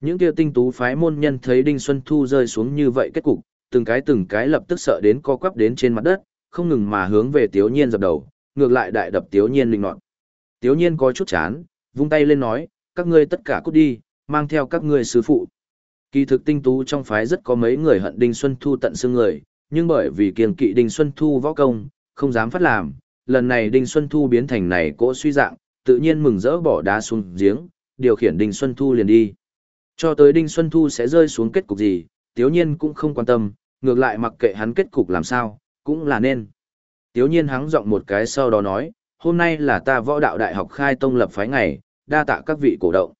Những kia tinh tú phái môn nhân thấy Đinh Xuân Thu rơi xuống như vậy kết cục, từng cái từng cái lập tức sợ đến co quắp đến trên mặt đất, không ngừng mà hướng về Tiếu Nhiên dập đầu, ngược lại đại đập Tiếu Nhiên linh nọt. Tiếu Nhiên có chút chán, vung tay lên nói, các ngươi tất cả cút đi, mang theo các ngươi sư phụ. Kỳ thực tinh tú trong phái rất có mấy người hận Đinh Xuân Thu tận xương người, nhưng bởi vì kiêng kỵ Đinh Xuân Thu võ công, không dám phát làm, lần này Đinh Xuân Thu biến thành này cỗ suy dạng, tự nhiên mừng rỡ bỏ đá xuống giếng, điều khiển Đinh Xuân Thu liền đi. Cho tới Đinh Xuân Thu sẽ rơi xuống kết cục gì, Tiếu Nhiên cũng không quan tâm, ngược lại mặc kệ hắn kết cục làm sao, cũng là nên. Tiếu Nhiên hắng giọng một cái sau đó nói, hôm nay là ta võ đạo đại học khai tông lập phái ngày, đa tạ các vị cổ động.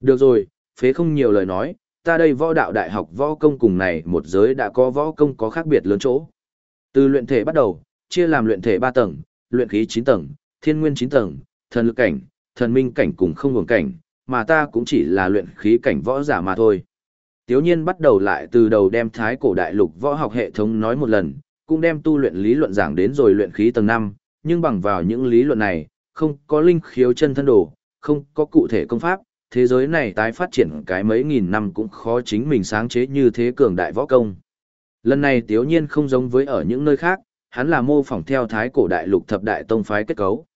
Được rồi, phế không nhiều lời nói, ta đây võ đạo đại học võ công cùng này một giới đã có võ công có khác biệt lớn chỗ. Từ luyện thể bắt đầu, chia làm luyện thể 3 tầng, luyện khí 9 tầng, thiên nguyên 9 tầng, thần lực cảnh, thần minh cảnh cùng không hồn cảnh, mà ta cũng chỉ là luyện khí cảnh võ giả mà thôi. Tiếu nhiên bắt đầu lại từ đầu đem thái cổ đại lục võ học hệ thống nói một lần, cũng đem tu luyện lý luận giảng đến rồi luyện khí tầng 5, nhưng bằng vào những lý luận này, không có linh khiếu chân thân đồ, không có cụ thể công pháp, thế giới này tái phát triển cái mấy nghìn năm cũng khó chính mình sáng chế như thế cường đại võ công. Lần này tiếu nhiên không giống với ở những nơi khác, hắn là mô phỏng theo thái cổ đại lục thập đại tông phái kết cấu.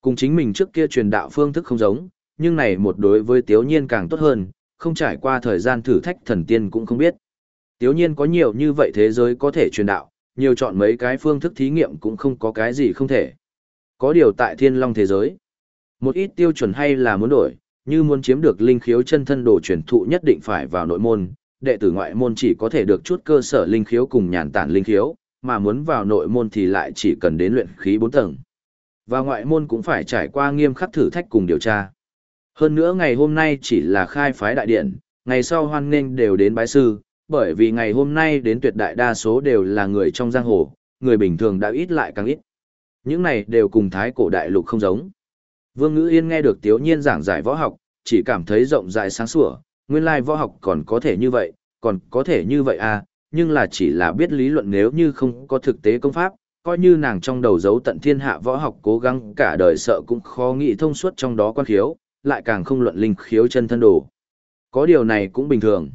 Cùng chính mình trước kia truyền đạo phương thức không giống, nhưng này một đối với tiếu nhiên càng tốt hơn, không trải qua thời gian thử thách thần tiên cũng không biết. Tiếu nhiên có nhiều như vậy thế giới có thể truyền đạo, nhiều chọn mấy cái phương thức thí nghiệm cũng không có cái gì không thể. Có điều tại thiên long thế giới, một ít tiêu chuẩn hay là muốn đổi, như muốn chiếm được linh khiếu chân thân đồ truyền thụ nhất định phải vào nội môn, đệ tử ngoại môn chỉ có thể được chút cơ sở linh khiếu cùng nhàn tản linh khiếu, mà muốn vào nội môn thì lại chỉ cần đến luyện khí 4 tầng. Và ngoại môn cũng phải trải qua nghiêm khắc thử thách cùng điều tra. Hơn nữa ngày hôm nay chỉ là khai phái đại điện, ngày sau hoan nghênh đều đến bái sư, bởi vì ngày hôm nay đến tuyệt đại đa số đều là người trong giang hồ, người bình thường đã ít lại càng ít. Những này đều cùng thái cổ đại lục không giống. Vương Ngữ Yên nghe được Tiếu Nhiên giảng giải võ học, chỉ cảm thấy rộng rãi sáng sủa, nguyên lai võ học còn có thể như vậy, còn có thể như vậy à, nhưng là chỉ là biết lý luận nếu như không có thực tế công pháp, coi như nàng trong đầu giấu tận thiên hạ võ học cố gắng cả đời sợ cũng khó nghĩ thông suốt trong đó quan khiếu, lại càng không luận linh khiếu chân thân đồ. Có điều này cũng bình thường.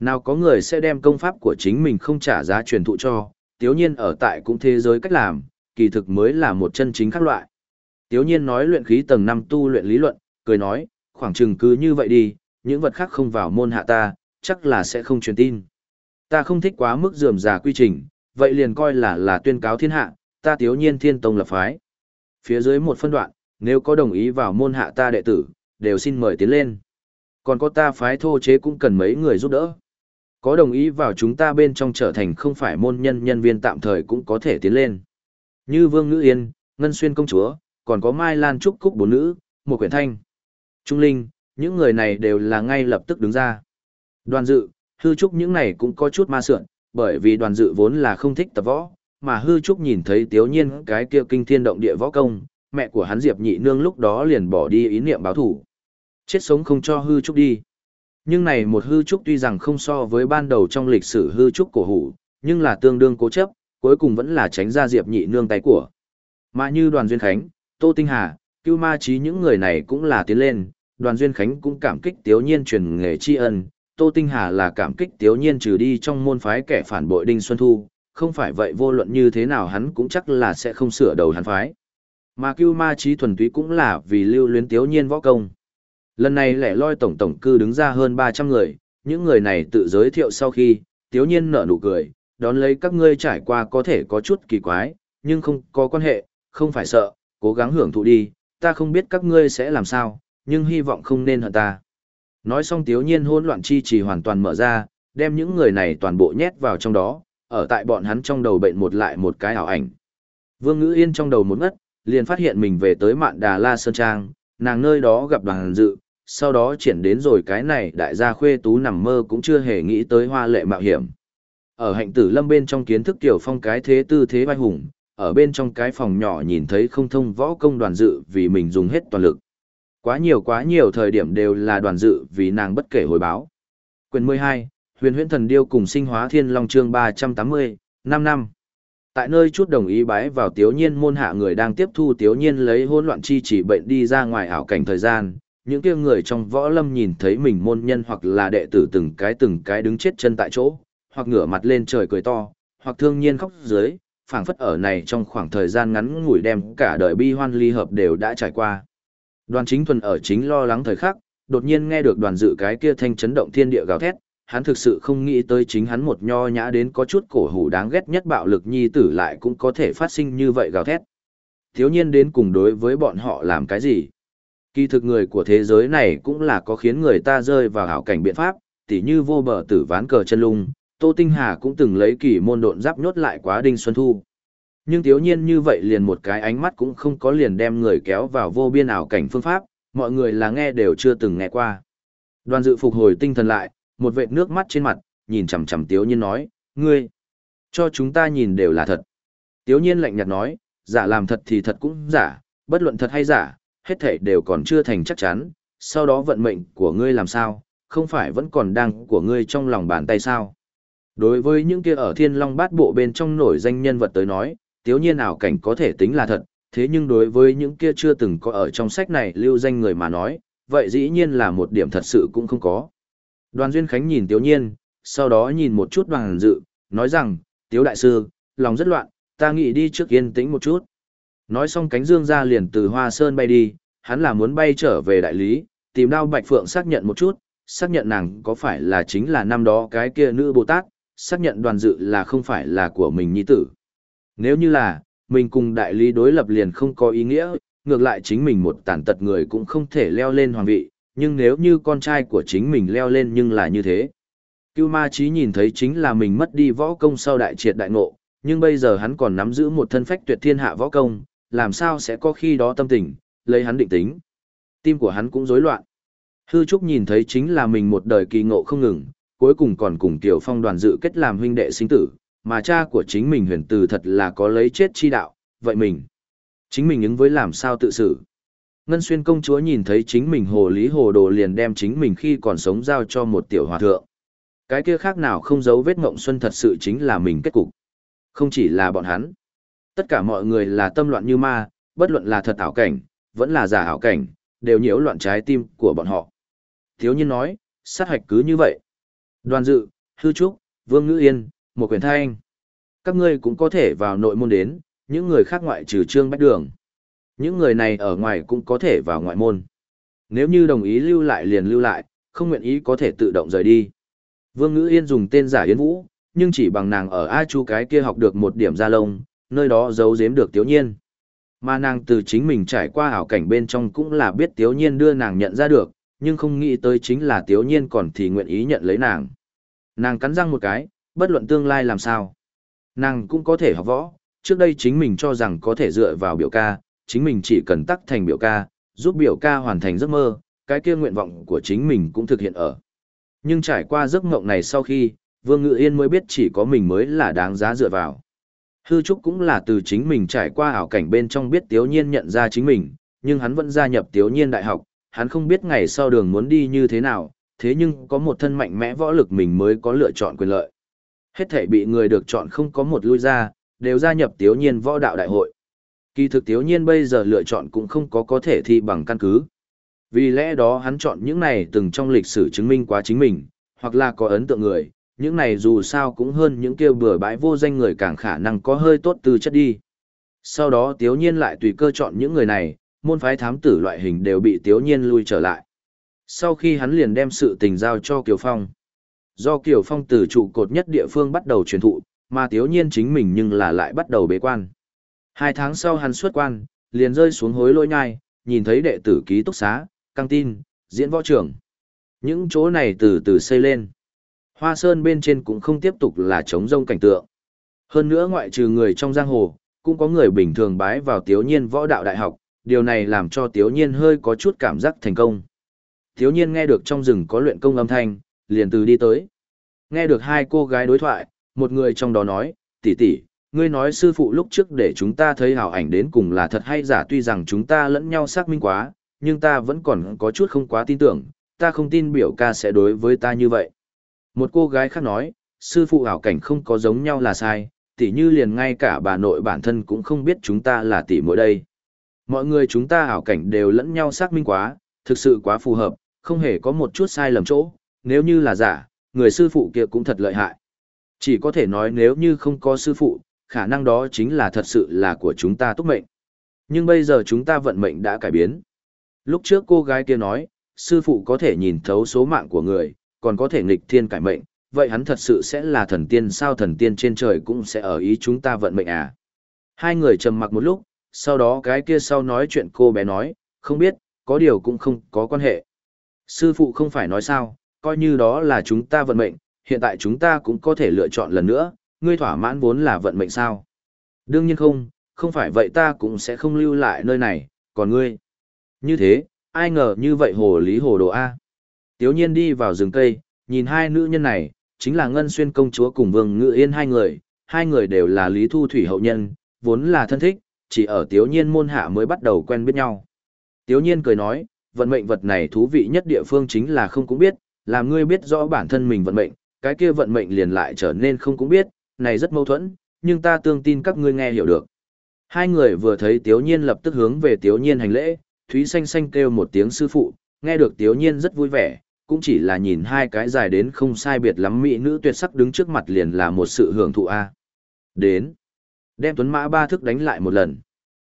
Nào có người sẽ đem công pháp của chính mình không trả giá truyền thụ cho, tiếu nhiên ở tại cũng thế giới cách làm, kỳ thực mới là một chân chính khác loại. Tiếu nhiên nói luyện khí tầng 5 tu luyện lý luận, cười nói, khoảng chừng cứ như vậy đi, những vật khác không vào môn hạ ta, chắc là sẽ không truyền tin. Ta không thích quá mức dườm già quy trình, vậy liền coi là là tuyên cáo thiên hạ, ta tiếu nhiên thiên tông lập phái. Phía dưới một phân đoạn, nếu có đồng ý vào môn hạ ta đệ tử, đều xin mời tiến lên. Còn có ta phái thô chế cũng cần mấy người giúp đỡ. Có đồng ý vào chúng ta bên trong trở thành không phải môn nhân nhân viên tạm thời cũng có thể tiến lên. Như Vương Ngữ Yên, Ngân Xuyên Công Chúa, còn có Mai Lan Trúc Cúc bốn nữ, một quyển thanh. Trung Linh, những người này đều là ngay lập tức đứng ra. Đoàn dự, hư trúc những này cũng có chút ma sượn, bởi vì đoàn dự vốn là không thích tập võ, mà hư trúc nhìn thấy tiếu nhiên cái kia kinh thiên động địa võ công, mẹ của hắn Diệp nhị nương lúc đó liền bỏ đi ý niệm báo thủ. Chết sống không cho hư trúc đi. Nhưng này một hư trúc tuy rằng không so với ban đầu trong lịch sử hư trúc cổ hủ, nhưng là tương đương cố chấp, cuối cùng vẫn là tránh ra Diệp nhị nương tay của. Mà như đoàn Duyên Khánh, Tô Tinh Hà, Cưu Ma Chí những người này cũng là tiến lên, đoàn Duyên Khánh cũng cảm kích Tiếu Nhiên truyền nghề tri ân, Tô Tinh Hà là cảm kích Tiếu Nhiên trừ đi trong môn phái kẻ phản bội Đinh Xuân Thu, không phải vậy vô luận như thế nào hắn cũng chắc là sẽ không sửa đầu hắn phái. Mà Cưu Ma Chí thuần túy cũng là vì lưu luyến Tiếu Nhiên võ công. Lần này lẻ loi tổng tổng cư đứng ra hơn 300 người, những người này tự giới thiệu sau khi, Tiếu Nhiên nở nụ cười, đón lấy các ngươi trải qua có thể có chút kỳ quái, nhưng không có quan hệ, không phải sợ, cố gắng hưởng thụ đi, ta không biết các ngươi sẽ làm sao, nhưng hy vọng không nên hận ta. Nói xong tiếu nhiên hỗn loạn chi trì hoàn toàn mở ra, đem những người này toàn bộ nhét vào trong đó, ở tại bọn hắn trong đầu bệnh một lại một cái ảo ảnh. Vương Ngữ Yên trong đầu một ngất, liền phát hiện mình về tới mạn Đà La Sơn Trang, nàng nơi đó gặp đoàn dự, sau đó triển đến rồi cái này đại gia khuê tú nằm mơ cũng chưa hề nghĩ tới hoa lệ mạo hiểm. Ở hạnh tử lâm bên trong kiến thức tiểu phong cái thế tư thế vai hùng, ở bên trong cái phòng nhỏ nhìn thấy không thông võ công đoàn dự vì mình dùng hết toàn lực. Quá nhiều quá nhiều thời điểm đều là đoàn dự vì nàng bất kể hồi báo. Quyền 12, huyền huyễn thần điêu cùng sinh hóa thiên long chương 380, 5 năm. Tại nơi chút đồng ý bái vào tiếu nhiên môn hạ người đang tiếp thu tiếu nhiên lấy hỗn loạn chi chỉ bệnh đi ra ngoài ảo cảnh thời gian, những kia người trong võ lâm nhìn thấy mình môn nhân hoặc là đệ tử từng cái từng cái đứng chết chân tại chỗ, hoặc ngửa mặt lên trời cười to, hoặc thương nhiên khóc dưới, phảng phất ở này trong khoảng thời gian ngắn ngủi đem cả đời bi hoan ly hợp đều đã trải qua. Đoàn chính thuần ở chính lo lắng thời khắc, đột nhiên nghe được đoàn dự cái kia thanh chấn động thiên địa gào thét, hắn thực sự không nghĩ tới chính hắn một nho nhã đến có chút cổ hủ đáng ghét nhất bạo lực nhi tử lại cũng có thể phát sinh như vậy gào thét. Thiếu nhiên đến cùng đối với bọn họ làm cái gì? Kỳ thực người của thế giới này cũng là có khiến người ta rơi vào hảo cảnh biện pháp, tỉ như vô bờ tử ván cờ chân lung, Tô Tinh Hà cũng từng lấy kỳ môn độn giáp nhốt lại quá Đinh Xuân Thu. Nhưng thiếu nhiên như vậy liền một cái ánh mắt cũng không có liền đem người kéo vào vô biên ảo cảnh phương pháp, mọi người là nghe đều chưa từng nghe qua. Đoàn dự phục hồi tinh thần lại, một vệt nước mắt trên mặt, nhìn chằm chằm Tiếu Nhiên nói, ngươi, cho chúng ta nhìn đều là thật. Tiếu Nhiên lạnh nhạt nói, giả làm thật thì thật cũng giả, bất luận thật hay giả, hết thảy đều còn chưa thành chắc chắn, sau đó vận mệnh của ngươi làm sao, không phải vẫn còn đang của ngươi trong lòng bàn tay sao. Đối với những kia ở thiên long bát bộ bên trong nổi danh nhân vật tới nói, tiếu nhiên ảo cảnh có thể tính là thật, thế nhưng đối với những kia chưa từng có ở trong sách này lưu danh người mà nói, vậy dĩ nhiên là một điểm thật sự cũng không có. Đoàn Duyên Khánh nhìn tiếu nhiên, sau đó nhìn một chút đoàn dự, nói rằng, tiếu đại sư, lòng rất loạn, ta nghĩ đi trước yên tĩnh một chút. Nói xong cánh dương ra liền từ Hoa Sơn bay đi, hắn là muốn bay trở về đại lý, tìm đao Bạch Phượng xác nhận một chút, xác nhận nàng có phải là chính là năm đó cái kia nữ Bồ Tát, xác nhận đoàn dự là không phải là của mình nhi tử. Nếu như là, mình cùng đại lý đối lập liền không có ý nghĩa, ngược lại chính mình một tàn tật người cũng không thể leo lên hoàng vị, nhưng nếu như con trai của chính mình leo lên nhưng là như thế. Cưu ma chí nhìn thấy chính là mình mất đi võ công sau đại triệt đại ngộ, nhưng bây giờ hắn còn nắm giữ một thân phách tuyệt thiên hạ võ công, làm sao sẽ có khi đó tâm tình, lấy hắn định tính. Tim của hắn cũng rối loạn. Hư Trúc nhìn thấy chính là mình một đời kỳ ngộ không ngừng, cuối cùng còn cùng Tiểu Phong đoàn dự kết làm huynh đệ sinh tử, mà cha của chính mình huyền từ thật là có lấy chết chi đạo, vậy mình, chính mình ứng với làm sao tự xử. Ngân Xuyên công chúa nhìn thấy chính mình hồ lý hồ đồ liền đem chính mình khi còn sống giao cho một tiểu hòa thượng. Cái kia khác nào không giấu vết ngộng xuân thật sự chính là mình kết cục. Không chỉ là bọn hắn. Tất cả mọi người là tâm loạn như ma, bất luận là thật ảo cảnh, vẫn là giả ảo cảnh, đều nhiễu loạn trái tim của bọn họ. Thiếu nhiên nói, sát hạch cứ như vậy. Đoàn dự, hư trúc, vương ngữ yên, một quyền thanh. Các ngươi cũng có thể vào nội môn đến, những người khác ngoại trừ trương bách đường. Những người này ở ngoài cũng có thể vào ngoại môn. Nếu như đồng ý lưu lại liền lưu lại, không nguyện ý có thể tự động rời đi. Vương Ngữ Yên dùng tên giả Yến Vũ, nhưng chỉ bằng nàng ở A Chu cái kia học được một điểm gia lông, nơi đó giấu giếm được Tiếu Nhiên. Mà nàng từ chính mình trải qua ảo cảnh bên trong cũng là biết Tiếu Nhiên đưa nàng nhận ra được, nhưng không nghĩ tới chính là Tiếu Nhiên còn thì nguyện ý nhận lấy nàng. Nàng cắn răng một cái, bất luận tương lai làm sao. Nàng cũng có thể học võ, trước đây chính mình cho rằng có thể dựa vào biểu ca, chính mình chỉ cần tắc thành biểu ca, giúp biểu ca hoàn thành giấc mơ, cái kia nguyện vọng của chính mình cũng thực hiện ở. Nhưng trải qua giấc mộng này sau khi, Vương Ngự Yên mới biết chỉ có mình mới là đáng giá dựa vào. Hư Trúc cũng là từ chính mình trải qua ảo cảnh bên trong biết Tiếu Nhiên nhận ra chính mình, nhưng hắn vẫn gia nhập Tiếu Nhiên đại học, hắn không biết ngày sau đường muốn đi như thế nào, thế nhưng có một thân mạnh mẽ võ lực mình mới có lựa chọn quyền lợi. Hết thể bị người được chọn không có một lui ra, đều gia nhập Tiếu Nhiên võ đạo đại hội. Kỳ thực Tiếu Nhiên bây giờ lựa chọn cũng không có có thể thi bằng căn cứ. Vì lẽ đó hắn chọn những này từng trong lịch sử chứng minh quá chính mình, hoặc là có ấn tượng người, những này dù sao cũng hơn những kêu bừa bãi vô danh người càng khả năng có hơi tốt từ chất đi. Sau đó Tiếu Nhiên lại tùy cơ chọn những người này, môn phái thám tử loại hình đều bị Tiếu Nhiên lui trở lại. Sau khi hắn liền đem sự tình giao cho Kiều Phong. Do Kiều Phong từ trụ cột nhất địa phương bắt đầu truyền thụ, mà Tiếu Nhiên chính mình nhưng là lại bắt đầu bế quan. Hai tháng sau hắn xuất quan, liền rơi xuống hối lôi nhai, nhìn thấy đệ tử ký túc xá, căng tin, diễn võ trưởng. Những chỗ này từ từ xây lên. Hoa Sơn bên trên cũng không tiếp tục là trống rông cảnh tượng. Hơn nữa ngoại trừ người trong giang hồ, cũng có người bình thường bái vào Tiếu Nhiên võ đạo đại học, điều này làm cho Tiếu Nhiên hơi có chút cảm giác thành công. Tiếu Nhiên nghe được trong rừng có luyện công âm thanh, liền từ đi tới. Nghe được hai cô gái đối thoại, một người trong đó nói, tỷ tỷ, ngươi nói sư phụ lúc trước để chúng ta thấy hảo ảnh đến cùng là thật hay giả tuy rằng chúng ta lẫn nhau xác minh quá, nhưng ta vẫn còn có chút không quá tin tưởng, ta không tin biểu ca sẽ đối với ta như vậy. Một cô gái khác nói, sư phụ hảo cảnh không có giống nhau là sai, tỉ như liền ngay cả bà nội bản thân cũng không biết chúng ta là tỷ mỗi đây. Mọi người chúng ta hảo cảnh đều lẫn nhau xác minh quá, Thực sự quá phù hợp, không hề có một chút sai lầm chỗ, nếu như là giả, người sư phụ kia cũng thật lợi hại. Chỉ có thể nói nếu như không có sư phụ, khả năng đó chính là thật sự là của chúng ta túc mệnh. Nhưng bây giờ chúng ta vận mệnh đã cải biến. Lúc trước cô gái kia nói, sư phụ có thể nhìn thấu số mạng của người, còn có thể nghịch thiên cải mệnh, vậy hắn thật sự sẽ là thần tiên sao thần tiên trên trời cũng sẽ ở ý chúng ta vận mệnh à. Hai người trầm mặc một lúc, sau đó cái kia sau nói chuyện cô bé nói, không biết, có điều cũng không có quan hệ. Sư phụ không phải nói sao, coi như đó là chúng ta vận mệnh, hiện tại chúng ta cũng có thể lựa chọn lần nữa, ngươi thỏa mãn vốn là vận mệnh sao. Đương nhiên không, không phải vậy ta cũng sẽ không lưu lại nơi này, còn ngươi. Như thế, ai ngờ như vậy hồ lý hồ đồ A. Tiếu nhiên đi vào rừng cây, nhìn hai nữ nhân này, chính là Ngân Xuyên công chúa cùng Vương Ngự Yên hai người, hai người đều là Lý Thu Thủy hậu nhân, vốn là thân thích, chỉ ở Tiếu nhiên môn hạ mới bắt đầu quen biết nhau. Tiếu nhiên cười nói, vận mệnh vật này thú vị nhất địa phương chính là không cũng biết, làm ngươi biết rõ bản thân mình vận mệnh, cái kia vận mệnh liền lại trở nên không cũng biết, này rất mâu thuẫn, nhưng ta tương tin các ngươi nghe hiểu được. Hai người vừa thấy Tiếu Nhiên lập tức hướng về Tiếu Nhiên hành lễ, Thúy Xanh Xanh kêu một tiếng sư phụ, nghe được Tiếu Nhiên rất vui vẻ, cũng chỉ là nhìn hai cái dài đến không sai biệt lắm mỹ nữ tuyệt sắc đứng trước mặt liền là một sự hưởng thụ a. Đến, đem Tuấn Mã ba thức đánh lại một lần.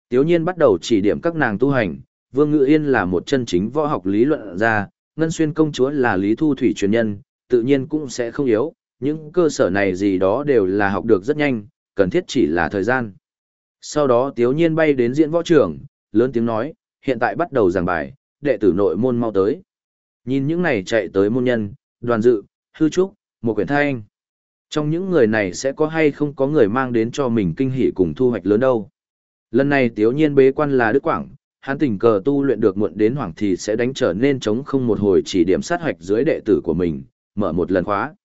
Tiếu Nhiên bắt đầu chỉ điểm các nàng tu hành, Vương Ngự Yên là một chân chính võ học lý luận ra, Ngân Xuyên công chúa là Lý Thu Thủy truyền nhân, tự nhiên cũng sẽ không yếu, những cơ sở này gì đó đều là học được rất nhanh, cần thiết chỉ là thời gian. Sau đó Tiếu Nhiên bay đến diễn võ trường, lớn tiếng nói, hiện tại bắt đầu giảng bài, đệ tử nội môn mau tới. Nhìn những này chạy tới môn nhân, đoàn dự, hư trúc, một quyển thanh. Trong những người này sẽ có hay không có người mang đến cho mình kinh hỉ cùng thu hoạch lớn đâu. Lần này Tiếu Nhiên bế quan là Đức Quảng, hắn tình cờ tu luyện được muộn đến hoàng thì sẽ đánh trở nên chống không một hồi chỉ điểm sát hoạch dưới đệ tử của mình, mở một lần khóa.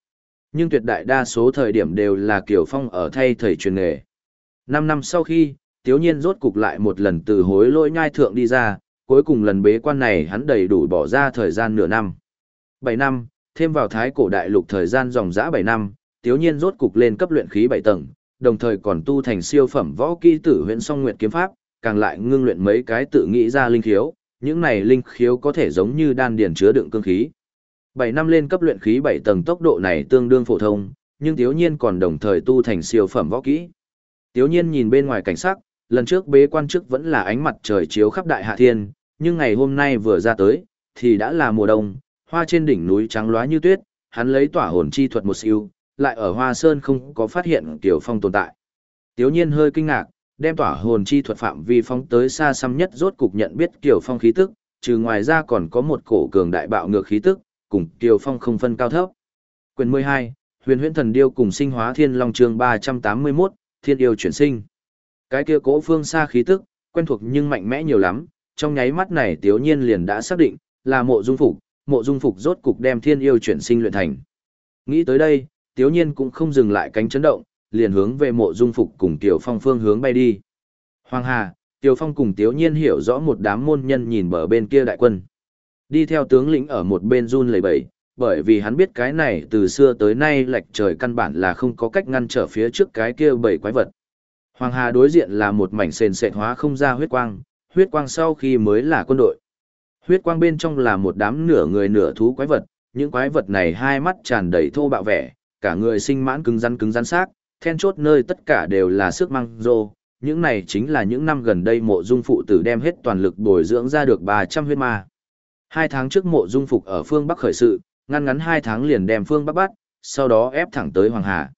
Nhưng tuyệt đại đa số thời điểm đều là Kiều Phong ở thay thầy truyền nghề. Năm năm sau khi, Tiếu Nhiên rốt cục lại một lần từ hối lỗi nhai thượng đi ra, cuối cùng lần bế quan này hắn đầy đủ bỏ ra thời gian nửa năm. Bảy năm, thêm vào thái cổ đại lục thời gian dòng dã bảy năm, Tiếu Nhiên rốt cục lên cấp luyện khí bảy tầng, đồng thời còn tu thành siêu phẩm võ kỹ tử huyện song nguyệt kiếm pháp, càng lại ngưng luyện mấy cái tự nghĩ ra linh khiếu, những này linh khiếu có thể giống như đan điển chứa đựng cương khí. 7 năm lên cấp luyện khí 7 tầng tốc độ này tương đương phổ thông, nhưng Tiếu Nhiên còn đồng thời tu thành siêu phẩm võ kỹ. Tiếu Nhiên nhìn bên ngoài cảnh sắc, lần trước bế quan trước vẫn là ánh mặt trời chiếu khắp đại hạ thiên, nhưng ngày hôm nay vừa ra tới, thì đã là mùa đông, hoa trên đỉnh núi trắng loá như tuyết, hắn lấy tỏa hồn chi thuật một siêu, lại ở Hoa Sơn không có phát hiện Tiểu Phong tồn tại. Tiếu Nhiên hơi kinh ngạc, đem tỏa hồn chi thuật phạm vi phóng tới xa xăm nhất rốt cục nhận biết tiểu Phong khí tức, trừ ngoài ra còn có một cổ cường đại bạo ngược khí tức, cùng Kiều Phong không phân cao thấp. Quyền 12, Huyền Huyễn Thần Điêu cùng Sinh Hóa Thiên Long chương 381, Thiên yêu chuyển sinh. Cái kia Cổ phương xa khí tức, quen thuộc nhưng mạnh mẽ nhiều lắm, trong nháy mắt này Tiếu Nhiên liền đã xác định, là Mộ Dung Phục, Mộ Dung Phục rốt cục đem Thiên yêu chuyển sinh luyện thành. Nghĩ tới đây, Tiếu Nhiên cũng không dừng lại cánh chấn động, liền hướng về mộ dung phục cùng Tiểu Phong phương hướng bay đi. Hoàng Hà, Tiểu Phong cùng Tiếu Nhiên hiểu rõ một đám môn nhân nhìn bờ bên kia đại quân. Đi theo tướng lĩnh ở một bên run lẩy bẩy, bởi vì hắn biết cái này từ xưa tới nay lệch trời căn bản là không có cách ngăn trở phía trước cái kia bảy quái vật. Hoàng Hà đối diện là một mảnh sền sệt hóa không ra huyết quang, huyết quang sau khi mới là quân đội. Huyết quang bên trong là một đám nửa người nửa thú quái vật, những quái vật này hai mắt tràn đầy thô bạo vẻ, cả người sinh mãn cứng rắn cứng rắn xác, then chốt nơi tất cả đều là sức mang rô, những này chính là những năm gần đây mộ dung phụ tử đem hết toàn lực bồi dưỡng ra được 300 huyết ma. Hai tháng trước mộ dung phục ở phương Bắc khởi sự, ngăn ngắn hai tháng liền đem phương Bắc bắt, sau đó ép thẳng tới Hoàng Hà.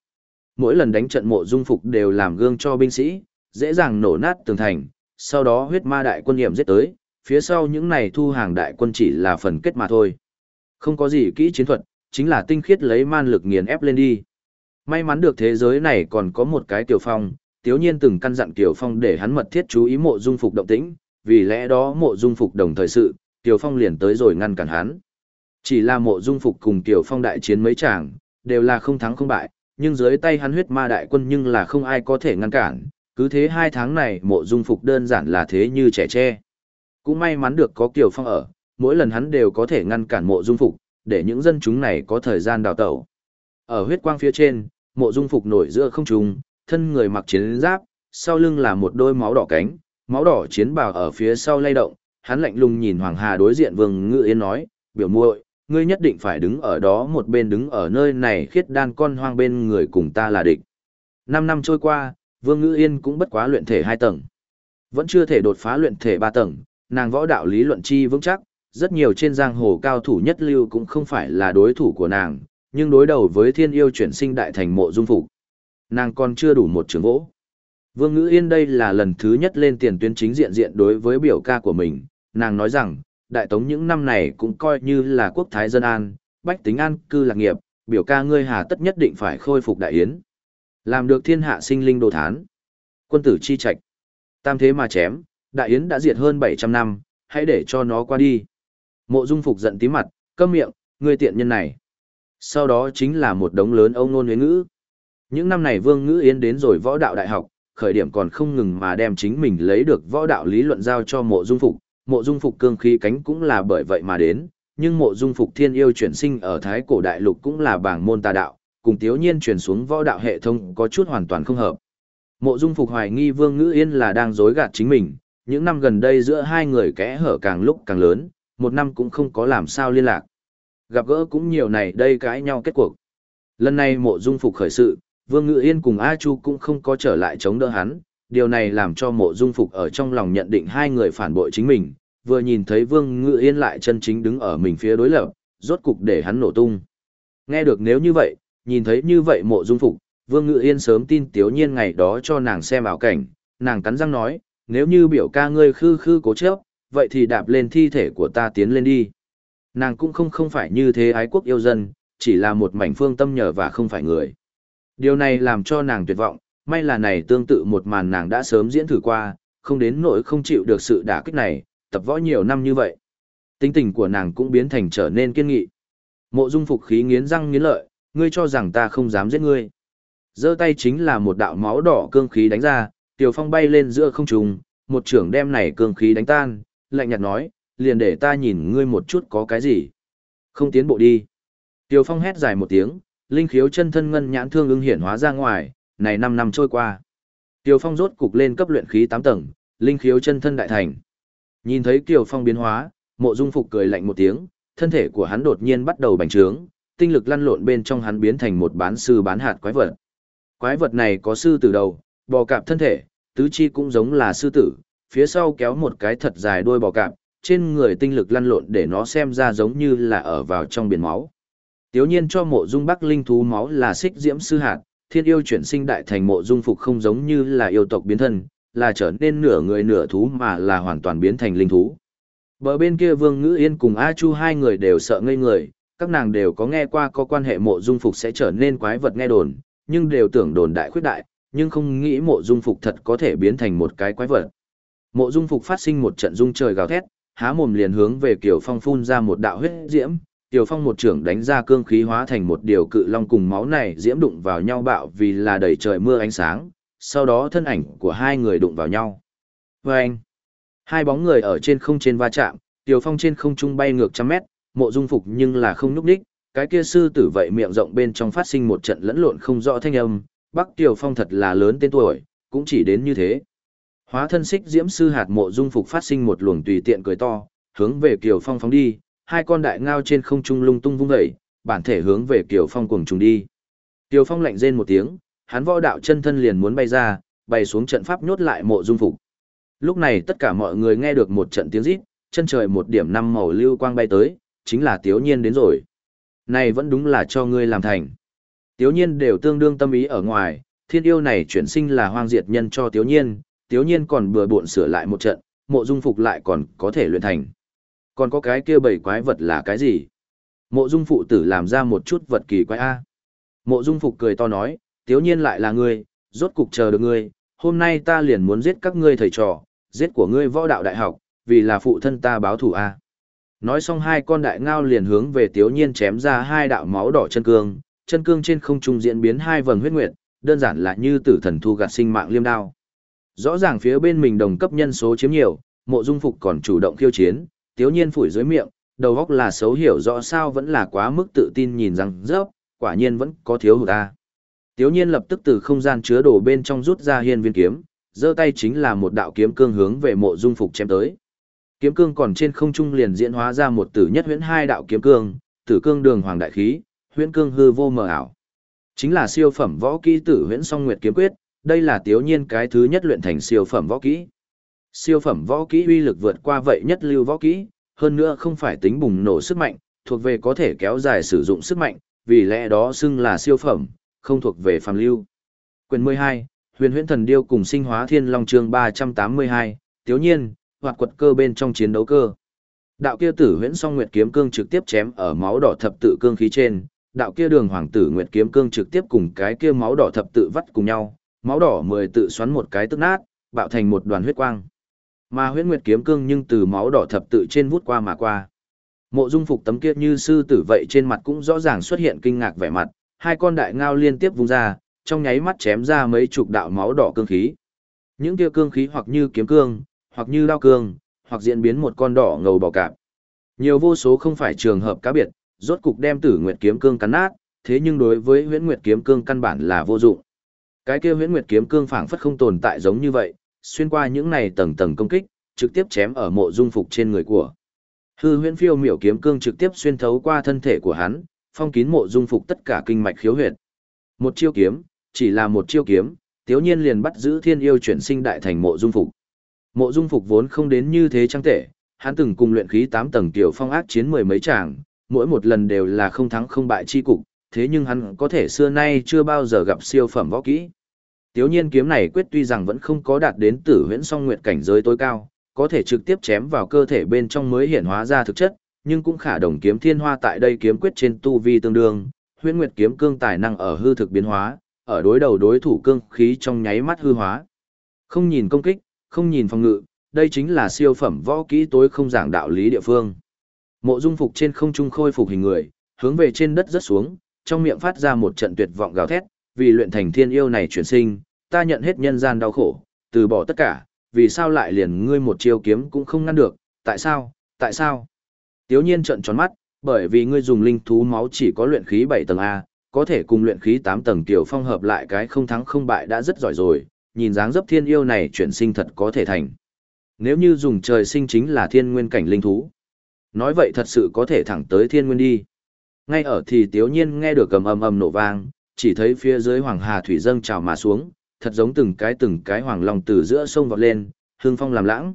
Mỗi lần đánh trận mộ dung phục đều làm gương cho binh sĩ, dễ dàng nổ nát tường thành, sau đó huyết ma đại quân hiểm giết tới, phía sau những này thu hàng đại quân chỉ là phần kết mà thôi. Không có gì kỹ chiến thuật, chính là tinh khiết lấy man lực nghiền ép lên đi. May mắn được thế giới này còn có một cái tiểu Phong, tiếu nhiên từng căn dặn tiểu Phong để hắn mật thiết chú ý mộ dung phục động tĩnh, vì lẽ đó mộ dung phục đồng thời sự, Tiểu Phong liền tới rồi ngăn cản hắn. Chỉ là mộ dung phục cùng Tiểu Phong đại chiến mấy chàng, đều là không thắng không bại, nhưng dưới tay hắn huyết ma đại quân nhưng là không ai có thể ngăn cản, cứ thế hai tháng này mộ dung phục đơn giản là thế như trẻ tre. Cũng may mắn được có Kiều Phong ở, mỗi lần hắn đều có thể ngăn cản mộ dung phục, để những dân chúng này có thời gian đào tẩu. Ở huyết quang phía trên, mộ dung phục nổi giữa không trung, thân người mặc chiến giáp, sau lưng là một đôi máu đỏ cánh, máu đỏ chiến bào ở phía sau lay động, hắn lạnh lùng nhìn Hoàng Hà đối diện Vương Ngự Yên nói, biểu muội, ngươi nhất định phải đứng ở đó một bên đứng ở nơi này khiết đan con hoang bên người cùng ta là địch. Năm năm trôi qua, Vương Ngự Yên cũng bất quá luyện thể hai tầng. Vẫn chưa thể đột phá luyện thể ba tầng, nàng võ đạo lý luận chi vững chắc, rất nhiều trên giang hồ cao thủ nhất lưu cũng không phải là đối thủ của nàng, nhưng đối đầu với thiên yêu chuyển sinh đại thành mộ dung phục. Nàng còn chưa đủ một trường vỗ. Vương Ngữ Yên đây là lần thứ nhất lên tiền tuyến chính diện diện đối với biểu ca của mình, nàng nói rằng, đại tống những năm này cũng coi như là quốc thái dân an, bách tính an cư lạc nghiệp, biểu ca ngươi hà tất nhất định phải khôi phục đại yến. Làm được thiên hạ sinh linh đồ thán. Quân tử chi trạch. Tam thế mà chém, đại yến đã diệt hơn 700 năm, hãy để cho nó qua đi. Mộ Dung Phục giận tí mặt, câm miệng, ngươi tiện nhân này. Sau đó chính là một đống lớn ông nôn huyến ngữ. Những năm này Vương Ngữ Yến đến rồi võ đạo đại học, khởi điểm còn không ngừng mà đem chính mình lấy được võ đạo lý luận giao cho mộ dung phục, mộ dung phục cương khí cánh cũng là bởi vậy mà đến, nhưng mộ dung phục thiên yêu chuyển sinh ở Thái cổ đại lục cũng là bảng môn tà đạo, cùng tiếu nhiên chuyển xuống võ đạo hệ thống có chút hoàn toàn không hợp. Mộ dung phục hoài nghi Vương Ngữ Yên là đang dối gạt chính mình, những năm gần đây giữa hai người kẽ hở càng lúc càng lớn, một năm cũng không có làm sao liên lạc. Gặp gỡ cũng nhiều này đây cãi nhau kết cuộc. Lần này mộ dung phục khởi sự, Vương Ngự Yên cùng A Chu cũng không có trở lại chống đỡ hắn, điều này làm cho mộ dung phục ở trong lòng nhận định hai người phản bội chính mình, vừa nhìn thấy Vương Ngự Yên lại chân chính đứng ở mình phía đối lập, rốt cục để hắn nổ tung. Nghe được nếu như vậy, nhìn thấy như vậy mộ dung phục, Vương Ngự Yên sớm tin Tiếu Nhiên ngày đó cho nàng xem ảo cảnh, nàng cắn răng nói, nếu như biểu ca ngươi khư khư cố chấp, vậy thì đạp lên thi thể của ta tiến lên đi. Nàng cũng không không phải như thế ái quốc yêu dân, chỉ là một mảnh phương tâm nhờ và không phải người. Điều này làm cho nàng tuyệt vọng, may là này tương tự một màn nàng đã sớm diễn thử qua, không đến nỗi không chịu được sự đả kích này, tập võ nhiều năm như vậy. Tính tình của nàng cũng biến thành trở nên kiên nghị. Mộ dung phục khí nghiến răng nghiến lợi, ngươi cho rằng ta không dám giết ngươi. giơ tay chính là một đạo máu đỏ cương khí đánh ra, tiểu phong bay lên giữa không trung, một trưởng đem này cương khí đánh tan, lạnh nhạt nói, liền để ta nhìn ngươi một chút có cái gì. Không tiến bộ đi. Tiểu phong hét dài một tiếng, linh khiếu chân thân ngân nhãn thương ưng hiển hóa ra ngoài, này 5 năm trôi qua. Tiểu Phong rốt cục lên cấp luyện khí 8 tầng, linh khiếu chân thân đại thành. Nhìn thấy Kiều Phong biến hóa, Mộ Dung Phục cười lạnh một tiếng, thân thể của hắn đột nhiên bắt đầu bành trướng, tinh lực lăn lộn bên trong hắn biến thành một bán sư bán hạt quái vật. Quái vật này có sư tử đầu, bò cạp thân thể, tứ chi cũng giống là sư tử, phía sau kéo một cái thật dài đuôi bò cạp, trên người tinh lực lăn lộn để nó xem ra giống như là ở vào trong biển máu. Tiếu nhiên cho mộ dung bắc linh thú máu là xích diễm sư hạt, thiên yêu chuyển sinh đại thành mộ dung phục không giống như là yêu tộc biến thân, là trở nên nửa người nửa thú mà là hoàn toàn biến thành linh thú. Bờ bên kia Vương Ngữ Yên cùng A Chu hai người đều sợ ngây người, các nàng đều có nghe qua có quan hệ mộ dung phục sẽ trở nên quái vật nghe đồn, nhưng đều tưởng đồn đại khuyết đại, nhưng không nghĩ mộ dung phục thật có thể biến thành một cái quái vật. Mộ dung phục phát sinh một trận dung trời gào thét, há mồm liền hướng về Kiều Phong phun ra một đạo huyết diễm, Kiều Phong một trưởng đánh ra cương khí hóa thành một điều cự long cùng máu này diễm đụng vào nhau bạo vì là đầy trời mưa ánh sáng, sau đó thân ảnh của hai người đụng vào nhau. Và anh, hai bóng người ở trên không trên va chạm, Tiểu Phong trên không trung bay ngược trăm mét, mộ dung phục nhưng là không núp đích, cái kia sư tử vậy miệng rộng bên trong phát sinh một trận lẫn lộn không rõ thanh âm, Bắc Tiểu Phong thật là lớn tên tuổi, cũng chỉ đến như thế. Hóa thân xích diễm sư hạt mộ dung phục phát sinh một luồng tùy tiện cười to, hướng về Kiều Phong phóng đi, hai con đại ngao trên không trung lung tung vung dậy, bản thể hướng về Kiều Phong cuồng trùng đi. Kiều Phong lạnh rên một tiếng, hắn võ đạo chân thân liền muốn bay ra, bay xuống trận pháp nhốt lại mộ dung phục. Lúc này tất cả mọi người nghe được một trận tiếng rít, chân trời một điểm năm màu lưu quang bay tới, chính là Tiếu Nhiên đến rồi. Này vẫn đúng là cho ngươi làm thành. Tiếu Nhiên đều tương đương tâm ý ở ngoài, thiên yêu này chuyển sinh là hoang diệt nhân cho Tiếu Nhiên, Tiếu Nhiên còn bừa bộn sửa lại một trận, mộ dung phục lại còn có thể luyện thành còn có cái kia bảy quái vật là cái gì? Mộ dung phụ tử làm ra một chút vật kỳ quái A. Mộ dung phục cười to nói, tiếu nhiên lại là ngươi, rốt cục chờ được ngươi, hôm nay ta liền muốn giết các ngươi thầy trò, giết của ngươi võ đạo đại học, vì là phụ thân ta báo thủ A. Nói xong hai con đại ngao liền hướng về tiếu nhiên chém ra hai đạo máu đỏ chân cương, chân cương trên không trung diễn biến hai vầng huyết nguyệt, đơn giản là như tử thần thu gạt sinh mạng liêm đao. Rõ ràng phía bên mình đồng cấp nhân số chiếm nhiều, mộ dung phục còn chủ động khiêu chiến, tiếu nhiên phủi dưới miệng, đầu óc là xấu hiểu rõ sao vẫn là quá mức tự tin nhìn rằng rớp, quả nhiên vẫn có thiếu hụt ta. Tiếu nhiên lập tức từ không gian chứa đồ bên trong rút ra hiên viên kiếm, giơ tay chính là một đạo kiếm cương hướng về mộ dung phục chém tới. Kiếm cương còn trên không trung liền diễn hóa ra một tử nhất huyễn hai đạo kiếm cương, tử cương đường hoàng đại khí, huyễn cương hư vô mờ ảo. Chính là siêu phẩm võ kỹ tử huyễn song nguyệt kiếm quyết, đây là tiếu nhiên cái thứ nhất luyện thành siêu phẩm võ kỹ. Siêu phẩm võ kỹ uy lực vượt qua vậy nhất lưu võ kỹ, hơn nữa không phải tính bùng nổ sức mạnh, thuộc về có thể kéo dài sử dụng sức mạnh, vì lẽ đó xưng là siêu phẩm, không thuộc về phàm lưu. Quyền 12, Huyền Huyễn Thần Điêu cùng Sinh Hóa Thiên Long chương 382, Tiếu Nhiên, hoạt quật cơ bên trong chiến đấu cơ. Đạo kia tử Huyễn Song Nguyệt kiếm cương trực tiếp chém ở máu đỏ thập tự cương khí trên, đạo kia đường hoàng tử Nguyệt kiếm cương trực tiếp cùng cái kia máu đỏ thập tự vắt cùng nhau, máu đỏ mười tự xoắn một cái tức nát, bạo thành một đoàn huyết quang. Mà huyễn nguyệt kiếm cương nhưng từ máu đỏ thập tự trên vút qua mà qua. Mộ Dung Phục tấm kia như sư tử vậy trên mặt cũng rõ ràng xuất hiện kinh ngạc vẻ mặt, hai con đại ngao liên tiếp vung ra, trong nháy mắt chém ra mấy chục đạo máu đỏ cương khí. Những kia cương khí hoặc như kiếm cương, hoặc như đao cương, hoặc diễn biến một con đỏ ngầu bò cạp. Nhiều vô số không phải trường hợp cá biệt, rốt cục đem Tử Nguyệt kiếm cương cắn nát, thế nhưng đối với Huyễn Nguyệt kiếm cương căn bản là vô dụng. Cái kia Huyễn Nguyệt kiếm cương phảng phất không tồn tại giống như vậy, xuyên qua những này tầng tầng công kích, trực tiếp chém ở mộ dung phục trên người của. Hư huyễn phiêu miểu kiếm cương trực tiếp xuyên thấu qua thân thể của hắn, phong kín mộ dung phục tất cả kinh mạch khiếu huyệt. Một chiêu kiếm, chỉ là một chiêu kiếm, tiếu nhiên liền bắt giữ thiên yêu chuyển sinh đại thành mộ dung phục. Mộ dung phục vốn không đến như thế trăng tệ, hắn từng cùng luyện khí 8 tầng tiểu phong ác chiến mười mấy tràng, mỗi một lần đều là không thắng không bại chi cục, thế nhưng hắn có thể xưa nay chưa bao giờ gặp siêu phẩm võ kỹ. Tiếu nhiên kiếm này quyết tuy rằng vẫn không có đạt đến tử huyễn song nguyệt cảnh giới tối cao, có thể trực tiếp chém vào cơ thể bên trong mới hiện hóa ra thực chất, nhưng cũng khả đồng kiếm thiên hoa tại đây kiếm quyết trên tu vi tương đương, huyễn nguyệt kiếm cương tài năng ở hư thực biến hóa, ở đối đầu đối thủ cương khí trong nháy mắt hư hóa. Không nhìn công kích, không nhìn phòng ngự, đây chính là siêu phẩm võ kỹ tối không giảng đạo lý địa phương. Mộ Dung Phục trên không trung khôi phục hình người, hướng về trên đất rất xuống, trong miệng phát ra một trận tuyệt vọng gào thét, vì luyện thành thiên yêu này chuyển sinh, ta nhận hết nhân gian đau khổ, từ bỏ tất cả, vì sao lại liền ngươi một chiêu kiếm cũng không ngăn được, tại sao, tại sao? Tiếu nhiên trợn tròn mắt, bởi vì ngươi dùng linh thú máu chỉ có luyện khí 7 tầng A, có thể cùng luyện khí 8 tầng tiểu phong hợp lại cái không thắng không bại đã rất giỏi rồi, nhìn dáng dấp thiên yêu này chuyển sinh thật có thể thành. Nếu như dùng trời sinh chính là thiên nguyên cảnh linh thú. Nói vậy thật sự có thể thẳng tới thiên nguyên đi. Ngay ở thì tiếu nhiên nghe được cầm ầm ầm nổ vang, chỉ thấy phía dưới hoàng hà thủy dâng trào mà xuống, thật giống từng cái từng cái hoàng lòng từ giữa sông vọt lên, hương phong làm lãng.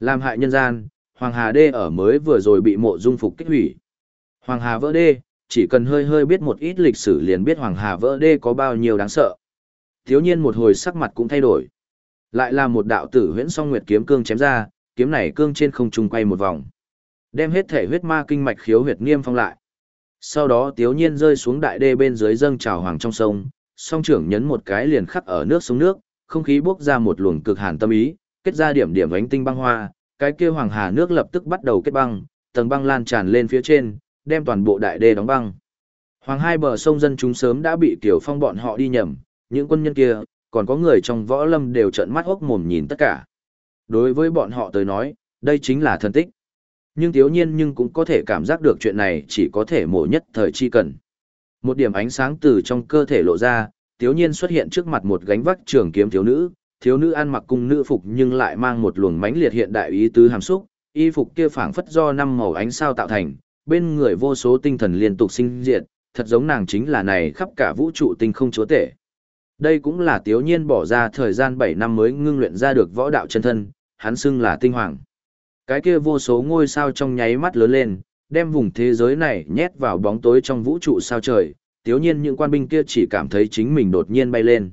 Làm hại nhân gian, Hoàng Hà Đê ở mới vừa rồi bị mộ dung phục kích hủy. Hoàng Hà vỡ đê, chỉ cần hơi hơi biết một ít lịch sử liền biết Hoàng Hà vỡ đê có bao nhiêu đáng sợ. Thiếu nhiên một hồi sắc mặt cũng thay đổi. Lại là một đạo tử huyễn song nguyệt kiếm cương chém ra, kiếm này cương trên không trung quay một vòng. Đem hết thể huyết ma kinh mạch khiếu huyệt niêm phong lại. Sau đó tiếu nhiên rơi xuống đại đê bên dưới dâng trào hoàng trong sông, song trưởng nhấn một cái liền khắc ở nước xuống nước, không khí bốc ra một luồng cực hàn tâm ý, kết ra điểm điểm ánh tinh băng hoa, cái kia hoàng hà nước lập tức bắt đầu kết băng, tầng băng lan tràn lên phía trên, đem toàn bộ đại đê đóng băng. Hoàng hai bờ sông dân chúng sớm đã bị tiểu phong bọn họ đi nhầm, những quân nhân kia, còn có người trong võ lâm đều trợn mắt hốc mồm nhìn tất cả. Đối với bọn họ tới nói, đây chính là thần tích. Nhưng thiếu nhiên nhưng cũng có thể cảm giác được chuyện này chỉ có thể mổ nhất thời chi cần. Một điểm ánh sáng từ trong cơ thể lộ ra, thiếu nhiên xuất hiện trước mặt một gánh vác trường kiếm thiếu nữ, thiếu nữ ăn mặc cung nữ phục nhưng lại mang một luồng mãnh liệt hiện đại ý tứ hàm xúc, y phục kia phảng phất do năm màu ánh sao tạo thành, bên người vô số tinh thần liên tục sinh diệt, thật giống nàng chính là này khắp cả vũ trụ tinh không chúa tể. Đây cũng là Tiếu Nhiên bỏ ra thời gian 7 năm mới ngưng luyện ra được võ đạo chân thân, hắn xưng là tinh hoàng. Cái kia vô số ngôi sao trong nháy mắt lớn lên, đem vùng thế giới này nhét vào bóng tối trong vũ trụ sao trời, Tiếu Nhiên những quan binh kia chỉ cảm thấy chính mình đột nhiên bay lên.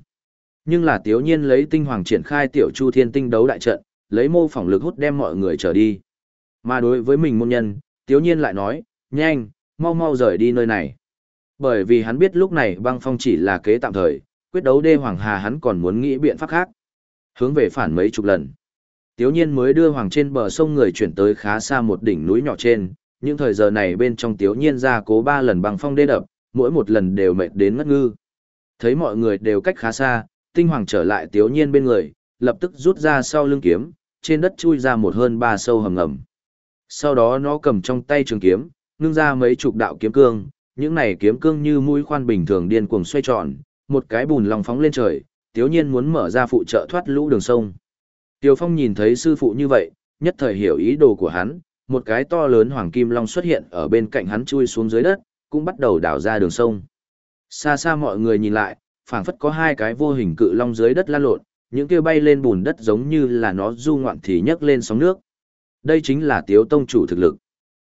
Nhưng là Tiếu Nhiên lấy tinh hoàng triển khai tiểu chu thiên tinh đấu đại trận, lấy mô phỏng lực hút đem mọi người trở đi. Mà đối với mình môn nhân, Tiếu Nhiên lại nói, nhanh, mau mau rời đi nơi này. Bởi vì hắn biết lúc này băng phong chỉ là kế tạm thời, quyết đấu đê hoàng hà hắn còn muốn nghĩ biện pháp khác. Hướng về phản mấy chục lần. Tiếu nhiên mới đưa hoàng trên bờ sông người chuyển tới khá xa một đỉnh núi nhỏ trên, những thời giờ này bên trong tiếu nhiên ra cố ba lần băng phong đê đập, mỗi một lần đều mệt đến ngất ngư. Thấy mọi người đều cách khá xa, tinh hoàng trở lại tiếu nhiên bên người, lập tức rút ra sau lưng kiếm, trên đất chui ra một hơn ba sâu hầm ngầm. Sau đó nó cầm trong tay trường kiếm, ngưng ra mấy chục đạo kiếm cương, những này kiếm cương như mũi khoan bình thường điên cuồng xoay tròn, một cái bùn lòng phóng lên trời, tiếu nhiên muốn mở ra phụ trợ thoát lũ đường sông. Tiêu Phong nhìn thấy sư phụ như vậy, nhất thời hiểu ý đồ của hắn, một cái to lớn hoàng kim long xuất hiện ở bên cạnh hắn chui xuống dưới đất, cũng bắt đầu đào ra đường sông. Xa xa mọi người nhìn lại, phảng phất có hai cái vô hình cự long dưới đất lan lộn, những kia bay lên bùn đất giống như là nó du ngoạn thì nhấc lên sóng nước. Đây chính là Tiếu Tông chủ thực lực.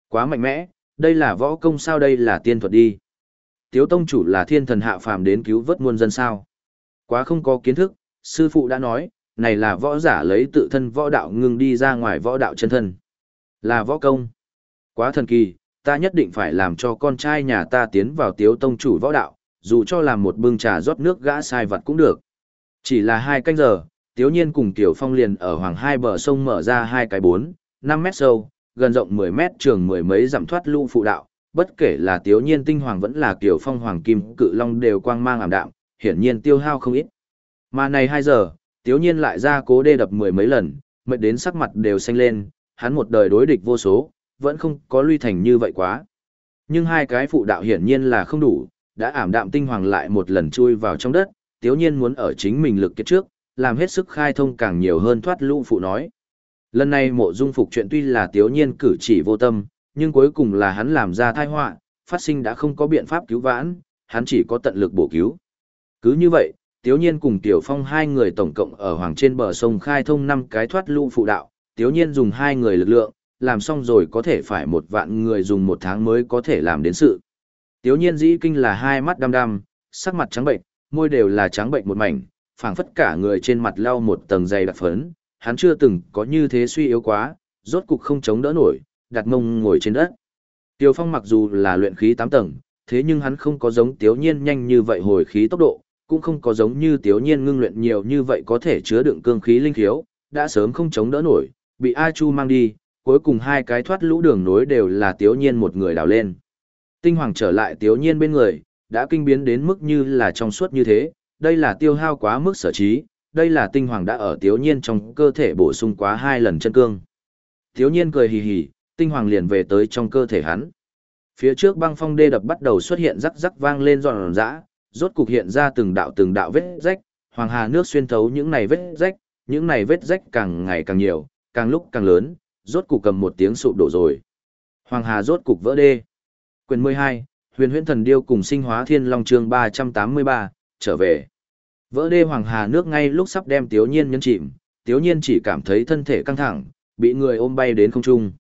Quá mạnh mẽ, đây là võ công sao đây là tiên thuật đi. Tiếu Tông chủ là thiên thần hạ phàm đến cứu vớt muôn dân sao. Quá không có kiến thức, sư phụ đã nói, này là võ giả lấy tự thân võ đạo ngưng đi ra ngoài võ đạo chân thân. Là võ công. Quá thần kỳ, ta nhất định phải làm cho con trai nhà ta tiến vào tiếu tông chủ võ đạo, dù cho làm một bưng trà rót nước gã sai vật cũng được. Chỉ là hai canh giờ, tiếu nhiên cùng tiểu phong liền ở hoàng hai bờ sông mở ra hai cái bốn, năm mét sâu, gần rộng mười mét trường mười mấy dặm thoát lũ phụ đạo, bất kể là tiếu nhiên tinh hoàng vẫn là tiểu phong hoàng kim cự long đều quang mang ảm đạm, hiển nhiên tiêu hao không ít. Mà này hai giờ, tiếu nhiên lại ra cố đê đập mười mấy lần, mệt đến sắc mặt đều xanh lên, hắn một đời đối địch vô số, vẫn không có lui thành như vậy quá. Nhưng hai cái phụ đạo hiển nhiên là không đủ, đã ảm đạm tinh hoàng lại một lần chui vào trong đất, tiếu nhiên muốn ở chính mình lực kết trước, làm hết sức khai thông càng nhiều hơn thoát lũ phụ nói. Lần này mộ dung phục chuyện tuy là tiếu nhiên cử chỉ vô tâm, nhưng cuối cùng là hắn làm ra thai họa, phát sinh đã không có biện pháp cứu vãn, hắn chỉ có tận lực bổ cứu. Cứ như vậy, tiếu nhiên cùng tiểu phong hai người tổng cộng ở hoàng trên bờ sông khai thông năm cái thoát lũ phụ đạo, tiếu nhiên dùng hai người lực lượng, làm xong rồi có thể phải một vạn người dùng một tháng mới có thể làm đến sự. Tiếu nhiên dĩ kinh là hai mắt đăm đăm, sắc mặt trắng bệnh, môi đều là trắng bệnh một mảnh, phảng phất cả người trên mặt lau một tầng dày đặc phấn, hắn chưa từng có như thế suy yếu quá, rốt cục không chống đỡ nổi, đặt mông ngồi trên đất. Tiêu Phong mặc dù là luyện khí 8 tầng, thế nhưng hắn không có giống Tiếu Nhiên nhanh như vậy hồi khí tốc độ, cũng không có giống như Tiếu Nhiên ngưng luyện nhiều như vậy có thể chứa đựng cương khí linh khiếu, đã sớm không chống đỡ nổi, bị A Chu mang đi, cuối cùng hai cái thoát lũ đường nối đều là Tiếu Nhiên một người đào lên. Tinh Hoàng trở lại Tiếu Nhiên bên người, đã kinh biến đến mức như là trong suốt như thế, đây là tiêu hao quá mức sở trí, đây là tinh hoàng đã ở Tiếu Nhiên trong cơ thể bổ sung quá hai lần chân cương. Tiếu Nhiên cười hì hì, tinh hoàng liền về tới trong cơ thể hắn. Phía trước băng phong đê đập bắt đầu xuất hiện rắc rắc vang lên giòn giã, rốt cục hiện ra từng đạo từng đạo vết rách, hoàng hà nước xuyên thấu những này vết rách, những này vết rách càng ngày càng nhiều, càng lúc càng lớn, rốt cục cầm một tiếng sụp đổ rồi. Hoàng hà rốt cục vỡ đê. Quyền 12, huyền huyễn thần điêu cùng sinh hóa thiên long chương 383, trở về. Vỡ đê hoàng hà nước ngay lúc sắp đem Tiếu Nhiên nhấn chìm, Tiếu Nhiên chỉ cảm thấy thân thể căng thẳng, bị người ôm bay đến không trung.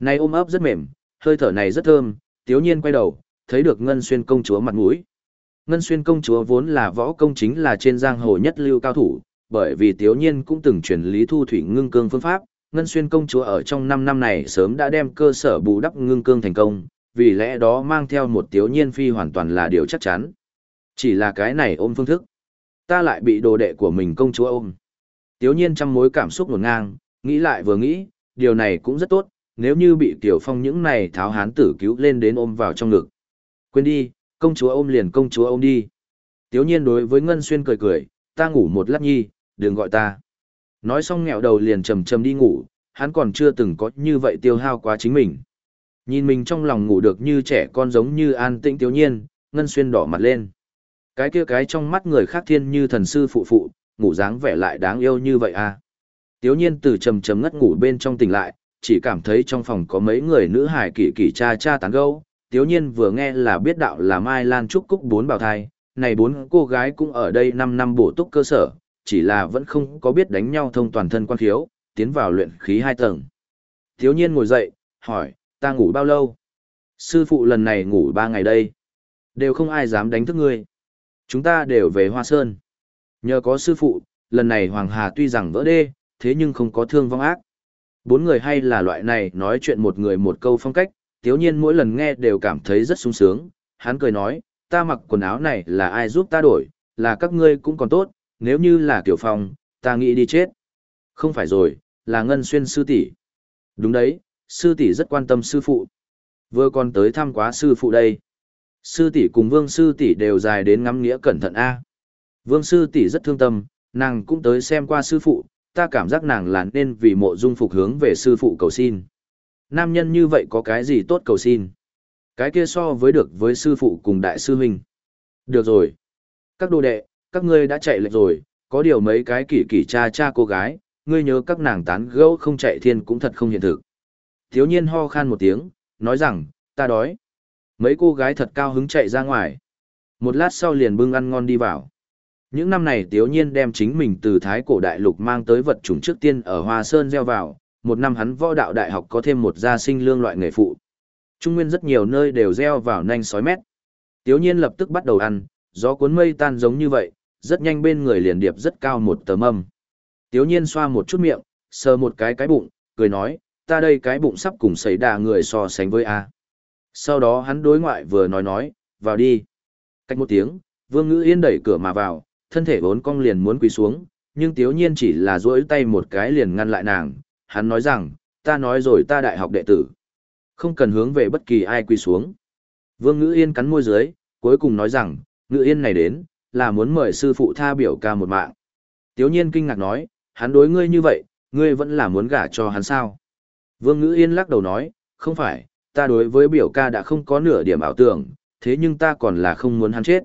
Này ôm ấp rất mềm, hơi thở này rất thơm, Tiếu Nhiên quay đầu, thấy được Ngân Xuyên công chúa mặt mũi. Ngân Xuyên công chúa vốn là võ công chính là trên giang hồ nhất lưu cao thủ, bởi vì Tiếu Nhiên cũng từng truyền lý thu thủy ngưng cương phương pháp, Ngân Xuyên công chúa ở trong 5 năm này sớm đã đem cơ sở bù đắp ngưng cương thành công, vì lẽ đó mang theo một Tiếu Nhiên phi hoàn toàn là điều chắc chắn. Chỉ là cái này ôm phương thức. Ta lại bị đồ đệ của mình công chúa ôm. Tiếu Nhiên trăm mối cảm xúc ngổn ngang, nghĩ lại vừa nghĩ, điều này cũng rất tốt, nếu như bị Tiểu Phong những này tháo hán tử cứu lên đến ôm vào trong ngực. Quên đi, công chúa ôm liền công chúa ôm đi. Tiếu nhiên đối với Ngân Xuyên cười cười, ta ngủ một lát nhi, đừng gọi ta. Nói xong nghẹo đầu liền trầm trầm đi ngủ, hắn còn chưa từng có như vậy tiêu hao quá chính mình. Nhìn mình trong lòng ngủ được như trẻ con giống như an tĩnh thiếu nhiên, Ngân Xuyên đỏ mặt lên. Cái kia cái trong mắt người khác thiên như thần sư phụ phụ, ngủ dáng vẻ lại đáng yêu như vậy à. Tiếu nhiên từ trầm trầm ngất ngủ bên trong tỉnh lại, chỉ cảm thấy trong phòng có mấy người nữ hải kỳ kỳ cha cha tán gẫu. Tiếu nhiên vừa nghe là biết đạo là Mai Lan Trúc Cúc bốn bào thai, này bốn cô gái cũng ở đây 5 năm bổ túc cơ sở, chỉ là vẫn không có biết đánh nhau thông toàn thân quan khiếu, tiến vào luyện khí hai tầng. Tiếu nhiên ngồi dậy, hỏi, ta ngủ bao lâu? Sư phụ lần này ngủ ba ngày đây. Đều không ai dám đánh thức ngươi. Chúng ta đều về Hoa Sơn. Nhờ có sư phụ, lần này Hoàng Hà tuy rằng vỡ đê, thế nhưng không có thương vong ác. Bốn người hay là loại này nói chuyện một người một câu phong cách, tiếu nhiên mỗi lần nghe đều cảm thấy rất sung sướng. Hắn cười nói, ta mặc quần áo này là ai giúp ta đổi, là các ngươi cũng còn tốt, nếu như là Tiểu Phong, ta nghĩ đi chết. Không phải rồi, là Ngân Xuyên sư tỷ. Đúng đấy, sư tỷ rất quan tâm sư phụ. Vừa còn tới thăm quá sư phụ đây. Sư tỷ cùng Vương sư tỷ đều dài đến ngắm nghĩa cẩn thận a. Vương sư tỷ rất thương tâm, nàng cũng tới xem qua sư phụ, ta cảm giác nàng là nên vì mộ dung phục hướng về sư phụ cầu xin. Nam nhân như vậy có cái gì tốt cầu xin? Cái kia so với được với sư phụ cùng đại sư huynh. Được rồi. Các đồ đệ, các ngươi đã chạy lệch rồi, có điều mấy cái kỳ kỳ cha cha cô gái, ngươi nhớ các nàng tán gẫu không chạy thiên cũng thật không hiện thực. Thiếu nhiên ho khan một tiếng, nói rằng, ta đói. Mấy cô gái thật cao hứng chạy ra ngoài. Một lát sau liền bưng ăn ngon đi vào. Những năm này Tiếu Nhiên đem chính mình từ Thái Cổ Đại Lục mang tới vật chủng trước tiên ở Hoa Sơn gieo vào, một năm hắn võ đạo đại học có thêm một gia sinh lương loại nghề phụ. Trung nguyên rất nhiều nơi đều gieo vào nanh sói mét. Tiếu Nhiên lập tức bắt đầu ăn, gió cuốn mây tan giống như vậy, rất nhanh bên người liền điệp rất cao một tờ mâm. Tiếu Nhiên xoa một chút miệng, sờ một cái cái bụng, cười nói, ta đây cái bụng sắp cùng xảy đà người so sánh với A. Sau đó hắn đối ngoại vừa nói nói, vào đi. Cách một tiếng, Vương Ngữ Yên đẩy cửa mà vào, thân thể vốn cong liền muốn quỳ xuống, nhưng Tiếu Nhiên chỉ là duỗi tay một cái liền ngăn lại nàng, hắn nói rằng, ta nói rồi ta đại học đệ tử. Không cần hướng về bất kỳ ai quỳ xuống. Vương Ngữ Yên cắn môi dưới, cuối cùng nói rằng, Ngữ Yên này đến, là muốn mời sư phụ tha biểu ca một mạng. Tiếu Nhiên kinh ngạc nói, hắn đối ngươi như vậy, ngươi vẫn là muốn gả cho hắn sao? Vương Ngữ Yên lắc đầu nói, không phải, ta đối với biểu ca đã không có nửa điểm ảo tưởng, thế nhưng ta còn là không muốn hắn chết.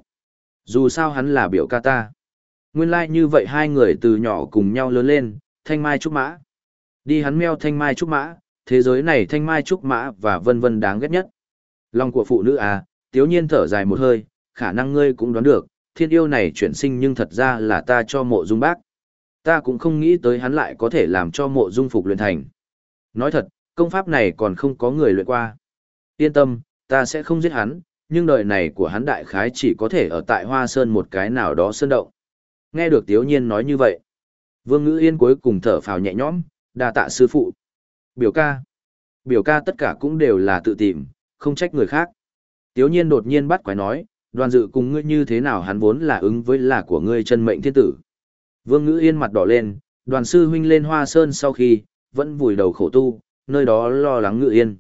Dù sao hắn là biểu ca ta. Nguyên lai like như vậy hai người từ nhỏ cùng nhau lớn lên, thanh mai trúc mã. Đi hắn meo thanh mai trúc mã, thế giới này thanh mai trúc mã và vân vân đáng ghét nhất. Lòng của phụ nữ à, tiếu nhiên thở dài một hơi, khả năng ngươi cũng đoán được, thiên yêu này chuyển sinh nhưng thật ra là ta cho mộ dung bác. Ta cũng không nghĩ tới hắn lại có thể làm cho mộ dung phục luyện thành. Nói thật, công pháp này còn không có người luyện qua. Yên tâm, ta sẽ không giết hắn, nhưng đời này của hắn đại khái chỉ có thể ở tại Hoa Sơn một cái nào đó sơn động. Nghe được Tiếu Nhiên nói như vậy. Vương Ngữ Yên cuối cùng thở phào nhẹ nhõm, đa tạ sư phụ. Biểu ca. Biểu ca tất cả cũng đều là tự tìm, không trách người khác. Tiếu Nhiên đột nhiên bắt quái nói, đoàn dự cùng ngươi như thế nào hắn vốn là ứng với là của ngươi chân mệnh thiên tử. Vương Ngữ Yên mặt đỏ lên, đoàn sư huynh lên Hoa Sơn sau khi, vẫn vùi đầu khổ tu, nơi đó lo lắng ngự Yên.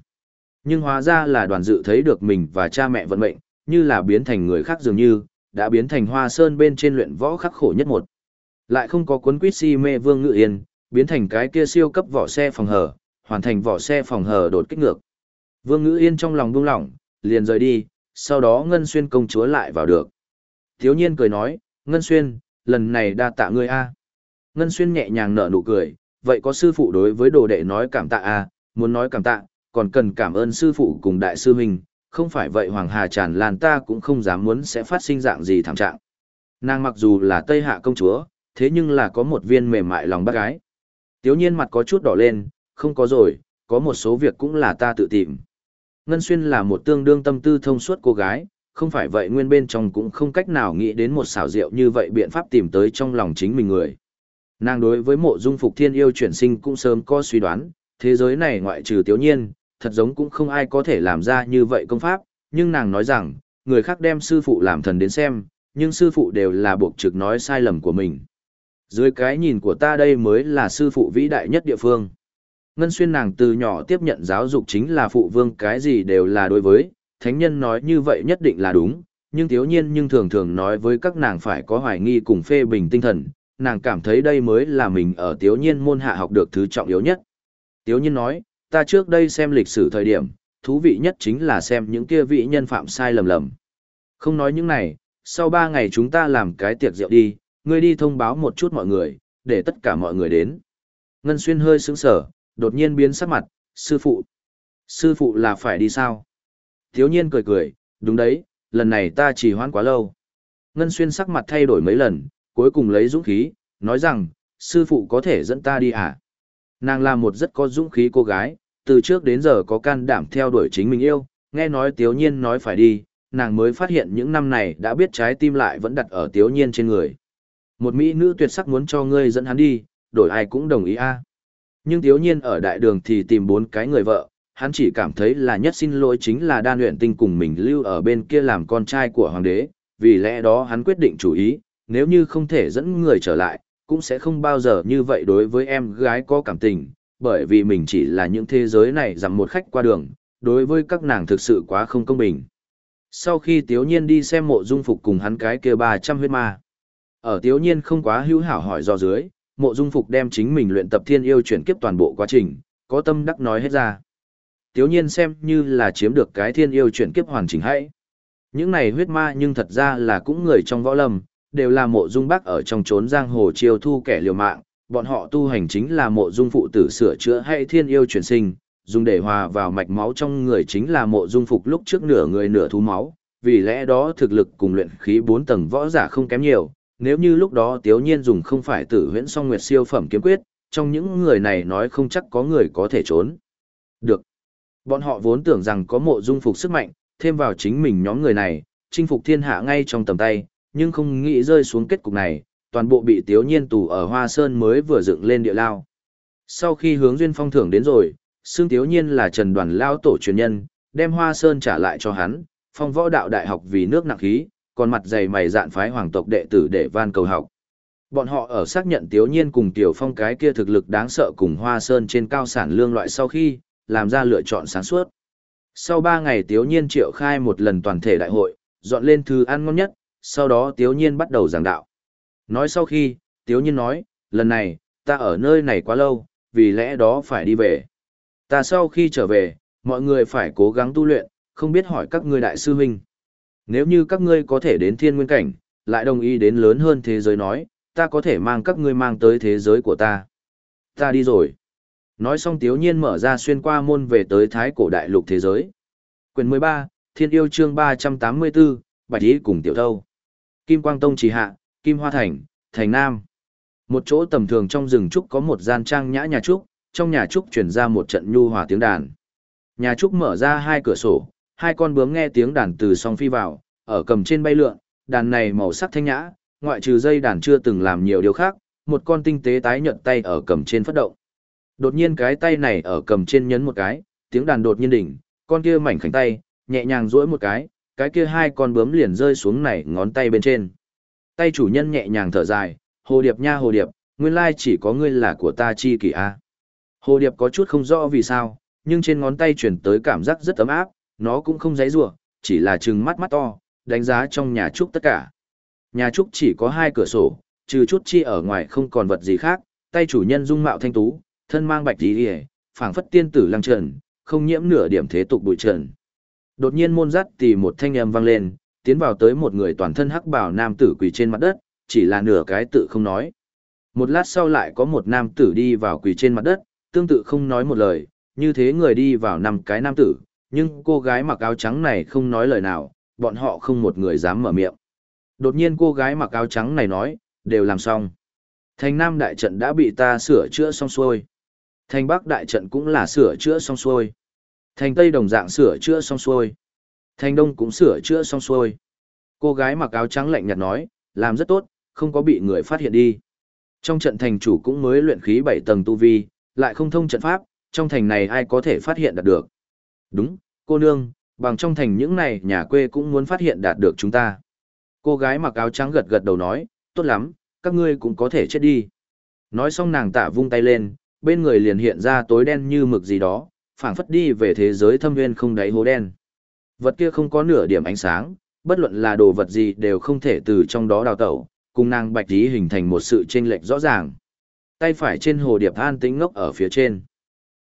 Nhưng hóa ra là đoàn dự thấy được mình và cha mẹ vận mệnh, như là biến thành người khác dường như, đã biến thành hoa sơn bên trên luyện võ khắc khổ nhất một. Lại không có cuốn quýt si mê vương ngự yên, biến thành cái kia siêu cấp vỏ xe phòng hở, hoàn thành vỏ xe phòng hở đột kích ngược. Vương ngự yên trong lòng buông lỏng, liền rời đi, sau đó Ngân Xuyên công chúa lại vào được. Thiếu nhiên cười nói, Ngân Xuyên, lần này đa tạ ngươi a. Ngân Xuyên nhẹ nhàng nở nụ cười, vậy có sư phụ đối với đồ đệ nói cảm tạ à? muốn nói cảm tạ, còn cần cảm ơn sư phụ cùng đại sư huynh, không phải vậy Hoàng Hà tràn lan ta cũng không dám muốn sẽ phát sinh dạng gì thảm trạng. Nàng mặc dù là Tây Hạ công chúa, thế nhưng là có một viên mềm mại lòng bác gái. Tiếu nhiên mặt có chút đỏ lên, không có rồi, có một số việc cũng là ta tự tìm. Ngân Xuyên là một tương đương tâm tư thông suốt cô gái, không phải vậy nguyên bên trong cũng không cách nào nghĩ đến một xảo diệu như vậy biện pháp tìm tới trong lòng chính mình người. Nàng đối với mộ dung phục thiên yêu chuyển sinh cũng sớm có suy đoán, thế giới này ngoại trừ tiểu nhiên, thật giống cũng không ai có thể làm ra như vậy công pháp, nhưng nàng nói rằng, người khác đem sư phụ làm thần đến xem, nhưng sư phụ đều là buộc trực nói sai lầm của mình. Dưới cái nhìn của ta đây mới là sư phụ vĩ đại nhất địa phương. Ngân xuyên nàng từ nhỏ tiếp nhận giáo dục chính là phụ vương cái gì đều là đối với, thánh nhân nói như vậy nhất định là đúng, nhưng thiếu nhiên nhưng thường thường nói với các nàng phải có hoài nghi cùng phê bình tinh thần, nàng cảm thấy đây mới là mình ở thiếu nhiên môn hạ học được thứ trọng yếu nhất. Thiếu nhiên nói, ta trước đây xem lịch sử thời điểm, thú vị nhất chính là xem những kia vị nhân phạm sai lầm lầm. Không nói những này, sau ba ngày chúng ta làm cái tiệc rượu đi, ngươi đi thông báo một chút mọi người, để tất cả mọi người đến. Ngân Xuyên hơi sững sở, đột nhiên biến sắc mặt, sư phụ. Sư phụ là phải đi sao? Thiếu nhiên cười cười, đúng đấy, lần này ta chỉ hoãn quá lâu. Ngân Xuyên sắc mặt thay đổi mấy lần, cuối cùng lấy dũng khí, nói rằng, sư phụ có thể dẫn ta đi à? Nàng là một rất có dũng khí cô gái, từ trước đến giờ có can đảm theo đuổi chính mình yêu, nghe nói Tiếu Nhiên nói phải đi, nàng mới phát hiện những năm này đã biết trái tim lại vẫn đặt ở Tiếu Nhiên trên người. Một mỹ nữ tuyệt sắc muốn cho ngươi dẫn hắn đi, đổi ai cũng đồng ý a. Nhưng Tiếu Nhiên ở đại đường thì tìm bốn cái người vợ, hắn chỉ cảm thấy là nhất xin lỗi chính là đan luyện tinh cùng mình lưu ở bên kia làm con trai của hoàng đế, vì lẽ đó hắn quyết định chủ ý, nếu như không thể dẫn người trở lại, cũng sẽ không bao giờ như vậy đối với em gái có cảm tình, bởi vì mình chỉ là những thế giới này dằm một khách qua đường, đối với các nàng thực sự quá không công bình. Sau khi Tiếu Nhiên đi xem mộ dung phục cùng hắn cái kia 300 huyết ma, ở Tiếu Nhiên không quá hữu hảo hỏi do dưới, mộ dung phục đem chính mình luyện tập thiên yêu chuyển kiếp toàn bộ quá trình, có tâm đắc nói hết ra. Tiếu Nhiên xem như là chiếm được cái thiên yêu chuyển kiếp hoàn chỉnh hãy. Những này huyết ma nhưng thật ra là cũng người trong võ lâm, đều là mộ dung bác ở trong trốn giang hồ chiêu thu kẻ liều mạng, bọn họ tu hành chính là mộ dung phụ tử sửa chữa hay thiên yêu chuyển sinh, dùng để hòa vào mạch máu trong người chính là mộ dung phục lúc trước nửa người nửa thú máu, vì lẽ đó thực lực cùng luyện khí 4 tầng võ giả không kém nhiều, nếu như lúc đó Tiếu Nhiên dùng không phải tử huyễn song nguyệt siêu phẩm kiếm quyết, trong những người này nói không chắc có người có thể trốn. Được. Bọn họ vốn tưởng rằng có mộ dung phục sức mạnh, thêm vào chính mình nhóm người này, chinh phục thiên hạ ngay trong tầm tay, nhưng không nghĩ rơi xuống kết cục này, toàn bộ bị Tiếu Nhiên tù ở Hoa Sơn mới vừa dựng lên địa lao. Sau khi hướng duyên phong thưởng đến rồi, xương Tiếu Nhiên là Trần Đoàn lao tổ truyền nhân, đem Hoa Sơn trả lại cho hắn, phong võ đạo đại học vì nước nặng khí, còn mặt dày mày dạn phái hoàng tộc đệ tử để van cầu học. Bọn họ ở xác nhận Tiếu Nhiên cùng Tiểu Phong cái kia thực lực đáng sợ cùng Hoa Sơn trên cao sản lương loại sau khi, làm ra lựa chọn sáng suốt. Sau 3 ngày Tiếu Nhiên triệu khai một lần toàn thể đại hội, dọn lên thư ăn ngon nhất, sau đó Tiếu Nhiên bắt đầu giảng đạo. Nói sau khi, Tiếu Nhiên nói, lần này, ta ở nơi này quá lâu, vì lẽ đó phải đi về. Ta sau khi trở về, mọi người phải cố gắng tu luyện, không biết hỏi các ngươi đại sư huynh. Nếu như các ngươi có thể đến thiên nguyên cảnh, lại đồng ý đến lớn hơn thế giới nói, ta có thể mang các ngươi mang tới thế giới của ta. Ta đi rồi. Nói xong tiếu nhiên mở ra xuyên qua môn về tới thái cổ đại lục thế giới. Quyền 13, Thiên yêu chương 384, Bạch Ý cùng Tiểu Thâu. Kim Quang Tông trì hạ, Kim Hoa Thành, Thành Nam. Một chỗ tầm thường trong rừng trúc có một gian trang nhã nhà trúc, trong nhà trúc truyền ra một trận nhu hòa tiếng đàn. Nhà trúc mở ra hai cửa sổ, hai con bướm nghe tiếng đàn từ song phi vào, ở cầm trên bay lượn, đàn này màu sắc thanh nhã, ngoại trừ dây đàn chưa từng làm nhiều điều khác, một con tinh tế tái nhận tay ở cầm trên phát động. Đột nhiên cái tay này ở cầm trên nhấn một cái, tiếng đàn đột nhiên đỉnh, con kia mảnh khảnh tay, nhẹ nhàng duỗi một cái, cái kia hai con bướm liền rơi xuống này ngón tay bên trên. Tay chủ nhân nhẹ nhàng thở dài, hồ điệp nha hồ điệp, nguyên lai chỉ có ngươi là của ta chi kỷ a. Hồ điệp có chút không rõ vì sao, nhưng trên ngón tay chuyển tới cảm giác rất ấm áp, nó cũng không giấy rủa chỉ là trừng mắt mắt to, đánh giá trong nhà trúc tất cả. Nhà trúc chỉ có hai cửa sổ, trừ chút chi ở ngoài không còn vật gì khác, tay chủ nhân dung mạo thanh tú, thân mang bạch tí hề, phảng phất tiên tử lăng trần, không nhiễm nửa điểm thế tục bụi trần. Đột nhiên môn rắt tì một thanh âm vang lên, tiến vào tới một người toàn thân hắc bảo nam tử quỳ trên mặt đất, chỉ là nửa cái tự không nói. Một lát sau lại có một nam tử đi vào quỳ trên mặt đất, tương tự không nói một lời, như thế người đi vào năm cái nam tử, nhưng cô gái mặc áo trắng này không nói lời nào, bọn họ không một người dám mở miệng. Đột nhiên cô gái mặc áo trắng này nói, đều làm xong. Thành Nam đại trận đã bị ta sửa chữa xong xuôi. Thành Bắc đại trận cũng là sửa chữa xong xuôi. Thành Tây đồng dạng sửa chữa xong xuôi. Thành Đông cũng sửa chữa xong xuôi. Cô gái mặc áo trắng lạnh nhạt nói, làm rất tốt, không có bị người phát hiện đi. Trong trận thành chủ cũng mới luyện khí 7 tầng tu vi, lại không thông trận pháp, trong thành này ai có thể phát hiện đạt được. Đúng, cô nương, bằng trong thành những này nhà quê cũng muốn phát hiện đạt được chúng ta. Cô gái mặc áo trắng gật gật đầu nói, tốt lắm, các ngươi cũng có thể chết đi. Nói xong nàng tạ vung tay lên, bên người liền hiện ra tối đen như mực gì đó, phảng phất đi về thế giới thâm nguyên không đáy hố đen. Vật kia không có nửa điểm ánh sáng, bất luận là đồ vật gì đều không thể từ trong đó đào tẩu, cùng nàng bạch tí hình thành một sự chênh lệch rõ ràng. Tay phải trên hồ điệp an tĩnh ngốc ở phía trên.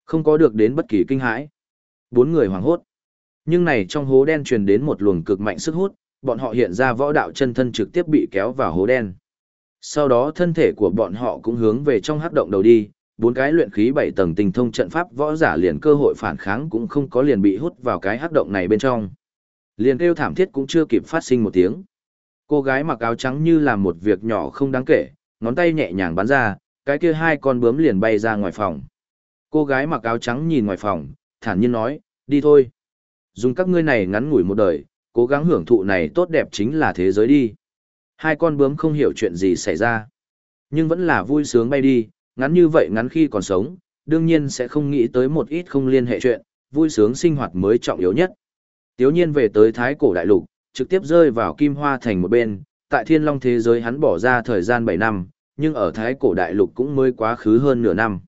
Không có được đến bất kỳ kinh hãi. Bốn người hoảng hốt. Nhưng này trong hố đen truyền đến một luồng cực mạnh sức hút, bọn họ hiện ra võ đạo chân thân trực tiếp bị kéo vào hố đen. Sau đó thân thể của bọn họ cũng hướng về trong hắc động đầu đi, bốn cái luyện khí bảy tầng tình thông trận pháp võ giả liền cơ hội phản kháng cũng không có liền bị hút vào cái hắc động này bên trong. Liền kêu thảm thiết cũng chưa kịp phát sinh một tiếng. Cô gái mặc áo trắng như làm một việc nhỏ không đáng kể, ngón tay nhẹ nhàng bắn ra, cái kia hai con bướm liền bay ra ngoài phòng. Cô gái mặc áo trắng nhìn ngoài phòng, thản nhiên nói, đi thôi. Dùng các ngươi này ngắn ngủi một đời, cố gắng hưởng thụ này tốt đẹp chính là thế giới đi. Hai con bướm không hiểu chuyện gì xảy ra, nhưng vẫn là vui sướng bay đi, ngắn như vậy ngắn khi còn sống, đương nhiên sẽ không nghĩ tới một ít không liên hệ chuyện, vui sướng sinh hoạt mới trọng yếu nhất. Tiếu nhiên về tới Thái Cổ Đại Lục, trực tiếp rơi vào Kim Hoa Thành một bên, tại Thiên Long thế giới hắn bỏ ra thời gian 7 năm, nhưng ở Thái Cổ Đại Lục cũng mới quá khứ hơn nửa năm.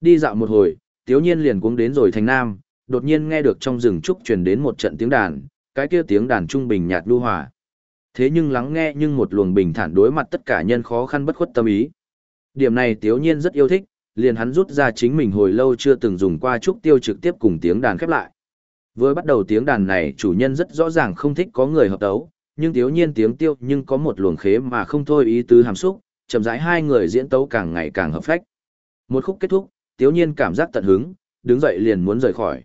Đi dạo một hồi, Tiếu nhiên liền cuống đến rồi thành Nam, đột nhiên nghe được trong rừng trúc truyền đến một trận tiếng đàn, cái kia tiếng đàn trung bình nhạt đu hòa. Thế nhưng lắng nghe nhưng một luồng bình thản đối mặt tất cả nhân khó khăn bất khuất tâm ý. Điểm này Tiếu Nhiên rất yêu thích, liền hắn rút ra chính mình hồi lâu chưa từng dùng qua trúc tiêu trực tiếp cùng tiếng đàn khép lại. Vừa bắt đầu tiếng đàn này chủ nhân rất rõ ràng không thích có người hợp tấu, nhưng Tiếu Nhiên tiếng tiêu nhưng có một luồng khế mà không thôi ý tứ hàm xúc, chậm rãi hai người diễn tấu càng ngày càng hợp phách. Một khúc kết thúc, Tiếu Nhiên cảm giác tận hứng, đứng dậy liền muốn rời khỏi.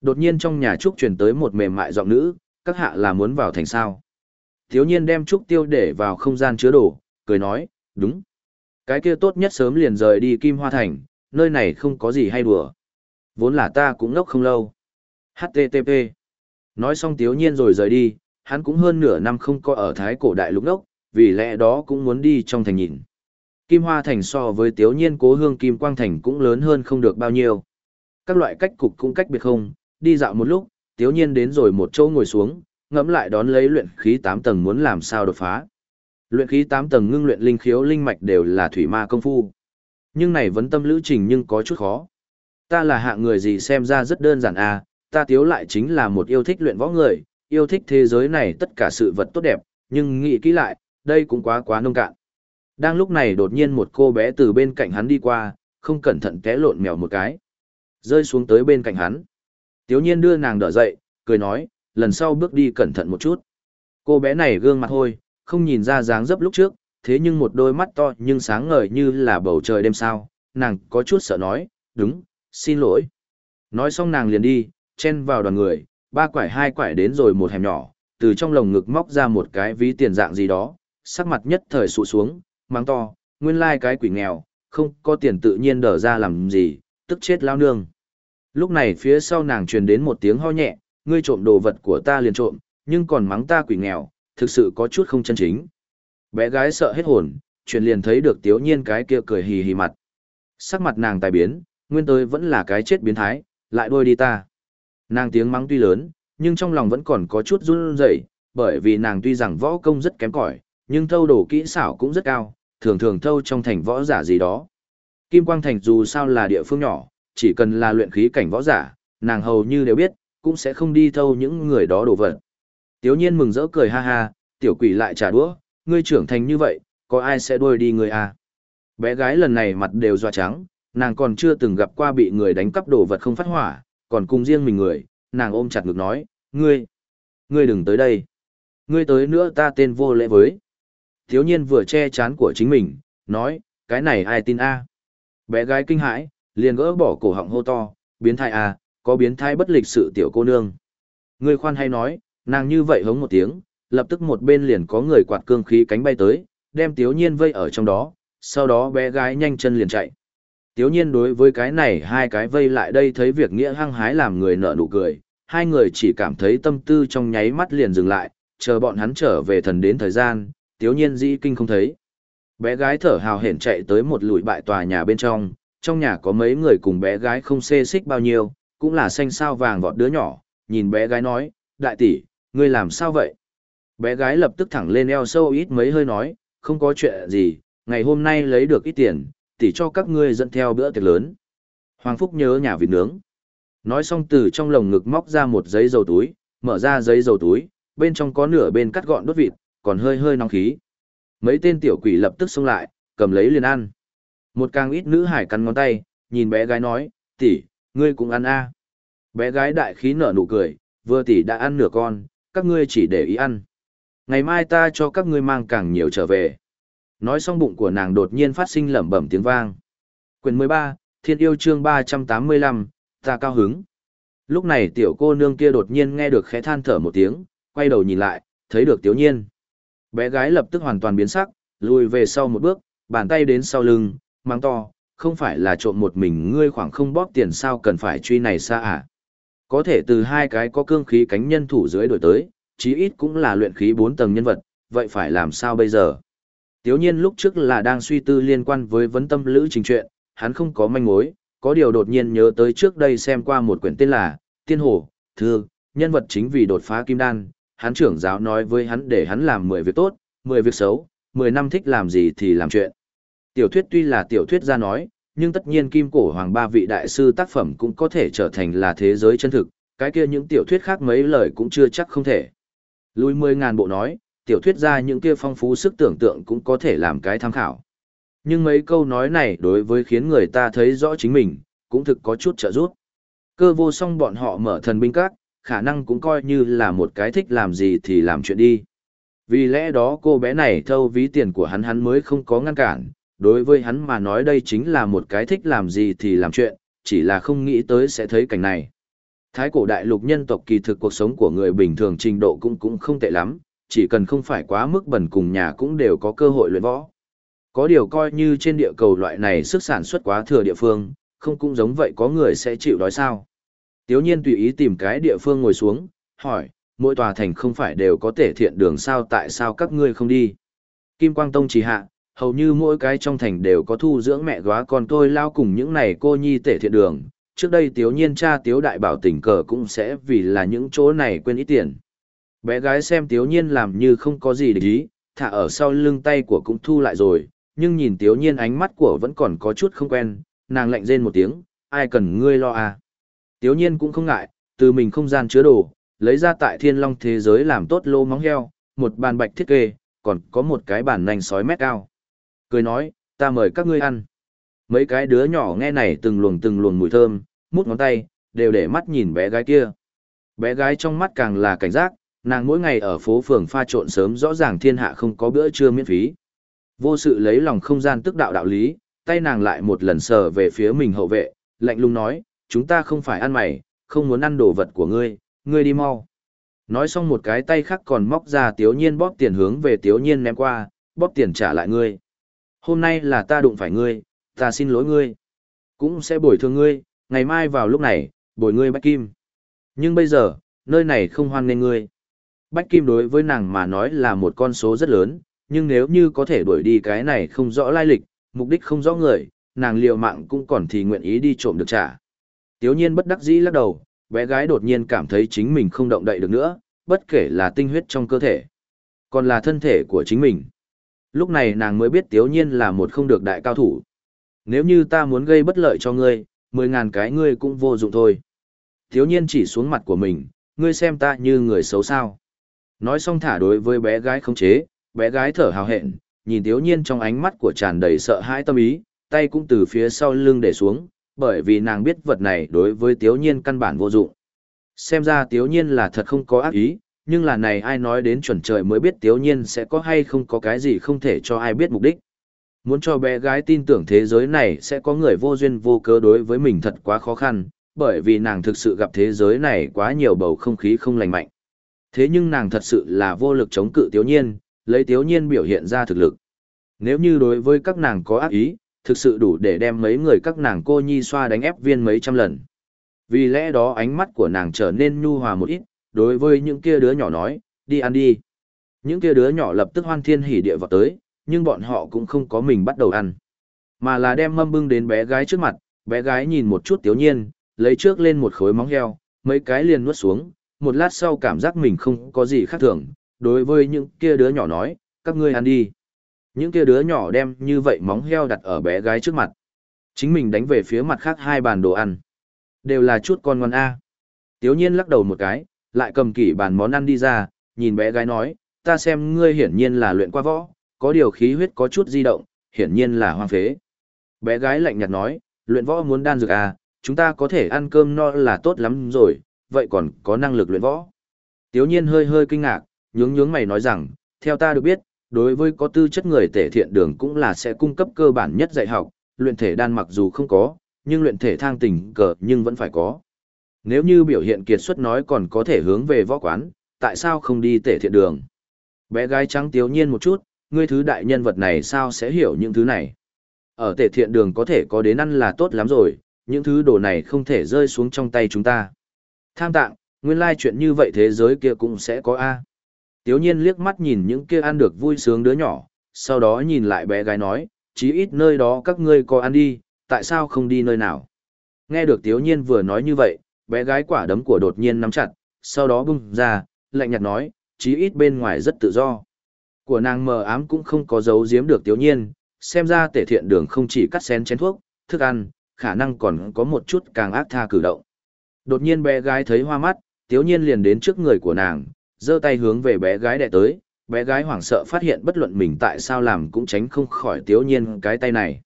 Đột nhiên trong nhà trúc truyền tới một mềm mại giọng nữ, các hạ là muốn vào thành sao. Tiếu Nhiên đem trúc tiêu để vào không gian chứa đồ, cười nói, đúng. Cái kia tốt nhất sớm liền rời đi Kim Hoa Thành, nơi này không có gì hay đùa. Vốn là ta cũng ngốc không lâu. HTTP. Nói xong Tiếu Nhiên rồi rời đi, hắn cũng hơn nửa năm không có ở Thái Cổ Đại Lục ngốc, vì lẽ đó cũng muốn đi trong thành nhìn. Kim Hoa Thành so với Tiếu Nhiên cố hương Kim Quang Thành cũng lớn hơn không được bao nhiêu. Các loại cách cục cũng cách biệt không, đi dạo một lúc, Tiếu Nhiên đến rồi một chỗ ngồi xuống, ngẫm lại đón lấy luyện khí 8 tầng muốn làm sao đột phá. Luyện khí 8 tầng ngưng luyện linh khiếu linh mạch đều là thủy ma công phu. Nhưng này vấn tâm lữ trình nhưng có chút khó. Ta là hạng người gì xem ra rất đơn giản à, ta tiếu lại chính là một yêu thích luyện võ người, yêu thích thế giới này tất cả sự vật tốt đẹp, nhưng nghĩ kỹ lại, đây cũng quá quá nông cạn. Đang lúc này đột nhiên một cô bé từ bên cạnh hắn đi qua, không cẩn thận té lộn mèo một cái. Rơi xuống tới bên cạnh hắn. Tiếu nhiên đưa nàng đỡ dậy, cười nói, lần sau bước đi cẩn thận một chút. Cô bé này gương mặt hôi, không nhìn ra dáng dấp lúc trước, thế nhưng một đôi mắt to nhưng sáng ngời như là bầu trời đêm sao, nàng có chút sợ nói, đúng, xin lỗi. Nói xong nàng liền đi, chen vào đoàn người, ba quải hai quải đến rồi một hẻm nhỏ, từ trong lồng ngực móc ra một cái ví tiền dạng gì đó, sắc mặt nhất thời sụ xuống, mang to, nguyên lai like cái quỷ nghèo, không có tiền tự nhiên đỡ ra làm gì, tức chết lao nương. Lúc này phía sau nàng truyền đến một tiếng ho nhẹ, ngươi trộm đồ vật của ta liền trộm, nhưng còn mắng ta quỷ nghèo, thực sự có chút không chân chính. Bé gái sợ hết hồn, truyền liền thấy được tiếu nhiên cái kia cười hì hì mặt. Sắc mặt nàng tài biến, nguyên tới vẫn là cái chết biến thái, lại đôi đi ta. Nàng tiếng mắng tuy lớn, nhưng trong lòng vẫn còn có chút run rẩy, bởi vì nàng tuy rằng võ công rất kém cỏi, nhưng thâu đồ kỹ xảo cũng rất cao, thường thường thâu trong thành võ giả gì đó. Kim Quang Thành dù sao là địa phương nhỏ, chỉ cần là luyện khí cảnh võ giả, nàng hầu như đều biết, cũng sẽ không đi thâu những người đó đổ vật. Tiếu nhiên mừng rỡ cười ha ha, tiểu quỷ lại trả đũa, ngươi trưởng thành như vậy, có ai sẽ đuôi đi người à? Bé gái lần này mặt đều doa trắng, nàng còn chưa từng gặp qua bị người đánh cắp đồ vật không phát hỏa, còn cùng riêng mình người, nàng ôm chặt ngực nói, ngươi, ngươi đừng tới đây. Ngươi tới nữa ta tên vô lễ với. Thiếu nhiên vừa che chán của chính mình, nói, cái này ai tin a? Bé gái kinh hãi, liền gỡ bỏ cổ họng hô to, biến thai à có biến thai bất lịch sự tiểu cô nương. Ngươi khoan hay nói, nàng như vậy hống một tiếng, lập tức một bên liền có người quạt cương khí cánh bay tới, đem Tiếu Nhiên vây ở trong đó, sau đó bé gái nhanh chân liền chạy. Tiếu Nhiên đối với cái này hai cái vây lại đây thấy việc nghĩa hăng hái làm người nợ nụ cười, hai người chỉ cảm thấy tâm tư trong nháy mắt liền dừng lại, chờ bọn hắn trở về thần đến thời gian, Tiếu Nhiên dĩ kinh không thấy. Bé gái thở hào hển chạy tới một lùi bại tòa nhà bên trong, trong nhà có mấy người cùng bé gái không xê xích bao nhiêu, cũng là xanh sao vàng vọt đứa nhỏ, nhìn bé gái nói, đại tỷ, ngươi làm sao vậy? Bé gái lập tức thẳng lên eo sâu ít mấy hơi nói, không có chuyện gì, ngày hôm nay lấy được ít tiền, tỉ cho các ngươi dẫn theo bữa tiệc lớn. Hoàng Phúc nhớ nhà vịt nướng. Nói xong từ trong lồng ngực móc ra một giấy dầu túi, mở ra giấy dầu túi, bên trong có nửa bên cắt gọn đốt vịt, còn hơi hơi nóng khí. Mấy tên tiểu quỷ lập tức xông lại, cầm lấy liền ăn. Một càng ít nữ hải cắn ngón tay, nhìn bé gái nói, tỷ, ngươi cũng ăn a. Bé gái đại khí nở nụ cười, vừa tỷ đã ăn nửa con, các ngươi chỉ để ý ăn. Ngày mai ta cho các ngươi mang càng nhiều trở về. Nói xong bụng của nàng đột nhiên phát sinh lẩm bẩm tiếng vang. Quyền 13, Thiên yêu chương 385, ta cao hứng. Lúc này tiểu cô nương kia đột nhiên nghe được khẽ than thở một tiếng, quay đầu nhìn lại, thấy được tiểu nhiên. Bé gái lập tức hoàn toàn biến sắc, lùi về sau một bước, bàn tay đến sau lưng, mang to, không phải là trộm một mình ngươi khoảng không bóp tiền sao cần phải truy này xa à. Có thể từ hai cái có cương khí cánh nhân thủ dưới đổi tới, chí ít cũng là luyện khí bốn tầng nhân vật, vậy phải làm sao bây giờ? Tiếu nhiên lúc trước là đang suy tư liên quan với vấn tâm lữ trình chuyện, hắn không có manh mối, có điều đột nhiên nhớ tới trước đây xem qua một quyển tên là Tiên Hồ, Thư, nhân vật chính vì đột phá kim đan, hắn trưởng giáo nói với hắn để hắn làm 10 việc tốt, 10 việc xấu, 10 năm thích làm gì thì làm chuyện. Tiểu thuyết tuy là tiểu thuyết ra nói, nhưng tất nhiên kim cổ hoàng ba vị đại sư tác phẩm cũng có thể trở thành là thế giới chân thực, cái kia những tiểu thuyết khác mấy lời cũng chưa chắc không thể. Lùi 10.000 bộ nói, tiểu thuyết ra những kia phong phú sức tưởng tượng cũng có thể làm cái tham khảo. Nhưng mấy câu nói này đối với khiến người ta thấy rõ chính mình, cũng thực có chút trợ giúp. Cơ vô song bọn họ mở thần binh các, khả năng cũng coi như là một cái thích làm gì thì làm chuyện đi. Vì lẽ đó cô bé này thâu ví tiền của hắn hắn mới không có ngăn cản, đối với hắn mà nói đây chính là một cái thích làm gì thì làm chuyện, chỉ là không nghĩ tới sẽ thấy cảnh này. Thái cổ đại lục nhân tộc kỳ thực cuộc sống của người bình thường trình độ cũng cũng không tệ lắm, chỉ cần không phải quá mức bẩn cùng nhà cũng đều có cơ hội luyện võ. Có điều coi như trên địa cầu loại này sức sản xuất quá thừa địa phương, không cũng giống vậy có người sẽ chịu đói sao. Tiếu nhiên tùy ý tìm cái địa phương ngồi xuống, hỏi, mỗi tòa thành không phải đều có thể thiện đường sao tại sao các ngươi không đi. Kim Quang Tông chỉ hạ, hầu như mỗi cái trong thành đều có thu dưỡng mẹ góa con tôi lao cùng những này cô nhi tể thiện đường. Trước đây tiếu nhiên cha tiếu đại bảo tình cờ cũng sẽ vì là những chỗ này quên ít tiền. Bé gái xem tiếu nhiên làm như không có gì để ý, thả ở sau lưng tay của cũng thu lại rồi, nhưng nhìn tiếu nhiên ánh mắt của vẫn còn có chút không quen, nàng lạnh rên một tiếng, ai cần ngươi lo à. Tiếu nhiên cũng không ngại, từ mình không gian chứa đồ, lấy ra tại thiên long thế giới làm tốt lô móng heo, một bàn bạch thiết kê, còn có một cái bàn nành sói mét cao. Cười nói, ta mời các ngươi ăn. Mấy cái đứa nhỏ nghe này từng luồng từng luồng mùi thơm, mút ngón tay, đều để mắt nhìn bé gái kia. Bé gái trong mắt càng là cảnh giác, nàng mỗi ngày ở phố phường pha trộn sớm rõ ràng thiên hạ không có bữa trưa miễn phí. Vô sự lấy lòng không gian tức đạo đạo lý, tay nàng lại một lần sờ về phía mình hậu vệ, lạnh lùng nói, chúng ta không phải ăn mày, không muốn ăn đồ vật của ngươi, ngươi đi mau. Nói xong một cái tay khác còn móc ra tiếu nhiên bóp tiền hướng về tiếu nhiên ném qua, bóp tiền trả lại ngươi. Hôm nay là ta đụng phải ngươi, ta xin lỗi ngươi. Cũng sẽ bồi thường ngươi, ngày mai vào lúc này, bồi ngươi Bách Kim. Nhưng bây giờ, nơi này không hoan nên ngươi. Bách Kim đối với nàng mà nói là một con số rất lớn, nhưng nếu như có thể đuổi đi cái này không rõ lai lịch, mục đích không rõ người, nàng liều mạng cũng còn thì nguyện ý đi trộm được trả. Tiếu nhiên bất đắc dĩ lắc đầu, bé gái đột nhiên cảm thấy chính mình không động đậy được nữa, bất kể là tinh huyết trong cơ thể, còn là thân thể của chính mình. Lúc này nàng mới biết tiếu nhiên là một không được đại cao thủ. Nếu như ta muốn gây bất lợi cho ngươi, mười ngàn cái ngươi cũng vô dụng thôi. Tiếu nhiên chỉ xuống mặt của mình, ngươi xem ta như người xấu sao. Nói xong thả đối với bé gái không chế, bé gái thở hào hẹn, nhìn tiếu nhiên trong ánh mắt của tràn đầy sợ hãi tâm ý, tay cũng từ phía sau lưng để xuống, bởi vì nàng biết vật này đối với tiếu nhiên căn bản vô dụng. Xem ra tiếu nhiên là thật không có ác ý, nhưng là này ai nói đến chuẩn trời mới biết tiếu nhiên sẽ có hay không có cái gì không thể cho ai biết mục đích. Muốn cho bé gái tin tưởng thế giới này sẽ có người vô duyên vô cớ đối với mình thật quá khó khăn, bởi vì nàng thực sự gặp thế giới này quá nhiều bầu không khí không lành mạnh. Thế nhưng nàng thật sự là vô lực chống cự tiếu nhiên, lấy tiếu nhiên biểu hiện ra thực lực. Nếu như đối với các nàng có ác ý, thực sự đủ để đem mấy người các nàng cô nhi xoa đánh ép viên mấy trăm lần. Vì lẽ đó ánh mắt của nàng trở nên nhu hòa một ít, đối với những kia đứa nhỏ nói, đi ăn đi. Những kia đứa nhỏ lập tức hoan thiên hỉ địa vào tới, nhưng bọn họ cũng không có mình bắt đầu ăn. Mà là đem mâm bưng đến bé gái trước mặt, bé gái nhìn một chút tiếu nhiên, lấy trước lên một khối móng heo, mấy cái liền nuốt xuống, một lát sau cảm giác mình không có gì khác thường, đối với những kia đứa nhỏ nói, các ngươi ăn đi. Những kia đứa nhỏ đem như vậy móng heo đặt ở bé gái trước mặt. Chính mình đánh về phía mặt khác hai bàn đồ ăn. Đều là chút con ngon A. Tiếu nhiên lắc đầu một cái, lại cầm kỷ bàn món ăn đi ra, nhìn bé gái nói, ta xem ngươi hiển nhiên là luyện qua võ, có điều khí huyết có chút di động, hiển nhiên là hoang phế. Bé gái lạnh nhạt nói, luyện võ muốn đan dược à, chúng ta có thể ăn cơm no là tốt lắm rồi, vậy còn có năng lực luyện võ. Tiếu nhiên hơi hơi kinh ngạc, nhướng nhướng mày nói rằng, theo ta được biết, đối với có tư chất người tể thiện đường cũng là sẽ cung cấp cơ bản nhất dạy học, luyện thể đan mặc dù không có, nhưng luyện thể thang tình cờ nhưng vẫn phải có. Nếu như biểu hiện kiệt xuất nói còn có thể hướng về võ quán, tại sao không đi tể thiện đường? Bé gái trắng tiếu nhiên một chút, ngươi thứ đại nhân vật này sao sẽ hiểu những thứ này? Ở tể thiện đường có thể có đến ăn là tốt lắm rồi, những thứ đồ này không thể rơi xuống trong tay chúng ta. Tham tạng, nguyên lai chuyện như vậy thế giới kia cũng sẽ có A. Tiếu nhiên liếc mắt nhìn những kia ăn được vui sướng đứa nhỏ, sau đó nhìn lại bé gái nói, chí ít nơi đó các ngươi có ăn đi, tại sao không đi nơi nào. Nghe được tiếu nhiên vừa nói như vậy, bé gái quả đấm của đột nhiên nắm chặt, sau đó bung ra, lạnh nhạt nói, chí ít bên ngoài rất tự do. Của nàng mờ ám cũng không có giấu giếm được tiểu nhiên, xem ra tể thiện đường không chỉ cắt xén chén thuốc, thức ăn, khả năng còn có một chút càng ác tha cử động. Đột nhiên bé gái thấy hoa mắt, tiểu nhiên liền đến trước người của nàng, giơ tay hướng về bé gái đẻ tới, bé gái hoảng sợ phát hiện bất luận mình tại sao làm cũng tránh không khỏi tiểu nhiên cái tay này.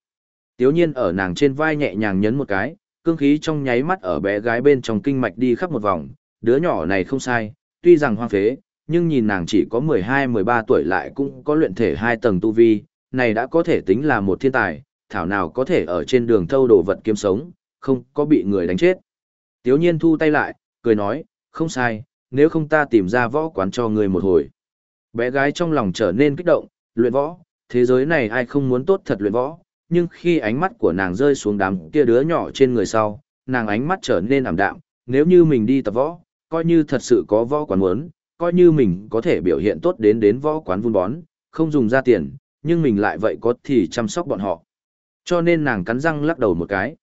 tiểu nhiên ở nàng trên vai nhẹ nhàng nhấn một cái, cương khí trong nháy mắt ở bé gái bên trong kinh mạch đi khắp một vòng, đứa nhỏ này không sai, tuy rằng hoang phế, nhưng nhìn nàng chỉ có 12-13 tuổi lại cũng có luyện thể hai tầng tu vi, này đã có thể tính là một thiên tài, thảo nào có thể ở trên đường thâu đồ vật kiếm sống, không có bị người đánh chết. Tiếu nhiên thu tay lại, cười nói, không sai, nếu không ta tìm ra võ quán cho người một hồi. Bé gái trong lòng trở nên kích động, luyện võ, thế giới này ai không muốn tốt thật luyện võ, nhưng khi ánh mắt của nàng rơi xuống đám kia đứa nhỏ trên người sau, nàng ánh mắt trở nên ảm đạm, nếu như mình đi tập võ, coi như thật sự có võ quán muốn, coi như mình có thể biểu hiện tốt đến đến võ quán vun bón, không dùng ra tiền, nhưng mình lại vậy có thì chăm sóc bọn họ. Cho nên nàng cắn răng lắc đầu một cái.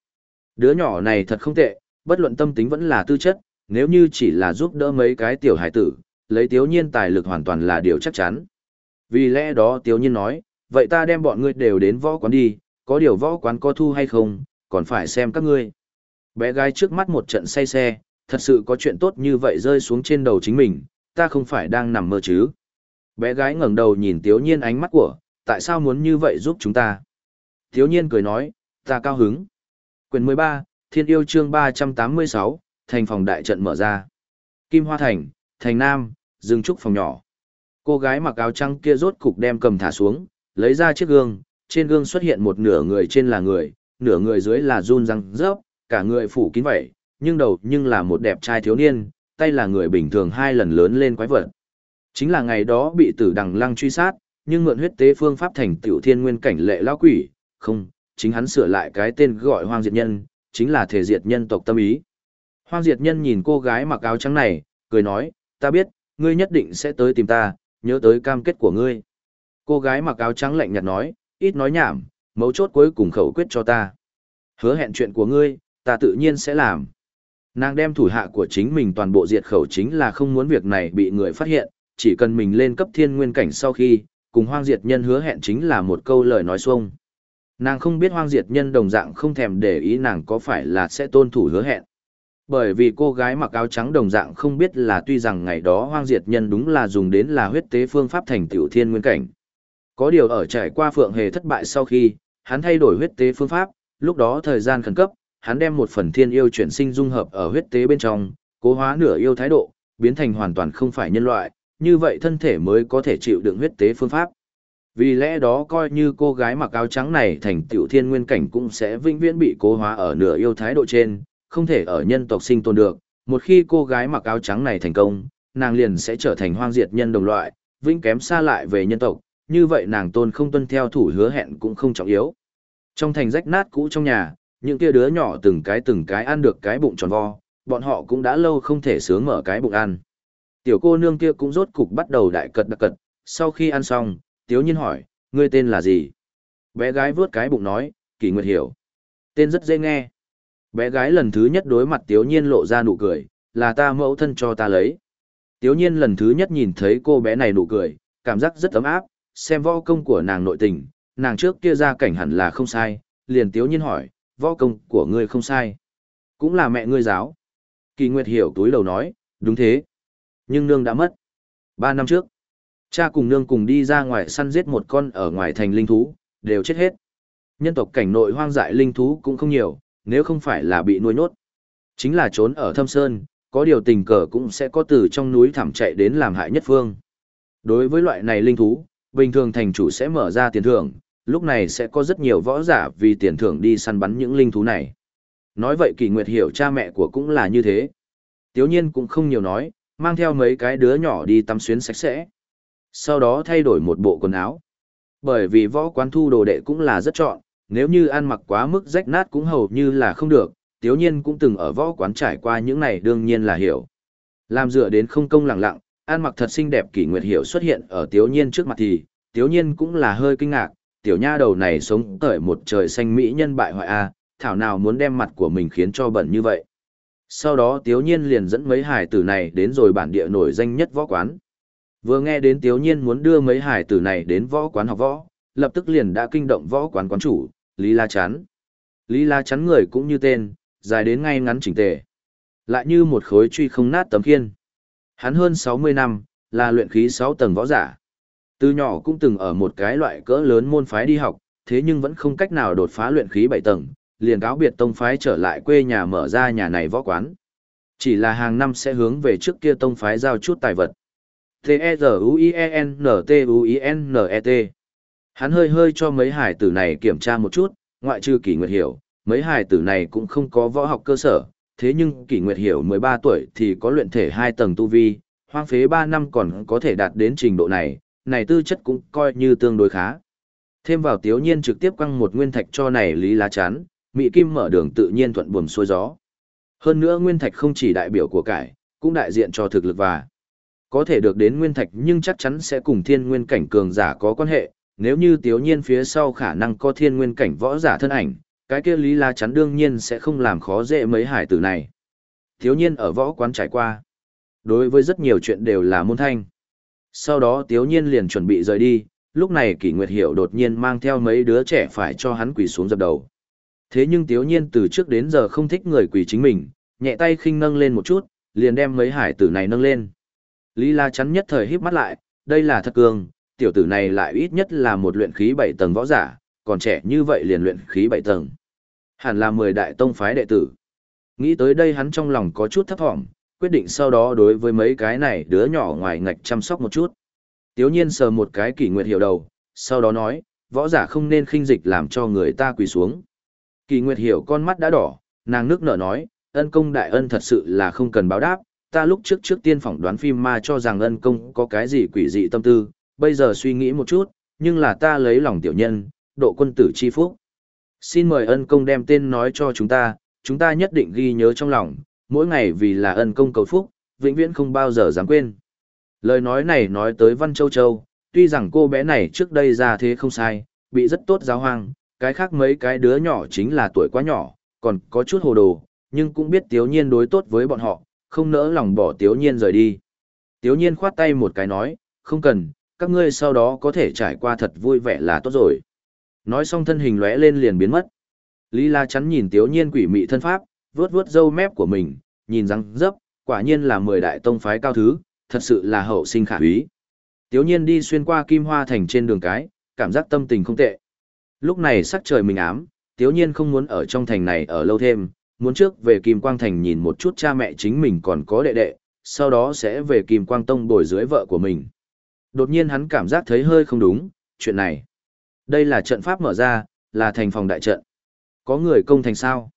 Đứa nhỏ này thật không tệ, bất luận tâm tính vẫn là tư chất, nếu như chỉ là giúp đỡ mấy cái tiểu hải tử, lấy tiếu nhiên tài lực hoàn toàn là điều chắc chắn. Vì lẽ đó tiếu nhiên nói, vậy ta đem bọn ngươi đều đến võ quán đi, có điều võ quán có thu hay không, còn phải xem các ngươi. Bé gái trước mắt một trận say xe, thật sự có chuyện tốt như vậy rơi xuống trên đầu chính mình, ta không phải đang nằm mơ chứ. Bé gái ngẩng đầu nhìn tiếu nhiên ánh mắt của, tại sao muốn như vậy giúp chúng ta? Tiếu nhiên cười nói, ta cao hứng. Quyền 13, Thiên yêu chương 386, thành phòng đại trận mở ra. Kim Hoa Thành, Thành Nam, dừng trúc phòng nhỏ. Cô gái mặc áo trắng kia rốt cục đem cầm thả xuống, lấy ra chiếc gương, trên gương xuất hiện một nửa người trên là người, nửa người dưới là run răng rớp, cả người phủ kín vậy, nhưng đầu nhưng là một đẹp trai thiếu niên, tay là người bình thường hai lần lớn lên quái vật. Chính là ngày đó bị tử đằng lăng truy sát, nhưng mượn huyết tế phương pháp thành tiểu thiên nguyên cảnh lệ lão quỷ, không, chính hắn sửa lại cái tên gọi hoang diệt nhân, chính là thể diệt nhân tộc tâm ý. Hoang diệt nhân nhìn cô gái mặc áo trắng này, cười nói, ta biết, ngươi nhất định sẽ tới tìm ta, nhớ tới cam kết của ngươi. Cô gái mặc áo trắng lạnh nhạt nói, ít nói nhảm, mấu chốt cuối cùng khẩu quyết cho ta. Hứa hẹn chuyện của ngươi, ta tự nhiên sẽ làm. Nàng đem thủ hạ của chính mình toàn bộ diệt khẩu chính là không muốn việc này bị người phát hiện, chỉ cần mình lên cấp thiên nguyên cảnh sau khi, cùng hoang diệt nhân hứa hẹn chính là một câu lời nói xuông. Nàng không biết hoang diệt nhân đồng dạng không thèm để ý nàng có phải là sẽ tôn thủ hứa hẹn. Bởi vì cô gái mặc áo trắng đồng dạng không biết là tuy rằng ngày đó hoang diệt nhân đúng là dùng đến là huyết tế phương pháp thành tiểu thiên nguyên cảnh. Có điều ở trải qua phượng hề thất bại sau khi, hắn thay đổi huyết tế phương pháp, lúc đó thời gian khẩn cấp, hắn đem một phần thiên yêu chuyển sinh dung hợp ở huyết tế bên trong, cố hóa nửa yêu thái độ, biến thành hoàn toàn không phải nhân loại, như vậy thân thể mới có thể chịu đựng huyết tế phương pháp. Vì lẽ đó coi như cô gái mặc áo trắng này thành tiểu thiên nguyên cảnh cũng sẽ vĩnh viễn bị cố hóa ở nửa yêu thái độ trên, không thể ở nhân tộc sinh tồn được. Một khi cô gái mặc áo trắng này thành công, nàng liền sẽ trở thành hoang diệt nhân đồng loại, vĩnh kém xa lại về nhân tộc, như vậy nàng tôn không tuân theo thủ hứa hẹn cũng không trọng yếu. Trong thành rách nát cũ trong nhà, những kia đứa nhỏ từng cái từng cái ăn được cái bụng tròn vo, bọn họ cũng đã lâu không thể sướng mở cái bụng ăn. Tiểu cô nương kia cũng rốt cục bắt đầu đại cật đặc cật, sau khi ăn xong, tiếu nhiên hỏi, ngươi tên là gì? Bé gái vướt cái bụng nói, kỳ nguyệt hiểu. Tên rất dễ nghe. Bé gái lần thứ nhất đối mặt tiếu nhiên lộ ra nụ cười, là ta mẫu thân cho ta lấy. Tiếu nhiên lần thứ nhất nhìn thấy cô bé này nụ cười, cảm giác rất ấm áp, xem võ công của nàng nội tình, nàng trước kia ra cảnh hẳn là không sai, liền tiếu nhiên hỏi, võ công của ngươi không sai. Cũng là mẹ ngươi giáo. Kỳ Nguyệt hiểu túi đầu nói, đúng thế. Nhưng nương đã mất. Ba năm trước, cha cùng nương cùng đi ra ngoài săn giết một con ở ngoài thành linh thú, đều chết hết. Nhân tộc cảnh nội hoang dại linh thú cũng không nhiều, nếu không phải là bị nuôi nốt. Chính là trốn ở thâm sơn, có điều tình cờ cũng sẽ có từ trong núi thảm chạy đến làm hại nhất phương. Đối với loại này linh thú, bình thường thành chủ sẽ mở ra tiền thưởng, lúc này sẽ có rất nhiều võ giả vì tiền thưởng đi săn bắn những linh thú này. Nói vậy kỳ nguyệt hiểu cha mẹ của cũng là như thế. Tiếu nhiên cũng không nhiều nói, mang theo mấy cái đứa nhỏ đi tắm xuyến sạch sẽ. Sau đó thay đổi một bộ quần áo. Bởi vì võ quán thu đồ đệ cũng là rất chọn, nếu như ăn mặc quá mức rách nát cũng hầu như là không được, tiếu nhiên cũng từng ở võ quán trải qua những này đương nhiên là hiểu. Làm dựa đến không công lặng lặng, An mặc thật xinh đẹp kỷ nguyệt hiểu xuất hiện ở tiếu nhiên trước mặt thì, tiếu nhiên cũng là hơi kinh ngạc, tiểu nha đầu này sống cởi một trời xanh mỹ nhân bại hoại a, thảo nào muốn đem mặt của mình khiến cho bẩn như vậy. Sau đó Tiếu Nhiên liền dẫn mấy hải tử này đến rồi bản địa nổi danh nhất võ quán. Vừa nghe đến Tiếu Nhiên muốn đưa mấy hải tử này đến võ quán học võ, lập tức liền đã kinh động võ quán quán chủ, Lý La Chắn. Lý La Chắn người cũng như tên, dài đến ngay ngắn chỉnh tề. Lại như một khối truy không nát tấm khiên. Hắn hơn 60 năm, là luyện khí 6 tầng võ giả. Từ nhỏ cũng từng ở một cái loại cỡ lớn môn phái đi học, thế nhưng vẫn không cách nào đột phá luyện khí 7 tầng, liền cáo biệt tông phái trở lại quê nhà mở ra nhà này võ quán. Chỉ là hàng năm sẽ hướng về trước kia tông phái giao chút tài vật. T-E-Z-U-I-E-N-T-U-I-N-E-T. Hắn hơi hơi cho mấy hải tử này kiểm tra một chút, ngoại trừ kỷ nguyệt hiểu, mấy hải tử này cũng không có võ học cơ sở, thế nhưng kỷ nguyệt hiểu 13 tuổi thì có luyện thể 2 tầng tu vi, hoang phế 3 năm còn có thể đạt đến trình độ này, này tư chất cũng coi như tương đối khá. Thêm vào tiếu nhiên trực tiếp quăng một nguyên thạch cho này lý lá chán Mỹ Kim mở đường tự nhiên thuận buồm xuôi gió. Hơn nữa nguyên thạch không chỉ đại biểu của cải, cũng đại diện cho thực lực và có thể được đến nguyên thạch nhưng chắc chắn sẽ cùng thiên nguyên cảnh cường giả có quan hệ, nếu như tiếu nhiên phía sau khả năng có thiên nguyên cảnh võ giả thân ảnh, cái kia lý la chắn đương nhiên sẽ không làm khó dễ mấy hải tử này. Thiếu nhiên ở võ quán trải qua. Đối với rất nhiều chuyện đều là môn thanh. Sau đó thiếu nhiên liền chuẩn bị rời đi, lúc này kỷ nguyệt hiểu đột nhiên mang theo mấy đứa trẻ phải cho hắn quỳ xuống dập đầu. Thế nhưng thiếu nhiên từ trước đến giờ không thích người quỳ chính mình, nhẹ tay khinh nâng lên một chút, liền đem mấy hải tử này nâng lên. Lý La chắn nhất thời híp mắt lại, đây là thật cường, tiểu tử này lại ít nhất là một luyện khí bảy tầng võ giả, còn trẻ như vậy liền luyện khí bảy tầng. Hẳn là 10 đại tông phái đệ tử. Nghĩ tới đây hắn trong lòng có chút thấp thỏm, quyết định sau đó đối với mấy cái này đứa nhỏ ngoài ngạch chăm sóc một chút. Tiếu nhiên sờ một cái kỷ nguyệt hiểu đầu, sau đó nói, võ giả không nên khinh dịch làm cho người ta quỳ xuống. Kỳ nguyệt hiểu con mắt đã đỏ, nàng nước nở nói, ân công đại ân thật sự là không cần báo đáp, ta lúc trước trước tiên phỏng đoán phim ma cho rằng ân công có cái gì quỷ dị tâm tư, bây giờ suy nghĩ một chút, nhưng là ta lấy lòng tiểu nhân, độ quân tử chi phúc. Xin mời ân công đem tên nói cho chúng ta, chúng ta nhất định ghi nhớ trong lòng, mỗi ngày vì là ân công cầu phúc, vĩnh viễn không bao giờ dám quên. Lời nói này nói tới Văn Châu Châu, tuy rằng cô bé này trước đây ra thế không sai, bị rất tốt giáo hoang, cái khác mấy cái đứa nhỏ chính là tuổi quá nhỏ, còn có chút hồ đồ, nhưng cũng biết Tiếu Nhiên đối tốt với bọn họ, không nỡ lòng bỏ Tiếu Nhiên rời đi. Tiếu Nhiên khoát tay một cái nói, không cần, các ngươi sau đó có thể trải qua thật vui vẻ là tốt rồi. Nói xong thân hình lóe lên liền biến mất. Lý La chắn nhìn Tiếu Nhiên quỷ mị thân pháp, vớt vớt râu mép của mình, nhìn răng dấp, quả nhiên là mười đại tông phái cao thứ, thật sự là hậu sinh khả úy. Tiếu Nhiên đi xuyên qua Kim Hoa Thành trên đường cái, cảm giác tâm tình không tệ. Lúc này sắc trời mình ám, Tiếu Nhiên không muốn ở trong thành này ở lâu thêm, muốn trước về Kim Quang Thành nhìn một chút cha mẹ chính mình còn có đệ đệ, sau đó sẽ về Kim Quang Tông bồi dưới vợ của mình. Đột nhiên hắn cảm giác thấy hơi không đúng, chuyện này. Đây là trận pháp mở ra, là thành phòng đại trận. Có người công thành sao?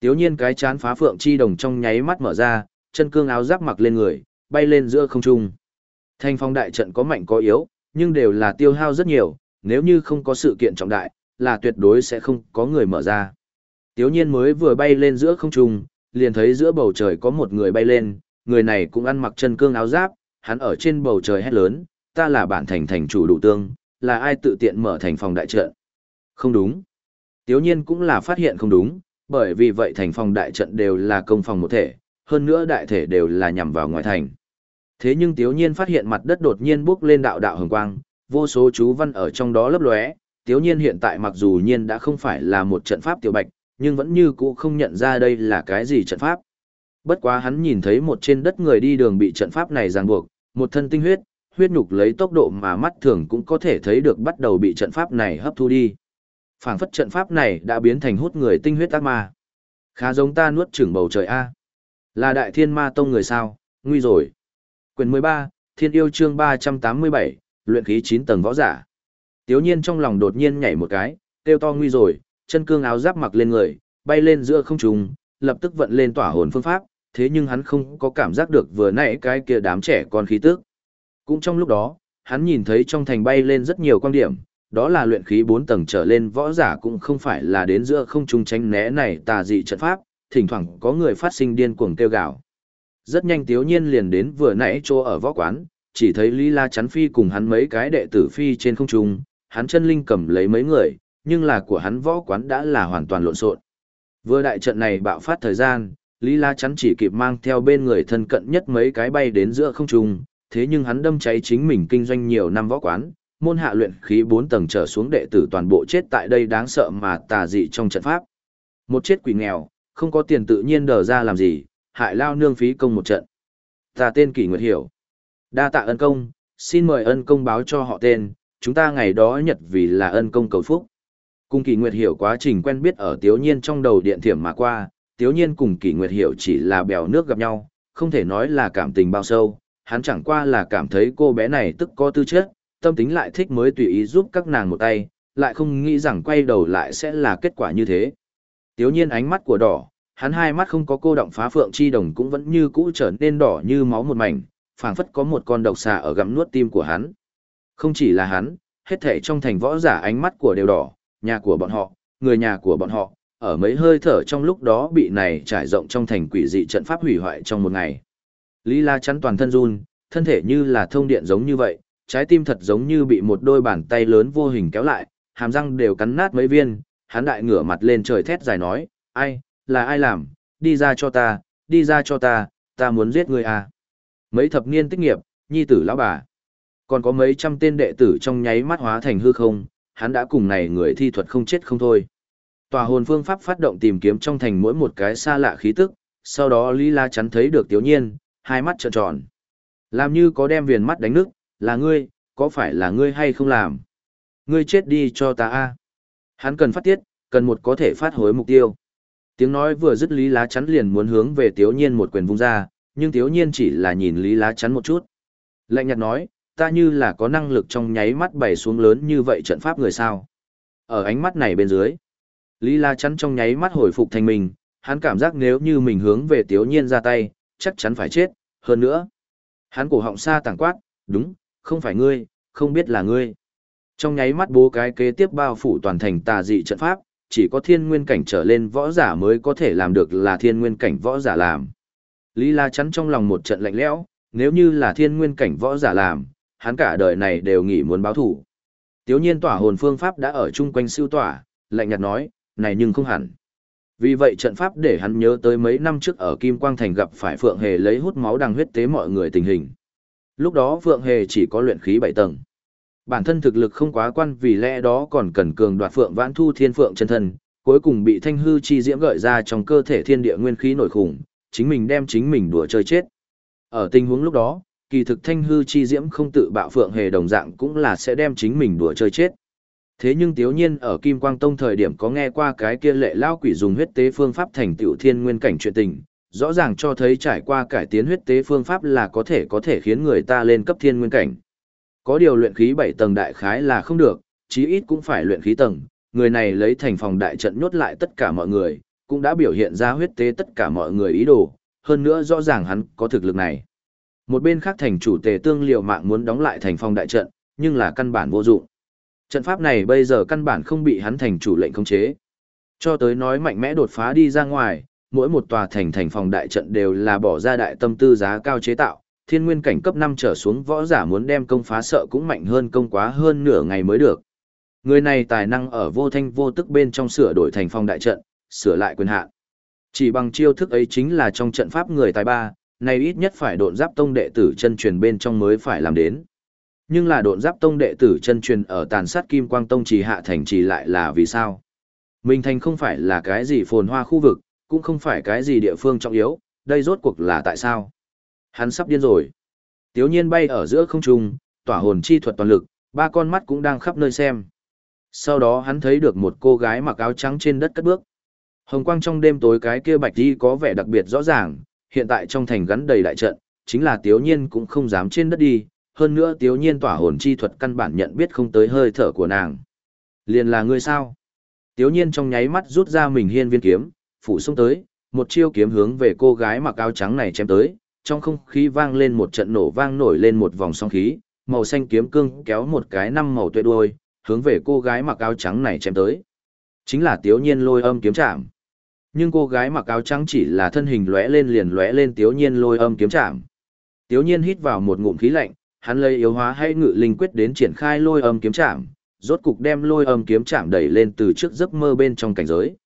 Tiếu nhiên cái chán phá phượng chi đồng trong nháy mắt mở ra, chân cương áo giáp mặc lên người, bay lên giữa không trung. Thành phòng đại trận có mạnh có yếu, nhưng đều là tiêu hao rất nhiều, nếu như không có sự kiện trọng đại, là tuyệt đối sẽ không có người mở ra. Tiếu nhiên mới vừa bay lên giữa không trung, liền thấy giữa bầu trời có một người bay lên, người này cũng ăn mặc chân cương áo giáp, hắn ở trên bầu trời hét lớn, ta là bản thành thành chủ đủ tương, là ai tự tiện mở thành phòng đại trận. Không đúng. Tiếu nhiên cũng là phát hiện không đúng, bởi vì vậy thành phòng đại trận đều là công phòng một thể, hơn nữa đại thể đều là nhằm vào ngoài thành. Thế nhưng Tiếu nhiên phát hiện mặt đất đột nhiên bốc lên đạo đạo hồng quang, vô số chú văn ở trong đó lấp lóe. Tiếu nhiên hiện tại mặc dù nhiên đã không phải là một trận pháp tiểu bạch, nhưng vẫn như cũ không nhận ra đây là cái gì trận pháp. Bất quá hắn nhìn thấy một trên đất người đi đường bị trận pháp này ràng buộc, một thân tinh huyết, huyết nhục lấy tốc độ mà mắt thường cũng có thể thấy được bắt đầu bị trận pháp này hấp thu đi. Phảng phất trận pháp này đã biến thành hút người tinh huyết ác ma. Khá giống ta nuốt chửng bầu trời A. Là đại thiên ma tông người sao, nguy rồi. Quyền 13, Thiên yêu chương 387, luyện khí 9 tầng võ giả. Tiếu nhiên trong lòng đột nhiên nhảy một cái, kêu to nguy rồi, chân cương áo giáp mặc lên người, bay lên giữa không trung, lập tức vận lên tỏa hồn phương pháp, thế nhưng hắn không có cảm giác được vừa nãy cái kia đám trẻ con khí tức. Cũng trong lúc đó, hắn nhìn thấy trong thành bay lên rất nhiều quan điểm, đó là luyện khí 4 tầng trở lên võ giả cũng không phải là đến giữa không trung tránh né này tà dị trận pháp, thỉnh thoảng có người phát sinh điên cuồng kêu gào. Rất nhanh Tiếu Nhiên liền đến vừa nãy chỗ ở võ quán, chỉ thấy Lý La chắn phi cùng hắn mấy cái đệ tử phi trên không trung, hắn chân linh cầm lấy mấy người, nhưng là của hắn võ quán đã là hoàn toàn lộn xộn. Vừa đại trận này bạo phát thời gian, Lý La chắn chỉ kịp mang theo bên người thân cận nhất mấy cái bay đến giữa không trung, thế nhưng hắn đâm cháy chính mình kinh doanh nhiều năm võ quán, môn hạ luyện khí 4 tầng trở xuống đệ tử toàn bộ chết tại đây đáng sợ mà tà dị trong trận pháp. Một chết quỷ nghèo, không có tiền tự nhiên đờ ra làm gì, hại lao nương phí công một trận. Ta tên Kỷ Nguyệt Hiểu. Đa tạ ân công, xin mời ân công báo cho họ tên, chúng ta ngày đó nhật vì là ân công cầu phúc. Cùng Kỷ Nguyệt Hiểu quá trình quen biết ở Tiếu Nhiên trong đầu điện thiểm mà qua, Tiếu Nhiên cùng Kỷ Nguyệt Hiểu chỉ là bèo nước gặp nhau, không thể nói là cảm tình bao sâu, hắn chẳng qua là cảm thấy cô bé này tức có tư chất, tâm tính lại thích mới tùy ý giúp các nàng một tay, lại không nghĩ rằng quay đầu lại sẽ là kết quả như thế. Tiếu nhiên ánh mắt của đỏ, hắn hai mắt không có cô động phá phượng chi đồng cũng vẫn như cũ trở nên đỏ như máu một mảnh, phảng phất có một con độc xà ở gặm nuốt tim của hắn. Không chỉ là hắn, hết thảy trong thành võ giả ánh mắt của đều đỏ, nhà của bọn họ, người nhà của bọn họ, ở mấy hơi thở trong lúc đó bị này trải rộng trong thành quỷ dị trận pháp hủy hoại trong một ngày. Lý La chắn toàn thân run, thân thể như là thông điện giống như vậy, trái tim thật giống như bị một đôi bàn tay lớn vô hình kéo lại, hàm răng đều cắn nát mấy viên, hắn đại ngửa mặt lên trời thét dài nói, ai, là ai làm, đi ra cho ta, đi ra cho ta, ta muốn giết người à. Mấy thập niên tích nghiệp, nhi tử lão bà. Còn có mấy trăm tên đệ tử trong nháy mắt hóa thành hư không, hắn đã cùng này người thi thuật không chết không thôi. Tòa hồn phương pháp phát động tìm kiếm trong thành mỗi một cái xa lạ khí tức, sau đó Lý La chắn thấy được Tiếu Nhiên, hai mắt trợn tròn. Làm như có đem viền mắt đánh nước, là ngươi, có phải là ngươi hay không làm? Ngươi chết đi cho ta a. Hắn cần phát tiết, cần một có thể phát hối mục tiêu. Tiếng nói vừa dứt Lý Lá Chắn liền muốn hướng về Tiếu Nhiên một quyền vung ra, nhưng Tiếu Nhiên chỉ là nhìn Lý Lá Chắn một chút. Lạnh nhạt nói, ta như là có năng lực trong nháy mắt bày xuống lớn như vậy trận pháp người sao. Ở ánh mắt này bên dưới, Lý La Chắn trong nháy mắt hồi phục thành mình, hắn cảm giác nếu như mình hướng về Tiếu Nhiên ra tay, chắc chắn phải chết, hơn nữa. Hắn cổ họng xa tàng quát, đúng, không phải ngươi, không biết là ngươi. Trong nháy mắt bố cái kế tiếp bao phủ toàn thành tà dị trận pháp, chỉ có thiên nguyên cảnh trở lên võ giả mới có thể làm được là thiên nguyên cảnh võ giả làm. Lý La chắn trong lòng một trận lạnh lẽo, nếu như là thiên nguyên cảnh võ giả làm, hắn cả đời này đều nghĩ muốn báo thủ. Tiếu nhiên tỏa hồn phương pháp đã ở chung quanh siêu tỏa, lạnh nhạt nói, này nhưng không hẳn. Vì vậy trận pháp để hắn nhớ tới mấy năm trước ở Kim Quang Thành gặp phải Phượng Hề lấy hút máu đằng huyết tế mọi người tình hình. Lúc đó Phượng Hề chỉ có luyện khí 7 tầng. Bản thân thực lực không quá quan vì lẽ đó còn cần cường đoạt Phượng Vãn Thu Thiên Phượng chân thân, cuối cùng bị thanh hư chi diễm gợi ra trong cơ thể thiên địa nguyên khí nổi khủng, chính mình đem chính mình đùa chơi chết. Ở tình huống lúc đó, kỳ thực thanh hư chi diễm không tự bạo Phượng Hề đồng dạng cũng là sẽ đem chính mình đùa chơi chết. Thế nhưng tiếu nhiên ở Kim Quang Tông thời điểm có nghe qua cái kia lệ lao quỷ dùng huyết tế phương pháp thành tiểu thiên nguyên cảnh chuyện tình, rõ ràng cho thấy trải qua cải tiến huyết tế phương pháp là có thể có thể khiến người ta lên cấp thiên nguyên cảnh. Có điều luyện khí 7 tầng đại khái là không được, chí ít cũng phải luyện khí tầng, người này lấy thành phòng đại trận nhốt lại tất cả mọi người, cũng đã biểu hiện ra huyết tế tất cả mọi người ý đồ, hơn nữa rõ ràng hắn có thực lực này. Một bên khác thành chủ tề tương liều mạng muốn đóng lại thành phòng đại trận, nhưng là căn bản vô dụng. Trận pháp này bây giờ căn bản không bị hắn thành chủ lệnh khống chế. Cho tới nói mạnh mẽ đột phá đi ra ngoài, mỗi một tòa thành thành phòng đại trận đều là bỏ ra đại tâm tư giá cao chế tạo, thiên nguyên cảnh cấp 5 trở xuống võ giả muốn đem công phá sợ cũng mạnh hơn công quá hơn nửa ngày mới được. Người này tài năng ở vô thanh vô tức bên trong sửa đổi thành phong đại trận, sửa lại quyền hạn. Chỉ bằng chiêu thức ấy chính là trong trận pháp người tài ba, này ít nhất phải độn giáp tông đệ tử chân truyền bên trong mới phải làm đến. Nhưng là độn giáp tông đệ tử chân truyền ở tàn sát kim quang tông trì hạ thành trì lại là vì sao? Minh thành không phải là cái gì phồn hoa khu vực, cũng không phải cái gì địa phương trọng yếu, đây rốt cuộc là tại sao? Hắn sắp điên rồi. Tiếu nhiên bay ở giữa không trung, tỏa hồn chi thuật toàn lực, ba con mắt cũng đang khắp nơi xem. Sau đó hắn thấy được một cô gái mặc áo trắng trên đất cất bước. Hồng quang trong đêm tối cái kia bạch đi có vẻ đặc biệt rõ ràng, hiện tại trong thành gắn đầy đại trận, chính là tiếu nhiên cũng không dám trên đất đi, hơn nữa tiếu nhiên tỏa hồn chi thuật căn bản nhận biết không tới hơi thở của nàng. Liền là ngươi sao? Tiếu nhiên trong nháy mắt rút ra mình hiên viên kiếm, phủ xông tới, một chiêu kiếm hướng về cô gái mặc áo trắng này chém tới, trong không khí vang lên một trận nổ vang nổi lên một vòng song khí, màu xanh kiếm cương kéo một cái năm màu tuệ đuôi, hướng về cô gái mặc áo trắng này chém tới. Chính là Tiếu Nhiên lôi âm kiếm chạm. Nhưng cô gái mặc áo trắng chỉ là thân hình lóe lên liền lóe lên Tiếu Nhiên lôi âm kiếm chạm. Tiếu Nhiên hít vào một ngụm khí lạnh, hắn lấy yếu hóa hay ngự linh quyết đến triển khai lôi âm kiếm chạm, rốt cục đem lôi âm kiếm chạm đẩy lên từ trước giấc mơ bên trong cảnh giới.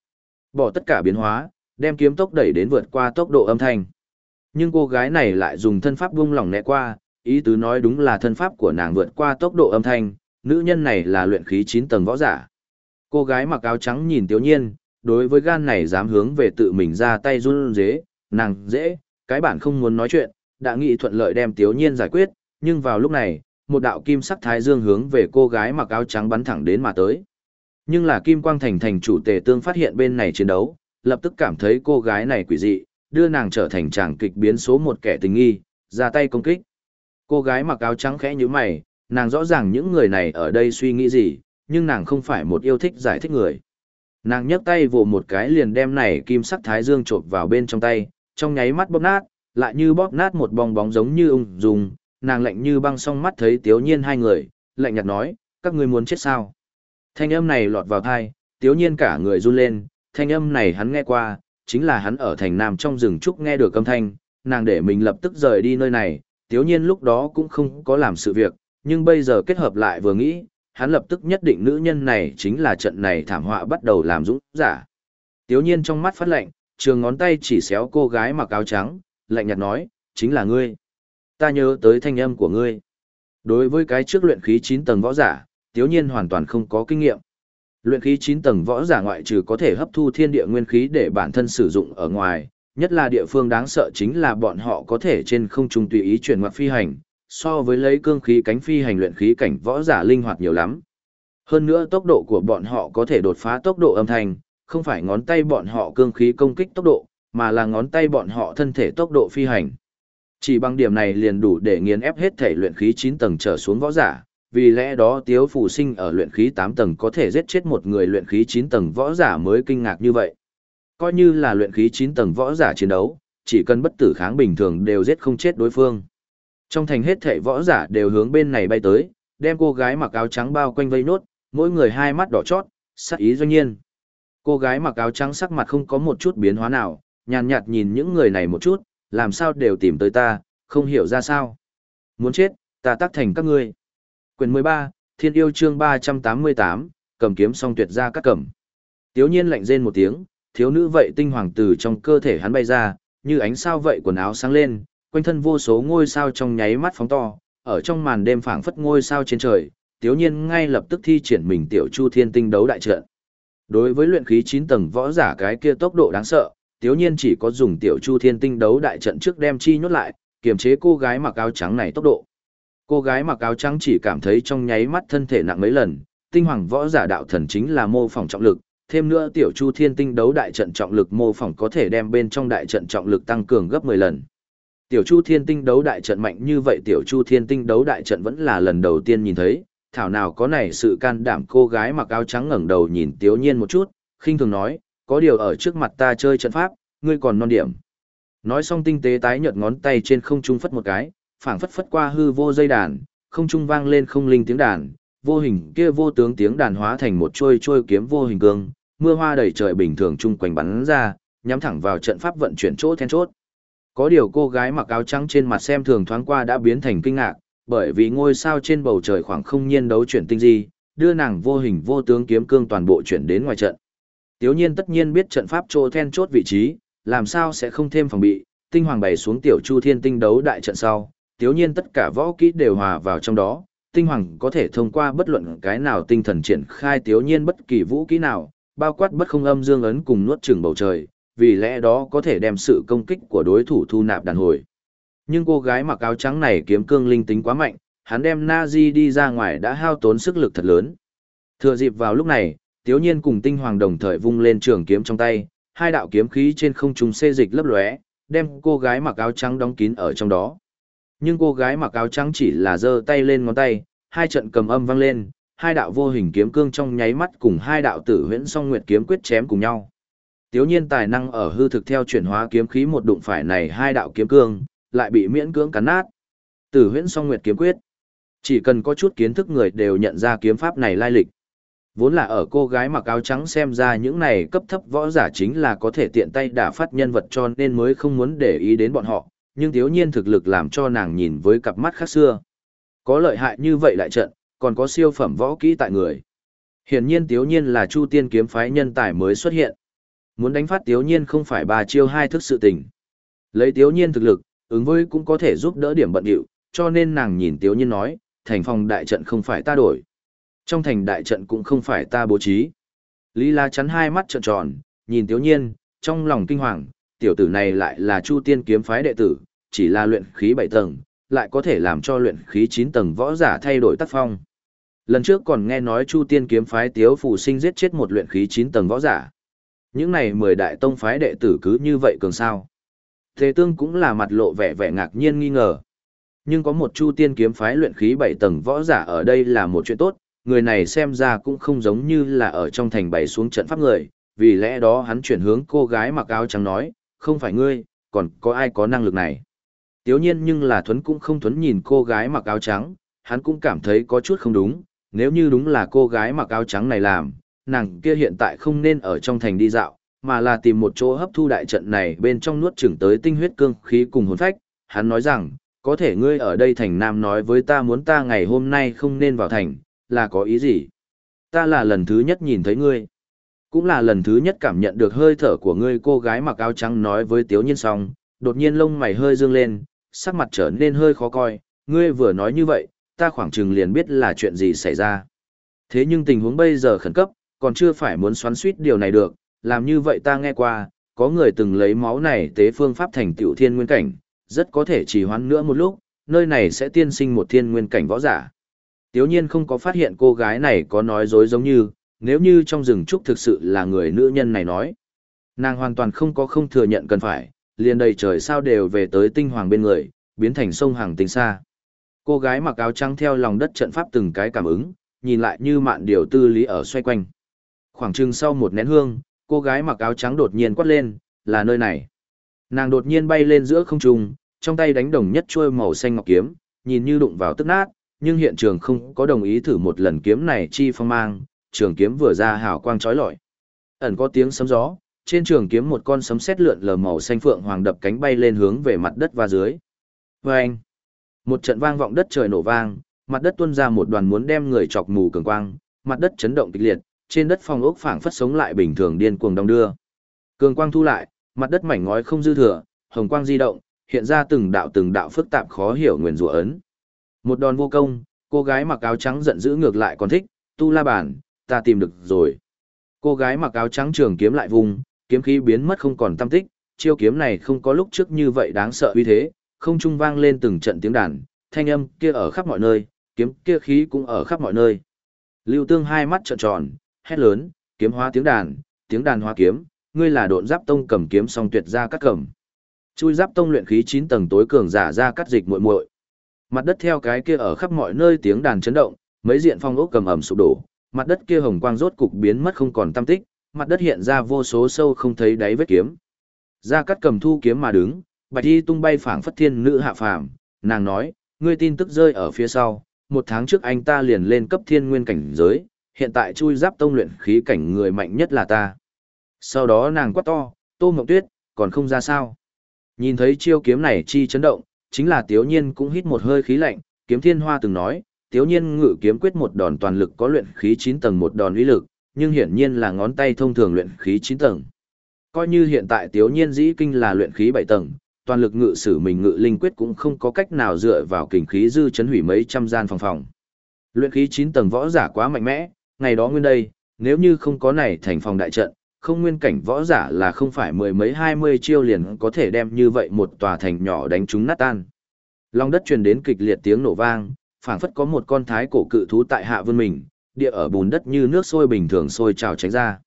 Bỏ tất cả biến hóa, đem kiếm tốc đẩy đến vượt qua tốc độ âm thanh. Nhưng cô gái này lại dùng thân pháp buông lỏng né qua, ý tứ nói đúng là thân pháp của nàng vượt qua tốc độ âm thanh, nữ nhân này là luyện khí 9 tầng võ giả. Cô gái mặc áo trắng nhìn Tiểu Nhiên, đối với gan này dám hướng về tự mình ra tay run dế, nàng dễ, cái bản không muốn nói chuyện, đã nghĩ thuận lợi đem Tiểu Nhiên giải quyết, nhưng vào lúc này, một đạo kim sắc thái dương hướng về cô gái mặc áo trắng bắn thẳng đến mà tới. Nhưng là Kim Quang Thành thành chủ tề tương phát hiện bên này chiến đấu, lập tức cảm thấy cô gái này quỷ dị, đưa nàng trở thành tràng kịch biến số một kẻ tình nghi, ra tay công kích. Cô gái mặc áo trắng khẽ như mày, nàng rõ ràng những người này ở đây suy nghĩ gì, nhưng nàng không phải một yêu thích giải thích người. Nàng nhấc tay vồ một cái liền đem này kim sắc thái dương trộn vào bên trong tay, trong nháy mắt bóp nát, lại như bóp nát một bong bóng giống như ung dung, nàng lạnh như băng song mắt thấy tiếu nhiên hai người, lạnh nhạt nói, các ngươi muốn chết sao? Thanh âm này lọt vào thai, tiếu nhiên cả người run lên, thanh âm này hắn nghe qua, chính là hắn ở thành nam trong rừng trúc nghe được âm thanh, nàng để mình lập tức rời đi nơi này, tiếu nhiên lúc đó cũng không có làm sự việc, nhưng bây giờ kết hợp lại vừa nghĩ, hắn lập tức nhất định nữ nhân này chính là trận này thảm họa bắt đầu làm dũng giả. Tiếu nhiên trong mắt phát lạnh, trường ngón tay chỉ xéo cô gái mặc áo trắng, lạnh nhạt nói, chính là ngươi. Ta nhớ tới thanh âm của ngươi. Đối với cái trước luyện khí 9 tầng võ giả, tiếu nhiên hoàn toàn không có kinh nghiệm. Luyện khí 9 tầng võ giả ngoại trừ có thể hấp thu thiên địa nguyên khí để bản thân sử dụng ở ngoài, nhất là địa phương đáng sợ chính là bọn họ có thể trên không trung tùy ý chuyển ngoặt phi hành, so với lấy cương khí cánh phi hành luyện khí cảnh võ giả linh hoạt nhiều lắm. Hơn nữa tốc độ của bọn họ có thể đột phá tốc độ âm thanh, không phải ngón tay bọn họ cương khí công kích tốc độ, mà là ngón tay bọn họ thân thể tốc độ phi hành. Chỉ bằng điểm này liền đủ để nghiền ép hết thể luyện khí 9 tầng trở xuống võ giả, vì lẽ đó Tiếu Phủ Sinh ở luyện khí 8 tầng có thể giết chết một người luyện khí 9 tầng võ giả mới kinh ngạc như vậy. Coi như là luyện khí 9 tầng võ giả chiến đấu, chỉ cần bất tử kháng bình thường đều giết không chết đối phương. Trong thành hết thể võ giả đều hướng bên này bay tới, đem cô gái mặc áo trắng bao quanh vây nốt, mỗi người hai mắt đỏ chót, sắc ý doanh nhiên. Cô gái mặc áo trắng sắc mặt không có một chút biến hóa nào, nhàn nhạt nhìn những người này một chút, làm sao đều tìm tới ta, không hiểu ra sao. Muốn chết, ta tác thành các ngươi. Quyền 13, Thiên yêu chương 388, cầm kiếm song tuyệt ra các cầm. Tiếu nhiên lạnh rên một tiếng, thiếu nữ vậy tinh hoàng từ trong cơ thể hắn bay ra, như ánh sao vậy quần áo sáng lên, quanh thân vô số ngôi sao trong nháy mắt phóng to, ở trong màn đêm phảng phất ngôi sao trên trời, Tiếu Nhiên ngay lập tức thi triển mình tiểu Chu Thiên Tinh đấu đại trận. Đối với luyện khí 9 tầng võ giả cái kia tốc độ đáng sợ, Tiếu Nhiên chỉ có dùng tiểu Chu Thiên Tinh đấu đại trận trước đem chi nhốt lại, kiềm chế cô gái mặc áo trắng này tốc độ. Cô gái mặc áo trắng chỉ cảm thấy trong nháy mắt thân thể nặng mấy lần, tinh hoàng võ giả đạo thần chính là mô phỏng trọng lực, thêm nữa tiểu Chu Thiên Tinh đấu đại trận trọng lực mô phỏng có thể đem bên trong đại trận trọng lực tăng cường gấp 10 lần. Tiểu Chu Thiên Tinh đấu đại trận mạnh như vậy Tiểu Chu Thiên Tinh đấu đại trận vẫn là lần đầu tiên nhìn thấy, thảo nào có này sự can đảm cô gái mặc áo trắng ngẩng đầu nhìn Tiếu Nhiên một chút, khinh thường nói, có điều ở trước mặt ta chơi trận pháp, ngươi còn non điểm. Nói xong tinh tế tái nhợt ngón tay trên không trung phất một cái, phảng phất phất qua hư vô dây đàn, không trung vang lên không linh tiếng đàn, vô hình kia vô tướng tiếng đàn hóa thành một trôi trôi kiếm vô hình cương, mưa hoa đầy trời bình thường chung quanh bắn ra, nhắm thẳng vào trận pháp vận chuyển chỗ then chốt. Có điều cô gái mặc áo trắng trên mặt xem thường thoáng qua đã biến thành kinh ngạc, bởi vì ngôi sao trên bầu trời khoảng không nhiên đấu chuyển tinh di, đưa nàng vô hình vô tướng kiếm cương toàn bộ chuyển đến ngoài trận. Tiếu nhiên tất nhiên biết trận pháp trô then chốt vị trí, làm sao sẽ không thêm phòng bị, tinh hoàng bày xuống tiểu chu thiên tinh đấu đại trận sau, tiếu nhiên tất cả võ kỹ đều hòa vào trong đó, tinh hoàng có thể thông qua bất luận cái nào tinh thần triển khai tiếu nhiên bất kỳ vũ kỹ nào, bao quát bất không âm dương ấn cùng nuốt chửng bầu trời, vì lẽ đó có thể đem sự công kích của đối thủ thu nạp đàn hồi. Nhưng cô gái mặc áo trắng này kiếm cương linh tính quá mạnh, hắn đem Nazi đi ra ngoài đã hao tốn sức lực thật lớn. Thừa dịp vào lúc này, Tiếu Nhiên cùng Tinh Hoàng đồng thời vung lên trường kiếm trong tay, hai đạo kiếm khí trên không trung xê dịch lấp lóe, đem cô gái mặc áo trắng đóng kín ở trong đó. Nhưng cô gái mặc áo trắng chỉ là giơ tay lên ngón tay, hai trận cầm âm vang lên, hai đạo vô hình kiếm cương trong nháy mắt cùng hai đạo tử huyễn song nguyệt kiếm quyết chém cùng nhau. Tiếu nhiên tài năng ở hư thực theo chuyển hóa kiếm khí một đụng phải này hai đạo kiếm cương, lại bị miễn cưỡng cắn nát. Tử huyễn song nguyệt kiếm quyết. Chỉ cần có chút kiến thức người đều nhận ra kiếm pháp này lai lịch. Vốn là ở cô gái mặc áo trắng xem ra những này cấp thấp võ giả chính là có thể tiện tay đả phát nhân vật cho nên mới không muốn để ý đến bọn họ, nhưng thiếu nhiên thực lực làm cho nàng nhìn với cặp mắt khác xưa. Có lợi hại như vậy lại trận, còn có siêu phẩm võ kỹ tại người. Hiển nhiên thiếu nhiên là Chu Tiên kiếm phái nhân tài mới xuất hiện. Muốn đánh phát thiếu Nhiên không phải ba chiêu hai thức sự tình. Lấy thiếu Nhiên thực lực, ứng với cũng có thể giúp đỡ điểm bận điệu, cho nên nàng nhìn thiếu Nhiên nói, thành phòng đại trận không phải ta đổi. Trong thành đại trận cũng không phải ta bố trí. Lý La chắn hai mắt trợn tròn, nhìn Tiếu Nhiên, trong lòng kinh hoàng, tiểu tử này lại là Chu Tiên kiếm phái đệ tử, chỉ là luyện khí bảy tầng, lại có thể làm cho luyện khí chín tầng võ giả thay đổi tác phong. Lần trước còn nghe nói Chu Tiên kiếm phái Tiếu Phủ Sinh giết chết một luyện khí chín tầng võ giả. Những này mười đại tông phái đệ tử cứ như vậy cường sao. Thế tương cũng là mặt lộ vẻ vẻ ngạc nhiên nghi ngờ. nhưng có một chu tiên kiếm phái luyện khí bảy tầng võ giả ở đây là một chuyện tốt, người này xem ra cũng không giống như là ở trong thành bày xuống trận pháp người, vì lẽ đó hắn chuyển hướng cô gái mặc áo trắng nói, không phải ngươi, còn có ai có năng lực này. Tiếu nhiên nhưng là Thuấn cũng không Thuấn nhìn cô gái mặc áo trắng, hắn cũng cảm thấy có chút không đúng, nếu như đúng là cô gái mặc áo trắng này làm, nàng kia hiện tại không nên ở trong thành đi dạo, mà là tìm một chỗ hấp thu đại trận này bên trong nuốt chửng tới tinh huyết cương khí cùng hồn phách. Hắn nói rằng, có thể ngươi ở đây thành nam nói với ta muốn ta ngày hôm nay không nên vào thành, là có ý gì? Ta là lần thứ nhất nhìn thấy ngươi. Cũng là lần thứ nhất cảm nhận được hơi thở của ngươi cô gái mặc áo trắng nói với Tiếu Nhiên xong, đột nhiên lông mày hơi dương lên, sắc mặt trở nên hơi khó coi, ngươi vừa nói như vậy, ta khoảng chừng liền biết là chuyện gì xảy ra. Thế nhưng tình huống bây giờ khẩn cấp, còn chưa phải muốn xoắn suýt điều này được, làm như vậy ta nghe qua, có người từng lấy máu này tế phương pháp thành tiểu thiên nguyên cảnh, rất có thể chỉ hoãn nữa một lúc, nơi này sẽ tiên sinh một thiên nguyên cảnh võ giả. Tiếu nhiên không có phát hiện cô gái này có nói dối giống như, nếu như trong rừng trúc thực sự là người nữ nhân này nói. Nàng hoàn toàn không có không thừa nhận cần phải, liền đầy trời sao đều về tới tinh hoàng bên người, biến thành sông hàng tinh xa. Cô gái mặc áo trắng theo lòng đất trận pháp từng cái cảm ứng, nhìn lại như mạn điều tư lý ở xoay quanh. Khoảng chừng sau một nén hương, cô gái mặc áo trắng đột nhiên quát lên, là nơi này. Nàng đột nhiên bay lên giữa không trung, trong tay đánh đồng nhất chuôi màu xanh ngọc kiếm, nhìn như đụng vào tức nát, nhưng hiện trường không có đồng ý thử một lần kiếm này chi phong mang, trường kiếm vừa ra hào quang chói lọi. Ẩn có tiếng sấm gió, trên trường kiếm một con sấm sét lượn lờ màu xanh phượng hoàng đập cánh bay lên hướng về mặt đất và dưới. Vâng! Một trận vang vọng đất trời nổ vang, mặt đất tuôn ra một đoàn muốn đem người chọc mù cường quang, mặt đất chấn động kịch liệt, trên đất phong ốc phảng phất sống lại bình thường điên cuồng đông đưa. Cường quang thu lại, mặt đất mảnh ngói không dư thừa, hồng quang di động, hiện ra từng đạo từng đạo phức tạp khó hiểu nguyên rủa ấn. Một đòn vô công, cô gái mặc áo trắng giận dữ ngược lại còn thích, tu la bản, ta tìm được rồi. Cô gái mặc áo trắng trường kiếm lại vùng, kiếm khí biến mất không còn tâm tích, chiêu kiếm này không có lúc trước như vậy đáng sợ uy thế, không trung vang lên từng trận tiếng đàn, thanh âm kia ở khắp mọi nơi, kiếm kia khí cũng ở khắp mọi nơi. Lưu Tương hai mắt trợn tròn, hét lớn, kiếm hóa tiếng đàn, tiếng đàn hóa kiếm, ngươi là độn giáp tông cầm kiếm song tuyệt ra cắt cầm. Chui giáp tông luyện khí 9 tầng tối cường giả ra cắt dịch muội muội. Mặt đất theo cái kia ở khắp mọi nơi tiếng đàn chấn động, mấy diện phong ốc cầm ẩm sụp đổ, mặt đất kia hồng quang rốt cục biến mất không còn tăm tích, mặt đất hiện ra vô số sâu không thấy đáy vết kiếm. gia cát cầm thu kiếm mà đứng, bạch y tung bay phảng phất thiên nữ hạ phàm, nàng nói, ngươi tin tức rơi ở phía sau, một tháng trước anh ta liền lên cấp thiên nguyên cảnh giới, hiện tại chui giáp tông luyện khí cảnh người mạnh nhất là ta. Sau đó nàng quát to, tô mộng tuyết, còn không ra sao. Nhìn thấy chiêu kiếm này chi chấn động, chính là tiếu nhiên cũng hít một hơi khí lạnh, kiếm thiên hoa từng nói, tiếu nhiên ngự kiếm quyết một đòn toàn lực có luyện khí 9 tầng một đòn uy lực, nhưng hiển nhiên là ngón tay thông thường luyện khí 9 tầng. Coi như hiện tại tiếu nhiên dĩ kinh là luyện khí 7 tầng, toàn lực ngự sử mình ngự linh quyết cũng không có cách nào dựa vào kình khí dư chấn hủy mấy trăm gian phòng phòng. Luyện khí 9 tầng võ giả quá mạnh mẽ, ngày đó nguyên đây, nếu như không có này thành phòng đại trận, không nguyên cảnh võ giả là không phải mười mấy hai mươi chiêu liền có thể đem như vậy một tòa thành nhỏ đánh chúng nát tan. Long đất truyền đến kịch liệt tiếng nổ vang, phảng phất có một con thái cổ cự thú tại hạ vươn mình, địa ở bùn đất như nước sôi bình thường sôi trào tránh ra.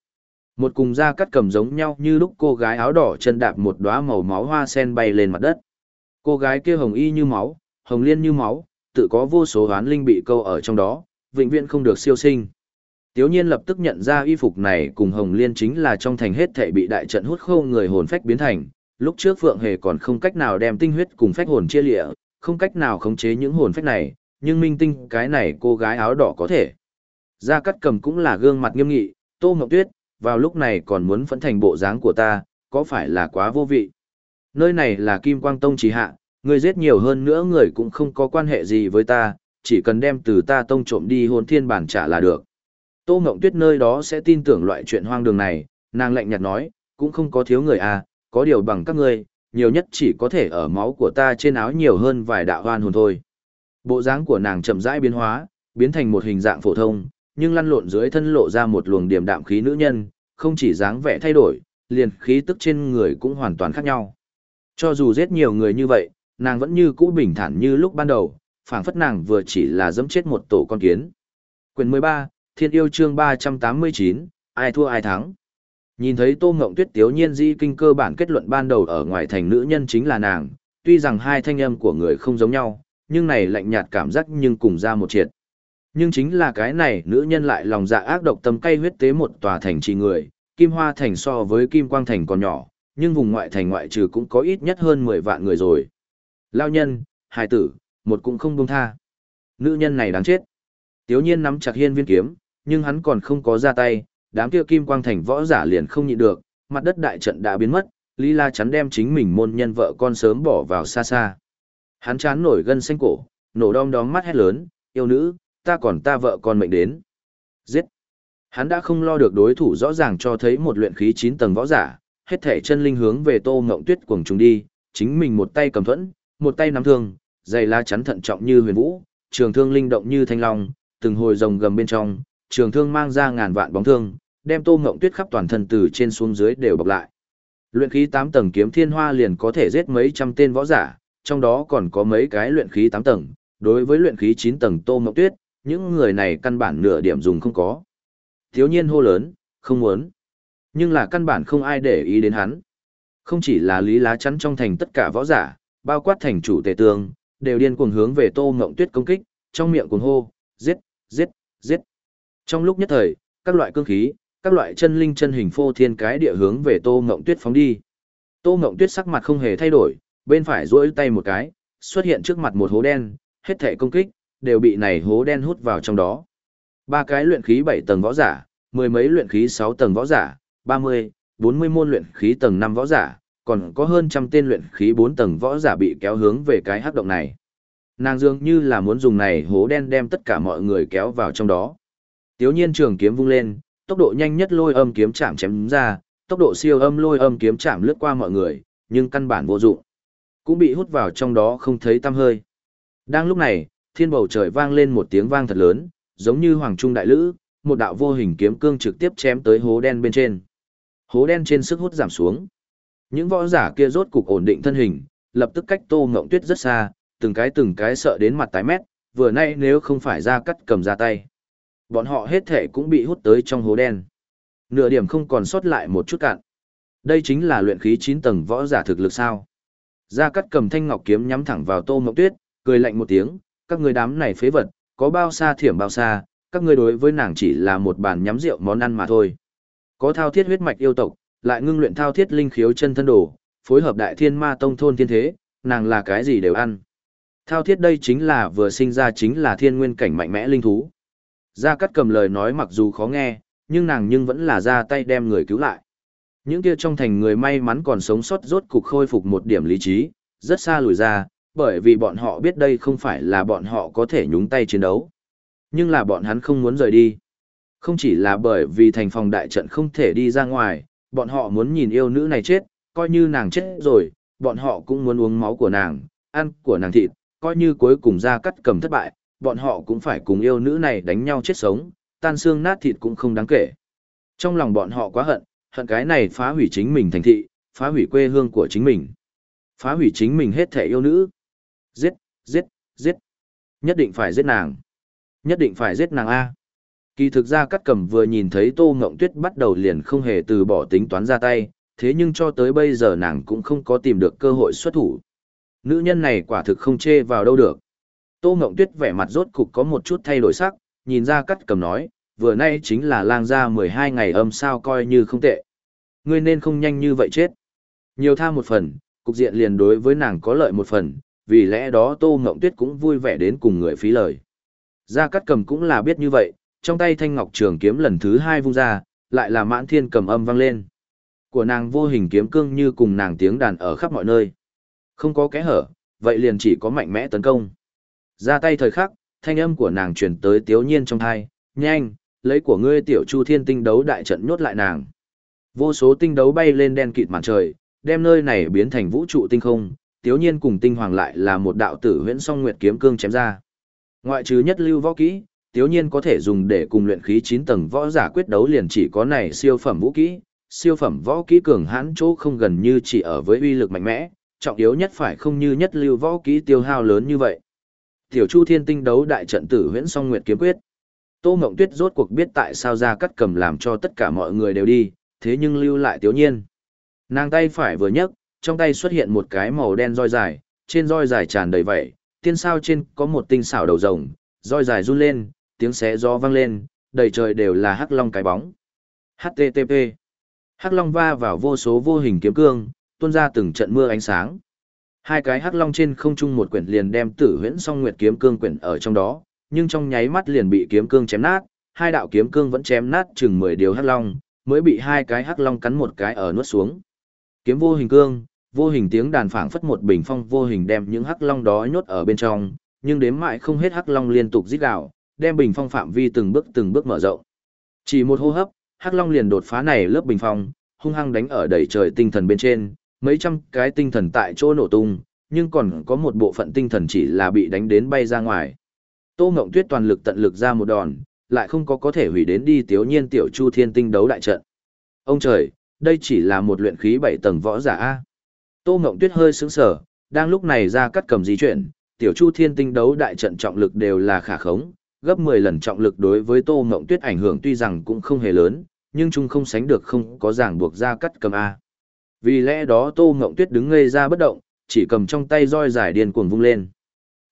Một cùng da cắt cầm giống nhau như lúc cô gái áo đỏ chân đạp một đóa màu máu hoa sen bay lên mặt đất. Cô gái kia hồng y như máu, hồng liên như máu, tự có vô số hoán linh bị câu ở trong đó, vĩnh viễn không được siêu sinh. Tiếu nhiên lập tức nhận ra y phục này cùng Hồng Liên chính là trong thành hết thể bị đại trận hút khô người hồn phách biến thành, lúc trước Phượng Hề còn không cách nào đem tinh huyết cùng phách hồn chia lịa, không cách nào khống chế những hồn phách này, nhưng minh tinh cái này cô gái áo đỏ có thể. Gia Cát Cầm cũng là gương mặt nghiêm nghị, Tô Ngọc Tuyết, vào lúc này còn muốn phẫn thành bộ dáng của ta, có phải là quá vô vị. Nơi này là Kim Quang Tông chỉ hạ, người giết nhiều hơn nữa người cũng không có quan hệ gì với ta, chỉ cần đem từ ta tông trộm đi hồn thiên bản trả là được. Tô Ngộng Tuyết nơi đó sẽ tin tưởng loại chuyện hoang đường này, nàng lạnh nhạt nói, cũng không có thiếu người à, có điều bằng các ngươi, nhiều nhất chỉ có thể ở máu của ta trên áo nhiều hơn vài đạo hoan hồn thôi. Bộ dáng của nàng chậm rãi biến hóa, biến thành một hình dạng phổ thông, nhưng lăn lộn dưới thân lộ ra một luồng điểm đạm khí nữ nhân, không chỉ dáng vẻ thay đổi, liền khí tức trên người cũng hoàn toàn khác nhau. Cho dù giết nhiều người như vậy, nàng vẫn như cũ bình thản như lúc ban đầu, phảng phất nàng vừa chỉ là dẫm chết một tổ con kiến. Quyền 13, Thiên yêu chương 389, ai thua ai thắng. Nhìn thấy Tô Ngộng Tuyết tiếu nhiên di kinh cơ bản kết luận ban đầu ở ngoài thành nữ nhân chính là nàng, tuy rằng hai thanh âm của người không giống nhau, nhưng này lạnh nhạt cảm giác nhưng cùng ra một triệt. Nhưng chính là cái này nữ nhân lại lòng dạ ác độc tâm cay huyết tế một tòa thành trì người, Kim Hoa Thành so với Kim Quang Thành còn nhỏ, nhưng vùng ngoại thành ngoại trừ cũng có ít nhất hơn 10 vạn người rồi. Lao nhân, hài tử, một cũng không buông tha. Nữ nhân này đáng chết. Tiếu nhiên nắm chặt hiên viên kiếm, nhưng hắn còn không có ra tay, đám kia Kim Quang Thành võ giả liền không nhịn được, mặt đất đại trận đã biến mất, Lý La chắn đem chính mình môn nhân vợ con sớm bỏ vào xa xa. Hắn chán nổi gân xanh cổ, nổ đom đóm mắt hét lớn, yêu nữ, ta còn ta vợ con mệnh đến. Giết! Hắn đã không lo được đối thủ rõ ràng cho thấy một luyện khí 9 tầng võ giả, hết thể chân linh hướng về tô ngộng tuyết cuồng trùng đi, chính mình một tay cầm thuẫn, một tay nắm thương, dày lá chắn thận trọng như huyền vũ, trường thương linh động như thanh long, từng hồi rồng gầm bên trong, trường thương mang ra ngàn vạn bóng thương, đem tô ngộng tuyết khắp toàn thân từ trên xuống dưới đều bọc lại. Luyện khí 8 tầng kiếm thiên hoa liền có thể giết mấy trăm tên võ giả, trong đó còn có mấy cái luyện khí 8 tầng, đối với luyện khí 9 tầng tô ngộng tuyết, những người này căn bản nửa điểm dùng không có. Thiếu nhiên hô lớn, không muốn. Nhưng là căn bản không ai để ý đến hắn. Không chỉ là lý lá chắn trong thành tất cả võ giả, bao quát thành chủ tề tường, đều điên cuồng hướng về tô ngộng tuyết công kích, trong miệng cuồng hô, giết, giết, giết. Trong lúc nhất thời, các loại cương khí, các loại chân linh chân hình phô thiên cái địa hướng về tô ngộng tuyết phóng đi. Tô ngộng tuyết sắc mặt không hề thay đổi, bên phải duỗi tay một cái, xuất hiện trước mặt một hố đen, hết thể công kích, đều bị này hố đen hút vào trong đó. Ba cái luyện khí 7 tầng võ giả, mười mấy luyện khí 6 tầng võ giả, 30, 40 môn luyện khí tầng 5 võ giả, còn có hơn trăm tên luyện khí 4 tầng võ giả bị kéo hướng về cái hắc động này. Nàng dường như là muốn dùng này hố đen đem tất cả mọi người kéo vào trong đó. Tiếu nhiên trường kiếm vung lên, tốc độ nhanh nhất lôi âm kiếm chạm chém ra, tốc độ siêu âm lôi âm kiếm chạm lướt qua mọi người, nhưng căn bản vô dụng. Cũng bị hút vào trong đó không thấy tăm hơi. Đang lúc này, thiên bầu trời vang lên một tiếng vang thật lớn, giống như hoàng trung đại lữ, một đạo vô hình kiếm cương trực tiếp chém tới hố đen bên trên. Hố đen trên sức hút giảm xuống. Những võ giả kia rốt cục ổn định thân hình, lập tức cách Tô Ngộng Tuyết rất xa, từng cái từng cái sợ đến mặt tái mét, vừa nay nếu không phải ra cắt cầm ra tay. Bọn họ hết thể cũng bị hút tới trong hố đen. Nửa điểm không còn sót lại một chút cạn. Đây chính là luyện khí 9 tầng võ giả thực lực sao. Gia cắt cầm thanh ngọc kiếm nhắm thẳng vào Tô Ngọc Tuyết, cười lạnh một tiếng, các người đám này phế vật, có bao xa thiểm bao xa, các ngươi đối với nàng chỉ là một bàn nhắm rượu món ăn mà thôi. Có thao thiết huyết mạch yêu tộc, lại ngưng luyện thao thiết linh khiếu chân thân đồ, phối hợp đại thiên ma tông thôn thiên thế, nàng là cái gì đều ăn. Thao thiết đây chính là vừa sinh ra chính là thiên nguyên cảnh mạnh mẽ linh thú. Gia Cát cầm lời nói mặc dù khó nghe, nhưng nàng nhưng vẫn là ra tay đem người cứu lại. Những kia trong thành người may mắn còn sống sót rốt cục khôi phục một điểm lý trí, rất xa lùi ra, bởi vì bọn họ biết đây không phải là bọn họ có thể nhúng tay chiến đấu. Nhưng là bọn hắn không muốn rời đi. Không chỉ là bởi vì thành phòng đại trận không thể đi ra ngoài, bọn họ muốn nhìn yêu nữ này chết, coi như nàng chết rồi, bọn họ cũng muốn uống máu của nàng, ăn của nàng thịt, coi như cuối cùng ra cắt cầm thất bại, bọn họ cũng phải cùng yêu nữ này đánh nhau chết sống, tan xương nát thịt cũng không đáng kể. Trong lòng bọn họ quá hận, hận cái này phá hủy chính mình thành thị, phá hủy quê hương của chính mình, phá hủy chính mình hết thể yêu nữ. Giết, giết, giết. Nhất định phải giết nàng. Nhất định phải giết nàng A. Kỳ thực ra cắt cầm vừa nhìn thấy Tô Ngộng Tuyết bắt đầu liền không hề từ bỏ tính toán ra tay, thế nhưng cho tới bây giờ nàng cũng không có tìm được cơ hội xuất thủ. Nữ nhân này quả thực không chê vào đâu được. Tô Ngộng Tuyết vẻ mặt rốt cục có một chút thay đổi sắc, nhìn ra cắt cầm nói, vừa nay chính là lang ra 12 ngày âm sao coi như không tệ. Ngươi nên không nhanh như vậy chết. Nhiều tha một phần, cục diện liền đối với nàng có lợi một phần, vì lẽ đó Tô Ngộng Tuyết cũng vui vẻ đến cùng người phí lời. Gia Cát Cầm cũng là biết như vậy, trong tay thanh ngọc trường kiếm lần thứ hai vung ra, lại là mãn thiên cầm âm vang lên. Của nàng vô hình kiếm cương như cùng nàng tiếng đàn ở khắp mọi nơi. Không có kẽ hở, vậy liền chỉ có mạnh mẽ tấn công. Ra tay thời khắc, thanh âm của nàng truyền tới tiếu nhiên trong thai, nhanh, lấy của ngươi tiểu chu thiên tinh đấu đại trận nhốt lại nàng. Vô số tinh đấu bay lên đen kịt màn trời, đem nơi này biến thành vũ trụ tinh không, tiếu nhiên cùng tinh hoàng lại là một đạo tử huyễn song nguyệt kiếm cương chém ra. Ngoại trừ nhất lưu võ kỹ, tiếu nhiên có thể dùng để cùng luyện khí 9 tầng võ giả quyết đấu liền chỉ có này siêu phẩm vũ kỹ, siêu phẩm võ kỹ cường hãn chỗ không gần như chỉ ở với uy lực mạnh mẽ, trọng yếu nhất phải không như nhất lưu võ kỹ tiêu hao lớn như vậy. Tiểu Chu Thiên Tinh đấu đại trận tử huyễn song nguyệt kiếm quyết. Tô Ngộng Tuyết rốt cuộc biết tại sao ra cắt cầm làm cho tất cả mọi người đều đi, thế nhưng lưu lại Tiếu Nhiên. Nàng tay phải vừa nhấc, trong tay xuất hiện một cái màu đen roi dài, trên roi dài tràn đầy vảy, tiên sao trên có một tinh xảo đầu rồng, roi dài run lên, tiếng xé gió vang lên, đầy trời đều là hắc long cái bóng. HTTP Hắc long va vào vô số vô hình kiếm cương, tuôn ra từng trận mưa ánh sáng. Hai cái hắc long trên không trung một quyển liền đem Tử Huyễn Song Nguyệt kiếm cương quyển ở trong đó, nhưng trong nháy mắt liền bị kiếm cương chém nát, hai đạo kiếm cương vẫn chém nát chừng 10 điều hắc long, mới bị hai cái hắc long cắn một cái ở nuốt xuống. Kiếm vô hình cương, vô hình tiếng đàn phảng phất một bình phong vô hình đem những hắc long đó nhốt ở bên trong, nhưng đếm mãi không hết hắc long liên tục rít gào, đem bình phong phạm vi từng bước từng bước mở rộng. Chỉ một hô hấp, hắc long liền đột phá này lớp bình phong, hung hăng đánh ở đầy trời tinh thần bên trên, mấy trăm cái tinh thần tại chỗ nổ tung, nhưng còn có một bộ phận tinh thần chỉ là bị đánh đến bay ra ngoài. Tô Ngộng Tuyết toàn lực tận lực ra một đòn, lại không có có thể hủy đến đi tiểu Nhiên tiểu Chu Thiên Tinh đấu đại trận. Ông trời, đây chỉ là một luyện khí bảy tầng võ giả a. Tô Ngộng Tuyết hơi sững sờ, đang lúc này ra cắt cầm di chuyển, tiểu Chu Thiên Tinh đấu đại trận trọng lực đều là khả khống, gấp 10 lần trọng lực đối với Tô Ngộng Tuyết ảnh hưởng tuy rằng cũng không hề lớn, nhưng chung không sánh được không có ràng buộc ra cắt cầm a. Vì lẽ đó Tô Ngộng Tuyết đứng ngây ra bất động, chỉ cầm trong tay roi dài điên cuồng vung lên.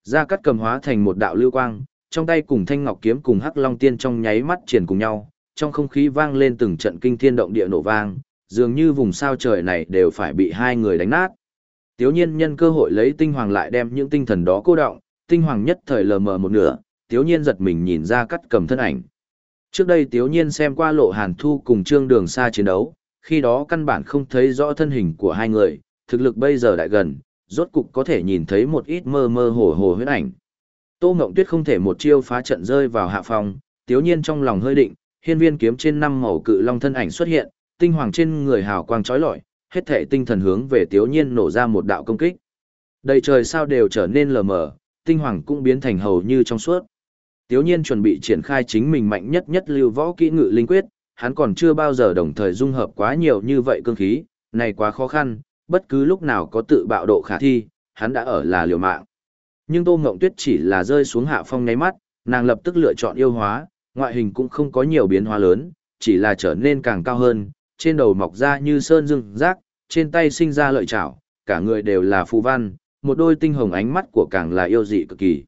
gia cắt cầm hóa thành một đạo lưu quang, trong tay cùng thanh ngọc kiếm cùng hắc long tiên trong nháy mắt triển cùng nhau, trong không khí vang lên từng trận kinh thiên động địa nổ vang, dường như vùng sao trời này đều phải bị hai người đánh nát. Tiếu nhiên nhân cơ hội lấy tinh hoàng lại đem những tinh thần đó cô động, tinh hoàng nhất thời lờ mờ một nửa, tiếu nhiên giật mình nhìn ra cắt cầm thân ảnh. Trước đây tiếu nhiên xem qua lộ hàn thu cùng trương đường xa chiến đấu, khi đó căn bản không thấy rõ thân hình của hai người, thực lực bây giờ đại gần, rốt cục có thể nhìn thấy một ít mơ mơ hồ hồ huyết ảnh. Tô Ngộng Tuyết không thể một chiêu phá trận rơi vào hạ phòng, tiếu nhiên trong lòng hơi định, hiên viên kiếm trên năm màu cự long thân ảnh xuất hiện, tinh hoàng trên người hào quang chói lọi, hết thể tinh thần hướng về tiếu nhiên nổ ra một đạo công kích. Đầy trời sao đều trở nên lờ mờ, tinh hoàng cũng biến thành hầu như trong suốt. Tiếu nhiên chuẩn bị triển khai chính mình mạnh nhất nhất lưu võ kỹ ngự linh quyết, hắn còn chưa bao giờ đồng thời dung hợp quá nhiều như vậy cương khí, này quá khó khăn, bất cứ lúc nào có tự bạo độ khả thi, hắn đã ở là liều mạng. Nhưng Tô Ngộng Tuyết chỉ là rơi xuống hạ phong nháy mắt, nàng lập tức lựa chọn yêu hóa, ngoại hình cũng không có nhiều biến hóa lớn, chỉ là trở nên càng cao hơn, trên đầu mọc ra như sơn rừng rác, trên tay sinh ra lợi chảo, cả người đều là phù văn, một đôi tinh hồng ánh mắt của càng là yêu dị cực kỳ.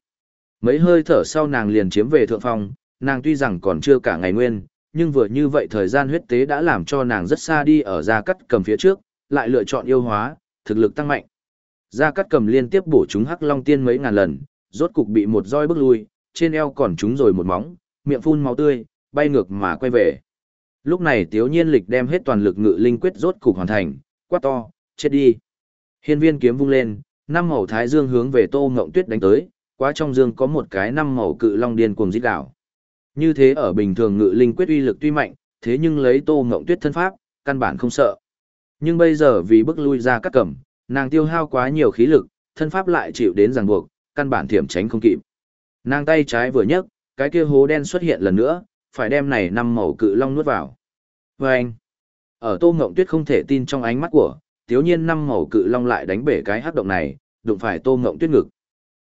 Mấy hơi thở sau nàng liền chiếm về thượng phong, nàng tuy rằng còn chưa cả ngày nguyên, nhưng vừa như vậy thời gian huyết tế đã làm cho nàng rất xa đi ở gia cắt cầm phía trước, lại lựa chọn yêu hóa, thực lực tăng mạnh. Gia Cát Cầm liên tiếp bổ chúng Hắc Long Tiên mấy ngàn lần, rốt cục bị một roi bước lui, trên eo còn trúng rồi một móng, miệng phun máu tươi, bay ngược mà quay về. Lúc này Tiếu Nhiên Lịch đem hết toàn lực ngự linh quyết rốt cục hoàn thành, quát to, chết đi. Hiên viên kiếm vung lên, năm màu thái dương hướng về Tô Ngộng Tuyết đánh tới, quá trong dương có một cái năm màu cự long điên cuồng rít đảo. Như thế ở bình thường ngự linh quyết uy lực tuy mạnh, thế nhưng lấy Tô Ngộng Tuyết thân pháp, căn bản không sợ. Nhưng bây giờ vì bước lui ra cắt cẩm, nàng tiêu hao quá nhiều khí lực, thân pháp lại chịu đến ràng buộc, căn bản thiểm tránh không kịp. Nàng tay trái vừa nhấc, cái kia hố đen xuất hiện lần nữa, phải đem này năm màu cự long nuốt vào. Và anh, ở tô ngộng tuyết không thể tin trong ánh mắt của, tiếu nhiên năm màu cự long lại đánh bể cái hắc động này, đụng phải tô ngộng tuyết ngực.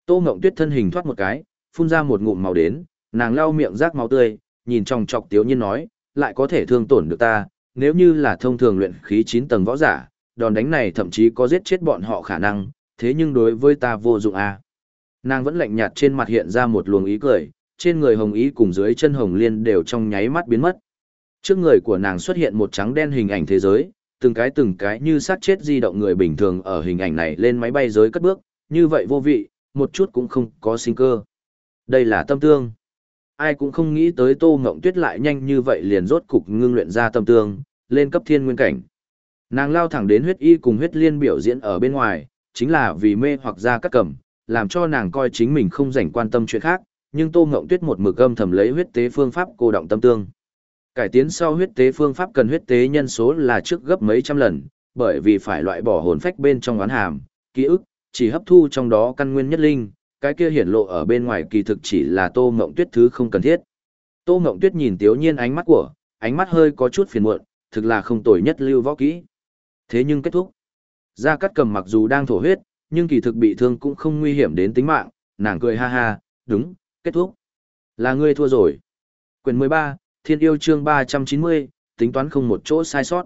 Tô ngộng tuyết thân hình thoát một cái, phun ra một ngụm màu đến, nàng lau miệng rác máu tươi, nhìn trong chọc tiếu nhiên nói, lại có thể thương tổn được ta, nếu như là thông thường luyện khí 9 tầng võ giả, đòn đánh này thậm chí có giết chết bọn họ khả năng, thế nhưng đối với ta vô dụng à. Nàng vẫn lạnh nhạt trên mặt hiện ra một luồng ý cười, trên người hồng ý cùng dưới chân hồng liên đều trong nháy mắt biến mất. Trước người của nàng xuất hiện một trắng đen hình ảnh thế giới, từng cái từng cái như sát chết di động người bình thường ở hình ảnh này lên máy bay giới cất bước, như vậy vô vị, một chút cũng không có sinh cơ. Đây là tâm tương. Ai cũng không nghĩ tới Tô Ngộng Tuyết lại nhanh như vậy liền rốt cục ngưng luyện ra tâm tương, lên cấp thiên nguyên cảnh. Nàng lao thẳng đến huyết y cùng huyết liên biểu diễn ở bên ngoài, chính là vì mê hoặc ra các cẩm, làm cho nàng coi chính mình không rảnh quan tâm chuyện khác, nhưng Tô Ngộng Tuyết một mực âm thầm lấy huyết tế phương pháp cô động tâm tương. Cải tiến sau huyết tế phương pháp cần huyết tế nhân số là trước gấp mấy trăm lần, bởi vì phải loại bỏ hồn phách bên trong oán hàm, ký ức, chỉ hấp thu trong đó căn nguyên nhất linh, cái kia hiển lộ ở bên ngoài kỳ thực chỉ là Tô Ngộng Tuyết thứ không cần thiết. Tô Ngộng Tuyết nhìn Tiếu Nhiên ánh mắt của, ánh mắt hơi có chút phiền muộn, thực là không tồi nhất lưu võ kỹ. Thế nhưng kết thúc. Gia Cát Cầm mặc dù đang thổ huyết, nhưng kỳ thực bị thương cũng không nguy hiểm đến tính mạng, nàng cười ha ha, đúng, kết thúc. Là ngươi thua rồi. Quyền 13, Thiên yêu chương 390, tính toán không một chỗ sai sót.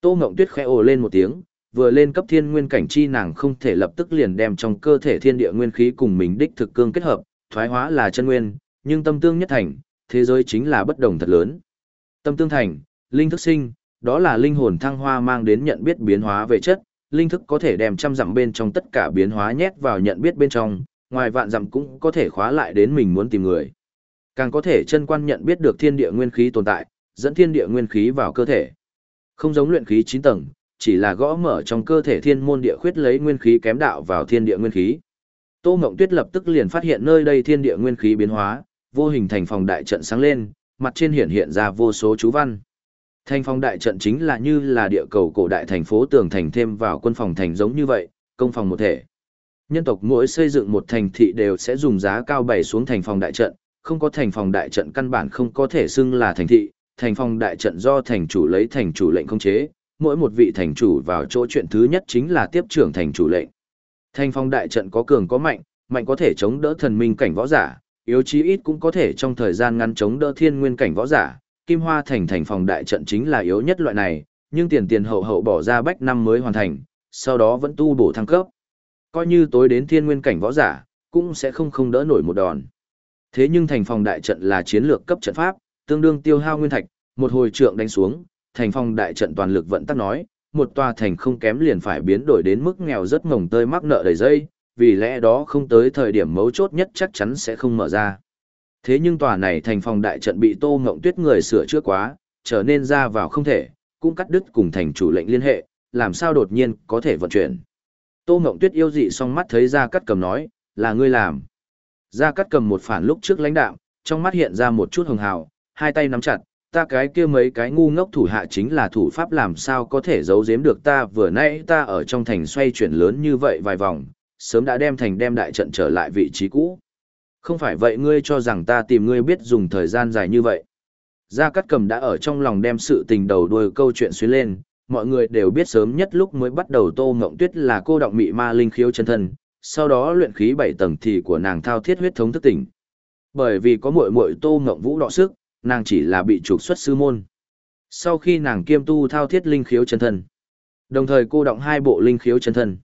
Tô Ngộng Tuyết khẽ ồ lên một tiếng, vừa lên cấp thiên nguyên cảnh chi nàng không thể lập tức liền đem trong cơ thể thiên địa nguyên khí cùng mình đích thực cương kết hợp, thoái hóa là chân nguyên, nhưng tâm tương nhất thành, thế giới chính là bất đồng thật lớn. Tâm tương thành, linh thức sinh, đó là linh hồn thăng hoa mang đến nhận biết biến hóa về chất, linh thức có thể đem trăm dặm bên trong tất cả biến hóa nhét vào nhận biết bên trong, ngoài vạn dặm cũng có thể khóa lại đến mình muốn tìm người. Càng có thể chân quan nhận biết được thiên địa nguyên khí tồn tại, dẫn thiên địa nguyên khí vào cơ thể. Không giống luyện khí 9 tầng, chỉ là gõ mở trong cơ thể thiên môn địa khuyết lấy nguyên khí kém đạo vào thiên địa nguyên khí. Tô Ngộng Tuyết lập tức liền phát hiện nơi đây thiên địa nguyên khí biến hóa, vô hình thành phòng đại trận sáng lên, mặt trên hiện hiện ra vô số chú văn. Thành phòng đại trận chính là như là địa cầu cổ đại thành phố tường thành thêm vào quân phòng thành giống như vậy, công phòng một thể. Nhân tộc mỗi xây dựng một thành thị đều sẽ dùng giá cao bày xuống thành phòng đại trận, không có thành phòng đại trận căn bản không có thể xưng là thành thị, thành phòng đại trận do thành chủ lấy thành chủ lệnh không chế, mỗi một vị thành chủ vào chỗ chuyện thứ nhất chính là tiếp trưởng thành chủ lệnh. thanh phong đại trận có cường có mạnh, mạnh có thể chống đỡ thần minh cảnh võ giả, yếu chí ít cũng có thể trong thời gian ngắn chống đỡ thiên nguyên cảnh võ giả. Kim Hoa thành thành phòng đại trận chính là yếu nhất loại này, nhưng tiền tiền hậu hậu bỏ ra bách năm mới hoàn thành, sau đó vẫn tu bổ thăng cấp. Coi như tối đến thiên nguyên cảnh võ giả, cũng sẽ không không đỡ nổi một đòn. Thế nhưng thành phòng đại trận là chiến lược cấp trận pháp, tương đương tiêu hao nguyên thạch, một hồi trượng đánh xuống, thành Phong đại trận toàn lực vận tắc nói, một tòa thành không kém liền phải biến đổi đến mức nghèo rất ngồng tơi mắc nợ đầy dây, vì lẽ đó không tới thời điểm mấu chốt nhất chắc chắn sẽ không mở ra. Thế nhưng tòa này thành phòng đại trận bị Tô Ngộng Tuyết người sửa chữa quá, trở nên ra vào không thể, cũng cắt đứt cùng thành chủ lệnh liên hệ, làm sao đột nhiên có thể vận chuyển. Tô Ngộng Tuyết yêu dị song mắt thấy ra cắt cầm nói, là ngươi làm. Ra cắt cầm một phản lúc trước lãnh đạo, trong mắt hiện ra một chút hồng hào, hai tay nắm chặt, ta cái kia mấy cái ngu ngốc thủ hạ chính là thủ pháp làm sao có thể giấu giếm được ta vừa nãy ta ở trong thành xoay chuyển lớn như vậy vài vòng, sớm đã đem thành đem đại trận trở lại vị trí cũ. Không phải vậy ngươi cho rằng ta tìm ngươi biết dùng thời gian dài như vậy. Gia Cát Cầm đã ở trong lòng đem sự tình đầu đuôi câu chuyện xuyên lên, mọi người đều biết sớm nhất lúc mới bắt đầu Tô Ngộng Tuyết là cô động mị ma linh khiếu chân thân, sau đó luyện khí bảy tầng thì của nàng thao thiết huyết thống thức tỉnh. Bởi vì có muội muội Tô Ngộng Vũ đọ sức, nàng chỉ là bị trục xuất sư môn. Sau khi nàng kiêm tu thao thiết linh khiếu chân thân, đồng thời cô động hai bộ linh khiếu chân thân.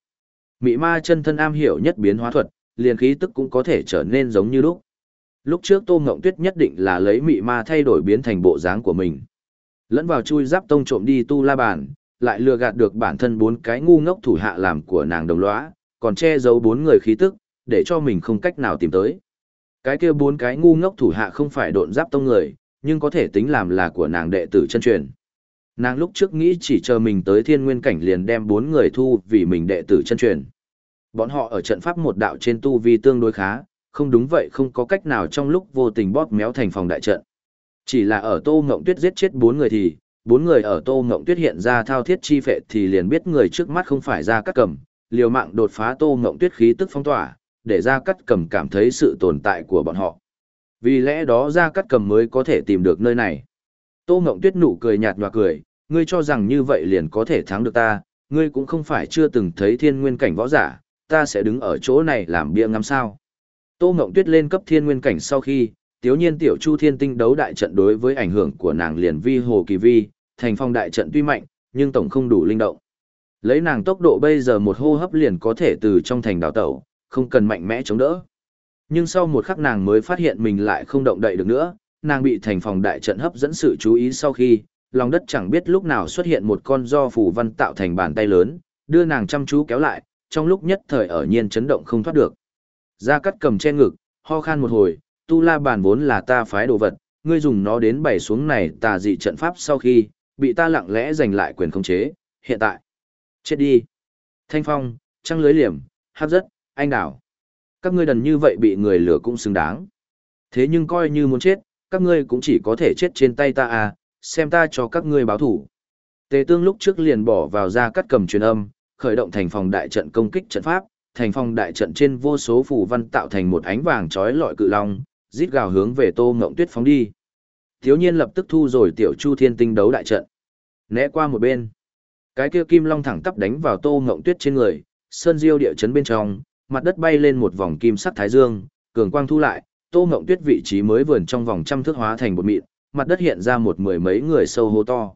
Mị ma chân thân am hiểu nhất biến hóa thuật, liền khí tức cũng có thể trở nên giống như lúc. Lúc trước Tô Ngộng Tuyết nhất định là lấy mị ma thay đổi biến thành bộ dáng của mình. Lẫn vào chui giáp tông trộm đi tu la bàn, lại lừa gạt được bản thân bốn cái ngu ngốc thủ hạ làm của nàng đồng lõa, còn che giấu bốn người khí tức, để cho mình không cách nào tìm tới. Cái kia bốn cái ngu ngốc thủ hạ không phải độn giáp tông người, nhưng có thể tính làm là của nàng đệ tử chân truyền. Nàng lúc trước nghĩ chỉ chờ mình tới thiên nguyên cảnh liền đem bốn người thu vì mình đệ tử chân truyền. Bọn họ ở trận pháp một đạo trên tu vi tương đối khá, không đúng vậy không có cách nào trong lúc vô tình bóp méo thành phòng đại trận. Chỉ là ở Tô Ngộng Tuyết giết chết bốn người thì, bốn người ở Tô Ngộng Tuyết hiện ra thao thiết chi phệ thì liền biết người trước mắt không phải ra cắt cầm, liều mạng đột phá Tô Ngộng Tuyết khí tức phong tỏa, để ra cắt cầm cảm thấy sự tồn tại của bọn họ. Vì lẽ đó ra cắt cầm mới có thể tìm được nơi này. Tô Ngộng Tuyết nụ cười nhạt nhòa cười, ngươi cho rằng như vậy liền có thể thắng được ta, ngươi cũng không phải chưa từng thấy thiên nguyên cảnh võ giả, ta sẽ đứng ở chỗ này làm bia ngắm sao. Tô Ngộng Tuyết lên cấp thiên nguyên cảnh sau khi, tiếu nhiên tiểu chu thiên tinh đấu đại trận đối với ảnh hưởng của nàng liền vi hồ kỳ vi, thành phong đại trận tuy mạnh, nhưng tổng không đủ linh động. Lấy nàng tốc độ bây giờ một hô hấp liền có thể từ trong thành đào tẩu, không cần mạnh mẽ chống đỡ. Nhưng sau một khắc nàng mới phát hiện mình lại không động đậy được nữa, nàng bị thành phòng đại trận hấp dẫn sự chú ý sau khi, lòng đất chẳng biết lúc nào xuất hiện một con do phủ văn tạo thành bàn tay lớn, đưa nàng chăm chú kéo lại, trong lúc nhất thời ở nhiên chấn động không thoát được. Gia cắt cầm che ngực, ho khan một hồi, tu la bàn vốn là ta phái đồ vật, ngươi dùng nó đến bày xuống này tà dị trận pháp sau khi, bị ta lặng lẽ giành lại quyền khống chế, hiện tại. Chết đi. Thanh phong, trăng lưới liềm, hấp rất, anh đảo. Các ngươi đần như vậy bị người lừa cũng xứng đáng. Thế nhưng coi như muốn chết, các ngươi cũng chỉ có thể chết trên tay ta à, xem ta cho các ngươi báo thủ. Tề tương lúc trước liền bỏ vào ra cắt cầm truyền âm, khởi động thành phòng đại trận công kích trận pháp, thành phòng đại trận trên vô số phù văn tạo thành một ánh vàng chói lọi cự long, rít gào hướng về Tô Ngộng Tuyết phóng đi. Thiếu nhiên lập tức thu rồi tiểu Chu Thiên Tinh đấu đại trận. Né qua một bên. Cái kia kim long thẳng tắp đánh vào Tô Ngộng Tuyết trên người, sơn diêu địa chấn bên trong, mặt đất bay lên một vòng kim sắc thái dương, cường quang thu lại, Tô Ngộng Tuyết vị trí mới vườn trong vòng trăm thước hóa thành một mịn, mặt đất hiện ra một mười mấy người sâu hô to.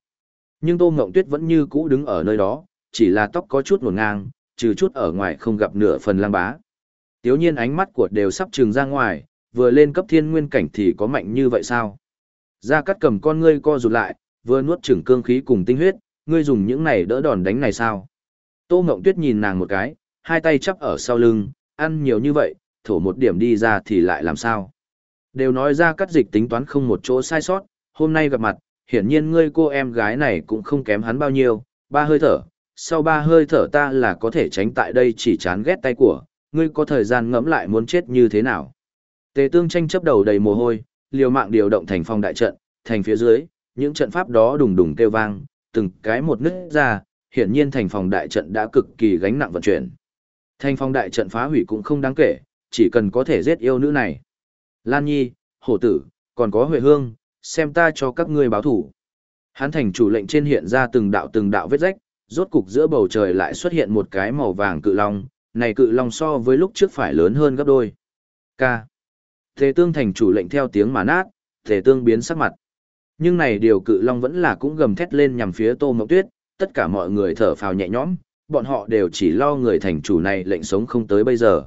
Nhưng Tô Ngộng Tuyết vẫn như cũ đứng ở nơi đó, chỉ là tóc có chút ngổn ngang, trừ chút ở ngoài không gặp nửa phần lang bá. Tiếu nhiên ánh mắt của đều sắp trừng ra ngoài, vừa lên cấp thiên nguyên cảnh thì có mạnh như vậy sao? Gia Cát cầm con ngươi co rụt lại, vừa nuốt chửng cương khí cùng tinh huyết, ngươi dùng những này đỡ đòn đánh này sao? Tô Ngộng Tuyết nhìn nàng một cái, hai tay chắp ở sau lưng, ăn nhiều như vậy, thổ một điểm đi ra thì lại làm sao? Đều nói ra cắt dịch tính toán không một chỗ sai sót, hôm nay gặp mặt, hiển nhiên ngươi cô em gái này cũng không kém hắn bao nhiêu, ba hơi thở, sau ba hơi thở ta là có thể tránh tại đây chỉ chán ghét tay của, ngươi có thời gian ngẫm lại muốn chết như thế nào. Tề tương tranh chấp đầu đầy mồ hôi, liều mạng điều động thành phong đại trận, thành phía dưới, những trận pháp đó đùng đùng kêu vang, từng cái một nứt ra, hiển nhiên thành phòng đại trận đã cực kỳ gánh nặng vận chuyển. Thanh phong đại trận phá hủy cũng không đáng kể, chỉ cần có thể giết yêu nữ này. Lan Nhi, Hổ Tử, còn có Huệ Hương, xem ta cho các ngươi báo thủ. Hán thành chủ lệnh trên hiện ra từng đạo từng đạo vết rách, rốt cục giữa bầu trời lại xuất hiện một cái màu vàng cự long, này cự long so với lúc trước phải lớn hơn gấp đôi. K. Tề tương thành chủ lệnh theo tiếng mà nát, tề tương biến sắc mặt. Nhưng này điều cự long vẫn là cũng gầm thét lên nhằm phía tô mộng tuyết, tất cả mọi người thở phào nhẹ nhõm, bọn họ đều chỉ lo người thành chủ này lệnh sống không tới bây giờ.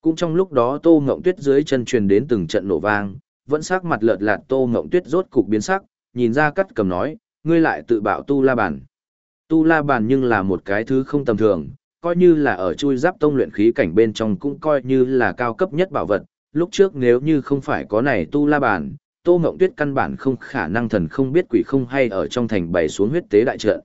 Cũng trong lúc đó tô Ngộng tuyết dưới chân truyền đến từng trận nổ vang, vẫn sắc mặt lợt lạt tô Ngộng tuyết rốt cục biến sắc, nhìn ra cắt cầm nói, ngươi lại tự bạo tu la bàn. Tu la bàn nhưng là một cái thứ không tầm thường, coi như là ở chui giáp tông luyện khí cảnh bên trong cũng coi như là cao cấp nhất bảo vật. Lúc trước nếu như không phải có này tu la bàn, Tô Ngộng Tuyết căn bản không khả năng thần không biết quỷ không hay ở trong thành bày xuống huyết tế đại trận.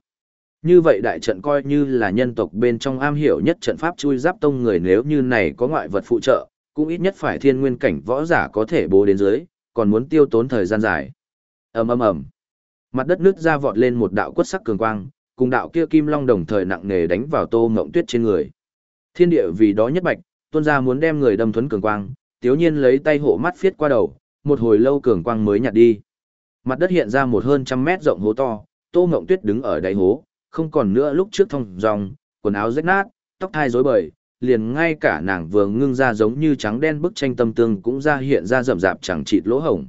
Như vậy đại trận coi như là nhân tộc bên trong am hiểu nhất trận pháp chui giáp tông người nếu như này có ngoại vật phụ trợ, cũng ít nhất phải thiên nguyên cảnh võ giả có thể bố đến dưới, còn muốn tiêu tốn thời gian dài. ầm ầm ầm, mặt đất nứt ra vọt lên một đạo quất sắc cường quang, cùng đạo kia kim long đồng thời nặng nề đánh vào Tô Ngộng Tuyết trên người. Thiên địa vì đó nhất bạch, tuôn ra muốn đem người đâm thuấn cường quang, tiếu nhiên lấy tay hộ mắt phiết qua đầu, một hồi lâu cường quang mới nhạt đi. Mặt đất hiện ra một hơn trăm mét rộng hố to, Tô Ngộng Tuyết đứng ở đáy hố, không còn nữa lúc trước thông dòng, quần áo rách nát, tóc thai rối bời, liền ngay cả nàng vừa ngưng ra giống như trắng đen bức tranh tâm tương cũng ra hiện ra rậm rạp chẳng chịt lỗ hổng.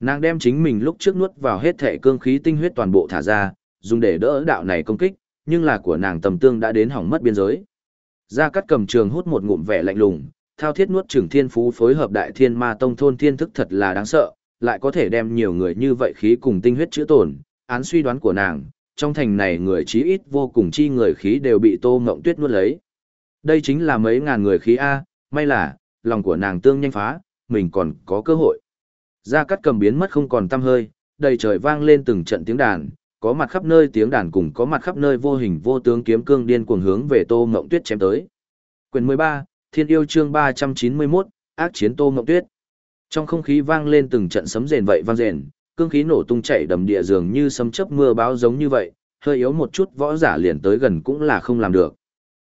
Nàng đem chính mình lúc trước nuốt vào hết thể cương khí tinh huyết toàn bộ thả ra, dùng để đỡ đạo này công kích, nhưng là của nàng tầm tương đã đến hỏng mất biên giới. Gia Cát cầm trường hút một ngụm vẻ lạnh lùng, thao thiết nuốt trường thiên phú phối hợp đại thiên ma tông thôn thiên thức thật là đáng sợ, lại có thể đem nhiều người như vậy khí cùng tinh huyết chữa tổn, án suy đoán của nàng, trong thành này người chí ít vô cùng chi người khí đều bị tô ngộng tuyết nuốt lấy. Đây chính là mấy ngàn người khí A, may là, lòng của nàng tương nhanh phá, mình còn có cơ hội. Gia Cát cầm biến mất không còn tăm hơi, đầy trời vang lên từng trận tiếng đàn, có mặt khắp nơi tiếng đàn cùng có mặt khắp nơi vô hình vô tướng kiếm cương điên cuồng hướng về Tô Ngộng Tuyết chém tới. Quyền 13, Thiên yêu chương 391, ác chiến Tô Ngộng Tuyết. Trong không khí vang lên từng trận sấm rền vậy vang rền, cương khí nổ tung chảy đầm địa dường như sấm chớp mưa báo giống như vậy, hơi yếu một chút võ giả liền tới gần cũng là không làm được.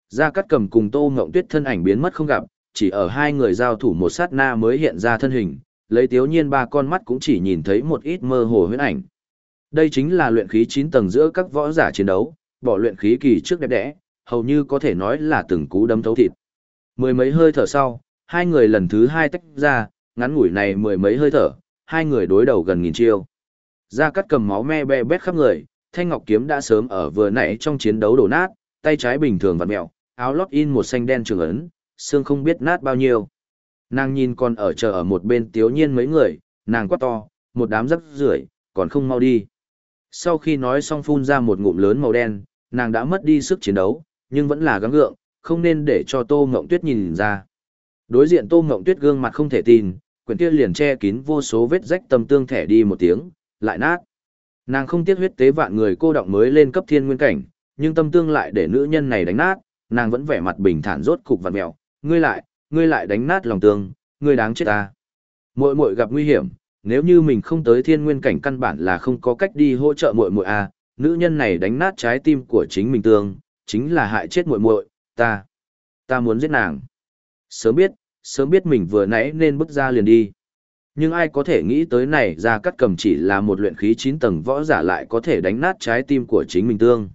Gia Cát Cầm cùng Tô Ngộng Tuyết thân ảnh biến mất không gặp, chỉ ở hai người giao thủ một sát na mới hiện ra thân hình, lấy Tiếu Nhiên ba con mắt cũng chỉ nhìn thấy một ít mơ hồ huyễn ảnh. Đây chính là luyện khí 9 tầng giữa các võ giả chiến đấu, bỏ luyện khí kỳ trước đẹp đẽ, hầu như có thể nói là từng cú đấm thấu thịt. Mười mấy hơi thở sau, hai người lần thứ hai tách ra, ngắn ngủi này mười mấy hơi thở, hai người đối đầu gần nghìn chiêu. Ra cắt cầm máu me be bét khắp người, thanh ngọc kiếm đã sớm ở vừa nãy trong chiến đấu đổ nát, tay trái bình thường vặn mèo, áo lót in một xanh đen trường ấn, xương không biết nát bao nhiêu. Nàng nhìn còn ở chờ ở một bên tiếu nhiên mấy người, nàng quát to, một đám rắc rưởi còn không mau đi. Sau khi nói xong phun ra một ngụm lớn màu đen, nàng đã mất đi sức chiến đấu, nhưng vẫn là gắng gượng, không nên để cho Tô Ngộng Tuyết nhìn ra. Đối diện Tô Ngộng Tuyết gương mặt không thể tin, quyển kia liền che kín vô số vết rách tâm tương thẻ đi một tiếng, lại nát. Nàng không tiếc huyết tế vạn người cô động mới lên cấp thiên nguyên cảnh, nhưng tâm tương lại để nữ nhân này đánh nát, nàng vẫn vẻ mặt bình thản rốt cục vặn mèo, ngươi lại, ngươi lại đánh nát lòng tương, ngươi đáng chết ta. Muội muội gặp nguy hiểm, nếu như mình không tới thiên nguyên cảnh căn bản là không có cách đi hỗ trợ muội muội a, à, nữ nhân này đánh nát trái tim của chính mình tương, chính là hại chết muội muội, ta, ta muốn giết nàng. Sớm biết, sớm biết mình vừa nãy nên bước ra liền đi. Nhưng ai có thể nghĩ tới này ra cắt cầm chỉ là một luyện khí 9 tầng võ giả lại có thể đánh nát trái tim của chính mình tương.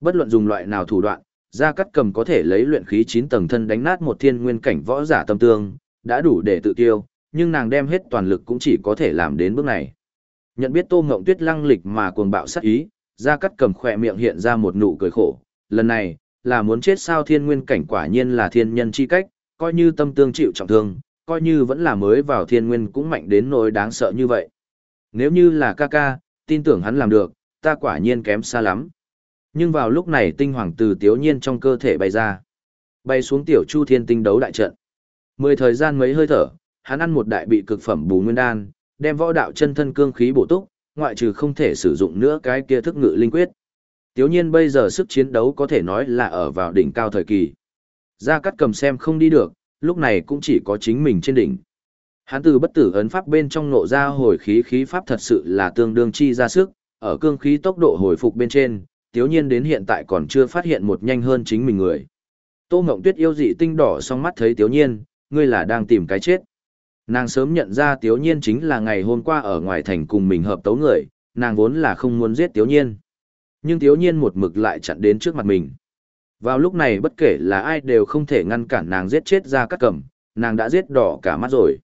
Bất luận dùng loại nào thủ đoạn, ra cắt cầm có thể lấy luyện khí 9 tầng thân đánh nát một thiên nguyên cảnh võ giả tâm tương, đã đủ để tự tiêu, nhưng nàng đem hết toàn lực cũng chỉ có thể làm đến bước này. Nhận biết Tô Ngộng Tuyết lăng lịch mà cuồng bạo sát ý, Gia Cát cầm khỏe miệng hiện ra một nụ cười khổ, lần này, là muốn chết sao thiên nguyên cảnh quả nhiên là thiên nhân chi cách, coi như tâm tương chịu trọng thương, coi như vẫn là mới vào thiên nguyên cũng mạnh đến nỗi đáng sợ như vậy. Nếu như là ca ca, tin tưởng hắn làm được, ta quả nhiên kém xa lắm. Nhưng vào lúc này tinh hoàng từ tiếu nhiên trong cơ thể bay ra. Bay xuống tiểu chu thiên tinh đấu đại trận. Mười thời gian mấy hơi thở, hắn ăn một đại bị cực phẩm bù nguyên đan, đem võ đạo chân thân cương khí bổ túc, ngoại trừ không thể sử dụng nữa cái kia thức ngự linh quyết. Tiếu nhiên bây giờ sức chiến đấu có thể nói là ở vào đỉnh cao thời kỳ. Gia Cát cầm xem không đi được, lúc này cũng chỉ có chính mình trên đỉnh. Hắn từ bất tử ấn pháp bên trong nộ ra hồi khí khí pháp thật sự là tương đương chi ra sức, ở cương khí tốc độ hồi phục bên trên, tiếu nhiên đến hiện tại còn chưa phát hiện một nhanh hơn chính mình người. Tô Ngộng Tuyết yêu dị tinh đỏ song mắt thấy tiếu nhiên, ngươi là đang tìm cái chết. Nàng sớm nhận ra tiếu nhiên chính là ngày hôm qua ở ngoài thành cùng mình hợp tấu người, nàng vốn là không muốn giết tiếu nhiên. Nhưng tiếu nhiên một mực lại chặn đến trước mặt mình. Vào lúc này bất kể là ai đều không thể ngăn cản nàng giết chết ra các cẩm, nàng đã giết đỏ cả mắt rồi.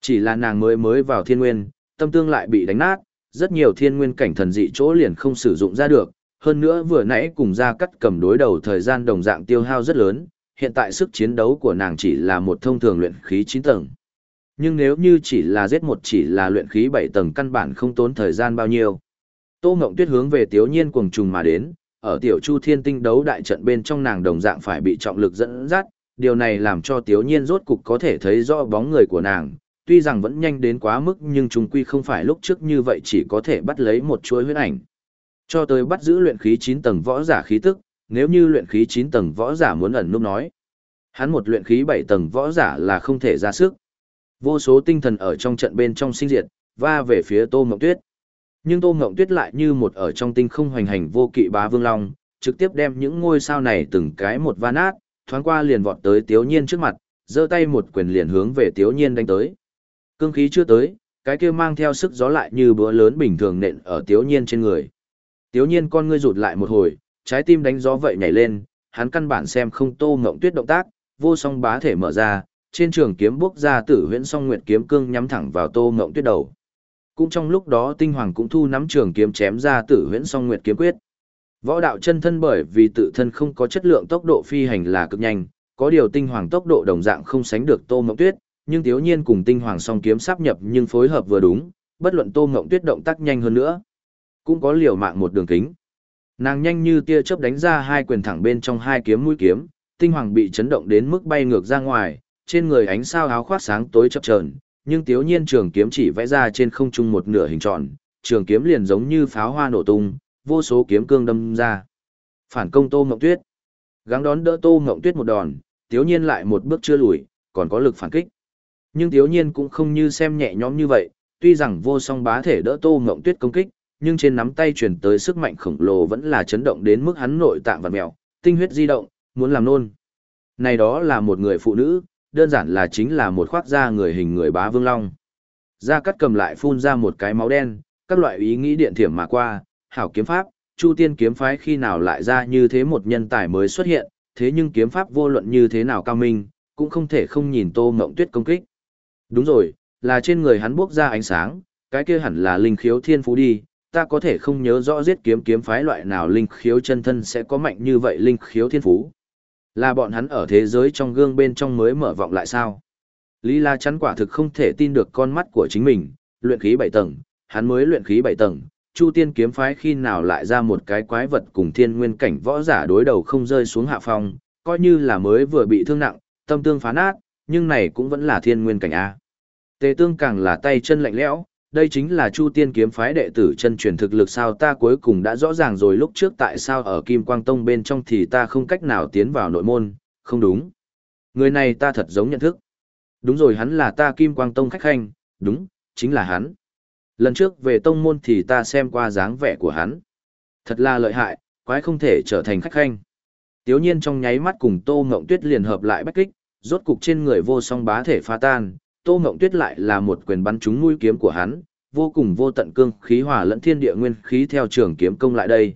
Chỉ là nàng mới mới vào thiên nguyên, tâm tương lại bị đánh nát, rất nhiều thiên nguyên cảnh thần dị chỗ liền không sử dụng ra được, hơn nữa vừa nãy cùng ra cắt cầm đối đầu thời gian đồng dạng tiêu hao rất lớn, hiện tại sức chiến đấu của nàng chỉ là một thông thường luyện khí 9 tầng. Nhưng nếu như chỉ là giết một chỉ là luyện khí 7 tầng căn bản không tốn thời gian bao nhiêu. Tô Ngộng Tuyết hướng về Tiếu Nhiên cuồng trùng mà đến, ở Tiểu Chu Thiên Tinh đấu đại trận bên trong nàng đồng dạng phải bị trọng lực dẫn dắt, điều này làm cho Tiếu Nhiên rốt cục có thể thấy rõ bóng người của nàng, tuy rằng vẫn nhanh đến quá mức nhưng chúng quy không phải lúc trước như vậy chỉ có thể bắt lấy một chuỗi huyết ảnh. Cho tới bắt giữ luyện khí 9 tầng võ giả khí tức, nếu như luyện khí 9 tầng võ giả muốn ẩn núp nói. Hắn một luyện khí 7 tầng võ giả là không thể ra sức. Vô số tinh thần ở trong trận bên trong sinh diệt, va về phía Tô Ngọc Tuyết. Nhưng Tô Ngộng Tuyết lại như một ở trong tinh không hoành hành vô kỵ bá vương long, trực tiếp đem những ngôi sao này từng cái một va nát, thoáng qua liền vọt tới Tiếu Nhiên trước mặt, giơ tay một quyền liền hướng về Tiếu Nhiên đánh tới. Cương khí chưa tới, cái kia mang theo sức gió lại như bữa lớn bình thường nện ở Tiếu Nhiên trên người. Tiếu Nhiên con ngươi rụt lại một hồi, trái tim đánh gió vậy nhảy lên, hắn căn bản xem không Tô Ngộng Tuyết động tác, vô song bá thể mở ra, trên trường kiếm bước ra tử huyễn song nguyệt kiếm cương nhắm thẳng vào Tô Ngộng Tuyết đầu. Cũng trong lúc đó Tinh Hoàng cũng thu nắm trường kiếm chém ra tử huyễn song nguyệt kiếm quyết. Võ đạo chân thân bởi vì tự thân không có chất lượng tốc độ phi hành là cực nhanh, có điều Tinh Hoàng tốc độ đồng dạng không sánh được Tô Mộng Tuyết, nhưng thiếu Nhiên cùng Tinh Hoàng song kiếm sáp nhập nhưng phối hợp vừa đúng, bất luận Tô Mộng Tuyết động tác nhanh hơn nữa, cũng có liều mạng một đường kính. Nàng nhanh như tia chớp đánh ra hai quyền thẳng bên trong hai kiếm mũi kiếm, Tinh Hoàng bị chấn động đến mức bay ngược ra ngoài, trên người ánh sao áo khoác sáng tối chập chờn, nhưng Tiếu Nhiên trường kiếm chỉ vẽ ra trên không trung một nửa hình tròn, trường kiếm liền giống như pháo hoa nổ tung, vô số kiếm cương đâm ra. Phản công Tô Ngộng Tuyết. Gắng đón đỡ Tô Ngộng Tuyết một đòn, Tiếu Nhiên lại một bước chưa lùi, còn có lực phản kích. Nhưng Tiếu Nhiên cũng không như xem nhẹ nhõm như vậy, tuy rằng vô song bá thể đỡ Tô Ngộng Tuyết công kích, nhưng trên nắm tay truyền tới sức mạnh khổng lồ vẫn là chấn động đến mức hắn nội tạng vật mèo, tinh huyết di động, muốn làm nôn. Này đó là một người phụ nữ, đơn giản là chính là một khoác da người hình người bá vương long. Gia cắt cầm lại phun ra một cái máu đen, các loại ý nghĩ điện thiểm mà qua, hảo kiếm pháp, Chu Tiên kiếm phái khi nào lại ra như thế một nhân tài mới xuất hiện, thế nhưng kiếm pháp vô luận như thế nào cao minh, cũng không thể không nhìn Tô Ngộng Tuyết công kích. Đúng rồi, là trên người hắn bốc ra ánh sáng, cái kia hẳn là linh khiếu thiên phú đi, ta có thể không nhớ rõ giết kiếm kiếm phái loại nào linh khiếu chân thân sẽ có mạnh như vậy linh khiếu thiên phú. Là bọn hắn ở thế giới trong gương bên trong mới mở vọng lại sao? Lý La chắn quả thực không thể tin được con mắt của chính mình, luyện khí bảy tầng, hắn mới luyện khí bảy tầng, Chu Tiên kiếm phái khi nào lại ra một cái quái vật cùng thiên nguyên cảnh võ giả đối đầu không rơi xuống hạ phong, coi như là mới vừa bị thương nặng, tâm tương phá nát, nhưng này cũng vẫn là thiên nguyên cảnh A. Tề tương càng là tay chân lạnh lẽo, đây chính là Chu Tiên kiếm phái đệ tử chân truyền thực lực sao ta cuối cùng đã rõ ràng rồi lúc trước tại sao ở Kim Quang Tông bên trong thì ta không cách nào tiến vào nội môn, không đúng. Người này ta thật giống nhận thức. Đúng rồi hắn là ta Kim Quang Tông khách khanh, đúng, chính là hắn. Lần trước về tông môn thì ta xem qua dáng vẻ của hắn. Thật là lợi hại, quái không thể trở thành khách khanh. Tiếu nhiên trong nháy mắt cùng Tô Ngộng Tuyết liền hợp lại bách kích, rốt cục trên người vô song bá thể phá tan, Tô Ngộng Tuyết lại là một quyền bắn trúng mũi kiếm của hắn, vô cùng vô tận cương khí hòa lẫn thiên địa nguyên khí theo trường kiếm công lại đây.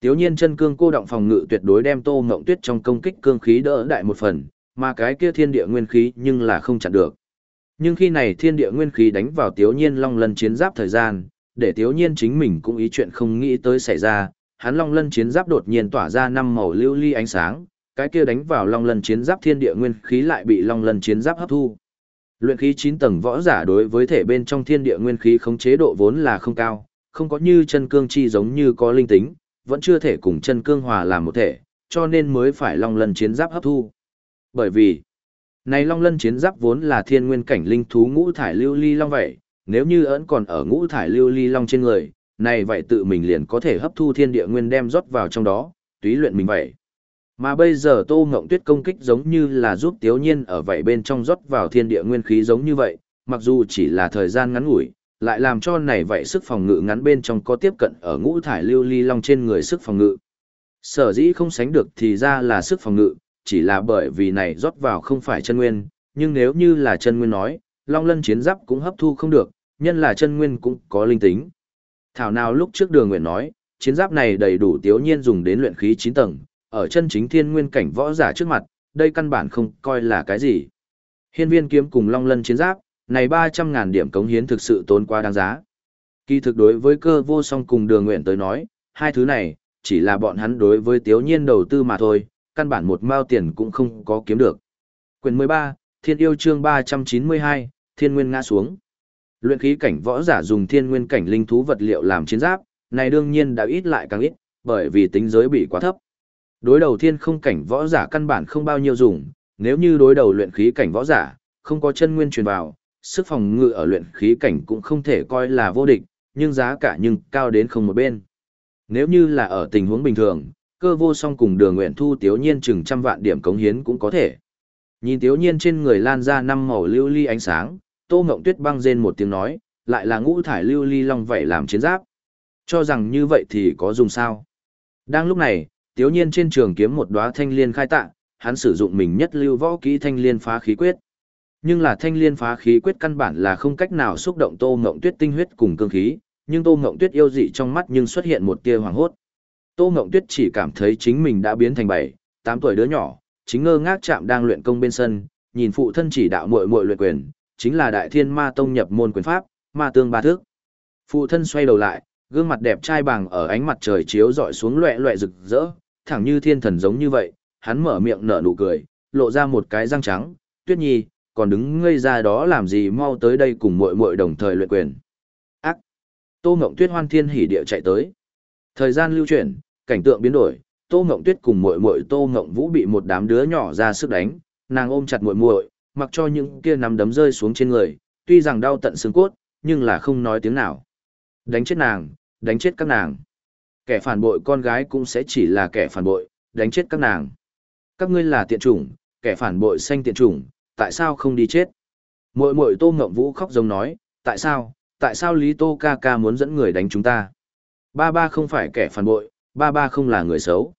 Tiếu nhiên chân cương cô động phòng ngự tuyệt đối đem Tô Ngộng Tuyết trong công kích cương khí đỡ đại một phần, mà cái kia thiên địa nguyên khí nhưng là không chặn được. Nhưng khi này thiên địa nguyên khí đánh vào Tiếu nhiên long Lân chiến giáp thời gian, để Tiếu nhiên chính mình cũng ý chuyện không nghĩ tới xảy ra, hắn long lân chiến giáp đột nhiên tỏa ra năm màu lưu ly ánh sáng, cái kia đánh vào long lân chiến giáp thiên địa nguyên khí lại bị long lân chiến giáp hấp thu. Luyện khí 9 tầng võ giả đối với thể bên trong thiên địa nguyên khí khống chế độ vốn là không cao, không có như chân cương chi giống như có linh tính, vẫn chưa thể cùng chân cương hòa làm một thể, cho nên mới phải long lân chiến giáp hấp thu. Bởi vì, này long lân chiến giáp vốn là thiên nguyên cảnh linh thú ngũ thải lưu ly long vậy, nếu như ẩn còn ở ngũ thải lưu ly long trên người, này vậy tự mình liền có thể hấp thu thiên địa nguyên đem rót vào trong đó, túy luyện mình vậy. Mà bây giờ Tô Ngộng Tuyết công kích giống như là giúp Tiếu Nhiên ở vậy bên trong rót vào thiên địa nguyên khí giống như vậy, mặc dù chỉ là thời gian ngắn ngủi, lại làm cho này vậy sức phòng ngự ngắn bên trong có tiếp cận ở ngũ thải lưu ly long trên người sức phòng ngự. Sở dĩ không sánh được thì ra là sức phòng ngự, chỉ là bởi vì này rót vào không phải chân nguyên, nhưng nếu như là chân nguyên nói, long lân chiến giáp cũng hấp thu không được, nhân là chân nguyên cũng có linh tính. Thảo nào lúc trước đường nguyện nói, chiến giáp này đầy đủ tiếu nhiên dùng đến luyện khí 9 tầng, ở chân chính thiên nguyên cảnh võ giả trước mặt, đây căn bản không coi là cái gì. Hiên viên kiếm cùng long lân chiến giáp, này 300.000 điểm cống hiến thực sự tốn quá đáng giá. Kỳ thực đối với cơ vô song cùng đường nguyện tới nói, hai thứ này, chỉ là bọn hắn đối với tiếu nhiên đầu tư mà thôi, căn bản một mao tiền cũng không có kiếm được. Quyền 13, Thiên yêu chương 392, Thiên nguyên ngã xuống. Luyện khí cảnh võ giả dùng thiên nguyên cảnh linh thú vật liệu làm chiến giáp, này đương nhiên đã ít lại càng ít, bởi vì tính giới bị quá thấp. Đối đầu thiên không cảnh võ giả căn bản không bao nhiêu dùng, nếu như đối đầu luyện khí cảnh võ giả, không có chân nguyên truyền vào, sức phòng ngự ở luyện khí cảnh cũng không thể coi là vô địch, nhưng giá cả nhưng cao đến không một bên. Nếu như là ở tình huống bình thường, cơ vô song cùng đường nguyện thu tiếu nhiên chừng trăm vạn điểm cống hiến cũng có thể. Nhìn tiếu nhiên trên người lan ra năm màu lưu ly ánh sáng, tô ngộng tuyết băng rên một tiếng nói, lại là ngũ thải lưu ly long vậy làm chiến giáp. Cho rằng như vậy thì có dùng sao. Đang lúc này, tiếu nhiên trên trường kiếm một đóa thanh liên khai tạ, hắn sử dụng mình nhất lưu võ kỹ thanh liên phá khí quyết. Nhưng là thanh liên phá khí quyết căn bản là không cách nào xúc động tô ngộng tuyết tinh huyết cùng cương khí, nhưng tô ngộng tuyết yêu dị trong mắt nhưng xuất hiện một tia hoàng hốt. Tô ngộng tuyết chỉ cảm thấy chính mình đã biến thành bảy, tám tuổi đứa nhỏ, chính ngơ ngác chạm đang luyện công bên sân, nhìn phụ thân chỉ đạo muội muội luyện quyền, chính là đại thiên ma tông nhập môn quyền pháp, ma tương ba thước. Phụ thân xoay đầu lại, gương mặt đẹp trai bằng ở ánh mặt trời chiếu rọi xuống loẹt loẹt rực rỡ, thẳng như thiên thần giống như vậy, hắn mở miệng nở nụ cười, lộ ra một cái răng trắng, tuyết nhi, còn đứng ngây ra đó làm gì mau tới đây cùng muội muội đồng thời luyện quyền. Ác! Tô Ngộng Tuyết hoan thiên hỉ địa chạy tới. Thời gian lưu chuyển, cảnh tượng biến đổi, Tô Ngộng Tuyết cùng muội muội Tô Ngộng Vũ bị một đám đứa nhỏ ra sức đánh, nàng ôm chặt muội muội, mặc cho những kia nắm đấm rơi xuống trên người, tuy rằng đau tận xương cốt, nhưng là không nói tiếng nào. Đánh chết nàng, đánh chết các nàng. Kẻ phản bội con gái cũng sẽ chỉ là kẻ phản bội, đánh chết các nàng. Các ngươi là tiện chủng, kẻ phản bội xanh tiện chủng, tại sao không đi chết? Muội muội Tô Ngộng Vũ khóc giống nói, tại sao, tại sao Lý Tô ca ca muốn dẫn người đánh chúng ta? Ba ba không phải kẻ phản bội, ba ba không là người xấu.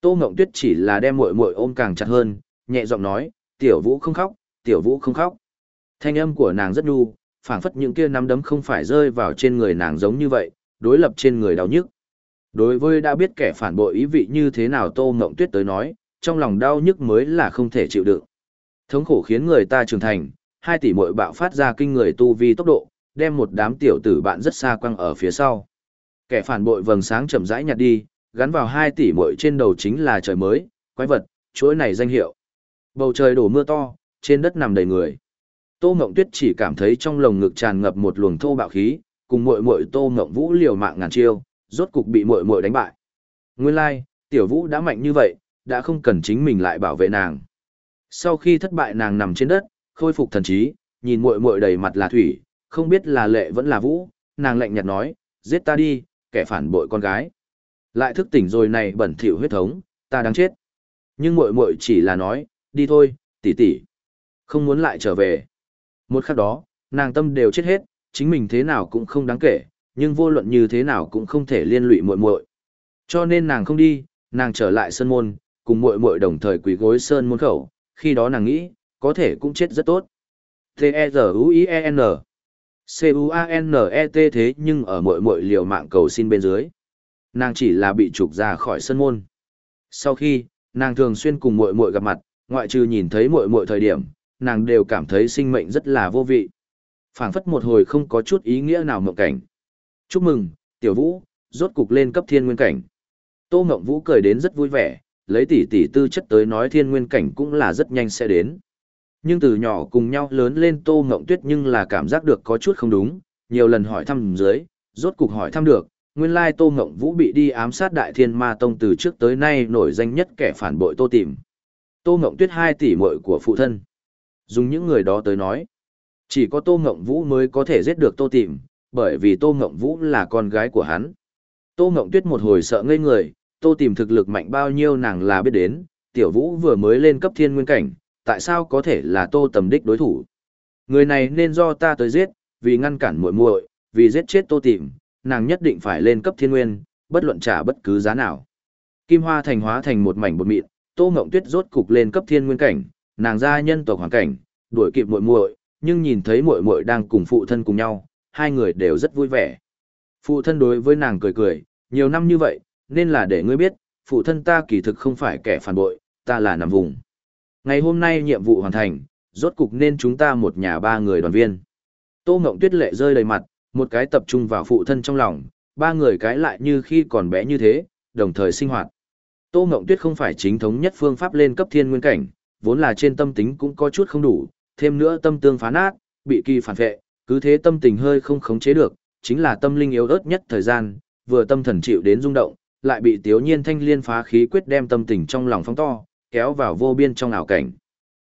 Tô Ngộng Tuyết chỉ là đem muội muội ôm càng chặt hơn, nhẹ giọng nói, tiểu vũ không khóc, tiểu vũ không khóc. Thanh âm của nàng rất nhu, phảng phất những kia nắm đấm không phải rơi vào trên người nàng giống như vậy, đối lập trên người đau nhức. Đối với đã biết kẻ phản bội ý vị như thế nào Tô Ngộng Tuyết tới nói, trong lòng đau nhức mới là không thể chịu đựng. Thống khổ khiến người ta trưởng thành, hai tỷ muội bạo phát ra kinh người tu vi tốc độ, đem một đám tiểu tử bạn rất xa quăng ở phía sau. Kẻ phản bội vầng sáng chậm rãi nhạt đi, gắn vào hai tỷ muội trên đầu chính là trời mới, quái vật, chuỗi này danh hiệu. Bầu trời đổ mưa to, trên đất nằm đầy người. Tô Ngộng Tuyết chỉ cảm thấy trong lồng ngực tràn ngập một luồng thô bạo khí, cùng muội muội Tô Ngộng Vũ liều mạng ngàn chiêu, rốt cục bị muội muội đánh bại. Nguyên lai, like, tiểu Vũ đã mạnh như vậy, đã không cần chính mình lại bảo vệ nàng. Sau khi thất bại nàng nằm trên đất, khôi phục thần trí, nhìn muội muội đầy mặt là thủy, không biết là lệ vẫn là Vũ, nàng lạnh nhạt nói, giết ta đi, kẻ phản bội con gái. Lại thức tỉnh rồi này bẩn thỉu huyết thống, ta đáng chết. Nhưng muội muội chỉ là nói, đi thôi, tỷ tỷ. Không muốn lại trở về. Một khắc đó, nàng tâm đều chết hết, chính mình thế nào cũng không đáng kể, nhưng vô luận như thế nào cũng không thể liên lụy muội muội. Cho nên nàng không đi, nàng trở lại sơn môn, cùng muội muội đồng thời quỳ gối sơn môn khẩu, khi đó nàng nghĩ, có thể cũng chết rất tốt. T-E-Z-U-I-E-N C-U-A-N-E-T thế nhưng ở muội muội liều mạng cầu xin bên dưới. Nàng chỉ là bị trục ra khỏi sân môn. Sau khi, nàng thường xuyên cùng muội muội gặp mặt, ngoại trừ nhìn thấy muội muội thời điểm, nàng đều cảm thấy sinh mệnh rất là vô vị. phảng phất một hồi không có chút ý nghĩa nào mộng cảnh. Chúc mừng, tiểu vũ, rốt cục lên cấp thiên nguyên cảnh. Tô Ngộng Vũ cười đến rất vui vẻ, lấy tỷ tỷ tư chất tới nói thiên nguyên cảnh cũng là rất nhanh sẽ đến. Nhưng từ nhỏ cùng nhau lớn lên Tô Ngộng Tuyết nhưng là cảm giác được có chút không đúng, nhiều lần hỏi thăm dưới, rốt cục hỏi thăm được, nguyên lai Tô Ngộng Vũ bị đi ám sát Đại Thiên Ma Tông từ trước tới nay nổi danh nhất kẻ phản bội Tô Tìm. Tô Ngộng Tuyết hai tỷ muội của phụ thân. Dùng những người đó tới nói, chỉ có Tô Ngộng Vũ mới có thể giết được Tô Tìm, bởi vì Tô Ngộng Vũ là con gái của hắn. Tô Ngộng Tuyết một hồi sợ ngây người, Tô Tìm thực lực mạnh bao nhiêu nàng là biết đến, Tiểu Vũ vừa mới lên cấp thiên nguyên cảnh, tại sao có thể là Tô Tầm đích đối thủ? Người này nên do ta tới giết, vì ngăn cản muội muội, vì giết chết Tô Tìm, nàng nhất định phải lên cấp thiên nguyên, bất luận trả bất cứ giá nào. Kim Hoa thành hóa thành một mảnh bột mịn, Tô Ngộng Tuyết rốt cục lên cấp thiên nguyên cảnh, nàng ra nhân tộc hoàn cảnh, đuổi kịp muội muội, nhưng nhìn thấy muội muội đang cùng phụ thân cùng nhau, hai người đều rất vui vẻ. Phụ thân đối với nàng cười cười, nhiều năm như vậy, nên là để ngươi biết, phụ thân ta kỳ thực không phải kẻ phản bội, ta là nằm vùng. Ngày hôm nay nhiệm vụ hoàn thành, rốt cục nên chúng ta một nhà ba người đoàn viên. Tô Ngộng Tuyết lệ rơi đầy mặt, một cái tập trung vào phụ thân trong lòng, ba người cái lại như khi còn bé như thế, đồng thời sinh hoạt. Tô Ngộng Tuyết không phải chính thống nhất phương pháp lên cấp thiên nguyên cảnh, vốn là trên tâm tính cũng có chút không đủ, thêm nữa tâm tương phá nát, bị kỳ phản vệ, cứ thế tâm tình hơi không khống chế được, chính là tâm linh yếu ớt nhất thời gian, vừa tâm thần chịu đến rung động, lại bị Tiếu Nhiên thanh liên phá khí quyết đem tâm tình trong lòng phóng to, kéo vào vô biên trong ảo cảnh.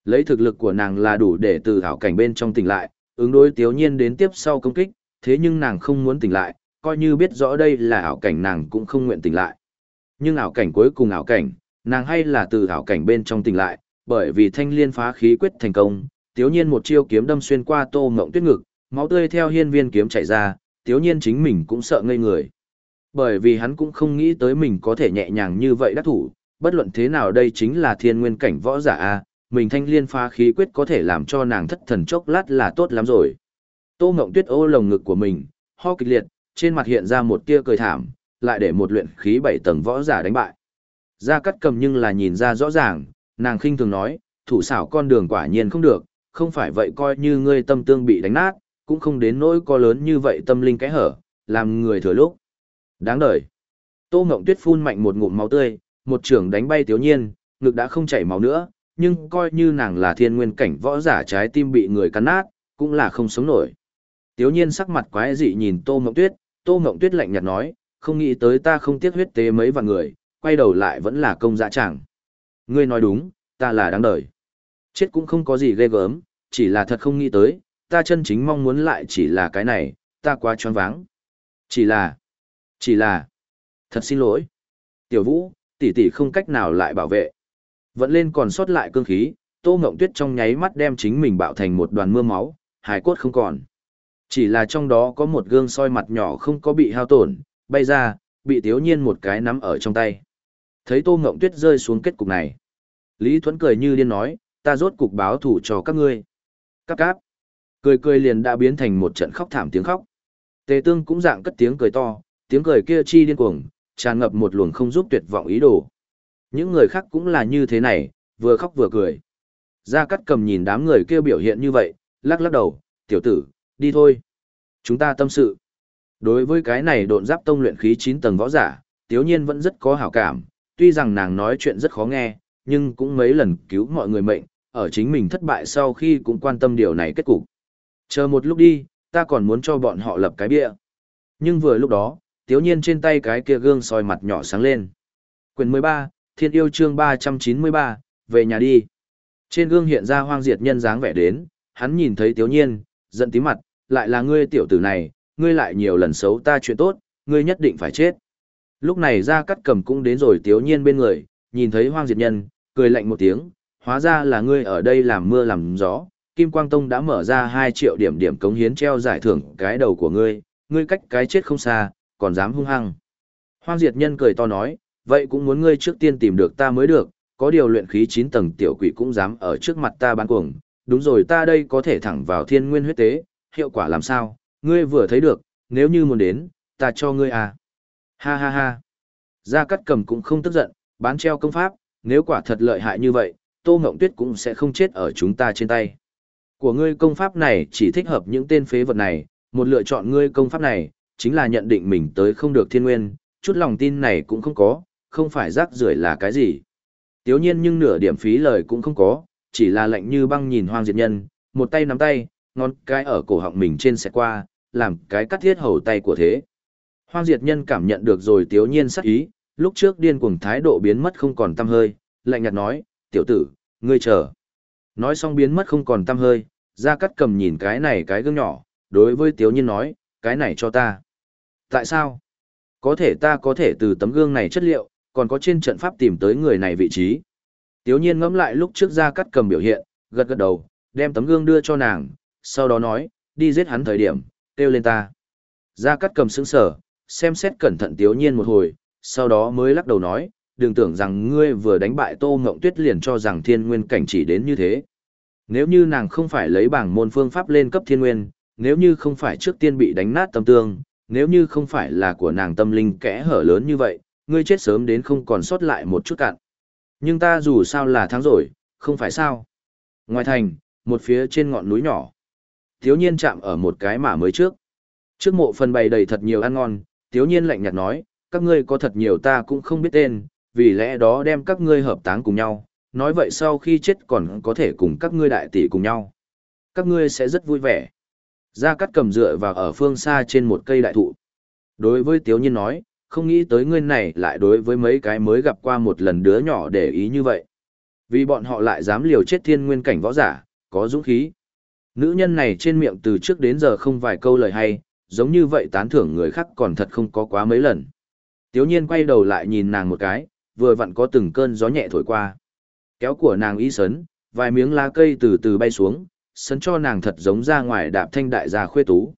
Lấy thực lực của nàng là đủ để từ ảo cảnh bên trong tỉnh lại, ứng đối Tiếu Nhiên đến tiếp sau công kích, thế nhưng nàng không muốn tỉnh lại, coi như biết rõ đây là ảo cảnh nàng cũng không nguyện tỉnh lại. Nhưng ảo cảnh cuối cùng ảo cảnh, nàng hay là từ ảo cảnh bên trong tỉnh lại, bởi vì thanh liên phá khí quyết thành công, Tiếu Nhiên một chiêu kiếm đâm xuyên qua Tô Mộng Tuyết ngực, máu tươi theo hiên viên kiếm chảy ra, Tiếu Nhiên chính mình cũng sợ ngây người. Bởi vì hắn cũng không nghĩ tới mình có thể nhẹ nhàng như vậy đắc thủ, bất luận thế nào đây chính là thiên nguyên cảnh võ giả a, mình thanh liên phá khí quyết có thể làm cho nàng thất thần chốc lát là tốt lắm rồi. Tô Ngộng Tuyết ô lồng ngực của mình, ho kịch liệt, trên mặt hiện ra một tia cười thảm, lại để một luyện khí bảy tầng võ giả đánh bại. Gia Cát Cầm nhưng là nhìn ra rõ ràng, nàng khinh thường nói, thủ xảo con đường quả nhiên không được, không phải vậy coi như ngươi tâm tương bị đánh nát, cũng không đến nỗi có lớn như vậy tâm linh cái hở, làm người thừa lúc. Đáng đời. Tô Ngộng Tuyết phun mạnh một ngụm máu tươi, một trường đánh bay Tiếu Nhiên, ngực đã không chảy máu nữa, nhưng coi như nàng là thiên nguyên cảnh võ giả trái tim bị người cắn nát, cũng là không sống nổi. Tiếu Nhiên sắc mặt quái dị nhìn Tô Ngộng Tuyết, Tô Ngộng Tuyết lạnh nhạt nói, không nghĩ tới ta không tiếc huyết tế mấy vạn người, quay đầu lại vẫn là công dã chẳng. Ngươi nói đúng, ta là đáng đời. Chết cũng không có gì ghê gớm, chỉ là thật không nghĩ tới, ta chân chính mong muốn lại chỉ là cái này, ta quá choáng váng. Chỉ là, chỉ là, thật xin lỗi. Tiểu Vũ, tỷ tỷ không cách nào lại bảo vệ. Vẫn lên còn sót lại cương khí, Tô Ngộng Tuyết trong nháy mắt đem chính mình bạo thành một đoàn mưa máu, hài cốt không còn. Chỉ là trong đó có một gương soi mặt nhỏ không có bị hao tổn, bay ra, bị Tiếu Nhiên một cái nắm ở trong tay. Thấy Tô Ngộng Tuyết rơi xuống kết cục này. Lý Thuấn cười như điên nói, ta rốt cục báo thủ cho các ngươi. Cáp cáp. Cười cười liền đã biến thành một trận khóc thảm tiếng khóc. Tề tương cũng dạng cất tiếng cười to, tiếng cười kia chi điên cuồng, tràn ngập một luồng không giúp tuyệt vọng ý đồ. Những người khác cũng là như thế này, vừa khóc vừa cười. Gia Cát cầm nhìn đám người kia biểu hiện như vậy, lắc lắc đầu, tiểu tử, đi thôi. Chúng ta tâm sự. Đối với cái này độn giáp tông luyện khí 9 tầng võ giả, tiếu nhiên vẫn rất có hảo cảm, tuy rằng nàng nói chuyện rất khó nghe, nhưng cũng mấy lần cứu mọi người mệnh, ở chính mình thất bại sau khi cũng quan tâm điều này kết cục. Chờ một lúc đi, ta còn muốn cho bọn họ lập cái bia. Nhưng vừa lúc đó, tiếu nhiên trên tay cái kia gương soi mặt nhỏ sáng lên. Quyền 13, Thiên yêu chương 393, về nhà đi. Trên gương hiện ra hoang diệt nhân dáng vẻ đến, hắn nhìn thấy tiếu nhiên, giận tí mặt, lại là ngươi tiểu tử này, ngươi lại nhiều lần xấu ta chuyện tốt, ngươi nhất định phải chết. Lúc này ra cắt cầm cũng đến rồi tiếu nhiên bên người, nhìn thấy hoang diệt nhân, cười lạnh một tiếng, hóa ra là ngươi ở đây làm mưa làm gió. Kim Quang Tông đã mở ra 2 triệu điểm điểm cống hiến treo giải thưởng cái đầu của ngươi, ngươi cách cái chết không xa, còn dám hung hăng. Hoang diệt nhân cười to nói, vậy cũng muốn ngươi trước tiên tìm được ta mới được, có điều luyện khí 9 tầng tiểu quỷ cũng dám ở trước mặt ta bán cuồng, đúng rồi ta đây có thể thẳng vào thiên nguyên huyết tế, hiệu quả làm sao, ngươi vừa thấy được, nếu như muốn đến, ta cho ngươi à. Ha ha ha. Gia Cát Cầm cũng không tức giận, bán treo công pháp, nếu quả thật lợi hại như vậy, Tô Ngộng Tuyết cũng sẽ không chết ở chúng ta trên tay. Của ngươi công pháp này chỉ thích hợp những tên phế vật này, một lựa chọn ngươi công pháp này, chính là nhận định mình tới không được thiên nguyên, chút lòng tin này cũng không có, không phải rác rưởi là cái gì. Tiếu nhiên nhưng nửa điểm phí lời cũng không có, chỉ là lạnh như băng nhìn hoang diệt nhân, một tay nắm tay, ngón cái ở cổ họng mình trên xe qua, làm cái cắt thiết hầu tay của thế. Hoang diệt nhân cảm nhận được rồi tiếu nhiên sắc ý, lúc trước điên cuồng thái độ biến mất không còn tâm hơi, lạnh nhạt nói, tiểu tử, ngươi chờ. Nói xong biến mất không còn tâm hơi, ra cắt cầm nhìn cái này cái gương nhỏ, đối với tiếu nhiên nói, cái này cho ta. Tại sao? Có thể ta có thể từ tấm gương này chất liệu, còn có trên trận pháp tìm tới người này vị trí. Tiếu nhiên ngẫm lại lúc trước ra cắt cầm biểu hiện, gật gật đầu, đem tấm gương đưa cho nàng, sau đó nói, đi giết hắn thời điểm, kêu lên ta. Ra cắt cầm sững sở, xem xét cẩn thận tiếu nhiên một hồi, sau đó mới lắc đầu nói, đừng tưởng rằng ngươi vừa đánh bại tô ngộng tuyết liền cho rằng thiên nguyên cảnh chỉ đến như thế. Nếu như nàng không phải lấy bảng môn phương pháp lên cấp thiên nguyên, nếu như không phải trước tiên bị đánh nát tâm tương, nếu như không phải là của nàng tâm linh kẽ hở lớn như vậy, ngươi chết sớm đến không còn sót lại một chút cạn. Nhưng ta dù sao là thắng rồi, không phải sao. Ngoài thành, một phía trên ngọn núi nhỏ. Tiếu nhiên chạm ở một cái mả mới trước. Trước mộ phần bày đầy thật nhiều ăn ngon, tiếu nhiên lạnh nhạt nói, các ngươi có thật nhiều ta cũng không biết tên, vì lẽ đó đem các ngươi hợp táng cùng nhau, nói vậy sau khi chết còn có thể cùng các ngươi đại tỷ cùng nhau. Các ngươi sẽ rất vui vẻ. Gia Cát cầm dựa vào ở phương xa trên một cây đại thụ. Đối với Tiếu Nhiên nói, không nghĩ tới ngươi này lại đối với mấy cái mới gặp qua một lần đứa nhỏ để ý như vậy. Vì bọn họ lại dám liều chết thiên nguyên cảnh võ giả, có dũng khí. Nữ nhân này trên miệng từ trước đến giờ không vài câu lời hay, giống như vậy tán thưởng người khác còn thật không có quá mấy lần. Tiếu nhiên quay đầu lại nhìn nàng một cái, vừa vặn có từng cơn gió nhẹ thổi qua. Kéo của nàng y sấn, vài miếng lá cây từ từ bay xuống, sấn cho nàng thật giống ra ngoài đạp thanh đại gia khuê tú.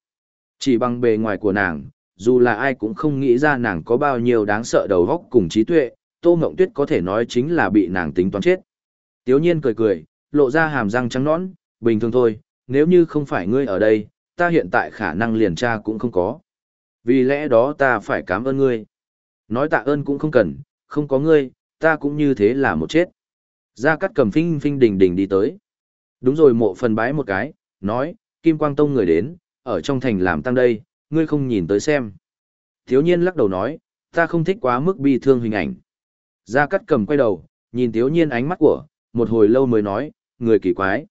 Chỉ bằng bề ngoài của nàng, dù là ai cũng không nghĩ ra nàng có bao nhiêu đáng sợ đầu góc cùng trí tuệ, Tô Ngộng Tuyết có thể nói chính là bị nàng tính toán chết. Tiếu nhiên cười cười, lộ ra hàm răng trắng nõn, bình thường thôi, nếu như không phải ngươi ở đây, ta hiện tại khả năng liền tra cũng không có. Vì lẽ đó ta phải cảm ơn ngươi. Nói tạ ơn cũng không cần, không có ngươi, ta cũng như thế là một chết. Gia Cát cầm phinh phinh đình đình đi tới. Đúng rồi mộ phần bái một cái, nói, Kim Quang Tông người đến, ở trong thành làm tăng đây, ngươi không nhìn tới xem. Thiếu nhiên lắc đầu nói, ta không thích quá mức bi thương hình ảnh. Gia Cát cầm quay đầu, nhìn thiếu nhiên ánh mắt của, một hồi lâu mới nói, người kỳ quái.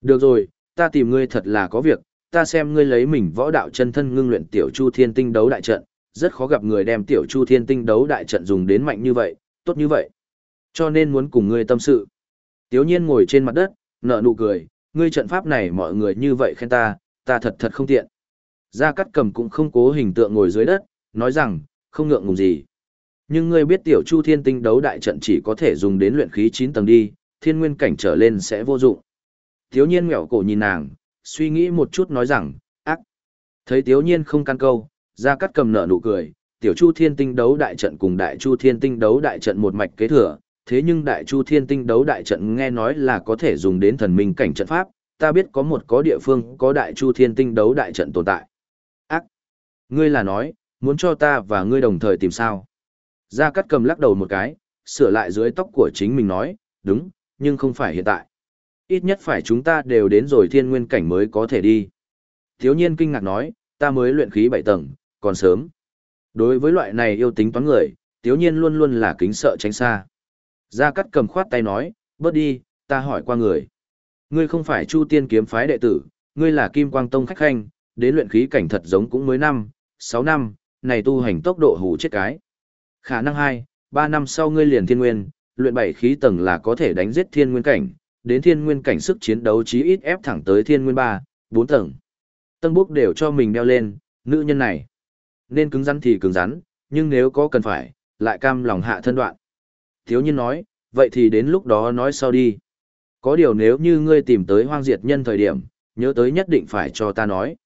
Được rồi, ta tìm ngươi thật là có việc, ta xem ngươi lấy mình võ đạo chân thân ngưng luyện tiểu chu thiên tinh đấu đại trận, rất khó gặp người đem tiểu chu thiên tinh đấu đại trận dùng đến mạnh như vậy, tốt như vậy. Cho nên muốn cùng ngươi tâm sự. Tiếu nhiên ngồi trên mặt đất, nở nụ cười, ngươi trận pháp này mọi người như vậy khen ta, ta thật thật không tiện. Gia Cát Cầm cũng không cố hình tượng ngồi dưới đất, nói rằng, không ngượng ngùng gì. Nhưng ngươi biết tiểu chu thiên tinh đấu đại trận chỉ có thể dùng đến luyện khí 9 tầng đi, thiên nguyên cảnh trở lên sẽ vô dụng. Tiếu nhiên nghẹo cổ nhìn nàng, suy nghĩ một chút nói rằng, ác. Thấy tiếu nhiên không căn câu, Gia Cát cầm nở nụ cười, tiểu chu thiên tinh đấu đại trận cùng đại chu thiên tinh đấu đại trận một mạch kế thừa, thế nhưng đại chu thiên tinh đấu đại trận nghe nói là có thể dùng đến thần minh cảnh trận pháp, ta biết có một có địa phương có đại chu thiên tinh đấu đại trận tồn tại. Ác! Ngươi là nói, muốn cho ta và ngươi đồng thời tìm sao? Gia Cát cầm lắc đầu một cái, sửa lại dưới tóc của chính mình nói, đúng, nhưng không phải hiện tại. Ít nhất phải chúng ta đều đến rồi thiên nguyên cảnh mới có thể đi. Thiếu nhiên kinh ngạc nói, ta mới luyện khí bảy tầng, còn sớm. Đối với loại này yêu tính toán người, thiếu nhiên luôn luôn là kính sợ tránh xa. Gia Cát cầm khoát tay nói, bớt đi, ta hỏi qua người. Ngươi không phải Chu Tiên kiếm phái đệ tử, ngươi là Kim Quang Tông khách khanh, đến luyện khí cảnh thật giống cũng mới năm, sáu năm, này tu hành tốc độ hủ chết cái. Khả năng hai, ba năm sau ngươi liền thiên nguyên, luyện bảy khí tầng là có thể đánh giết thiên nguyên cảnh, đến thiên nguyên cảnh sức chiến đấu chí ít ép thẳng tới thiên nguyên ba, bốn tầng. Tân búc đều cho mình đeo lên, nữ nhân này. Nên cứng rắn thì cứng rắn, nhưng nếu có cần phải, lại cam lòng hạ thân đoạn. Thiếu nhiên nói, vậy thì đến lúc đó nói sau đi. Có điều nếu như ngươi tìm tới hoang diệt nhân thời điểm, nhớ tới nhất định phải cho ta nói.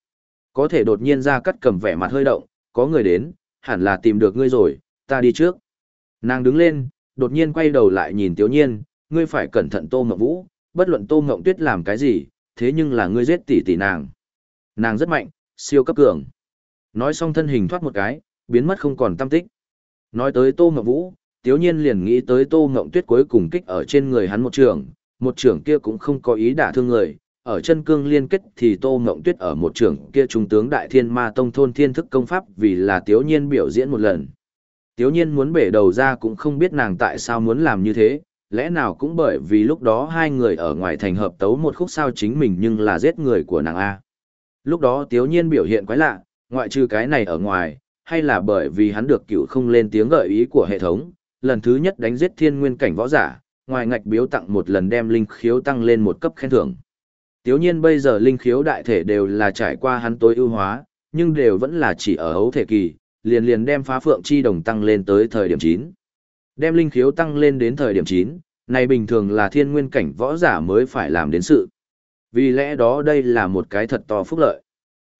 Có thể đột nhiên ra cắt cầm vẻ mặt hơi động, có người đến, hẳn là tìm được ngươi rồi, ta đi trước. Nàng đứng lên, đột nhiên quay đầu lại nhìn Tiếu Nhiên, ngươi phải cẩn thận Tô Ngọc Vũ, bất luận Tô Ngọc Tuyết làm cái gì, thế nhưng là ngươi giết tỷ tỷ nàng. Nàng rất mạnh, siêu cấp cường. Nói xong thân hình thoát một cái, biến mất không còn tâm tích. Nói tới Tô Ngọc Vũ, Tiếu Nhiên liền nghĩ tới Tô Ngộng Tuyết cuối cùng kích ở trên người hắn một trường, một trường kia cũng không có ý đả thương người, ở chân cương liên kết thì Tô Ngộng Tuyết ở một trường kia trung tướng Đại Thiên Ma Tông thôn thiên thức công pháp vì là Tiếu Nhiên biểu diễn một lần. Tiếu nhiên muốn bể đầu ra cũng không biết nàng tại sao muốn làm như thế, lẽ nào cũng bởi vì lúc đó hai người ở ngoài thành hợp tấu một khúc sao chính mình nhưng là giết người của nàng A. Lúc đó Tiếu nhiên biểu hiện quái lạ, ngoại trừ cái này ở ngoài, hay là bởi vì hắn được cựu không lên tiếng gợi ý của hệ thống, lần thứ nhất đánh giết thiên nguyên cảnh võ giả, ngoài ngạch biếu tặng một lần đem linh khiếu tăng lên một cấp khen thưởng. Tiếu nhiên bây giờ linh khiếu đại thể đều là trải qua hắn tối ưu hóa, nhưng đều vẫn là chỉ ở hấu thể kỳ, liền liền đem phá phượng chi đồng tăng lên tới thời điểm 9. Đem linh khiếu tăng lên đến thời điểm 9, này bình thường là thiên nguyên cảnh võ giả mới phải làm đến sự. Vì lẽ đó đây là một cái thật to phúc lợi.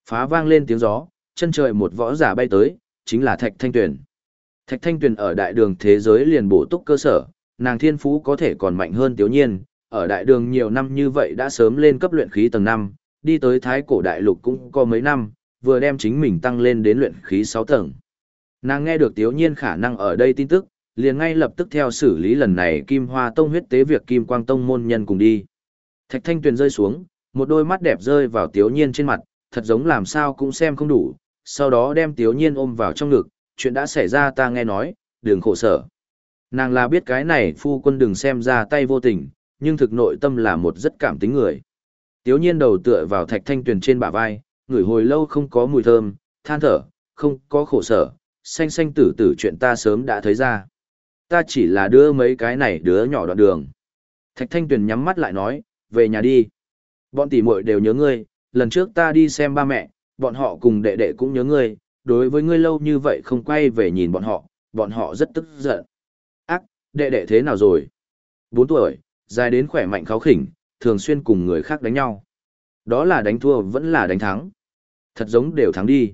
Phá vang lên tiếng gió, chân trời một võ giả bay tới, chính là Thạch Thanh Tuyền. Thạch Thanh Tuyền ở đại đường thế giới liền bổ túc cơ sở, nàng thiên phú có thể còn mạnh hơn Tiếu Nhiên, ở đại đường nhiều năm như vậy đã sớm lên cấp luyện khí tầng 5, đi tới thái cổ đại lục cũng có mấy năm, vừa đem chính mình tăng lên đến luyện khí 6 tầng. Nàng nghe được Tiếu Nhiên khả năng ở đây tin tức, liền ngay lập tức theo xử lý lần này Kim Hoa Tông huyết tế việc Kim Quang Tông môn nhân cùng đi. Thạch Thanh Tuyền rơi xuống, một đôi mắt đẹp rơi vào Tiếu Nhiên trên mặt, thật giống làm sao cũng xem không đủ, sau đó đem Tiếu Nhiên ôm vào trong ngực, chuyện đã xảy ra ta nghe nói, đừng khổ sở. Nàng là biết cái này phu quân đừng xem ra tay vô tình, nhưng thực nội tâm là một rất cảm tính người. Tiếu Nhiên đầu tựa vào Thạch Thanh Tuyền trên bả vai, ngửi hồi lâu không có mùi thơm, than thở, không có khổ sở, xanh xanh tử tử chuyện ta sớm đã thấy ra. Ta chỉ là đưa mấy cái này đứa nhỏ đoạn đường. Thạch Thanh Tuyền nhắm mắt lại nói, về nhà đi. Bọn tỷ muội đều nhớ ngươi, lần trước ta đi xem ba mẹ, bọn họ cùng đệ đệ cũng nhớ ngươi, đối với ngươi lâu như vậy không quay về nhìn bọn họ, bọn họ rất tức giận. Ác, đệ đệ thế nào rồi? 4 tuổi, dài đến khỏe mạnh kháo khỉnh, thường xuyên cùng người khác đánh nhau. Đó là đánh thua vẫn là đánh thắng. Thật giống đều thắng đi.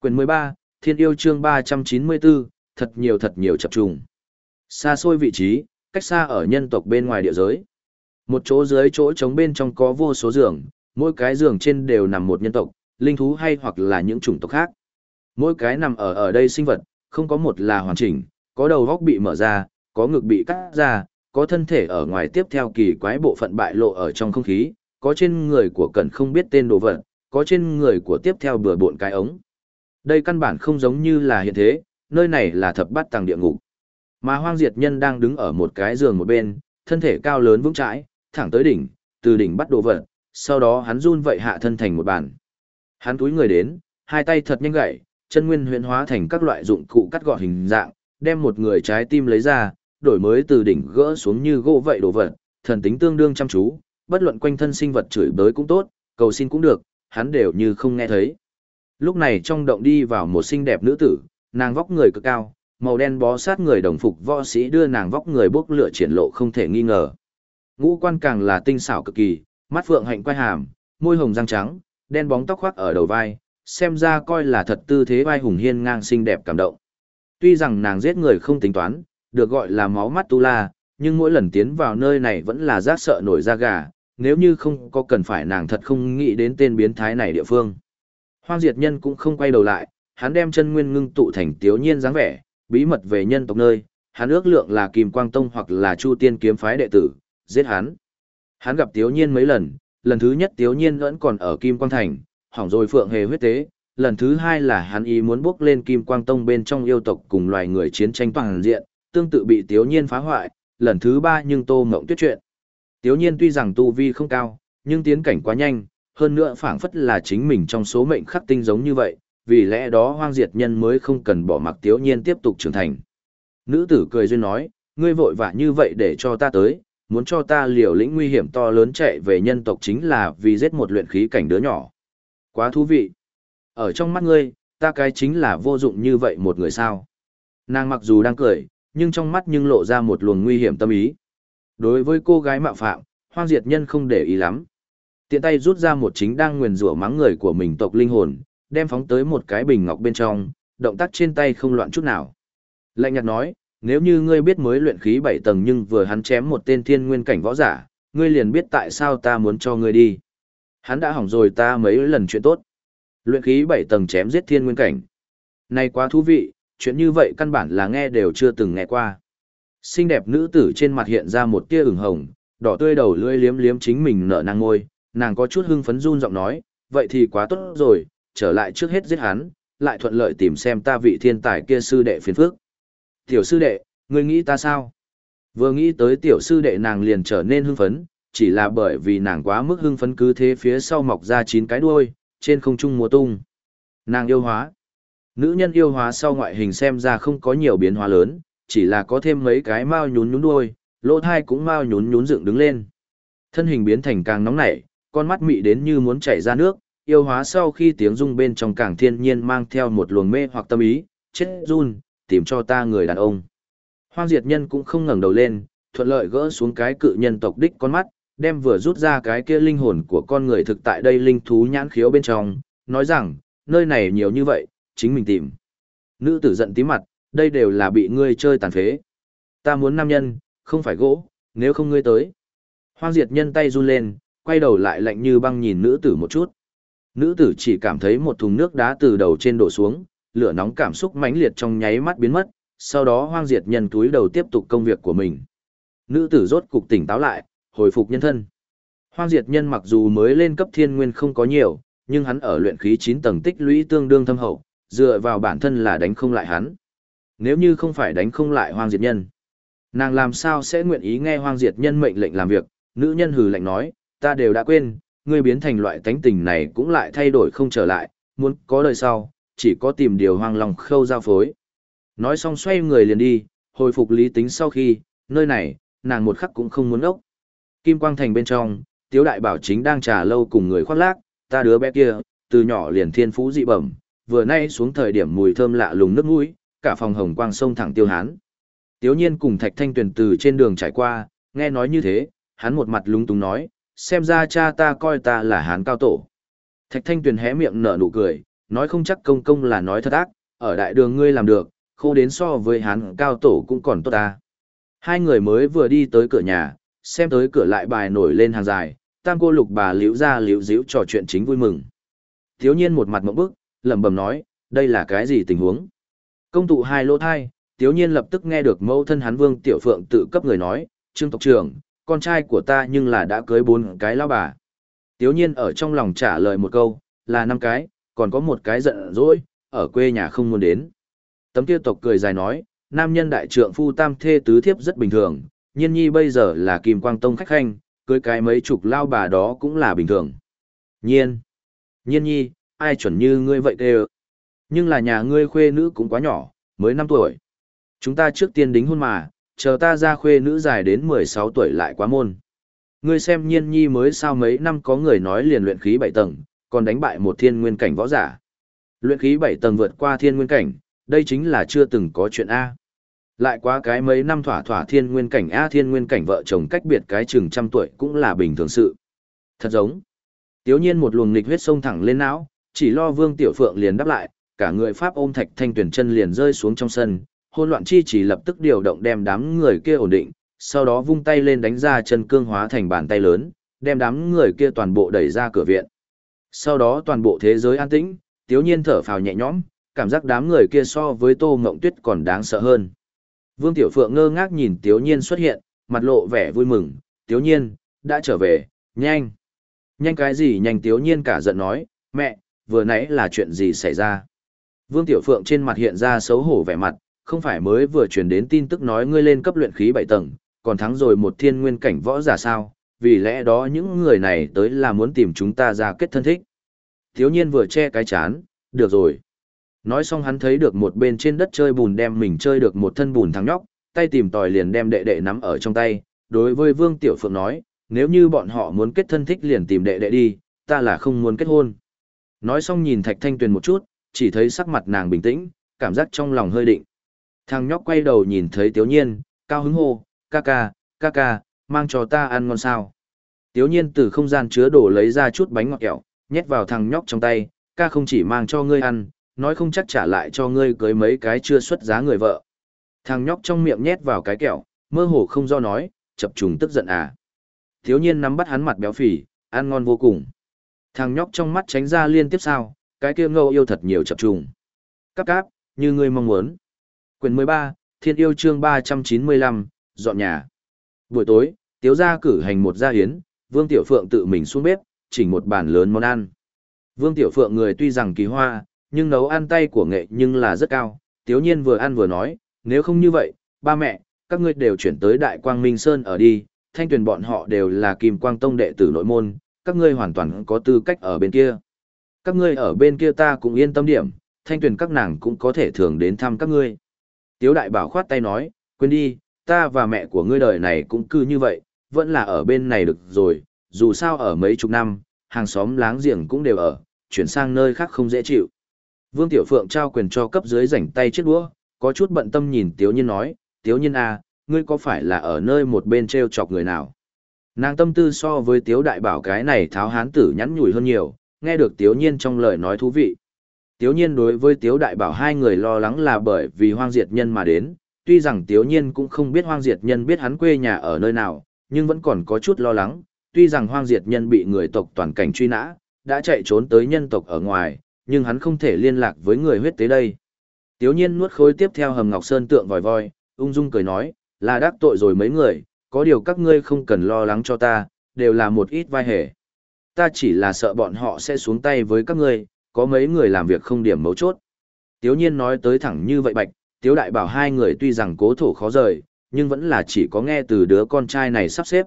Quyền 13, Thiên yêu chương 394, thật nhiều thật nhiều chập trùng. Xa xôi vị trí, cách xa ở nhân tộc bên ngoài địa giới. Một chỗ dưới chỗ trống bên trong có vô số giường, mỗi cái giường trên đều nằm một nhân tộc, linh thú hay hoặc là những chủng tộc khác. Mỗi cái nằm ở ở đây sinh vật, không có một là hoàn chỉnh, có đầu góc bị mở ra, có ngực bị cắt ra, có thân thể ở ngoài tiếp theo kỳ quái bộ phận bại lộ ở trong không khí, có trên người của cần không biết tên đồ vật, có trên người của tiếp theo bừa bộn cái ống. Đây căn bản không giống như là hiện thế, nơi này là thập bát tầng địa ngục. Mà hoang diệt nhân đang đứng ở một cái giường một bên, thân thể cao lớn vững chãi, thẳng tới đỉnh, từ đỉnh bắt đồ vật, sau đó hắn run vậy hạ thân thành một bàn. Hắn túi người đến, hai tay thật nhanh gậy, chân nguyên huyễn hóa thành các loại dụng cụ cắt gọt hình dạng, đem một người trái tim lấy ra, đổi mới từ đỉnh gỡ xuống như gỗ vậy đồ vật, thần tính tương đương chăm chú, bất luận quanh thân sinh vật chửi bới cũng tốt, cầu xin cũng được, hắn đều như không nghe thấy. Lúc này trong động đi vào một xinh đẹp nữ tử, nàng vóc người cực cao, màu đen bó sát người đồng phục võ sĩ đưa nàng vóc người bốc lửa triển lộ không thể nghi ngờ. Ngũ quan càng là tinh xảo cực kỳ, mắt phượng hạnh quay hàm, môi hồng răng trắng, đen bóng tóc khoác ở đầu vai, xem ra coi là thật tư thế vai hùng hiên ngang xinh đẹp cảm động. Tuy rằng nàng giết người không tính toán, được gọi là máu mắt tu la, nhưng mỗi lần tiến vào nơi này vẫn là rát sợ nổi da gà, nếu như không có cần phải nàng thật không nghĩ đến tên biến thái này địa phương. Hoang diệt nhân cũng không quay đầu lại, hắn đem chân nguyên ngưng tụ thành tiếu nhiên dáng vẻ, bí mật về nhân tộc nơi, hắn ước lượng là Kim Quang Tông hoặc là Chu Tiên kiếm phái đệ tử, giết hắn. Hắn gặp tiếu nhiên mấy lần, lần thứ nhất tiếu nhiên vẫn còn ở Kim Quang Thành, hỏng rồi phượng hề huyết tế, lần thứ hai là hắn ý muốn bước lên Kim Quang Tông bên trong yêu tộc cùng loài người chiến tranh toàn diện, tương tự bị tiếu nhiên phá hoại, lần thứ ba nhưng tô mộng tuyết chuyện. Tiếu nhiên tuy rằng tu vi không cao, nhưng tiến cảnh quá nhanh, hơn nữa phảng phất là chính mình trong số mệnh khắc tinh giống như vậy, vì lẽ đó hoang diệt nhân mới không cần bỏ mặc tiếu nhiên tiếp tục trưởng thành. Nữ tử cười duyên nói, ngươi vội vã như vậy để cho ta tới, muốn cho ta liều lĩnh nguy hiểm to lớn chạy về nhân tộc chính là vì giết một luyện khí cảnh đứa nhỏ. Quá thú vị. Ở trong mắt ngươi, ta cái chính là vô dụng như vậy một người sao. Nàng mặc dù đang cười, nhưng trong mắt nhưng lộ ra một luồng nguy hiểm tâm ý. Đối với cô gái mạo phạm, hoang diệt nhân không để ý lắm. Tiện tay rút ra một chính đang nguyền rủa mắng người của mình tộc linh hồn, đem phóng tới một cái bình ngọc bên trong, động tác trên tay không loạn chút nào. Lạnh nhạt nói, nếu như ngươi biết mới luyện khí bảy tầng nhưng vừa hắn chém một tên thiên nguyên cảnh võ giả, ngươi liền biết tại sao ta muốn cho ngươi đi. Hắn đã hỏng rồi ta mấy lần chuyện tốt. Luyện khí bảy tầng chém giết thiên nguyên cảnh. Này quá thú vị, chuyện như vậy căn bản là nghe đều chưa từng nghe qua. Xinh đẹp nữ tử trên mặt hiện ra một tia ửng hồng, đỏ tươi đầu lưỡi liếm liếm chính mình nở nàng ngôi, nàng có chút hưng phấn run giọng nói, vậy thì quá tốt rồi, trở lại trước hết giết hắn, lại thuận lợi tìm xem ta vị thiên tài kia sư đệ phiền phước. Tiểu sư đệ, ngươi nghĩ ta sao? Vừa nghĩ tới tiểu sư đệ nàng liền trở nên hưng phấn, chỉ là bởi vì nàng quá mức hưng phấn cứ thế phía sau mọc ra chín cái đuôi, trên không trung mùa tung. Nàng yêu hóa. Nữ nhân yêu hóa sau ngoại hình xem ra không có nhiều biến hóa lớn, chỉ là có thêm mấy cái mao nhún nhún đuôi, lỗ thai cũng mao nhún nhún dựng đứng lên. Thân hình biến thành càng nóng nảy, con mắt mị đến như muốn chảy ra nước, yêu hóa sau khi tiếng rung bên trong càng thiên nhiên mang theo một luồng mê hoặc tâm ý, chết run, tìm cho ta người đàn ông. Hoang diệt nhân cũng không ngẩng đầu lên, thuận lợi gỡ xuống cái cự nhân tộc đích con mắt, đem vừa rút ra cái kia linh hồn của con người thực tại đây linh thú nhãn khiếu bên trong, nói rằng, nơi này nhiều như vậy, chính mình tìm. Nữ tử giận tí mặt, đây đều là bị ngươi chơi tàn phế. Ta muốn nam nhân, không phải gỗ, nếu không ngươi tới. Hoang diệt nhân tay run lên, quay đầu lại lạnh như băng nhìn nữ tử một chút. Nữ tử chỉ cảm thấy một thùng nước đá từ đầu trên đổ xuống, lửa nóng cảm xúc mãnh liệt trong nháy mắt biến mất, sau đó hoang diệt nhân túi đầu tiếp tục công việc của mình. Nữ tử rốt cục tỉnh táo lại, hồi phục nhân thân. Hoang diệt nhân mặc dù mới lên cấp thiên nguyên không có nhiều, nhưng hắn ở luyện khí 9 tầng tích lũy tương đương thâm hậu, dựa vào bản thân là đánh không lại hắn. Nếu như không phải đánh không lại hoang diệt nhân, nàng làm sao sẽ nguyện ý nghe hoang diệt nhân mệnh lệnh làm việc, nữ nhân hừ lạnh nói, ta đều đã quên, ngươi biến thành loại tánh tình này cũng lại thay đổi không trở lại, muốn có đời sau, chỉ có tìm điều hoang lòng khâu giao phối. Nói xong xoay người liền đi, hồi phục lý tính sau khi, nơi này, nàng một khắc cũng không muốn ốc. Kim Quang Thành bên trong, Tiếu Đại Bảo chính đang trà lâu cùng người khoác lác, ta đứa bé kia, từ nhỏ liền thiên phú dị bẩm, vừa nay xuống thời điểm mùi thơm lạ lùng nước mũi, cả phòng hồng quang sông thẳng tiêu hán. Tiếu nhiên cùng Thạch Thanh Tuyền từ trên đường trải qua, nghe nói như thế, hắn một mặt lúng túng nói, xem ra cha ta coi ta là hán cao tổ. Thạch Thanh Tuyền hé miệng nở nụ cười, nói không chắc công công là nói thật ác, ở đại đường ngươi làm được, khô đến so với hán cao tổ cũng còn tốt ta. Hai người mới vừa đi tới cửa nhà, xem tới cửa lại bài nổi lên hàng dài, tam cô lục bà liễu ra liễu díu trò chuyện chính vui mừng. Thiếu nhiên một mặt mộng bức, lẩm bẩm nói, đây là cái gì tình huống? Công tụ hai lỗ thai, thiếu nhiên lập tức nghe được mẫu thân hắn vương tiểu phượng tự cấp người nói, trương tộc trưởng, con trai của ta nhưng là đã cưới bốn cái lao bà. Tiếu nhiên ở trong lòng trả lời một câu, là năm cái, còn có một cái giận dỗi, ở quê nhà không muốn đến. Tấm tiêu tộc cười dài nói, nam nhân đại trượng phu tam thê tứ thiếp rất bình thường, nhiên nhi bây giờ là kim quang tông khách khanh, cưới cái mấy chục lao bà đó cũng là bình thường. Nhiên, nhiên nhi, ai chuẩn như ngươi vậy kêu. Nhưng là nhà ngươi khuê nữ cũng quá nhỏ, mới 5 tuổi. Chúng ta trước tiên đính hôn mà, chờ ta ra khuê nữ dài đến 16 tuổi lại quá môn. Ngươi xem nhiên nhi mới sao mấy năm có người nói liền luyện khí 7 tầng, còn đánh bại một thiên nguyên cảnh võ giả. Luyện khí 7 tầng vượt qua thiên nguyên cảnh, đây chính là chưa từng có chuyện A. Lại quá cái mấy năm thỏa thỏa thiên nguyên cảnh A thiên nguyên cảnh vợ chồng cách biệt cái chừng trăm tuổi cũng là bình thường sự. Thật giống. Tiếu nhiên một luồng nghịch huyết sông thẳng lên não, chỉ lo vương tiểu phượng liền đáp lại, cả người Pháp ôm thạch thanh tuyển chân liền rơi xuống trong sân, hôn loạn chi chỉ lập tức điều động đem đám người kia ổn định, sau đó vung tay lên đánh ra chân cương hóa thành bàn tay lớn, đem đám người kia toàn bộ đẩy ra cửa viện. Sau đó toàn bộ thế giới an tĩnh, tiếu nhiên thở phào nhẹ nhõm, cảm giác đám người kia so với tô ngộng tuyết còn đáng sợ hơn. Vương Tiểu Phượng ngơ ngác nhìn tiếu nhiên xuất hiện, mặt lộ vẻ vui mừng, tiếu nhiên, đã trở về, nhanh. Nhanh cái gì nhanh tiếu nhiên cả giận nói, mẹ, vừa nãy là chuyện gì xảy ra. Vương Tiểu Phượng trên mặt hiện ra xấu hổ vẻ mặt, không phải mới vừa truyền đến tin tức nói ngươi lên cấp luyện khí 7 tầng, còn thắng rồi một thiên nguyên cảnh võ giả sao, vì lẽ đó những người này tới là muốn tìm chúng ta ra kết thân thích. Thiếu nhiên vừa che cái chán, được rồi. Nói xong hắn thấy được một bên trên đất chơi bùn đem mình chơi được một thân bùn thằng nhóc, tay tìm tòi liền đem đệ đệ nắm ở trong tay, đối với Vương Tiểu Phượng nói, nếu như bọn họ muốn kết thân thích liền tìm đệ đệ đi, ta là không muốn kết hôn. Nói xong nhìn Thạch Thanh Tuyền một chút, chỉ thấy sắc mặt nàng bình tĩnh, cảm giác trong lòng hơi định. Thằng nhóc quay đầu nhìn thấy Tiếu Nhiên, cao hứng hô, ca ca, ca ca, mang cho ta ăn ngon sao. Tiếu Nhiên từ không gian chứa đồ lấy ra chút bánh ngọt kẹo, nhét vào thằng nhóc trong tay, ca không chỉ mang cho ngươi ăn, nói không chắc trả lại cho ngươi cưới mấy cái chưa xuất giá người vợ. Thằng nhóc trong miệng nhét vào cái kẹo, mơ hồ không do nói, chập trùng tức giận à. Thiếu nhiên nắm bắt hắn mặt béo phì, ăn ngon vô cùng. Thằng nhóc trong mắt tránh ra liên tiếp sao, cái kia ngâu yêu thật nhiều chập trùng. Cáp cáp, như ngươi mong muốn. Quyền 13, Thiên yêu chương 395, dọn nhà. Buổi tối, Tiếu gia cử hành một gia hiến, Vương Tiểu Phượng tự mình xuống bếp, chỉnh một bàn lớn món ăn. Vương Tiểu Phượng người tuy rằng kỳ hoa, nhưng nấu ăn tay của nghệ nhưng là rất cao. Tiếu nhiên vừa ăn vừa nói, Nếu không như vậy, ba mẹ, các ngươi đều chuyển tới Đại Quang Minh Sơn ở đi, thanh tuyển bọn họ đều là Kim Quang Tông đệ tử nội môn, các ngươi hoàn toàn có tư cách ở bên kia. Các ngươi ở bên kia ta cũng yên tâm điểm, thanh tuyển các nàng cũng có thể thường đến thăm các ngươi. Tiếu đại bảo khoát tay nói, quên đi, ta và mẹ của ngươi đời này cũng cư như vậy, vẫn là ở bên này được rồi, dù sao ở mấy chục năm, hàng xóm láng giềng cũng đều ở, chuyển sang nơi khác không dễ chịu. Vương Tiểu Phượng trao quyền cho cấp dưới rảnh tay chiếc đũa, có chút bận tâm nhìn Tiếu Nhiên nói, Tiếu Nhiên à, ngươi có phải là ở nơi một bên treo chọc người nào? Nàng tâm tư so với Tiếu Đại Bảo cái này tháo hán tử nhắn nhủi hơn nhiều, nghe được Tiếu Nhiên trong lời nói thú vị. Tiếu Nhiên đối với Tiếu Đại Bảo hai người lo lắng là bởi vì hoang diệt nhân mà đến, tuy rằng Tiếu Nhiên cũng không biết hoang diệt nhân biết hắn quê nhà ở nơi nào, nhưng vẫn còn có chút lo lắng, tuy rằng hoang diệt nhân bị người tộc toàn cảnh truy nã, đã chạy trốn tới nhân tộc ở ngoài, nhưng hắn không thể liên lạc với người huyết tế đây. Tiếu nhiên nuốt khối tiếp theo hầm ngọc sơn tượng vòi voi, ung dung cười nói, là đắc tội rồi mấy người, có điều các ngươi không cần lo lắng cho ta, đều là một ít vai hề. Ta chỉ là sợ bọn họ sẽ xuống tay với các ngươi, có mấy người làm việc không điểm mấu chốt. Tiếu nhiên nói tới thẳng như vậy bạch, tiếu đại bảo hai người tuy rằng cố thổ khó rời, nhưng vẫn là chỉ có nghe từ đứa con trai này sắp xếp.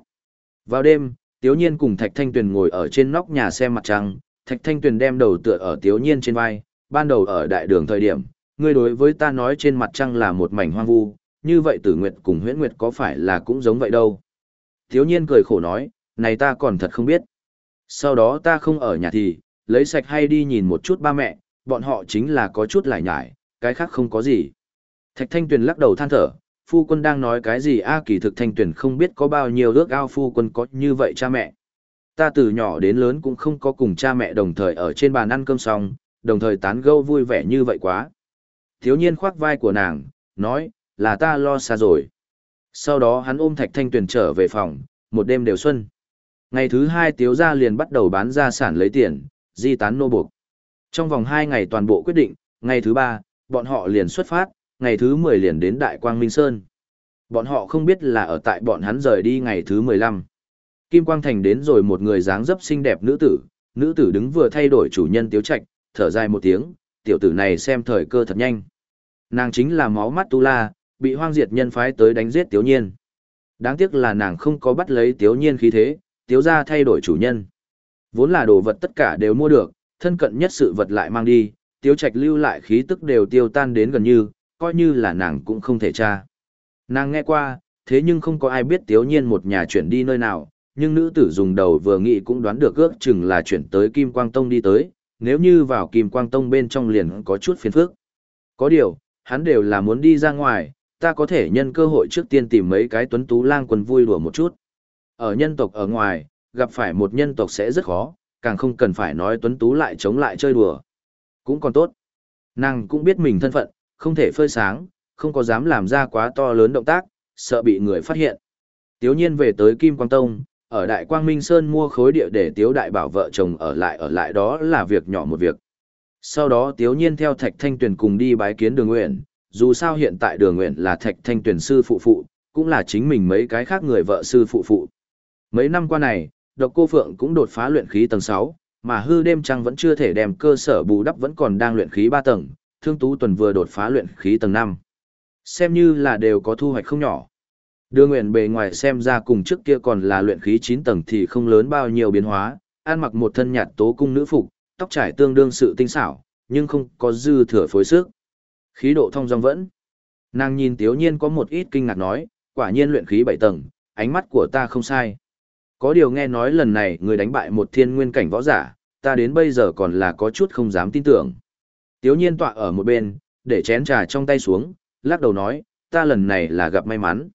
Vào đêm, tiếu nhiên cùng Thạch Thanh Tuyền ngồi ở trên nóc nhà xem mặt trăng, Thạch Thanh Tuyền đem đầu tựa ở tiếu nhiên trên vai, ban đầu ở đại đường thời điểm, ngươi đối với ta nói trên mặt trăng là một mảnh hoang vu, như vậy tử nguyệt cùng huyễn nguyệt có phải là cũng giống vậy đâu. Thiếu nhiên cười khổ nói, này ta còn thật không biết. Sau đó ta không ở nhà thì, lấy sạch hay đi nhìn một chút ba mẹ, bọn họ chính là có chút lải nhải, cái khác không có gì. Thạch thanh tuyền lắc đầu than thở, phu quân đang nói cái gì a kỳ thực thanh tuyền không biết có bao nhiêu ước ao phu quân có như vậy cha mẹ. Ta từ nhỏ đến lớn cũng không có cùng cha mẹ đồng thời ở trên bàn ăn cơm xong, đồng thời tán gẫu vui vẻ như vậy quá. Thiếu nhiên khoác vai của nàng, nói, là ta lo xa rồi. Sau đó hắn ôm thạch thanh tuyền trở về phòng, một đêm đều xuân. Ngày thứ hai tiếu gia liền bắt đầu bán gia sản lấy tiền, di tán nô buộc. Trong vòng hai ngày toàn bộ quyết định, ngày thứ ba, bọn họ liền xuất phát, ngày thứ mười liền đến Đại Quang Minh Sơn. Bọn họ không biết là ở tại bọn hắn rời đi ngày thứ mười lăm. Kim Quang Thành đến rồi một người dáng dấp xinh đẹp nữ tử, nữ tử đứng vừa thay đổi chủ nhân tiếu trạch, thở dài một tiếng, tiểu tử này xem thời cơ thật nhanh. Nàng chính là máu mắt tu la, bị hoang diệt nhân phái tới đánh giết tiếu nhiên. Đáng tiếc là nàng không có bắt lấy tiếu nhiên khí thế, tiếu ra thay đổi chủ nhân. Vốn là đồ vật tất cả đều mua được, thân cận nhất sự vật lại mang đi, tiếu trạch lưu lại khí tức đều tiêu tan đến gần như, coi như là nàng cũng không thể tra. Nàng nghe qua, thế nhưng không có ai biết tiếu nhiên một nhà chuyển đi nơi nào, nhưng nữ tử dùng đầu vừa nghĩ cũng đoán được ước chừng là chuyển tới Kim Quang Tông đi tới, nếu như vào Kim Quang Tông bên trong liền có chút phiền phức. Có điều, hắn đều là muốn đi ra ngoài, ta có thể nhân cơ hội trước tiên tìm mấy cái tuấn tú lang quân vui đùa một chút. Ở nhân tộc ở ngoài, gặp phải một nhân tộc sẽ rất khó, càng không cần phải nói tuấn tú lại chống lại chơi đùa. Cũng còn tốt. Nàng cũng biết mình thân phận, không thể phơi sáng, không có dám làm ra quá to lớn động tác, sợ bị người phát hiện. Tiếu nhiên về tới Kim Quang Tông, ở Đại Quang Minh Sơn mua khối địa để Tiếu Đại bảo vợ chồng ở lại ở lại đó là việc nhỏ một việc. Sau đó Tiếu nhiên theo Thạch Thanh Tuyền cùng đi bái kiến đường nguyện, dù sao hiện tại đường nguyện là Thạch Thanh Tuyền sư phụ phụ, cũng là chính mình mấy cái khác người vợ sư phụ phụ. Mấy năm qua này, độc cô Phượng cũng đột phá luyện khí tầng 6, mà hư đêm trăng vẫn chưa thể đem cơ sở bù đắp vẫn còn đang luyện khí 3 tầng, thương tú tuần vừa đột phá luyện khí tầng 5. Xem như là đều có thu hoạch không nhỏ. Đưa nguyện bề ngoài xem ra cùng trước kia còn là luyện khí 9 tầng thì không lớn bao nhiêu biến hóa, an mặc một thân nhạt tố cung nữ phục, tóc trải tương đương sự tinh xảo, nhưng không có dư thừa phối sức. Khí độ thông dong vẫn. Nàng nhìn Tiếu Nhiên có một ít kinh ngạc nói, quả nhiên luyện khí 7 tầng, ánh mắt của ta không sai. Có điều nghe nói lần này người đánh bại một thiên nguyên cảnh võ giả, ta đến bây giờ còn là có chút không dám tin tưởng. Tiếu Nhiên tọa ở một bên, để chén trà trong tay xuống, lắc đầu nói, ta lần này là gặp may mắn.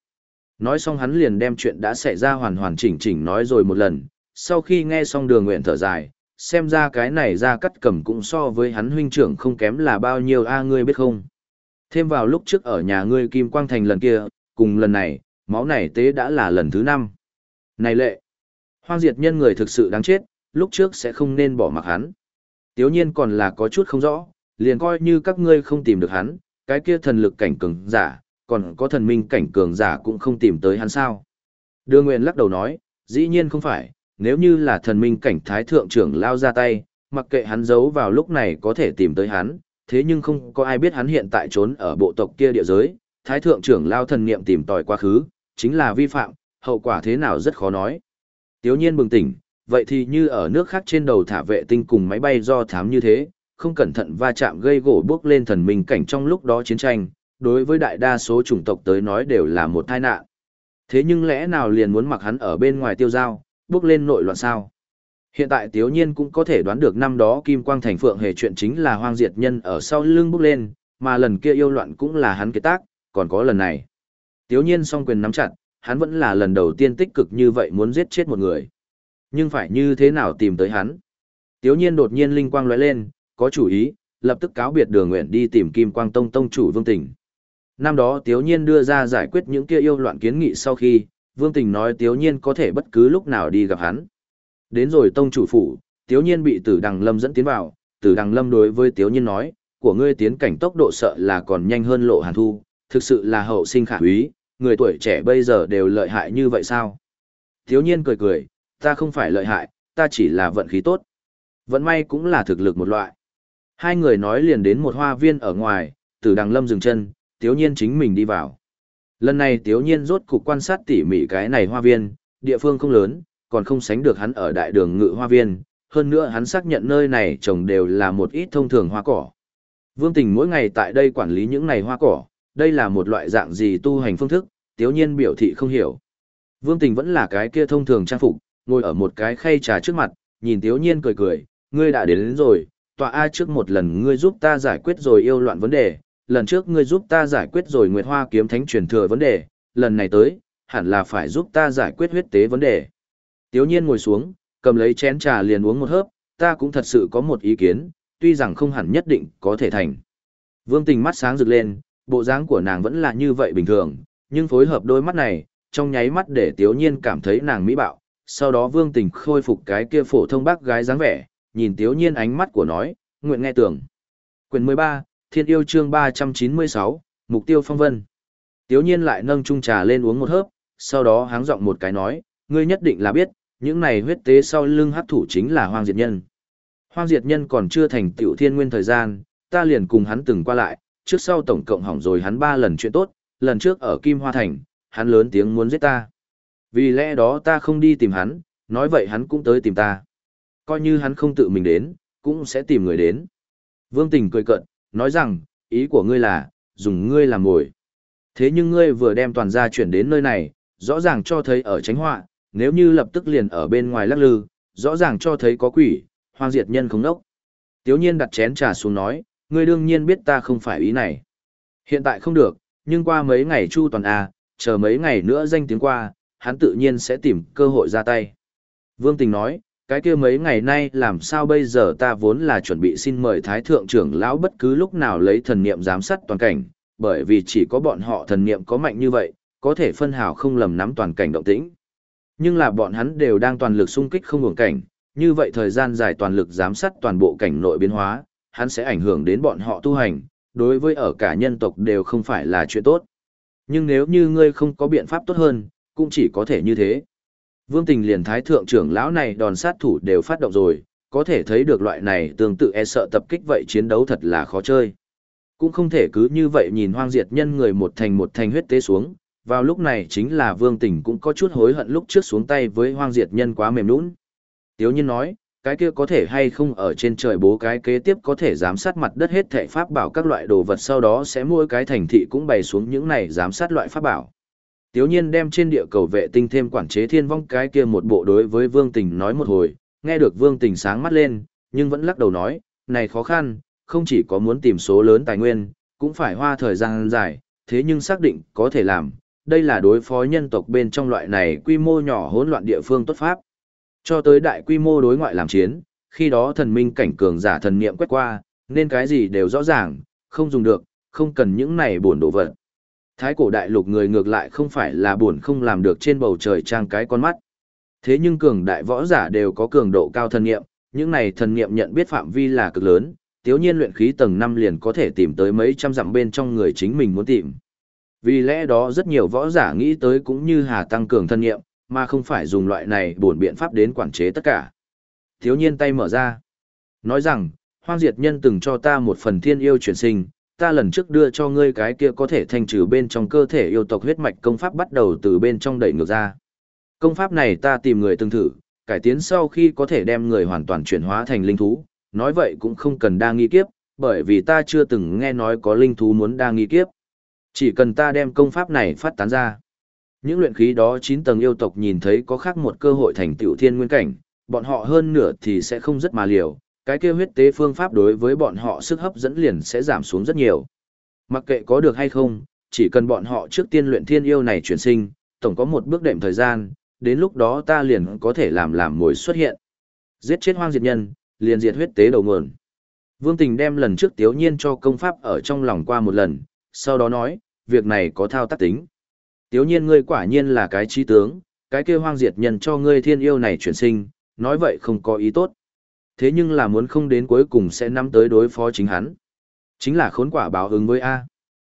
Nói xong hắn liền đem chuyện đã xảy ra hoàn hoàn chỉnh chỉnh nói rồi một lần, sau khi nghe xong đường nguyện thở dài, xem ra cái này ra cắt cầm cũng so với hắn huynh trưởng không kém là bao nhiêu a ngươi biết không. Thêm vào lúc trước ở nhà ngươi Kim Quang Thành lần kia, cùng lần này, máu này tế đã là lần thứ năm. Này lệ, hoang diệt nhân người thực sự đáng chết, lúc trước sẽ không nên bỏ mặc hắn. Tiếu nhiên còn là có chút không rõ, liền coi như các ngươi không tìm được hắn, cái kia thần lực cảnh cường giả, còn có thần minh cảnh cường giả cũng không tìm tới hắn sao. Đưa Nguyện lắc đầu nói, dĩ nhiên không phải, nếu như là thần minh cảnh thái thượng trưởng lao ra tay, mặc kệ hắn giấu vào lúc này có thể tìm tới hắn, thế nhưng không có ai biết hắn hiện tại trốn ở bộ tộc kia địa giới, thái thượng trưởng lao thần niệm tìm tòi quá khứ, chính là vi phạm, hậu quả thế nào rất khó nói. Tiếu nhiên bừng tỉnh, vậy thì như ở nước khác trên đầu thả vệ tinh cùng máy bay do thám như thế, không cẩn thận va chạm gây gỗ bước lên thần minh cảnh trong lúc đó chiến tranh, đối với đại đa số chủng tộc tới nói đều là một tai nạn. Thế nhưng lẽ nào liền muốn mặc hắn ở bên ngoài tiêu giao, bước lên nội loạn sao? Hiện tại Tiếu Nhiên cũng có thể đoán được năm đó Kim Quang Thành Phượng hề chuyện chính là hoang diệt nhân ở sau lưng bước lên, mà lần kia yêu loạn cũng là hắn kế tác, còn có lần này. Tiếu Nhiên song quyền nắm chặt, hắn vẫn là lần đầu tiên tích cực như vậy muốn giết chết một người. Nhưng phải như thế nào tìm tới hắn? Tiếu Nhiên đột nhiên linh quang lóe lên, có chủ ý, lập tức cáo biệt đường nguyện đi tìm Kim Quang Tông Tông chủ Vương Tình. Năm đó Tiếu Nhiên đưa ra giải quyết những kia yêu loạn kiến nghị sau khi, Vương Tình nói Tiếu Nhiên có thể bất cứ lúc nào đi gặp hắn. Đến rồi Tông chủ phủ, Tiếu Nhiên bị Tử Đằng Lâm dẫn tiến vào, Tử Đằng Lâm đối với Tiếu Nhiên nói, của ngươi tiến cảnh tốc độ sợ là còn nhanh hơn lộ hàn thu, thực sự là hậu sinh khả úy, người tuổi trẻ bây giờ đều lợi hại như vậy sao? Tiếu Nhiên cười cười, ta không phải lợi hại, ta chỉ là vận khí tốt. Vận may cũng là thực lực một loại. Hai người nói liền đến một hoa viên ở ngoài, Tử Đằng Lâm dừng chân, Tiếu Nhiên chính mình đi vào. Lần này Tiếu Nhiên rốt cục quan sát tỉ mỉ cái này hoa viên, địa phương không lớn, còn không sánh được hắn ở đại đường ngự hoa viên, hơn nữa hắn xác nhận nơi này trồng đều là một ít thông thường hoa cỏ. Vương Tình mỗi ngày tại đây quản lý những này hoa cỏ, đây là một loại dạng gì tu hành phương thức, Tiếu Nhiên biểu thị không hiểu. Vương Tình vẫn là cái kia thông thường trang phục, ngồi ở một cái khay trà trước mặt, nhìn Tiếu Nhiên cười cười, ngươi đã đến, đến rồi, tọa A trước một lần ngươi giúp ta giải quyết rồi yêu loạn vấn đề, lần trước ngươi giúp ta giải quyết rồi Nguyệt Hoa kiếm thánh truyền thừa vấn đề, lần này tới, hẳn là phải giúp ta giải quyết huyết tế vấn đề. Tiếu nhiên ngồi xuống, cầm lấy chén trà liền uống một hớp, ta cũng thật sự có một ý kiến, tuy rằng không hẳn nhất định có thể thành. Vương tình mắt sáng rực lên, bộ dáng của nàng vẫn là như vậy bình thường, nhưng phối hợp đôi mắt này, trong nháy mắt để tiếu nhiên cảm thấy nàng mỹ bạo. Sau đó vương tình khôi phục cái kia phổ thông bác gái dáng vẻ, nhìn tiếu nhiên ánh mắt của nói, nguyện nghe tưởng. Quyền 13, Thiên yêu chương 396, mục tiêu phong vân. Tiếu nhiên lại nâng chung trà lên uống một hớp, sau đó háng giọng một cái nói, ngươi nhất định là biết, những này huyết tế sau lưng hấp thủ chính là hoang diệt nhân. Hoang diệt nhân còn chưa thành tiểu thiên nguyên thời gian, ta liền cùng hắn từng qua lại, trước sau tổng cộng hỏng rồi hắn ba lần chuyện tốt, lần trước ở Kim Hoa Thành, hắn lớn tiếng muốn giết ta. Vì lẽ đó ta không đi tìm hắn, nói vậy hắn cũng tới tìm ta. Coi như hắn không tự mình đến, cũng sẽ tìm người đến. Vương Tình cười cợt, nói rằng, ý của ngươi là, dùng ngươi làm mồi. Thế nhưng ngươi vừa đem toàn gia chuyển đến nơi này, rõ ràng cho thấy ở tránh họa, nếu như lập tức liền ở bên ngoài lắc lư, rõ ràng cho thấy có quỷ, hoang diệt nhân không nốc. Tiếu nhiên đặt chén trà xuống nói, ngươi đương nhiên biết ta không phải ý này. Hiện tại không được, nhưng qua mấy ngày chu toàn A, chờ mấy ngày nữa danh tiếng qua, hắn tự nhiên sẽ tìm cơ hội ra tay. Vương Tình nói, cái kia mấy ngày nay làm sao bây giờ ta vốn là chuẩn bị xin mời Thái Thượng trưởng lão bất cứ lúc nào lấy thần niệm giám sát toàn cảnh, bởi vì chỉ có bọn họ thần niệm có mạnh như vậy, có thể phân hào không lầm nắm toàn cảnh động tĩnh. Nhưng là bọn hắn đều đang toàn lực xung kích không hưởng cảnh, như vậy thời gian dài toàn lực giám sát toàn bộ cảnh nội biến hóa, hắn sẽ ảnh hưởng đến bọn họ tu hành, đối với ở cả nhân tộc đều không phải là chuyện tốt. Nhưng nếu như ngươi không có biện pháp tốt hơn, cũng chỉ có thể như thế. Vương Tình liền thái thượng trưởng lão này đòn sát thủ đều phát động rồi, có thể thấy được loại này tương tự e sợ tập kích vậy chiến đấu thật là khó chơi. Cũng không thể cứ như vậy nhìn hoang diệt nhân người một thành một thành huyết tế xuống, vào lúc này chính là Vương Tình cũng có chút hối hận lúc trước xuống tay với hoang diệt nhân quá mềm nũng. Tiếu nhiên nói, cái kia có thể hay không ở trên trời bố cái kế tiếp có thể giám sát mặt đất hết thảy pháp bảo các loại đồ vật sau đó sẽ mua cái thành thị cũng bày xuống những này giám sát loại pháp bảo. Tiếu nhiên đem trên địa cầu vệ tinh thêm quản chế thiên vong cái kia một bộ đối với Vương Tình nói một hồi, nghe được Vương Tình sáng mắt lên, nhưng vẫn lắc đầu nói, này khó khăn, không chỉ có muốn tìm số lớn tài nguyên, cũng phải hoa thời gian dài, thế nhưng xác định có thể làm, đây là đối phó nhân tộc bên trong loại này quy mô nhỏ hỗn loạn địa phương tốt pháp. Cho tới đại quy mô đối ngoại làm chiến, khi đó thần minh cảnh cường giả thần niệm quét qua, nên cái gì đều rõ ràng, không dùng được, không cần những này buồn đồ vật. Thái cổ đại lục người ngược lại không phải là buồn không làm được trên bầu trời trang cái con mắt. Thế nhưng cường đại võ giả đều có cường độ cao thần nghiệm, những này thần nghiệm nhận biết phạm vi là cực lớn, tiếu nhiên luyện khí tầng 5 liền có thể tìm tới mấy trăm dặm bên trong người chính mình muốn tìm. Vì lẽ đó rất nhiều võ giả nghĩ tới cũng như hà tăng cường thân nghiệm, mà không phải dùng loại này buồn biện pháp đến quản chế tất cả. Tiếu nhiên tay mở ra. Nói rằng, hoang diệt nhân từng cho ta một phần thiên yêu chuyển sinh, ta lần trước đưa cho ngươi cái kia có thể thanh trừ bên trong cơ thể yêu tộc huyết mạch công pháp bắt đầu từ bên trong đẩy ngược ra. Công pháp này ta tìm người từng thử, cải tiến sau khi có thể đem người hoàn toàn chuyển hóa thành linh thú, nói vậy cũng không cần đa nghi kiếp, bởi vì ta chưa từng nghe nói có linh thú muốn đa nghi kiếp. Chỉ cần ta đem công pháp này phát tán ra. Những luyện khí đó 9 tầng yêu tộc nhìn thấy có khác một cơ hội thành tiểu thiên nguyên cảnh, bọn họ hơn nửa thì sẽ không rất mà liều, cái kia huyết tế phương pháp đối với bọn họ sức hấp dẫn liền sẽ giảm xuống rất nhiều. Mặc kệ có được hay không, chỉ cần bọn họ trước tiên luyện thiên yêu này chuyển sinh, tổng có một bước đệm thời gian, đến lúc đó ta liền có thể làm làm mối xuất hiện. Giết chết hoang diệt nhân, liền diệt huyết tế đầu nguồn. Vương Tình đem lần trước tiếu nhiên cho công pháp ở trong lòng qua một lần, sau đó nói, việc này có thao tác tính. Tiếu nhiên ngươi quả nhiên là cái trí tướng, cái kia hoang diệt nhân cho ngươi thiên yêu này chuyển sinh, nói vậy không có ý tốt. Thế nhưng là muốn không đến cuối cùng sẽ nắm tới đối phó chính hắn. Chính là khốn quả báo ứng với A.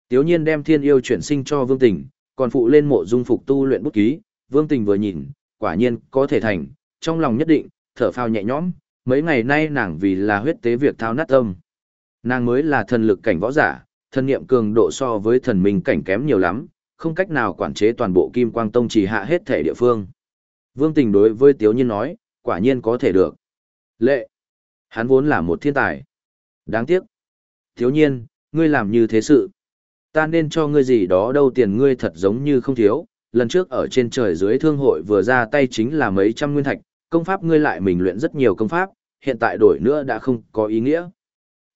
Tiếu nhiên đem thiên yêu chuyển sinh cho Vương Tình, còn phụ lên mộ dung phục tu luyện bút ký, Vương Tình vừa nhìn, quả nhiên có thể thành, trong lòng nhất định, thở phào nhẹ nhõm, mấy ngày nay nàng vì là huyết tế việc thao nát tâm. Nàng mới là thần lực cảnh võ giả, thần niệm cường độ so với thần minh cảnh kém nhiều lắm, không cách nào quản chế toàn bộ Kim Quang Tông chỉ hạ hết thể địa phương. Vương Tình đối với Tiếu Nhiên nói, quả nhiên có thể được. Lệ, hắn vốn là một thiên tài. Đáng tiếc. thiếu Nhiên, ngươi làm như thế sự. Ta nên cho ngươi gì đó đâu tiền ngươi thật giống như không thiếu, lần trước ở trên trời dưới thương hội vừa ra tay chính là mấy trăm nguyên thạch, công pháp ngươi lại mình luyện rất nhiều công pháp, hiện tại đổi nữa đã không có ý nghĩa.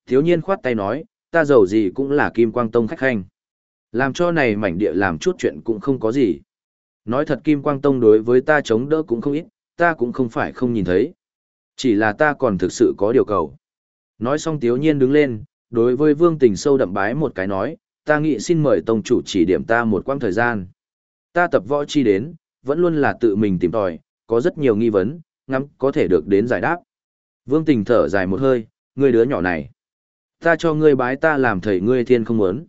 Thiếu nhiên khoát tay nói, ta giàu gì cũng là kim quang tông khách khanh. Làm cho này mảnh địa làm chút chuyện cũng không có gì. Nói thật kim quang tông đối với ta chống đỡ cũng không ít, ta cũng không phải không nhìn thấy. Chỉ là ta còn thực sự có điều cầu. Nói xong tiếu nhiên đứng lên, đối với vương tình sâu đậm bái một cái nói, ta nghĩ xin mời tông chủ chỉ điểm ta một quãng thời gian. Ta tập võ chi đến, vẫn luôn là tự mình tìm tòi, có rất nhiều nghi vấn, ngắm có thể được đến giải đáp. Vương Tình thở dài một hơi, ngươi đứa nhỏ này. Ta cho ngươi bái ta làm thầy ngươi thiên không muốn.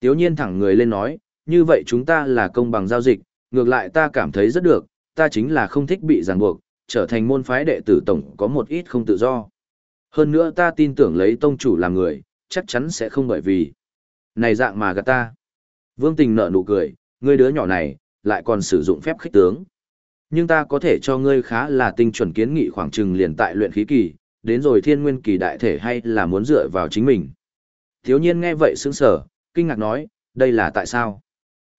Tiếu nhiên thẳng người lên nói, như vậy chúng ta là công bằng giao dịch, ngược lại ta cảm thấy rất được, ta chính là không thích bị ràng buộc, trở thành môn phái đệ tử tổng có một ít không tự do. Hơn nữa ta tin tưởng lấy tông chủ làm người, chắc chắn sẽ không bởi vì. Này dạng mà gạt ta. Vương Tình nở nụ cười, ngươi đứa nhỏ này, lại còn sử dụng phép khích tướng. Nhưng ta có thể cho ngươi khá là tinh chuẩn kiến nghị khoảng chừng liền tại luyện khí kỳ, đến rồi thiên nguyên kỳ đại thể hay là muốn dựa vào chính mình. Thiếu nhiên nghe vậy sững sờ, kinh ngạc nói, đây là tại sao?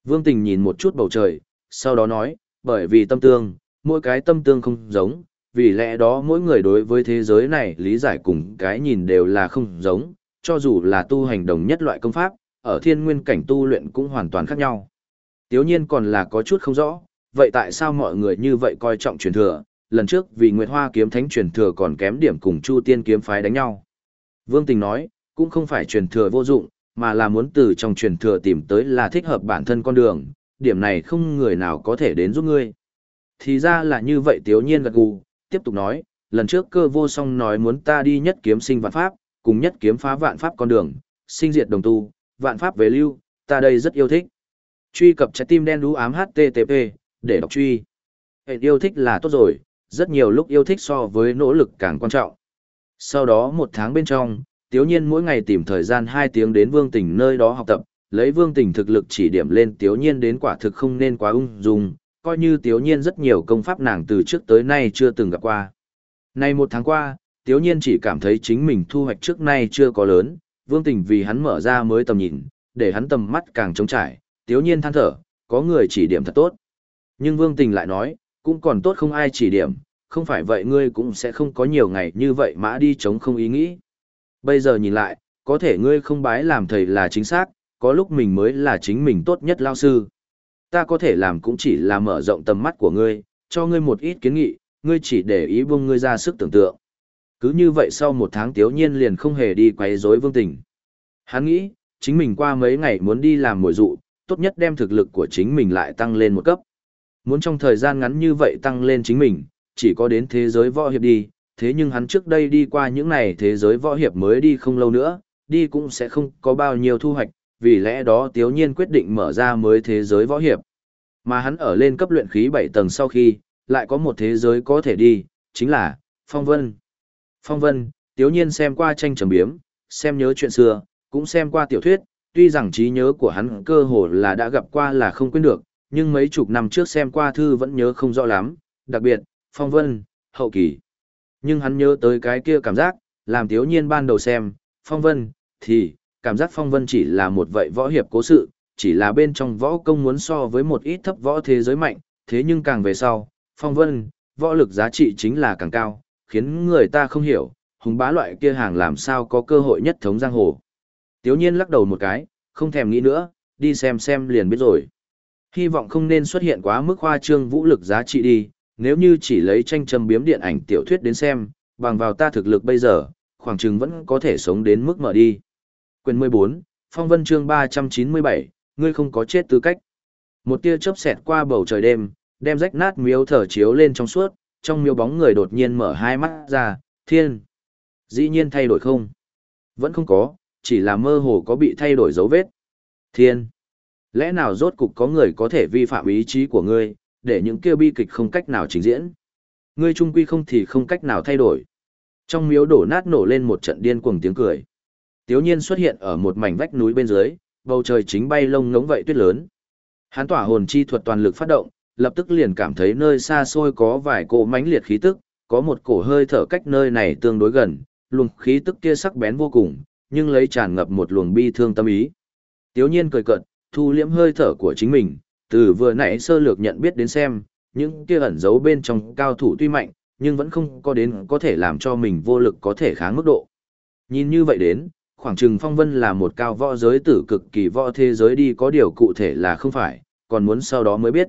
Vương Tình nhìn một chút bầu trời, sau đó nói, bởi vì tâm tương, mỗi cái tâm tương không giống, vì lẽ đó mỗi người đối với thế giới này lý giải cùng cái nhìn đều là không giống, cho dù là tu hành đồng nhất loại công pháp, ở thiên nguyên cảnh tu luyện cũng hoàn toàn khác nhau. Tiếu nhiên còn là có chút không rõ, vậy tại sao mọi người như vậy coi trọng truyền thừa, lần trước vì Nguyệt Hoa kiếm thánh truyền thừa còn kém điểm cùng Chu Tiên kiếm phái đánh nhau. Vương Tình nói, cũng không phải truyền thừa vô dụng, mà là muốn từ trong truyền thừa tìm tới là thích hợp bản thân con đường, điểm này không người nào có thể đến giúp ngươi. Thì ra là như vậy Tiếu Nhiên gật gù, tiếp tục nói, lần trước cơ vô song nói muốn ta đi nhất kiếm sinh vạn pháp, cùng nhất kiếm phá vạn pháp con đường, sinh diệt đồng tu, vạn pháp về lưu, ta đây rất yêu thích. Truy cập trái tim đen đú ám HTTP, để đọc truy. Hệ yêu thích là tốt rồi, rất nhiều lúc yêu thích so với nỗ lực càng quan trọng. Sau đó một tháng bên trong, Tiếu Nhiên mỗi ngày tìm thời gian 2 tiếng đến Vương Tỉnh nơi đó học tập, lấy Vương Tỉnh thực lực chỉ điểm lên Tiếu Nhiên đến quả thực không nên quá ung dung, coi như Tiếu Nhiên rất nhiều công pháp nàng từ trước tới nay chưa từng gặp qua. Nay một tháng qua, Tiếu Nhiên chỉ cảm thấy chính mình thu hoạch trước nay chưa có lớn, Vương tình vì hắn mở ra mới tầm nhìn, để hắn tầm mắt càng trống trải, Tiếu Nhiên than thở, có người chỉ điểm thật tốt. Nhưng Vương Tình lại nói, cũng còn tốt không ai chỉ điểm, không phải vậy ngươi cũng sẽ không có nhiều ngày như vậy mã đi chống không ý nghĩ. Bây giờ nhìn lại, có thể ngươi không bái làm thầy là chính xác, có lúc mình mới là chính mình tốt nhất lao sư. Ta có thể làm cũng chỉ là mở rộng tầm mắt của ngươi, cho ngươi một ít kiến nghị, ngươi chỉ để ý buông ngươi ra sức tưởng tượng. Cứ như vậy sau một tháng tiếu nhiên liền không hề đi quấy rối vương tình. Hắn nghĩ, chính mình qua mấy ngày muốn đi làm mồi dụ, tốt nhất đem thực lực của chính mình lại tăng lên một cấp. Muốn trong thời gian ngắn như vậy tăng lên chính mình, chỉ có đến thế giới võ hiệp đi, thế nhưng hắn trước đây đi qua những này thế giới võ hiệp mới đi không lâu nữa, đi cũng sẽ không có bao nhiêu thu hoạch, vì lẽ đó Tiếu Nhiên quyết định mở ra mới thế giới võ hiệp. Mà hắn ở lên cấp luyện khí 7 tầng sau khi, lại có một thế giới có thể đi, chính là Phong Vân. Phong Vân, Tiếu Nhiên xem qua tranh trầm biếm, xem nhớ chuyện xưa, cũng xem qua tiểu thuyết, tuy rằng trí nhớ của hắn cơ hồ là đã gặp qua là không quên được, nhưng mấy chục năm trước xem qua thư vẫn nhớ không rõ lắm, đặc biệt, phong vân, hậu kỳ. Nhưng hắn nhớ tới cái kia cảm giác, làm thiếu nhiên ban đầu xem, phong vân, thì, cảm giác phong vân chỉ là một vậy võ hiệp cố sự, chỉ là bên trong võ công muốn so với một ít thấp võ thế giới mạnh, thế nhưng càng về sau, phong vân, võ lực giá trị chính là càng cao, khiến người ta không hiểu, hùng bá loại kia hàng làm sao có cơ hội nhất thống giang hồ. Tiếu nhiên lắc đầu một cái, không thèm nghĩ nữa, đi xem xem liền biết rồi. Hy vọng không nên xuất hiện quá mức khoa trương vũ lực giá trị đi, nếu như chỉ lấy tranh châm biếm điện ảnh tiểu thuyết đến xem, bằng vào ta thực lực bây giờ, khoảng chừng vẫn có thể sống đến mức mở đi. Quyền 14, Phong Vân chương 397, ngươi không có chết tư cách. Một tia chớp xẹt qua bầu trời đêm, đem rách nát miếu thở chiếu lên trong suốt, trong miếu bóng người đột nhiên mở hai mắt ra, thiên. Dĩ nhiên thay đổi không? Vẫn không có, chỉ là mơ hồ có bị thay đổi dấu vết. Thiên. Lẽ nào rốt cục có người có thể vi phạm ý chí của ngươi, để những kia bi kịch không cách nào trình diễn? Ngươi trung quy không thì không cách nào thay đổi. Trong miếu đổ nát nổ lên một trận điên cuồng tiếng cười. Tiếu nhiên xuất hiện ở một mảnh vách núi bên dưới, bầu trời chính bay lông ngống vậy tuyết lớn. Hắn tỏa hồn chi thuật toàn lực phát động, lập tức liền cảm thấy nơi xa xôi có vài cỗ mãnh liệt khí tức, có một cổ hơi thở cách nơi này tương đối gần, luồng khí tức kia sắc bén vô cùng, nhưng lấy tràn ngập một luồng bi thương tâm ý. Tiếu nhiên cười cợt, thu liễm hơi thở của chính mình, từ vừa nãy sơ lược nhận biết đến xem, những kia ẩn giấu bên trong cao thủ tuy mạnh, nhưng vẫn không có đến có thể làm cho mình vô lực có thể kháng mức độ. Nhìn như vậy đến, khoảng chừng phong vân là một cao võ giới tử cực kỳ võ thế giới đi có điều cụ thể là không phải, còn muốn sau đó mới biết.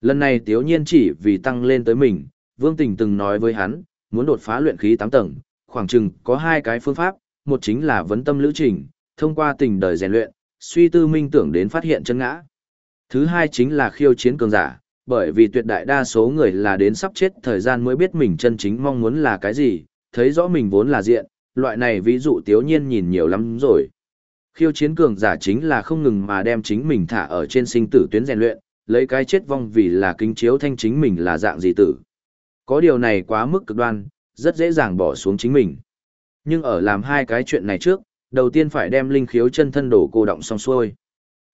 Lần này tiếu nhiên chỉ vì tăng lên tới mình, Vương Tình từng nói với hắn, muốn đột phá luyện khí 8 tầng, khoảng chừng có hai cái phương pháp, một chính là vấn tâm lữ trình, thông qua tình đời rèn luyện, suy tư minh tưởng đến phát hiện chân ngã. Thứ hai chính là khiêu chiến cường giả, bởi vì tuyệt đại đa số người là đến sắp chết thời gian mới biết mình chân chính mong muốn là cái gì, thấy rõ mình vốn là diện, loại này ví dụ tiếu nhiên nhìn nhiều lắm rồi. Khiêu chiến cường giả chính là không ngừng mà đem chính mình thả ở trên sinh tử tuyến rèn luyện, lấy cái chết vong vì là kính chiếu thanh chính mình là dạng gì tử. Có điều này quá mức cực đoan, rất dễ dàng bỏ xuống chính mình. Nhưng ở làm hai cái chuyện này trước, đầu tiên phải đem linh khiếu chân thân đồ cô động xong xuôi.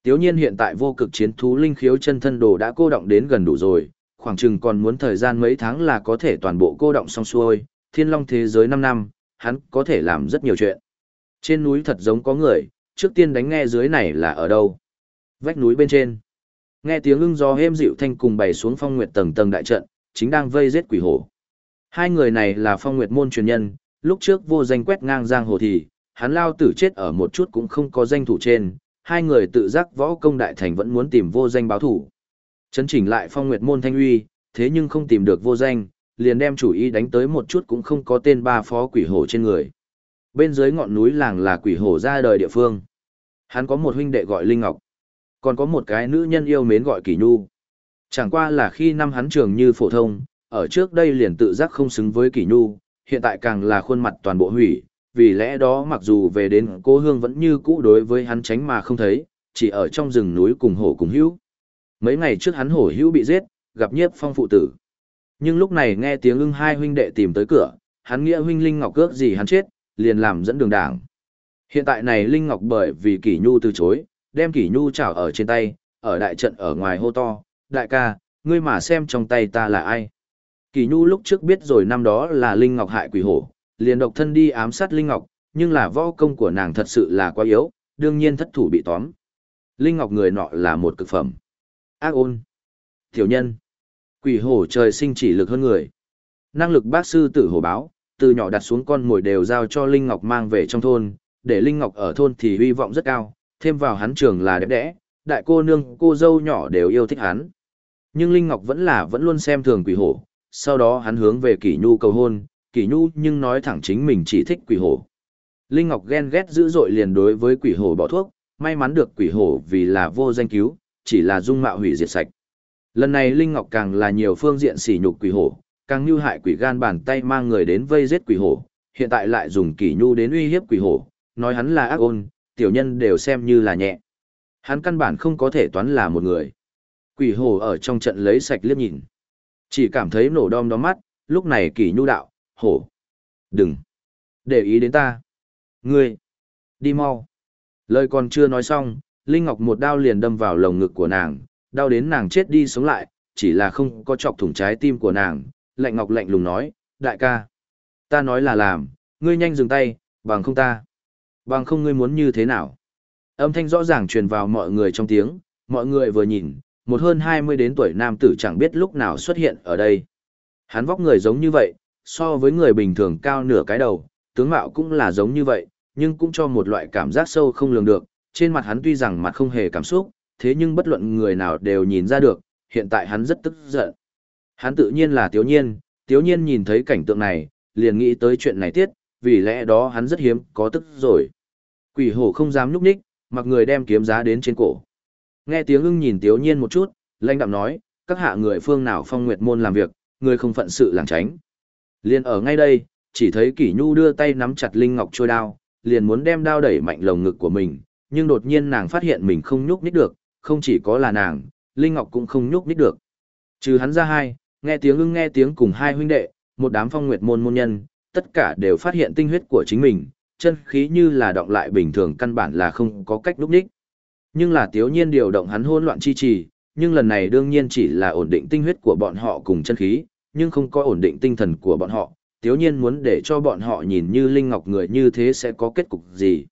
Tiếu nhiên hiện tại vô cực chiến thú linh khiếu chân thân đồ đã cô động đến gần đủ rồi, khoảng chừng còn muốn thời gian mấy tháng là có thể toàn bộ cô động xong xuôi, thiên long thế giới 5 năm, hắn có thể làm rất nhiều chuyện. Trên núi thật giống có người, trước tiên đánh nghe dưới này là ở đâu. Vách núi bên trên. Nghe tiếng ưng gió êm dịu thanh cùng bày xuống phong nguyệt tầng tầng đại trận, chính đang vây giết quỷ hổ. Hai người này là phong nguyệt môn truyền nhân, lúc trước vô danh quét ngang giang hồ thì, hắn lao tử chết ở một chút cũng không có danh thủ trên, hai người tự giác võ công đại thành vẫn muốn tìm vô danh báo thủ. Chấn chỉnh lại phong nguyệt môn thanh uy, thế nhưng không tìm được vô danh, liền đem chủ ý đánh tới một chút cũng không có tên ba phó quỷ hổ trên người. Bên dưới ngọn núi làng là quỷ hổ ra đời địa phương. Hắn có một huynh đệ gọi Linh Ngọc, còn có một cái nữ nhân yêu mến gọi Kỳ Nhu. Chẳng qua là khi năm hắn trường như phổ thông, ở trước đây liền tự giác không xứng với Kỳ Nhu, hiện tại càng là khuôn mặt toàn bộ hủy, vì lẽ đó mặc dù về đến cô hương vẫn như cũ đối với hắn tránh mà không thấy, chỉ ở trong rừng núi cùng hổ cùng hữu. Mấy ngày trước hắn hổ hữu bị giết, gặp nhiếp phong phụ tử. Nhưng lúc này nghe tiếng ưng hai huynh đệ tìm tới cửa, hắn nghĩa huynh Linh Ngọc cước gì hắn chết, liền làm dẫn đường đảng. Hiện tại này Linh Ngọc bởi vì Kỷ Nhu từ chối, đem Kỷ Nhu chảo ở trên tay, ở đại trận ở ngoài hô to, đại ca, ngươi mà xem trong tay ta là ai. Kỷ Nhu lúc trước biết rồi năm đó là Linh Ngọc hại quỷ hổ, liền độc thân đi ám sát Linh Ngọc, nhưng là võ công của nàng thật sự là quá yếu, đương nhiên thất thủ bị tóm. Linh Ngọc người nọ là một cực phẩm. Ác ôn. Tiểu nhân. Quỷ hổ trời sinh chỉ lực hơn người. Năng lực bác sư tử hổ báo, từ nhỏ đặt xuống con mồi đều giao cho Linh Ngọc mang về trong thôn, để Linh Ngọc ở thôn thì hy vọng rất cao, thêm vào hắn trường là đẹp đẽ, đại cô nương cô dâu nhỏ đều yêu thích hắn. Nhưng Linh Ngọc vẫn là vẫn luôn xem thường quỷ hổ, sau đó hắn hướng về kỷ nhu cầu hôn, kỷ nhu nhưng nói thẳng chính mình chỉ thích quỷ hổ. Linh Ngọc ghen ghét dữ dội liền đối với quỷ hổ bỏ thuốc, may mắn được quỷ hổ vì là vô danh cứu, chỉ là dung mạo hủy diệt sạch. Lần này Linh Ngọc càng là nhiều phương diện sỉ nhục quỷ hổ, càng như hại quỷ gan bàn tay mang người đến vây giết quỷ hổ, hiện tại lại dùng kỷ nhu đến uy hiếp quỷ hổ, nói hắn là ác ôn, tiểu nhân đều xem như là nhẹ. Hắn căn bản không có thể toán là một người. Quỷ hổ ở trong trận lấy sạch liếc nhìn. Chỉ cảm thấy nổ đom đóm mắt, lúc này kỷ nhu đạo, hổ. Đừng. Để ý đến ta. Ngươi. Đi mau. Lời còn chưa nói xong, Linh Ngọc một đao liền đâm vào lồng ngực của nàng, đau đến nàng chết đi sống lại, chỉ là không có chọc thủng trái tim của nàng. Lạnh Ngọc lạnh lùng nói, đại ca, ta nói là làm, ngươi nhanh dừng tay, bằng không ta. Bằng không ngươi muốn như thế nào. Âm thanh rõ ràng truyền vào mọi người trong tiếng, mọi người vừa nhìn, một hơn 20 đến tuổi nam tử chẳng biết lúc nào xuất hiện ở đây. Hắn vóc người giống như vậy, so với người bình thường cao nửa cái đầu, tướng mạo cũng là giống như vậy, nhưng cũng cho một loại cảm giác sâu không lường được. Trên mặt hắn tuy rằng mặt không hề cảm xúc, thế nhưng bất luận người nào đều nhìn ra được, hiện tại hắn rất tức giận. Hắn tự nhiên là Tiếu Nhiên, Tiếu Nhiên nhìn thấy cảnh tượng này, liền nghĩ tới chuyện này tiết, vì lẽ đó hắn rất hiếm có tức rồi. Quỷ hổ không dám núp ních, mặc người đem kiếm giá đến trên cổ. Nghe tiếng ưng nhìn Tiếu Nhiên một chút, lãnh đạm nói, các hạ người phương nào phong nguyệt môn làm việc, người không phận sự làng tránh. Liền ở ngay đây, chỉ thấy Kỷ Nhu đưa tay nắm chặt Linh Ngọc trôi đao, liền muốn đem đao đẩy mạnh lồng ngực của mình, nhưng đột nhiên nàng phát hiện mình không nhúc nhích được, không chỉ có là nàng, Linh Ngọc cũng không nhúc nhích được. Trừ hắn ra hai, nghe tiếng ưng nghe tiếng cùng hai huynh đệ, một đám phong nguyệt môn môn nhân, tất cả đều phát hiện tinh huyết của chính mình, chân khí như là động lại bình thường căn bản là không có cách nhúc nhích. Nhưng là tiếu nhiên điều động hắn hỗn loạn chi trì, nhưng lần này đương nhiên chỉ là ổn định tinh huyết của bọn họ cùng chân khí, nhưng không có ổn định tinh thần của bọn họ. Tiếu nhiên muốn để cho bọn họ nhìn như linh ngọc người như thế sẽ có kết cục gì.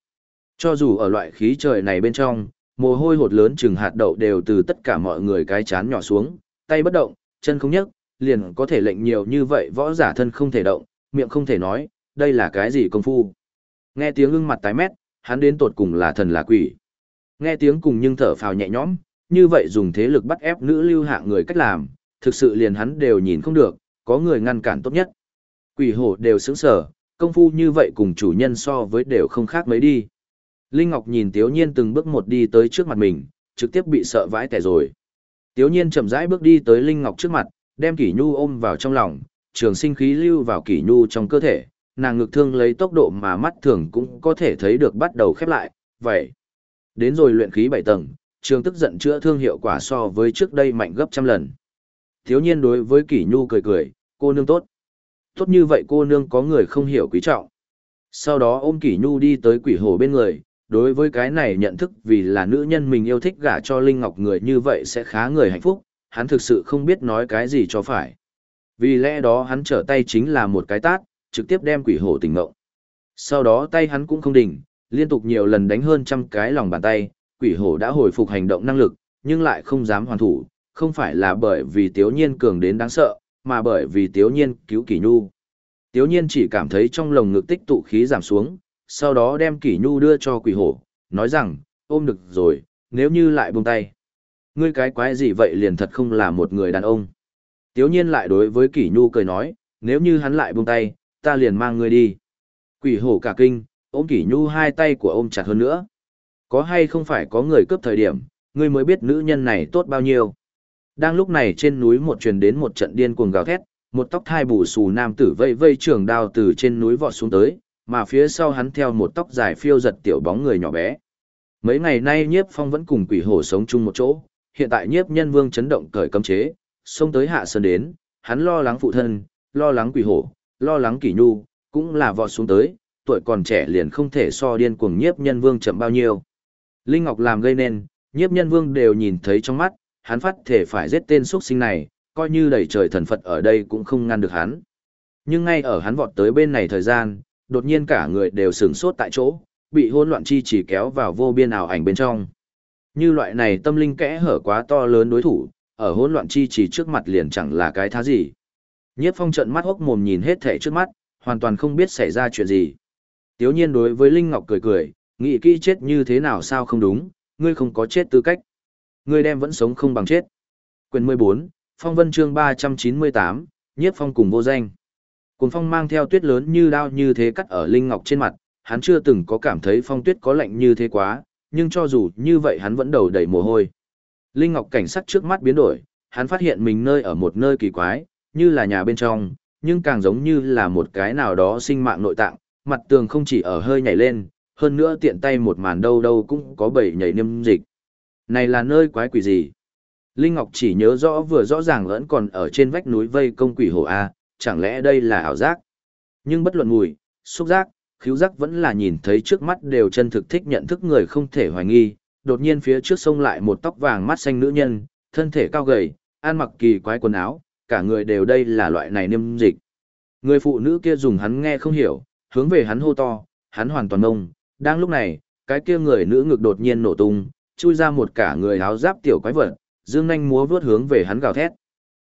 Cho dù ở loại khí trời này bên trong, mồ hôi hột lớn chừng hạt đậu đều từ tất cả mọi người cái chán nhỏ xuống, tay bất động, chân không nhấc, liền có thể lệnh nhiều như vậy võ giả thân không thể động, miệng không thể nói, đây là cái gì công phu. Nghe tiếng ưng mặt tái mét, hắn đến tột cùng là thần là quỷ. Nghe tiếng cùng nhưng thở phào nhẹ nhõm, như vậy dùng thế lực bắt ép nữ lưu hạng người cách làm, thực sự liền hắn đều nhìn không được, có người ngăn cản tốt nhất. Quỷ hổ đều sững sở, công phu như vậy cùng chủ nhân so với đều không khác mấy đi. Linh Ngọc nhìn Tiếu Nhiên từng bước một đi tới trước mặt mình, trực tiếp bị sợ vãi tẻ rồi. Tiếu Nhiên chậm rãi bước đi tới Linh Ngọc trước mặt, đem Kỷ Nhu ôm vào trong lòng, trường sinh khí lưu vào Kỷ Nhu trong cơ thể, nàng ngực thương lấy tốc độ mà mắt thường cũng có thể thấy được bắt đầu khép lại, vậy. Đến rồi luyện khí 7 tầng, trường tức giận chữa thương hiệu quả so với trước đây mạnh gấp trăm lần. Thiếu nhiên đối với Kỷ Nhu cười cười, cô nương tốt. Tốt như vậy cô nương có người không hiểu quý trọng. Sau đó ôm Kỷ Nhu đi tới quỷ hồ bên người, đối với cái này nhận thức vì là nữ nhân mình yêu thích gả cho Linh Ngọc người như vậy sẽ khá người hạnh phúc, hắn thực sự không biết nói cái gì cho phải. Vì lẽ đó hắn trở tay chính là một cái tát, trực tiếp đem quỷ hổ tỉnh ngộng. Sau đó tay hắn cũng không đỉnh, liên tục nhiều lần đánh hơn trăm cái lòng bàn tay, quỷ hổ đã hồi phục hành động năng lực, nhưng lại không dám hoàn thủ, không phải là bởi vì tiếu nhiên cường đến đáng sợ, mà bởi vì tiếu nhiên cứu kỷ nhu. Tiếu nhiên chỉ cảm thấy trong lồng ngực tích tụ khí giảm xuống, sau đó đem kỷ nhu đưa cho quỷ hổ, nói rằng, ôm được rồi, nếu như lại buông tay. Ngươi cái quái gì vậy liền thật không là một người đàn ông. Tiếu nhiên lại đối với kỷ nhu cười nói, nếu như hắn lại buông tay, ta liền mang ngươi đi. Quỷ hổ cả kinh, ôm kỷ nhu hai tay của ôm chặt hơn nữa. Có hay không phải có người cướp thời điểm, ngươi mới biết nữ nhân này tốt bao nhiêu. Đang lúc này trên núi một truyền đến một trận điên cuồng gào thét, một tóc thai bù xù nam tử vây vây trường đao từ trên núi vọt xuống tới, mà phía sau hắn theo một tóc dài phiêu giật tiểu bóng người nhỏ bé. Mấy ngày nay nhiếp phong vẫn cùng quỷ hổ sống chung một chỗ, hiện tại nhiếp nhân vương chấn động cởi cấm chế, xông tới hạ sơn đến, hắn lo lắng phụ thân, lo lắng quỷ hổ, lo lắng kỷ nhu, cũng là vọt xuống tới, tuổi còn trẻ liền không thể so điên cuồng nhiếp nhân vương chậm bao nhiêu. Linh Ngọc làm gây nên, nhiếp nhân vương đều nhìn thấy trong mắt, hắn phát thể phải giết tên xuất sinh này, coi như đầy trời thần Phật ở đây cũng không ngăn được hắn. Nhưng ngay ở hắn vọt tới bên này thời gian, đột nhiên cả người đều sửng sốt tại chỗ, bị hỗn loạn chi chỉ kéo vào vô biên ảo ảnh bên trong. Như loại này tâm linh kẽ hở quá to lớn đối thủ, ở hỗn loạn chi chỉ trước mặt liền chẳng là cái thá gì. Nhiếp phong trợn mắt hốc mồm nhìn hết thể trước mắt, hoàn toàn không biết xảy ra chuyện gì. Tiếu nhiên đối với Linh Ngọc cười cười, nghĩ kỹ chết như thế nào sao không đúng, ngươi không có chết tư cách. Ngươi đem vẫn sống không bằng chết. Quyền 14, Phong Vân chương 398, Nhiếp Phong cùng vô danh. Cuồng phong mang theo tuyết lớn như đao như thế cắt ở Linh Ngọc trên mặt, hắn chưa từng có cảm thấy phong tuyết có lạnh như thế quá, nhưng cho dù như vậy hắn vẫn đầu đầy mồ hôi. Linh Ngọc cảnh sắc trước mắt biến đổi, hắn phát hiện mình nơi ở một nơi kỳ quái, như là nhà bên trong, nhưng càng giống như là một cái nào đó sinh mạng nội tạng, mặt tường không chỉ ở hơi nhảy lên, hơn nữa tiện tay một màn đâu đâu cũng có bảy nhảy niêm dịch. Này là nơi quái quỷ gì? Linh Ngọc chỉ nhớ rõ vừa rõ ràng vẫn còn ở trên vách núi vây công quỷ hổ A, chẳng lẽ đây là ảo giác? Nhưng bất luận mùi, xúc giác, khíu giác vẫn là nhìn thấy trước mắt đều chân thực thích nhận thức người không thể hoài nghi, đột nhiên phía trước sông lại một tóc vàng mắt xanh nữ nhân, thân thể cao gầy, ăn mặc kỳ quái quần áo, cả người đều đây là loại này niêm dịch. Người phụ nữ kia dùng hắn nghe không hiểu, hướng về hắn hô to, hắn hoàn toàn ngông, đang lúc này, cái kia người nữ ngực đột nhiên nổ tung, chui ra một cả người áo giáp tiểu quái vật, dương nhanh múa vướt hướng về hắn gào thét.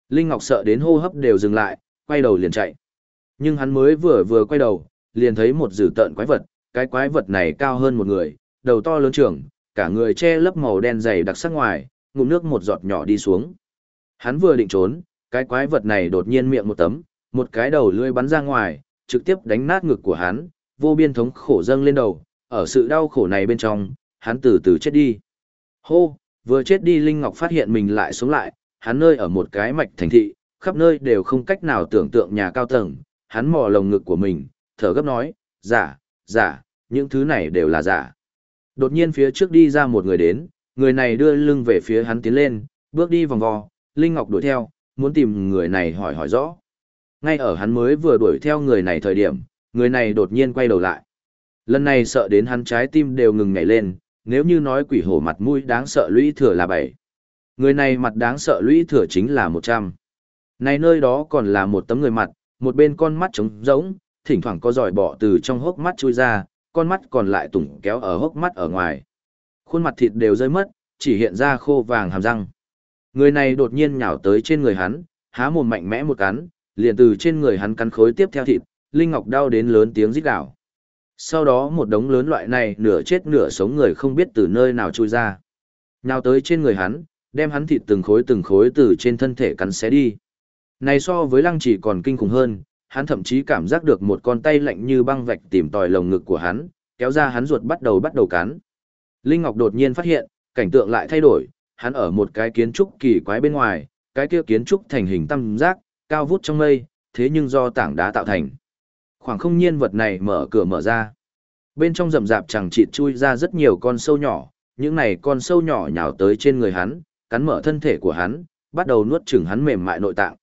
Linh Ngọc sợ đến hô hấp đều dừng lại, quay đầu liền chạy. Nhưng hắn mới vừa vừa quay đầu, liền thấy một dử tợn quái vật, cái quái vật này cao hơn một người, đầu to lớn trưởng, cả người che lấp màu đen dày đặc sắc ngoài, ngụm nước một giọt nhỏ đi xuống. Hắn vừa định trốn, cái quái vật này đột nhiên miệng một tấm, một cái đầu lưỡi bắn ra ngoài, trực tiếp đánh nát ngực của hắn, vô biên thống khổ dâng lên đầu, ở sự đau khổ này bên trong, hắn từ từ chết đi. Hô, vừa chết đi Linh Ngọc phát hiện mình lại sống lại, hắn nơi ở một cái mạch thành thị, khắp nơi đều không cách nào tưởng tượng nhà cao tầng, hắn mò lồng ngực của mình, thở gấp nói, giả, giả, những thứ này đều là giả. Đột nhiên phía trước đi ra một người đến, người này đưa lưng về phía hắn tiến lên, bước đi vòng vò, Linh Ngọc đuổi theo, muốn tìm người này hỏi hỏi rõ. Ngay ở hắn mới vừa đuổi theo người này thời điểm, người này đột nhiên quay đầu lại. Lần này sợ đến hắn trái tim đều ngừng nhảy lên, nếu như nói quỷ hổ mặt mũi đáng sợ lũy thừa là bảy. Người này mặt đáng sợ lũy thừa chính là một trăm. Này nơi đó còn là một tấm người mặt, một bên con mắt trống rỗng, thỉnh thoảng có giỏi bọ từ trong hốc mắt chui ra, con mắt còn lại tủng kéo ở hốc mắt ở ngoài. Khuôn mặt thịt đều rơi mất, chỉ hiện ra khô vàng hàm răng. Người này đột nhiên nhào tới trên người hắn, há mồm mạnh mẽ một cắn, liền từ trên người hắn cắn khối tiếp theo thịt, Linh Ngọc đau đến lớn tiếng rít gào. Sau đó một đống lớn loại này nửa chết nửa sống người không biết từ nơi nào chui ra. Nhào tới trên người hắn, đem hắn thịt từng khối từng khối từ trên thân thể cắn xé đi. Này so với lăng chỉ còn kinh khủng hơn, hắn thậm chí cảm giác được một con tay lạnh như băng vạch tìm tòi lồng ngực của hắn, kéo ra hắn ruột bắt đầu bắt đầu cắn. Linh Ngọc đột nhiên phát hiện, cảnh tượng lại thay đổi, hắn ở một cái kiến trúc kỳ quái bên ngoài, cái kia kiến trúc thành hình tam giác, cao vút trong mây, thế nhưng do tảng đá tạo thành. Khoảng không nhiên vật này mở cửa mở ra. Bên trong rậm rạp chẳng chịt chui ra rất nhiều con sâu nhỏ, những này con sâu nhỏ nhào tới trên người hắn, cắn mở thân thể của hắn, bắt đầu nuốt chửng hắn mềm mại nội tạng.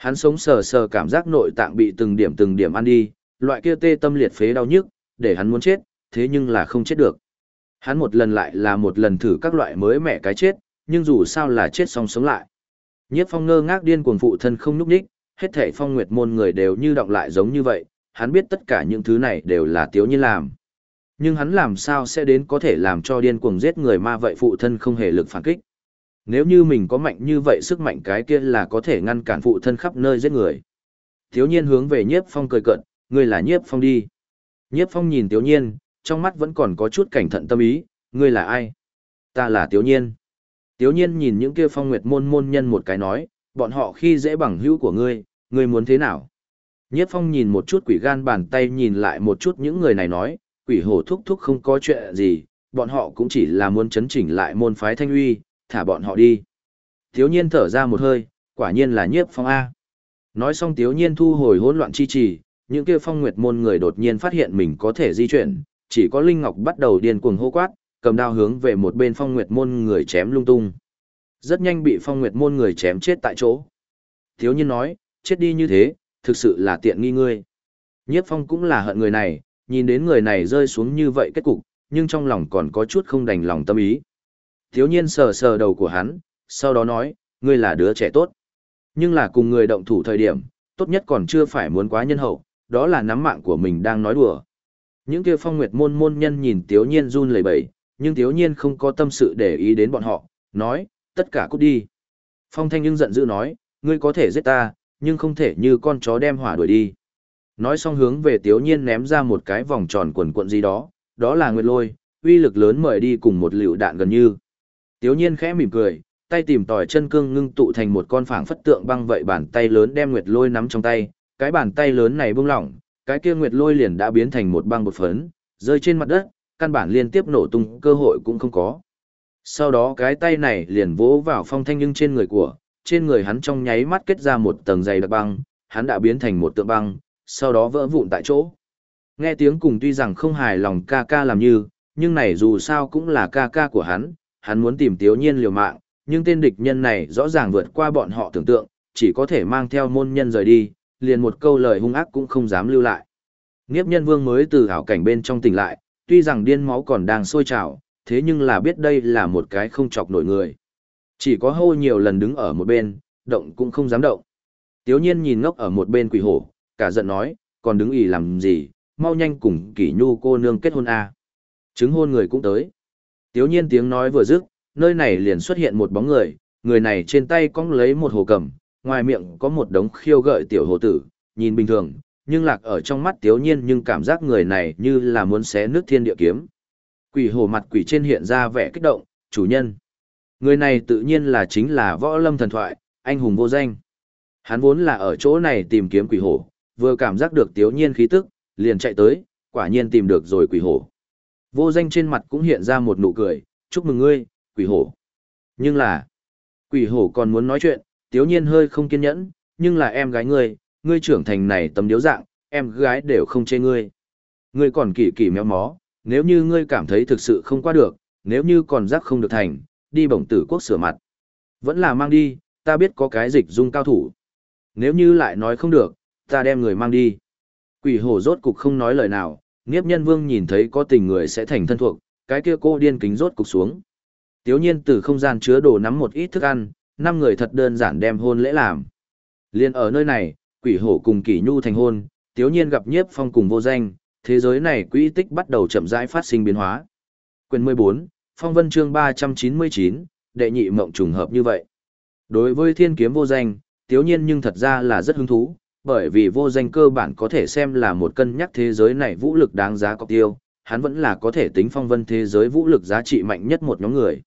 Hắn sống sờ sờ cảm giác nội tạng bị từng điểm từng điểm ăn đi, loại kia tê tâm liệt phế đau nhức, để hắn muốn chết, thế nhưng là không chết được. Hắn một lần lại là một lần thử các loại mới mẻ cái chết, nhưng dù sao là chết xong sống lại. Nhiếp phong ngơ ngác điên cuồng phụ thân không núp ních, hết thể phong nguyệt môn người đều như động lại giống như vậy, hắn biết tất cả những thứ này đều là tiếu nhiên làm. Nhưng hắn làm sao sẽ đến có thể làm cho điên cuồng giết người ma vậy phụ thân không hề lực phản kích. Nếu như mình có mạnh như vậy sức mạnh cái kia là có thể ngăn cản phụ thân khắp nơi giết người. thiếu nhiên hướng về nhiếp phong cười cận, ngươi là nhiếp phong đi. Nhiếp phong nhìn thiếu nhiên, trong mắt vẫn còn có chút cảnh thận tâm ý, ngươi là ai? Ta là thiếu nhiên. thiếu nhiên nhìn những kia phong nguyệt môn môn nhân một cái nói, bọn họ khi dễ bằng hữu của ngươi, ngươi muốn thế nào? Nhiếp phong nhìn một chút quỷ gan bàn tay nhìn lại một chút những người này nói, quỷ hổ thúc thúc không có chuyện gì, bọn họ cũng chỉ là muốn chấn chỉnh lại môn phái thanh uy, thả bọn họ đi. Thiếu nhiên thở ra một hơi, quả nhiên là nhiếp phong A. Nói xong thiếu nhiên thu hồi hỗn loạn chi trì, những kia phong nguyệt môn người đột nhiên phát hiện mình có thể di chuyển, chỉ có Linh Ngọc bắt đầu điên cuồng hô quát, cầm đao hướng về một bên phong nguyệt môn người chém lung tung. Rất nhanh bị phong nguyệt môn người chém chết tại chỗ. Thiếu nhiên nói, chết đi như thế, thực sự là tiện nghi ngươi. Nhiếp phong cũng là hận người này, nhìn đến người này rơi xuống như vậy kết cục, nhưng trong lòng còn có chút không đành lòng tâm ý. Thiếu nhiên sờ sờ đầu của hắn, sau đó nói, ngươi là đứa trẻ tốt. Nhưng là cùng người động thủ thời điểm, tốt nhất còn chưa phải muốn quá nhân hậu, đó là nắm mạng của mình đang nói đùa. Những kia phong nguyệt môn môn nhân nhìn Tiếu Nhiên run lẩy bẩy, nhưng Tiếu Nhiên không có tâm sự để ý đến bọn họ, nói, tất cả cút đi. Phong Thanh nhưng giận dữ nói, ngươi có thể giết ta, nhưng không thể như con chó đem hỏa đuổi đi. Nói xong hướng về Tiếu Nhiên ném ra một cái vòng tròn quần cuộn gì đó, đó là nguyệt lôi, uy lực lớn mời đi cùng một liều đạn gần như. Tiếu Nhiên khẽ mỉm cười, tay tìm tỏi chân cương ngưng tụ thành một con phảng phất tượng băng vậy bàn tay lớn đem nguyệt lôi nắm trong tay, cái bàn tay lớn này bung lỏng, cái kia nguyệt lôi liền đã biến thành một băng bột phấn, rơi trên mặt đất, căn bản liên tiếp nổ tung cơ hội cũng không có. Sau đó cái tay này liền vỗ vào phong thanh nhưng trên người của, trên người hắn trong nháy mắt kết ra một tầng dày đặc băng, hắn đã biến thành một tượng băng, sau đó vỡ vụn tại chỗ. Nghe tiếng cùng tuy rằng không hài lòng ca ca làm như, nhưng này dù sao cũng là ca ca của hắn, hắn muốn tìm tiếu nhiên liều mạng, nhưng tên địch nhân này rõ ràng vượt qua bọn họ tưởng tượng, chỉ có thể mang theo môn nhân rời đi, liền một câu lời hung ác cũng không dám lưu lại. Nghiếp nhân vương mới từ ảo cảnh bên trong tỉnh lại, tuy rằng điên máu còn đang sôi trào, thế nhưng là biết đây là một cái không chọc nổi người. Chỉ có hô nhiều lần đứng ở một bên, động cũng không dám động. Tiếu nhiên nhìn ngốc ở một bên quỷ hổ, cả giận nói, còn đứng ỉ làm gì, mau nhanh cùng kỷ nhu cô nương kết hôn a à. Chứng hôn người cũng tới. Tiếu nhiên tiếng nói vừa dứt, nơi này liền xuất hiện một bóng người, người này trên tay cong lấy một hồ cầm, ngoài miệng có một đống khiêu gợi tiểu hồ tử, nhìn bình thường, nhưng lạc ở trong mắt tiếu nhiên nhưng cảm giác người này như là muốn xé nước thiên địa kiếm. Quỷ hồ mặt quỷ trên hiện ra vẻ kích động, chủ nhân. Người này tự nhiên là chính là võ lâm thần thoại, anh hùng vô danh. Hắn vốn là ở chỗ này tìm kiếm quỷ hổ, vừa cảm giác được tiếu nhiên khí tức, liền chạy tới, quả nhiên tìm được rồi quỷ hổ. Vô danh trên mặt cũng hiện ra một nụ cười, chúc mừng ngươi, quỷ hổ. Nhưng là, quỷ hổ còn muốn nói chuyện, tiếu nhiên hơi không kiên nhẫn, nhưng là em gái ngươi, ngươi trưởng thành này tầm điếu dạng, em gái đều không chê ngươi. Ngươi còn kỳ kỳ méo mó, nếu như ngươi cảm thấy thực sự không qua được, nếu như còn rắc không được thành, đi bổng tử quốc sửa mặt. Vẫn là mang đi, ta biết có cái dịch dung cao thủ. Nếu như lại nói không được, ta đem người mang đi. Quỷ hổ rốt cục không nói lời nào, Niếp nhân vương nhìn thấy có tình người sẽ thành thân thuộc, cái kia cô điên kính rốt cục xuống. Tiếu nhiên từ không gian chứa đồ nắm một ít thức ăn, năm người thật đơn giản đem hôn lễ làm. Liên ở nơi này, quỷ hổ cùng kỷ nhu thành hôn, tiếu nhiên gặp nhiếp phong cùng vô danh, thế giới này quỹ tích bắt đầu chậm rãi phát sinh biến hóa. Quyền 14, phong vân chương 399, đệ nhị mộng trùng hợp như vậy. Đối với thiên kiếm vô danh, tiếu nhiên nhưng thật ra là rất hứng thú, bởi vì vô danh cơ bản có thể xem là một cân nhắc thế giới này vũ lực đáng giá cọc tiêu, hắn vẫn là có thể tính phong vân thế giới vũ lực giá trị mạnh nhất một nhóm người.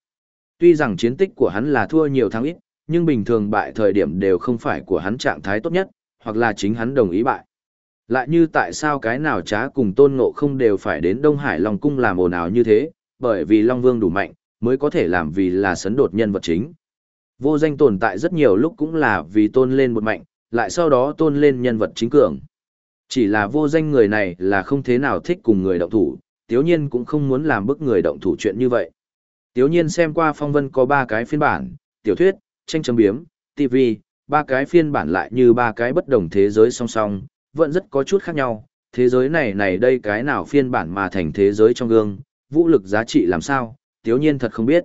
Tuy rằng chiến tích của hắn là thua nhiều thắng ít, nhưng bình thường bại thời điểm đều không phải của hắn trạng thái tốt nhất, hoặc là chính hắn đồng ý bại. Lại như tại sao cái nào trá cùng tôn ngộ không đều phải đến Đông Hải Long Cung làm ồn ào như thế, bởi vì Long Vương đủ mạnh, mới có thể làm vì là sấn đột nhân vật chính. Vô danh tồn tại rất nhiều lúc cũng là vì tôn lên một mạnh, lại sau đó tôn lên nhân vật chính cường. Chỉ là vô danh người này là không thế nào thích cùng người động thủ, tiếu nhiên cũng không muốn làm bức người động thủ chuyện như vậy. Tiếu nhiên xem qua phong vân có ba cái phiên bản, tiểu thuyết, tranh chấm biếm, TV, ba cái phiên bản lại như ba cái bất đồng thế giới song song, vẫn rất có chút khác nhau. Thế giới này này đây cái nào phiên bản mà thành thế giới trong gương, vũ lực giá trị làm sao, tiếu nhiên thật không biết.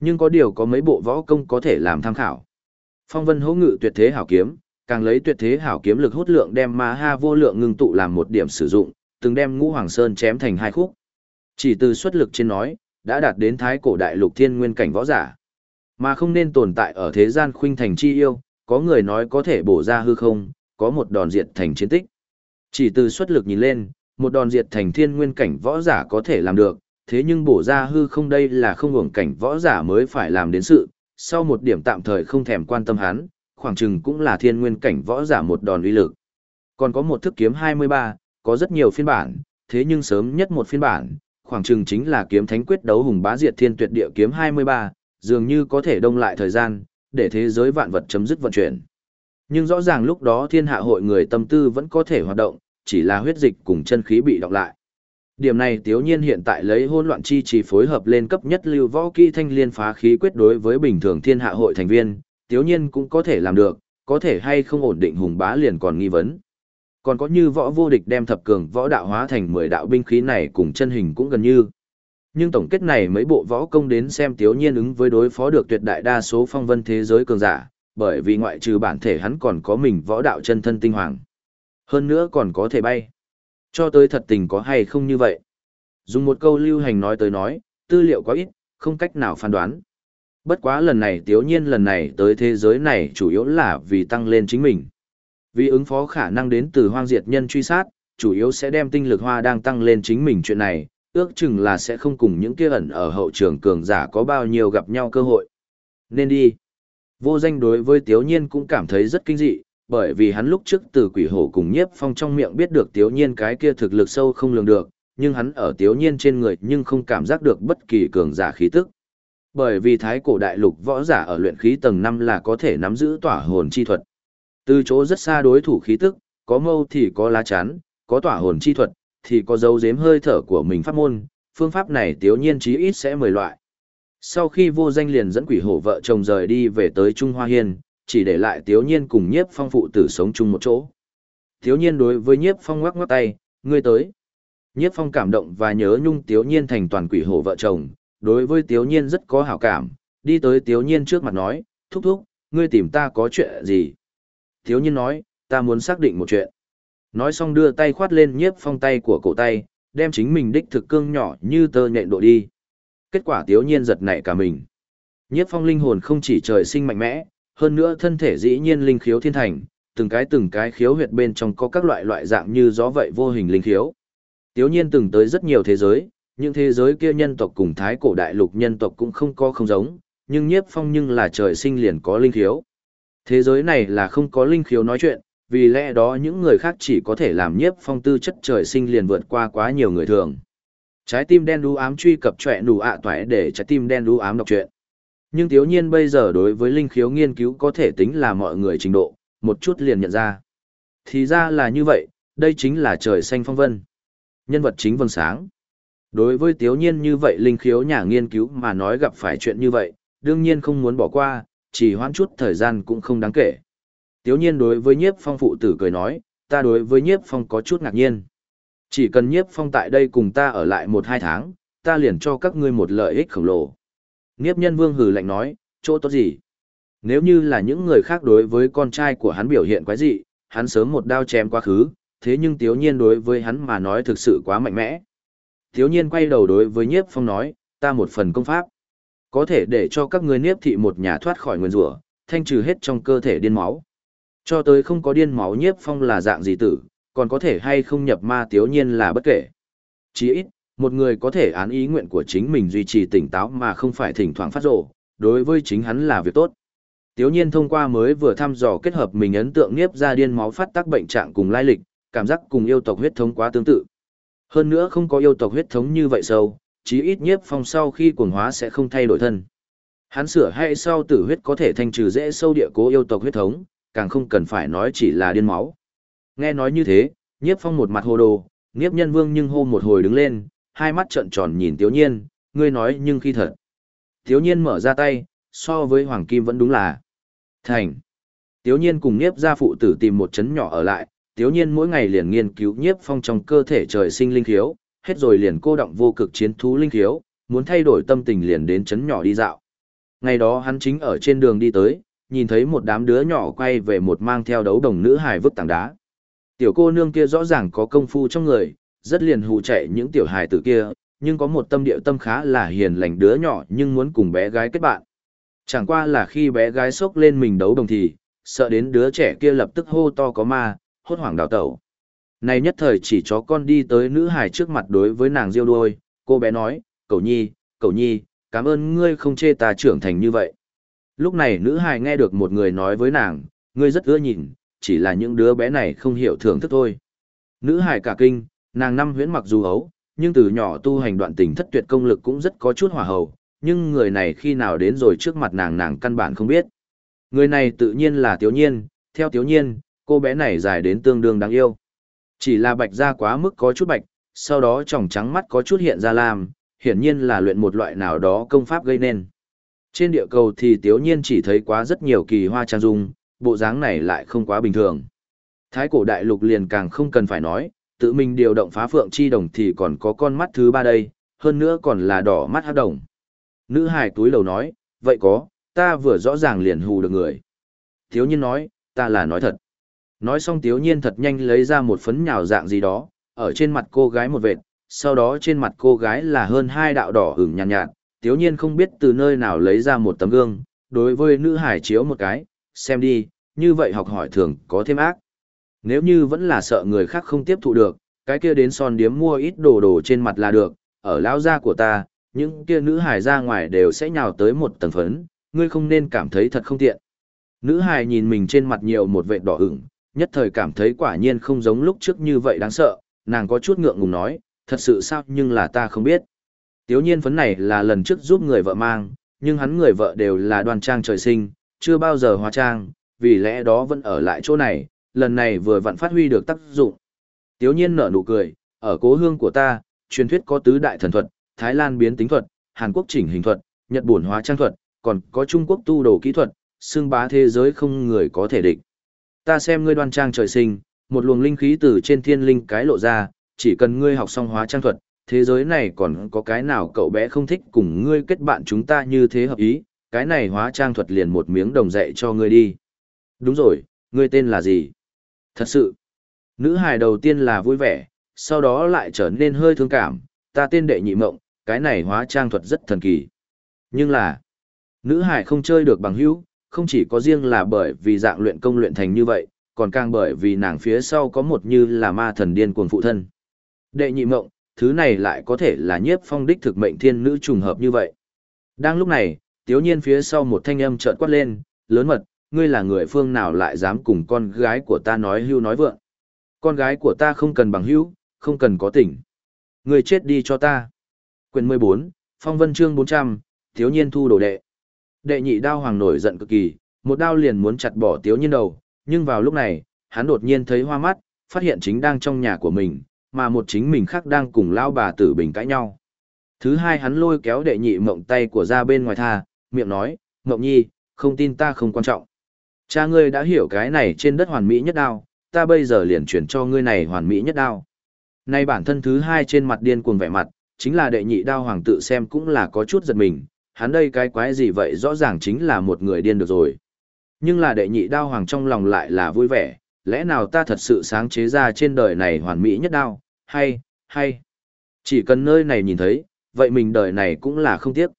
Nhưng có điều có mấy bộ võ công có thể làm tham khảo. Phong vân hỗ ngự tuyệt thế hảo kiếm, càng lấy tuyệt thế hảo kiếm lực hút lượng đem ma ha vô lượng ngưng tụ làm một điểm sử dụng, từng đem ngũ hoàng sơn chém thành hai khúc. Chỉ từ xuất lực trên nói, đã đạt đến thái cổ đại lục thiên nguyên cảnh võ giả. Mà không nên tồn tại ở thế gian khuynh thành chi yêu, có người nói có thể bổ ra hư không, có một đòn diệt thành chiến tích. Chỉ từ xuất lực nhìn lên, một đòn diệt thành thiên nguyên cảnh võ giả có thể làm được, thế nhưng bổ ra hư không đây là không hưởng cảnh võ giả mới phải làm đến sự, sau một điểm tạm thời không thèm quan tâm hắn, khoảng chừng cũng là thiên nguyên cảnh võ giả một đòn uy lực. Còn có một thức kiếm 23, có rất nhiều phiên bản, thế nhưng sớm nhất một phiên bản, khoảng chừng chính là kiếm thánh quyết đấu hùng bá diệt thiên tuyệt địa kiếm 23, dường như có thể đông lại thời gian, để thế giới vạn vật chấm dứt vận chuyển. Nhưng rõ ràng lúc đó thiên hạ hội người tâm tư vẫn có thể hoạt động, chỉ là huyết dịch cùng chân khí bị đọc lại. Điểm này Tiếu Nhiên hiện tại lấy hỗn loạn chi chỉ phối hợp lên cấp nhất lưu võ kỹ thanh liên phá khí quyết đối với bình thường thiên hạ hội thành viên, Tiếu Nhiên cũng có thể làm được, có thể hay không ổn định hùng bá liền còn nghi vấn. Còn có như võ vô địch đem thập cường võ đạo hóa thành 10 đạo binh khí này cùng chân hình cũng gần như. Nhưng tổng kết này mấy bộ võ công đến xem Tiếu Nhiên ứng với đối phó được tuyệt đại đa số phong vân thế giới cường giả, bởi vì ngoại trừ bản thể hắn còn có mình võ đạo chân thân tinh hoàng. Hơn nữa còn có thể bay. Cho tới thật tình có hay không như vậy. Dùng một câu lưu hành nói tới nói, tư liệu quá ít, không cách nào phán đoán. Bất quá lần này tiếu nhiên lần này tới thế giới này chủ yếu là vì tăng lên chính mình. Vì ứng phó khả năng đến từ hoang diệt nhân truy sát, chủ yếu sẽ đem tinh lực hoa đang tăng lên chính mình chuyện này, ước chừng là sẽ không cùng những kia ẩn ở hậu trường cường giả có bao nhiêu gặp nhau cơ hội. Nên đi. Vô danh đối với tiếu nhiên cũng cảm thấy rất kinh dị, bởi vì hắn lúc trước từ quỷ hổ cùng nhiếp phong trong miệng biết được tiếu nhiên cái kia thực lực sâu không lường được, nhưng hắn ở tiếu nhiên trên người nhưng không cảm giác được bất kỳ cường giả khí tức. Bởi vì thái cổ đại lục võ giả ở luyện khí tầng 5 là có thể nắm giữ tỏa hồn chi thuật. Từ chỗ rất xa đối thủ khí tức, có mâu thì có lá chắn, có tỏa hồn chi thuật, thì có dấu giếm hơi thở của mình pháp môn, phương pháp này tiếu nhiên chí ít sẽ mười loại. Sau khi vô danh liền dẫn quỷ hổ vợ chồng rời đi về tới Trung Hoa Hiên, chỉ để lại tiếu nhiên cùng nhiếp phong phụ tử sống chung một chỗ. Tiếu nhiên đối với nhiếp phong ngoắc ngoắc tay, ngươi tới. Nhiếp phong cảm động và nhớ nhung tiếu nhiên thành toàn quỷ hổ vợ chồng, đối với tiếu nhiên rất có hảo cảm, đi tới tiếu nhiên trước mặt nói, thúc thúc, ngươi tìm ta có chuyện gì? Tiếu nhiên nói, ta muốn xác định một chuyện. Nói xong đưa tay khoát lên nhiếp phong tay của cổ tay, đem chính mình đích thực cương nhỏ như tơ nhện độ đi. Kết quả tiếu nhiên giật nảy cả mình. Nhiếp phong linh hồn không chỉ trời sinh mạnh mẽ, hơn nữa thân thể dĩ nhiên linh khiếu thiên thành, từng cái từng cái khiếu huyệt bên trong có các loại loại dạng như gió vậy vô hình linh khiếu. Tiếu nhiên từng tới rất nhiều thế giới, những thế giới kia nhân tộc cùng thái cổ đại lục nhân tộc cũng không có không giống, nhưng nhiếp phong nhưng là trời sinh liền có linh khiếu. Thế giới này là không có linh khiếu nói chuyện, vì lẽ đó những người khác chỉ có thể làm nhiếp phong tư chất trời sinh liền vượt qua quá nhiều người thường. Trái tim đen đu ám truy cập trọe nụ ạ à toại để trái tim đen đu ám đọc truyện. Nhưng thiếu nhiên bây giờ đối với linh khiếu nghiên cứu có thể tính là mọi người trình độ, một chút liền nhận ra. Thì ra là như vậy, đây chính là trời xanh phong vân. Nhân vật chính vầng sáng. Đối với tiếu nhiên như vậy linh khiếu nhà nghiên cứu mà nói gặp phải chuyện như vậy, đương nhiên không muốn bỏ qua, chỉ hoãn chút thời gian cũng không đáng kể. Tiếu nhiên đối với nhiếp phong phụ tử cười nói, ta đối với nhiếp phong có chút ngạc nhiên. Chỉ cần nhiếp phong tại đây cùng ta ở lại một hai tháng, ta liền cho các ngươi một lợi ích khổng lồ. Nhiếp nhân vương hừ lạnh nói, chỗ tốt gì? Nếu như là những người khác đối với con trai của hắn biểu hiện quái dị, hắn sớm một đao chém quá khứ, thế nhưng tiếu nhiên đối với hắn mà nói thực sự quá mạnh mẽ. Thiếu nhiên quay đầu đối với nhiếp phong nói, ta một phần công pháp. Có thể để cho các ngươi niếp thị một nhà thoát khỏi nguyên rủa thanh trừ hết trong cơ thể điên máu. Cho tới không có điên máu nhiếp phong là dạng gì tử, còn có thể hay không nhập ma thiếu nhiên là bất kể. Chỉ ít, một người có thể án ý nguyện của chính mình duy trì tỉnh táo mà không phải thỉnh thoảng phát rộ, đối với chính hắn là việc tốt. Tiếu nhiên thông qua mới vừa thăm dò kết hợp mình ấn tượng nhiếp ra điên máu phát tác bệnh trạng cùng lai lịch, cảm giác cùng yêu tộc huyết thống quá tương tự. Hơn nữa không có yêu tộc huyết thống như vậy sâu, chí ít nhiếp phong sau khi cuồng hóa sẽ không thay đổi thân. Hắn sửa hay sau tử huyết có thể thanh trừ dễ sâu địa cố yêu tộc huyết thống, càng không cần phải nói chỉ là điên máu. Nghe nói như thế, nhiếp phong một mặt hồ đồ, nhiếp nhân vương nhưng hô một hồi đứng lên, hai mắt trợn tròn nhìn tiếu nhiên, ngươi nói nhưng khi thật. Tiếu nhiên mở ra tay, so với hoàng kim vẫn đúng là thành. Tiếu nhiên cùng nhiếp gia phụ tử tìm một chấn nhỏ ở lại, tiếu nhiên mỗi ngày liền nghiên cứu nhiếp phong trong cơ thể trời sinh linh khiếu, hết rồi liền cô động vô cực chiến thú linh khiếu, muốn thay đổi tâm tình liền đến chấn nhỏ đi dạo. Ngày đó hắn chính ở trên đường đi tới, nhìn thấy một đám đứa nhỏ quay về một mang theo đấu đồng nữ hài vứt tảng đá. Tiểu cô nương kia rõ ràng có công phu trong người, rất liền hù chạy những tiểu hài tử kia, nhưng có một tâm địa tâm khá là hiền lành đứa nhỏ nhưng muốn cùng bé gái kết bạn. Chẳng qua là khi bé gái sốc lên mình đấu đồng thì, sợ đến đứa trẻ kia lập tức hô to có ma, hốt hoảng đào tẩu. Này nhất thời chỉ chó con đi tới nữ hài trước mặt đối với nàng riêu đuôi, cô bé nói, cậu nhi, cậu nhi, cảm ơn ngươi không chê ta trưởng thành như vậy. Lúc này nữ hài nghe được một người nói với nàng, ngươi rất ưa nhìn, chỉ là những đứa bé này không hiểu thưởng thức thôi. Nữ hài cả kinh, nàng năm huyễn mặc dù ấu, nhưng từ nhỏ tu hành đoạn tình thất tuyệt công lực cũng rất có chút hỏa hầu, nhưng người này khi nào đến rồi trước mặt nàng nàng căn bản không biết. Người này tự nhiên là Tiếu Nhiên, theo Tiếu Nhiên, cô bé này dài đến tương đương đáng yêu. Chỉ là bạch da quá mức có chút bạch, sau đó tròng trắng mắt có chút hiện ra làm, hiển nhiên là luyện một loại nào đó công pháp gây nên. Trên địa cầu thì Tiếu Nhiên chỉ thấy quá rất nhiều kỳ hoa trang dung, bộ dáng này lại không quá bình thường. Thái cổ đại lục liền càng không cần phải nói, tự mình điều động phá phượng chi đồng thì còn có con mắt thứ ba đây, hơn nữa còn là đỏ mắt hát đồng. Nữ hài túi lầu nói, vậy có, ta vừa rõ ràng liền hù được người. Tiếu nhiên nói, ta là nói thật. Nói xong tiếu nhiên thật nhanh lấy ra một phấn nhào dạng gì đó, ở trên mặt cô gái một vệt, sau đó trên mặt cô gái là hơn hai đạo đỏ hửng nhàn nhạt, nhạt, tiếu nhiên không biết từ nơi nào lấy ra một tấm gương, đối với nữ hải chiếu một cái, xem đi, như vậy học hỏi thường có thêm ác. Nếu như vẫn là sợ người khác không tiếp thụ được, cái kia đến son điếm mua ít đồ đồ trên mặt là được, ở lão gia của ta, những kia nữ hải ra ngoài đều sẽ nhào tới một tầng phấn, ngươi không nên cảm thấy thật không tiện. Nữ hải nhìn mình trên mặt nhiều một vệt đỏ ửng, nhất thời cảm thấy quả nhiên không giống lúc trước như vậy đáng sợ, nàng có chút ngượng ngùng nói, thật sự sao nhưng là ta không biết. Tiếu nhiên phấn này là lần trước giúp người vợ mang, nhưng hắn người vợ đều là đoan trang trời sinh, chưa bao giờ hóa trang, vì lẽ đó vẫn ở lại chỗ này, lần này vừa vặn phát huy được tác dụng. Tiếu nhiên nở nụ cười, ở cố hương của ta, truyền thuyết có tứ đại thần thuật, Thái Lan biến tính thuật, Hàn Quốc chỉnh hình thuật, Nhật Bản hóa trang thuật, còn có Trung Quốc tu đồ kỹ thuật, xương bá thế giới không người có thể địch. Ta xem ngươi đoan trang trời sinh, một luồng linh khí từ trên thiên linh cái lộ ra, chỉ cần ngươi học xong hóa trang thuật, thế giới này còn có cái nào cậu bé không thích cùng ngươi kết bạn chúng ta như thế hợp ý, cái này hóa trang thuật liền một miếng đồng dạy cho ngươi đi. Đúng rồi, ngươi tên là gì? Thật sự, nữ hài đầu tiên là vui vẻ, sau đó lại trở nên hơi thương cảm, ta tên đệ nhị mộng, cái này hóa trang thuật rất thần kỳ. Nhưng là, nữ hải không chơi được bằng hữu, không chỉ có riêng là bởi vì dạng luyện công luyện thành như vậy, còn càng bởi vì nàng phía sau có một như là ma thần điên cuồng phụ thân. Đệ nhị mộng, thứ này lại có thể là nhiếp phong đích thực mệnh thiên nữ trùng hợp như vậy. Đang lúc này, tiếu nhiên phía sau một thanh âm chợt quát lên, lớn mật, ngươi là người phương nào lại dám cùng con gái của ta nói hưu nói vượng. Con gái của ta không cần bằng hữu, không cần có tỉnh. Ngươi chết đi cho ta. Quyền 14, Phong Vân chương 400, Tiếu Nhiên thu đồ đệ. Đệ nhị đao hoàng nổi giận cực kỳ, một đao liền muốn chặt bỏ Tiếu Nhiên đầu, nhưng vào lúc này, hắn đột nhiên thấy hoa mắt, phát hiện chính đang trong nhà của mình, mà một chính mình khác đang cùng lao bà tử bình cãi nhau. Thứ hai hắn lôi kéo đệ nhị mộng tay của ra bên ngoài tha, miệng nói, mộng nhi, không tin ta không quan trọng. Cha ngươi đã hiểu cái này trên đất hoàn mỹ nhất đao, ta bây giờ liền chuyển cho ngươi này hoàn mỹ nhất đao. Nay bản thân thứ hai trên mặt điên cuồng vẻ mặt, chính là đệ nhị đao hoàng tự xem cũng là có chút giật mình, hắn đây cái quái gì vậy rõ ràng chính là một người điên được rồi. Nhưng là đệ nhị đao hoàng trong lòng lại là vui vẻ, lẽ nào ta thật sự sáng chế ra trên đời này hoàn mỹ nhất đao, hay, hay. Chỉ cần nơi này nhìn thấy, vậy mình đời này cũng là không tiếc.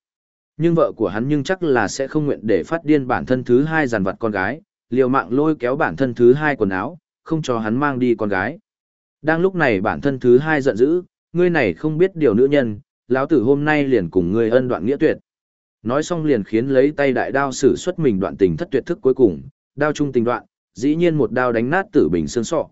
Nhưng vợ của hắn nhưng chắc là sẽ không nguyện để phát điên bản thân thứ hai giàn vật con gái, liều mạng lôi kéo bản thân thứ hai quần áo, không cho hắn mang đi con gái. Đang lúc này bản thân thứ hai giận dữ, ngươi này không biết điều nữ nhân, lão tử hôm nay liền cùng ngươi ân đoạn nghĩa tuyệt. Nói xong liền khiến lấy tay đại đao sử xuất mình đoạn tình thất tuyệt thức cuối cùng, đao trung tình đoạn, dĩ nhiên một đao đánh nát tử bình xương sọ.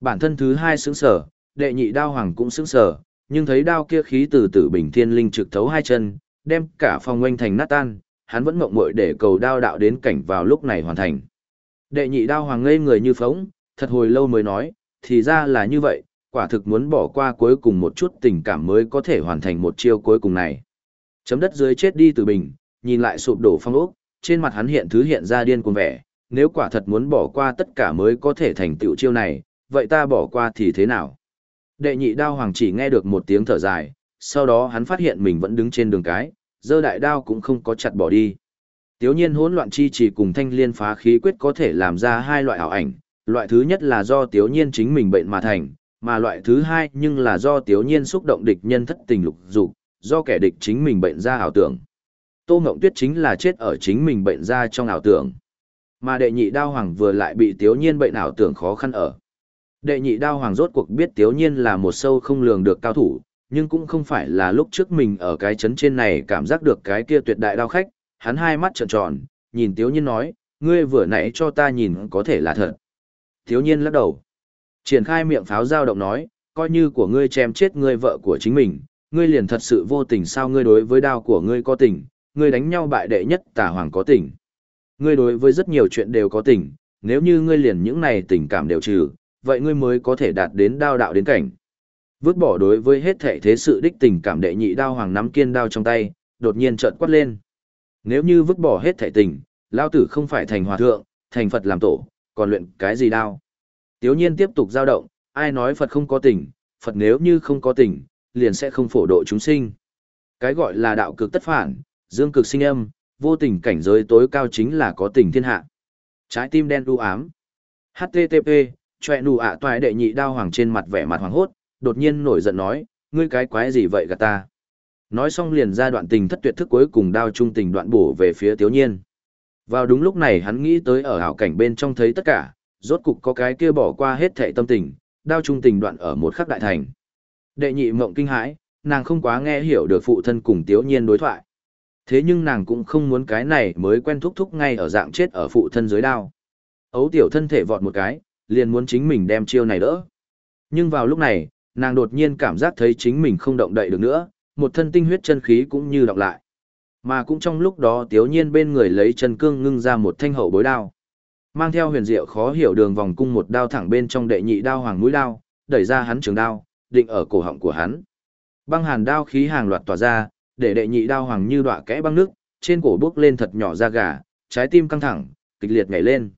Bản thân thứ hai sướng sở, đệ nhị đao hoàng cũng sướng sở, nhưng thấy đao kia khí từ tử bình thiên linh trực thấu hai chân, đem cả phòng oanh thành nát tan, hắn vẫn mộng muội để cầu đao đạo đến cảnh vào lúc này hoàn thành. Đệ nhị đao hoàng ngây người như phóng, thật hồi lâu mới nói, thì ra là như vậy, quả thực muốn bỏ qua cuối cùng một chút tình cảm mới có thể hoàn thành một chiêu cuối cùng này. Chấm đất dưới chết đi từ bình, nhìn lại sụp đổ phong ốc, trên mặt hắn hiện thứ hiện ra điên cuồng vẻ, nếu quả thật muốn bỏ qua tất cả mới có thể thành tựu chiêu này, vậy ta bỏ qua thì thế nào? Đệ nhị đao hoàng chỉ nghe được một tiếng thở dài, sau đó hắn phát hiện mình vẫn đứng trên đường cái, dơ đại đao cũng không có chặt bỏ đi. Tiếu nhiên hỗn loạn chi chỉ cùng thanh liên phá khí quyết có thể làm ra hai loại ảo ảnh, loại thứ nhất là do tiếu nhiên chính mình bệnh mà thành, mà loại thứ hai nhưng là do tiếu nhiên xúc động địch nhân thất tình lục dục, do kẻ địch chính mình bệnh ra ảo tưởng. Tô Ngộng Tuyết chính là chết ở chính mình bệnh ra trong ảo tưởng. Mà đệ nhị đao hoàng vừa lại bị tiếu nhiên bệnh ảo tưởng khó khăn ở. Đệ nhị đao hoàng rốt cuộc biết tiếu nhiên là một sâu không lường được cao thủ, nhưng cũng không phải là lúc trước mình ở cái chấn trên này cảm giác được cái kia tuyệt đại đao khách, hắn hai mắt trợn tròn, nhìn tiếu nhiên nói, ngươi vừa nãy cho ta nhìn có thể là thật. Tiếu nhiên lắc đầu. Triển khai miệng pháo giao động nói, coi như của ngươi chém chết ngươi vợ của chính mình, ngươi liền thật sự vô tình sao ngươi đối với đao của ngươi có tình, ngươi đánh nhau bại đệ nhất tả hoàng có tình. Ngươi đối với rất nhiều chuyện đều có tình, nếu như ngươi liền những này tình cảm đều trừ, vậy ngươi mới có thể đạt đến đao đạo đến cảnh. Vứt bỏ đối với hết thể thế sự đích tình cảm đệ nhị đao hoàng nắm kiên đao trong tay, đột nhiên trợn quát lên. Nếu như vứt bỏ hết thể tình, lao tử không phải thành hòa thượng, thành Phật làm tổ, còn luyện cái gì đao. Tiếu nhiên tiếp tục giao động, ai nói Phật không có tình, Phật nếu như không có tình, liền sẽ không phổ độ chúng sinh. Cái gọi là đạo cực tất phản, dương cực sinh âm, vô tình cảnh giới tối cao chính là có tình thiên hạ. Trái tim đen đu ám. HTTP, chòe nụ ạ toại đệ nhị đao hoàng trên mặt vẻ mặt hoàng hốt, đột nhiên nổi giận nói, ngươi cái quái gì vậy gạt ta. Nói xong liền ra đoạn tình thất tuyệt thức cuối cùng đao trung tình đoạn bổ về phía tiếu nhiên. Vào đúng lúc này hắn nghĩ tới ở hảo cảnh bên trong thấy tất cả, rốt cục có cái kia bỏ qua hết thệ tâm tình, đao trung tình đoạn ở một khắc đại thành. Đệ nhị mộng kinh hãi, nàng không quá nghe hiểu được phụ thân cùng tiếu nhiên đối thoại. Thế nhưng nàng cũng không muốn cái này mới quen thúc thúc ngay ở dạng chết ở phụ thân dưới đao. Ấu tiểu thân thể vọt một cái, liền muốn chính mình đem chiêu này đỡ. Nhưng vào lúc này, nàng đột nhiên cảm giác thấy chính mình không động đậy được nữa, một thân tinh huyết chân khí cũng như đọc lại. Mà cũng trong lúc đó tiếu nhiên bên người lấy chân cương ngưng ra một thanh hậu bối đao. Mang theo huyền diệu khó hiểu đường vòng cung một đao thẳng bên trong đệ nhị đao hoàng mũi đao, đẩy ra hắn trường đao, định ở cổ họng của hắn. Băng hàn đao khí hàng loạt tỏa ra, để đệ nhị đao hoàng như đọa kẽ băng nước, trên cổ bước lên thật nhỏ da gà, trái tim căng thẳng, kịch liệt nhảy lên.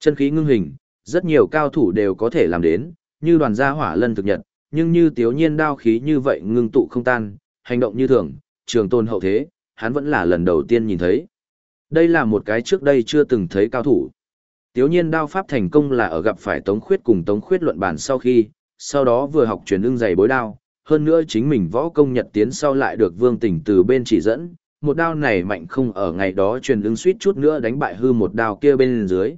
Chân khí ngưng hình, rất nhiều cao thủ đều có thể làm đến, như đoàn gia hỏa lân thực nhật, nhưng như tiếu nhiên đao khí như vậy ngưng tụ không tan, hành động như thường, trường tôn hậu thế, hắn vẫn là lần đầu tiên nhìn thấy. Đây là một cái trước đây chưa từng thấy cao thủ. Tiếu nhiên đao pháp thành công là ở gặp phải Tống Khuyết cùng Tống Khuyết luận bản sau khi, sau đó vừa học truyền ưng giày bối đao, hơn nữa chính mình võ công nhật tiến sau lại được vương tỉnh từ bên chỉ dẫn, một đao này mạnh không ở ngày đó truyền ưng suýt chút nữa đánh bại hư một đao kia bên dưới.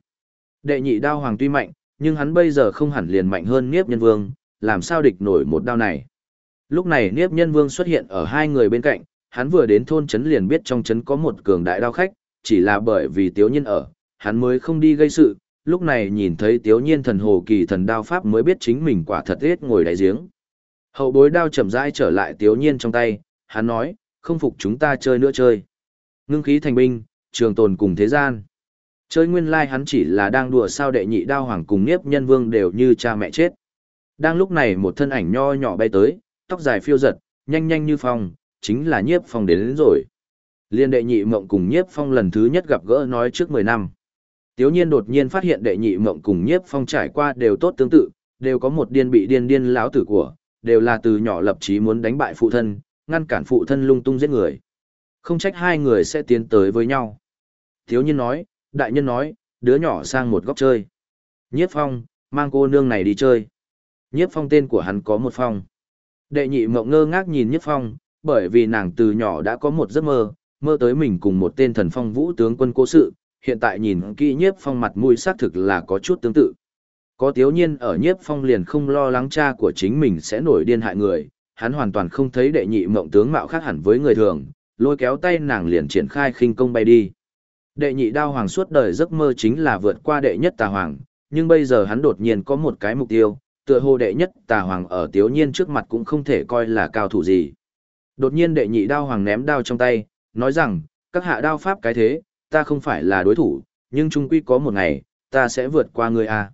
Đệ nhị đao hoàng tuy mạnh, nhưng hắn bây giờ không hẳn liền mạnh hơn Niếp Nhân Vương, làm sao địch nổi một đao này. Lúc này Niếp Nhân Vương xuất hiện ở hai người bên cạnh, hắn vừa đến thôn trấn liền biết trong trấn có một cường đại đao khách, chỉ là bởi vì Tiếu nhân ở, hắn mới không đi gây sự, lúc này nhìn thấy Tiếu Nhiên thần hồ kỳ thần đao pháp mới biết chính mình quả thật hết ngồi đáy giếng. Hậu bối đao chậm rãi trở lại Tiếu Nhiên trong tay, hắn nói, không phục chúng ta chơi nữa chơi. Ngưng khí thành binh, trường tồn cùng thế gian. Chơi nguyên lai like hắn chỉ là đang đùa sao đệ nhị đao hoàng cùng nhiếp Nhân Vương đều như cha mẹ chết. Đang lúc này một thân ảnh nho nhỏ bay tới, tóc dài phiêu giật, nhanh nhanh như phong, chính là nhiếp phong đến, đến rồi. Liên đệ nhị mộng cùng nhiếp phong lần thứ nhất gặp gỡ nói trước 10 năm. Tiếu nhiên đột nhiên phát hiện đệ nhị mộng cùng nhiếp phong trải qua đều tốt tương tự, đều có một điên bị điên điên láo tử của, đều là từ nhỏ lập chí muốn đánh bại phụ thân, ngăn cản phụ thân lung tung giết người. Không trách hai người sẽ tiến tới với nhau. Tiếu nhiên nói, đại nhân nói, đứa nhỏ sang một góc chơi. Nhiếp phong, mang cô nương này đi chơi. Nhiếp phong tên của hắn có một phong. Đệ nhị mộng ngơ ngác nhìn Nhiếp phong, bởi vì nàng từ nhỏ đã có một giấc mơ, mơ tới mình cùng một tên thần phong vũ tướng quân cố sự, hiện tại nhìn kỹ nhiếp phong mặt mũi xác thực là có chút tương tự. Có tiếu nhiên ở nhiếp phong liền không lo lắng cha của chính mình sẽ nổi điên hại người, hắn hoàn toàn không thấy đệ nhị mộng tướng mạo khác hẳn với người thường, lôi kéo tay nàng liền triển khai khinh công bay đi. Đệ nhị đao hoàng suốt đời giấc mơ chính là vượt qua đệ nhất tà hoàng, nhưng bây giờ hắn đột nhiên có một cái mục tiêu, tựa hồ đệ nhất tà hoàng ở tiếu nhiên trước mặt cũng không thể coi là cao thủ gì. Đột nhiên đệ nhị đao hoàng ném đao trong tay, nói rằng, các hạ đao pháp cái thế, ta không phải là đối thủ, nhưng chung quy có một ngày, ta sẽ vượt qua ngươi a. À.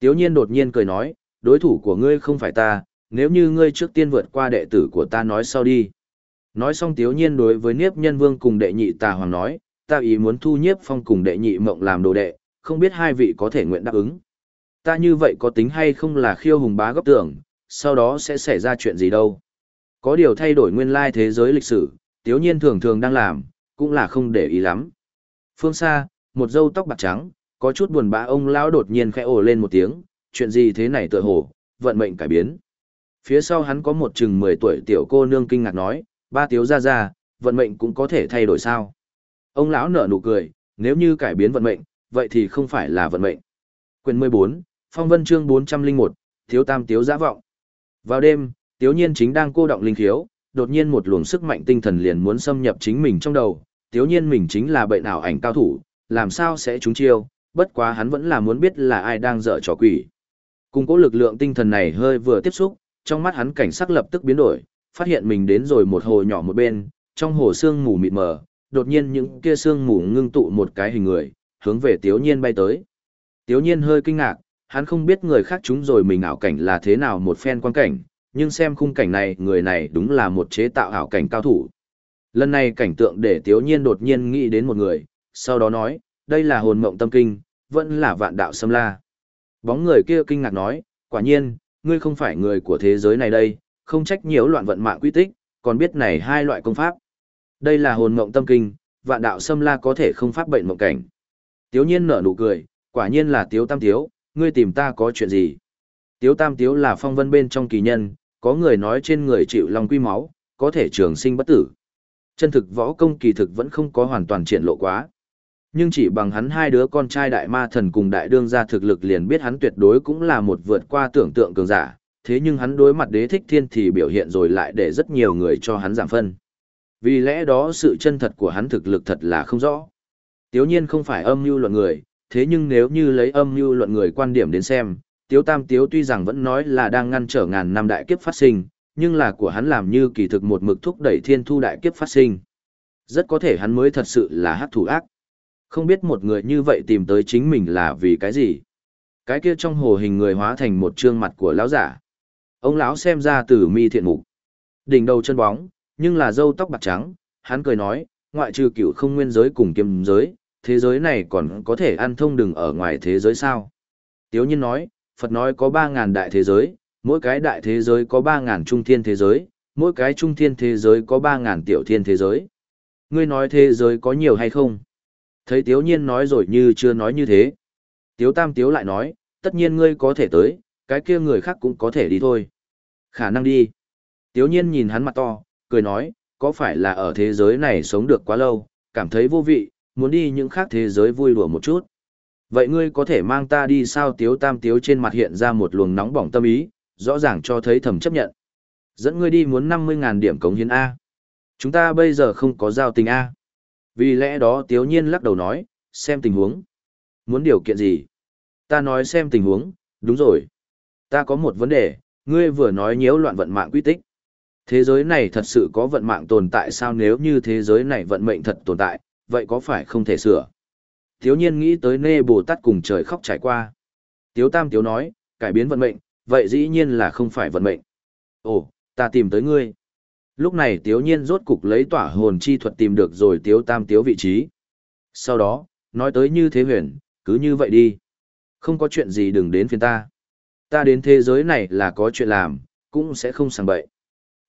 Tiếu nhiên đột nhiên cười nói, đối thủ của ngươi không phải ta, nếu như ngươi trước tiên vượt qua đệ tử của ta nói sau đi. Nói xong tiếu nhiên đối với Niếp Nhân Vương cùng đệ nhị tà hoàng nói, ta ý muốn thu Niếp Phong cùng đệ nhị mộng làm đồ đệ, không biết hai vị có thể nguyện đáp ứng. Ta như vậy có tính hay không là khiêu hùng bá gấp tưởng, sau đó sẽ xảy ra chuyện gì đâu. Có điều thay đổi nguyên lai thế giới lịch sử, tiếu nhiên thường thường đang làm, cũng là không để ý lắm. Phương xa, một dâu tóc bạc trắng, có chút buồn bã ông lão đột nhiên khẽ ồ lên một tiếng, chuyện gì thế này tựa hồ, vận mệnh cải biến. Phía sau hắn có một chừng 10 tuổi tiểu cô nương kinh ngạc nói, ba tiếu ra ra, vận mệnh cũng có thể thay đổi sao. Ông lão nở nụ cười, nếu như cải biến vận mệnh, vậy thì không phải là vận mệnh. Quyền 14, Phong Vân chương 401, Thiếu Tam Tiếu Giã Vọng. Vào đêm, Tiếu Nhiên chính đang cô động linh khiếu, đột nhiên một luồng sức mạnh tinh thần liền muốn xâm nhập chính mình trong đầu, Tiếu Nhiên mình chính là bệnh ảo ảnh cao thủ, làm sao sẽ trúng chiêu, bất quá hắn vẫn là muốn biết là ai đang dở trò quỷ. Cùng cố lực lượng tinh thần này hơi vừa tiếp xúc, trong mắt hắn cảnh sắc lập tức biến đổi, phát hiện mình đến rồi một hồ nhỏ một bên, trong hồ sương mù mịt mờ, đột nhiên những kia sương mù ngưng tụ một cái hình người, hướng về Tiếu Nhiên bay tới. Tiếu Nhiên hơi kinh ngạc, hắn không biết người khác chúng rồi mình ảo cảnh là thế nào một phen quan cảnh, nhưng xem khung cảnh này người này đúng là một chế tạo ảo cảnh cao thủ. Lần này cảnh tượng để Tiếu Nhiên đột nhiên nghĩ đến một người, sau đó nói, đây là hồn mộng tâm kinh, vẫn là vạn đạo xâm la. Bóng người kia kinh ngạc nói, quả nhiên, ngươi không phải người của thế giới này đây, không trách nhiễu loạn vận mạng quy tích, còn biết này hai loại công pháp. Đây là hồn mộng tâm kinh, vạn đạo xâm la có thể không pháp bệnh mộng cảnh. Tiếu nhiên nở nụ cười, quả nhiên là Tiếu Tam Tiếu, ngươi tìm ta có chuyện gì? Tiếu Tam Tiếu là phong vân bên trong kỳ nhân, có người nói trên người chịu lòng quy máu, có thể trường sinh bất tử. Chân thực võ công kỳ thực vẫn không có hoàn toàn triển lộ quá. Nhưng chỉ bằng hắn hai đứa con trai đại ma thần cùng đại đương gia thực lực liền biết hắn tuyệt đối cũng là một vượt qua tưởng tượng cường giả, thế nhưng hắn đối mặt đế thích thiên thì biểu hiện rồi lại để rất nhiều người cho hắn giảm phân. Vì lẽ đó sự chân thật của hắn thực lực thật là không rõ. Tiếu nhiên không phải âm mưu luận người, thế nhưng nếu như lấy âm mưu luận người quan điểm đến xem, Tiếu Tam Tiếu tuy rằng vẫn nói là đang ngăn trở ngàn năm đại kiếp phát sinh, nhưng là của hắn làm như kỳ thực một mực thúc đẩy thiên thu đại kiếp phát sinh. Rất có thể hắn mới thật sự là hát thủ ác. Không biết một người như vậy tìm tới chính mình là vì cái gì. Cái kia trong hồ hình người hóa thành một trương mặt của lão giả. Ông lão xem ra từ mi thiện mục. Đỉnh đầu chân bóng, nhưng là râu tóc bạc trắng, hắn cười nói, ngoại trừ cửu không nguyên giới cùng kiêm giới, thế giới này còn có thể ăn thông đừng ở ngoài thế giới sao. Tiếu nhiên nói, Phật nói có 3.000 đại thế giới, mỗi cái đại thế giới có 3.000 trung thiên thế giới, mỗi cái trung thiên thế giới có 3.000 tiểu thiên thế giới. Ngươi nói thế giới có nhiều hay không? Thấy Tiếu Nhiên nói rồi như chưa nói như thế. Tiếu Tam Tiếu lại nói, tất nhiên ngươi có thể tới, cái kia người khác cũng có thể đi thôi. Khả năng đi. Tiếu Nhiên nhìn hắn mặt to, cười nói, có phải là ở thế giới này sống được quá lâu, cảm thấy vô vị, muốn đi những khác thế giới vui đùa một chút. Vậy ngươi có thể mang ta đi sao Tiếu Tam Tiếu trên mặt hiện ra một luồng nóng bỏng tâm ý, rõ ràng cho thấy thầm chấp nhận. Dẫn ngươi đi muốn 50.000 điểm cống hiến A. Chúng ta bây giờ không có giao tình A. Vì lẽ đó Tiếu Nhiên lắc đầu nói, xem tình huống. Muốn điều kiện gì? Ta nói xem tình huống, đúng rồi. Ta có một vấn đề, ngươi vừa nói nhiễu loạn vận mạng quy tích. Thế giới này thật sự có vận mạng tồn tại sao nếu như thế giới này vận mệnh thật tồn tại, vậy có phải không thể sửa? Tiếu nhiên nghĩ tới nê Bồ Tát cùng trời khóc trải qua. Tiếu Tam Tiếu nói, cải biến vận mệnh, vậy dĩ nhiên là không phải vận mệnh. Ồ, ta tìm tới ngươi. Lúc này Tiếu nhiên rốt cục lấy tỏa hồn chi thuật tìm được rồi Tiếu Tam Tiếu vị trí. Sau đó, nói tới như thế huyền, cứ như vậy đi. Không có chuyện gì đừng đến phiền ta. Ta đến thế giới này là có chuyện làm, cũng sẽ không sàng bậy.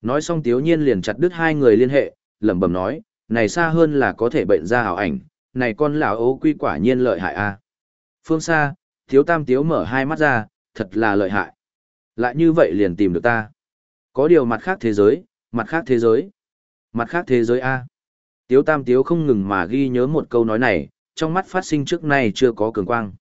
Nói xong Tiếu nhiên liền chặt đứt hai người liên hệ, lẩm bẩm nói, này xa hơn là có thể bệnh ra ảo ảnh, này con lão ấu quy quả nhiên lợi hại a. Phương xa, Tiếu Tam Tiếu mở hai mắt ra, thật là lợi hại. Lại như vậy liền tìm được ta. Có điều mặt khác thế giới, mặt khác thế giới. Mặt khác thế giới a. Tiếu Tam Tiếu không ngừng mà ghi nhớ một câu nói này, trong mắt phát sinh trước nay chưa có cường quang.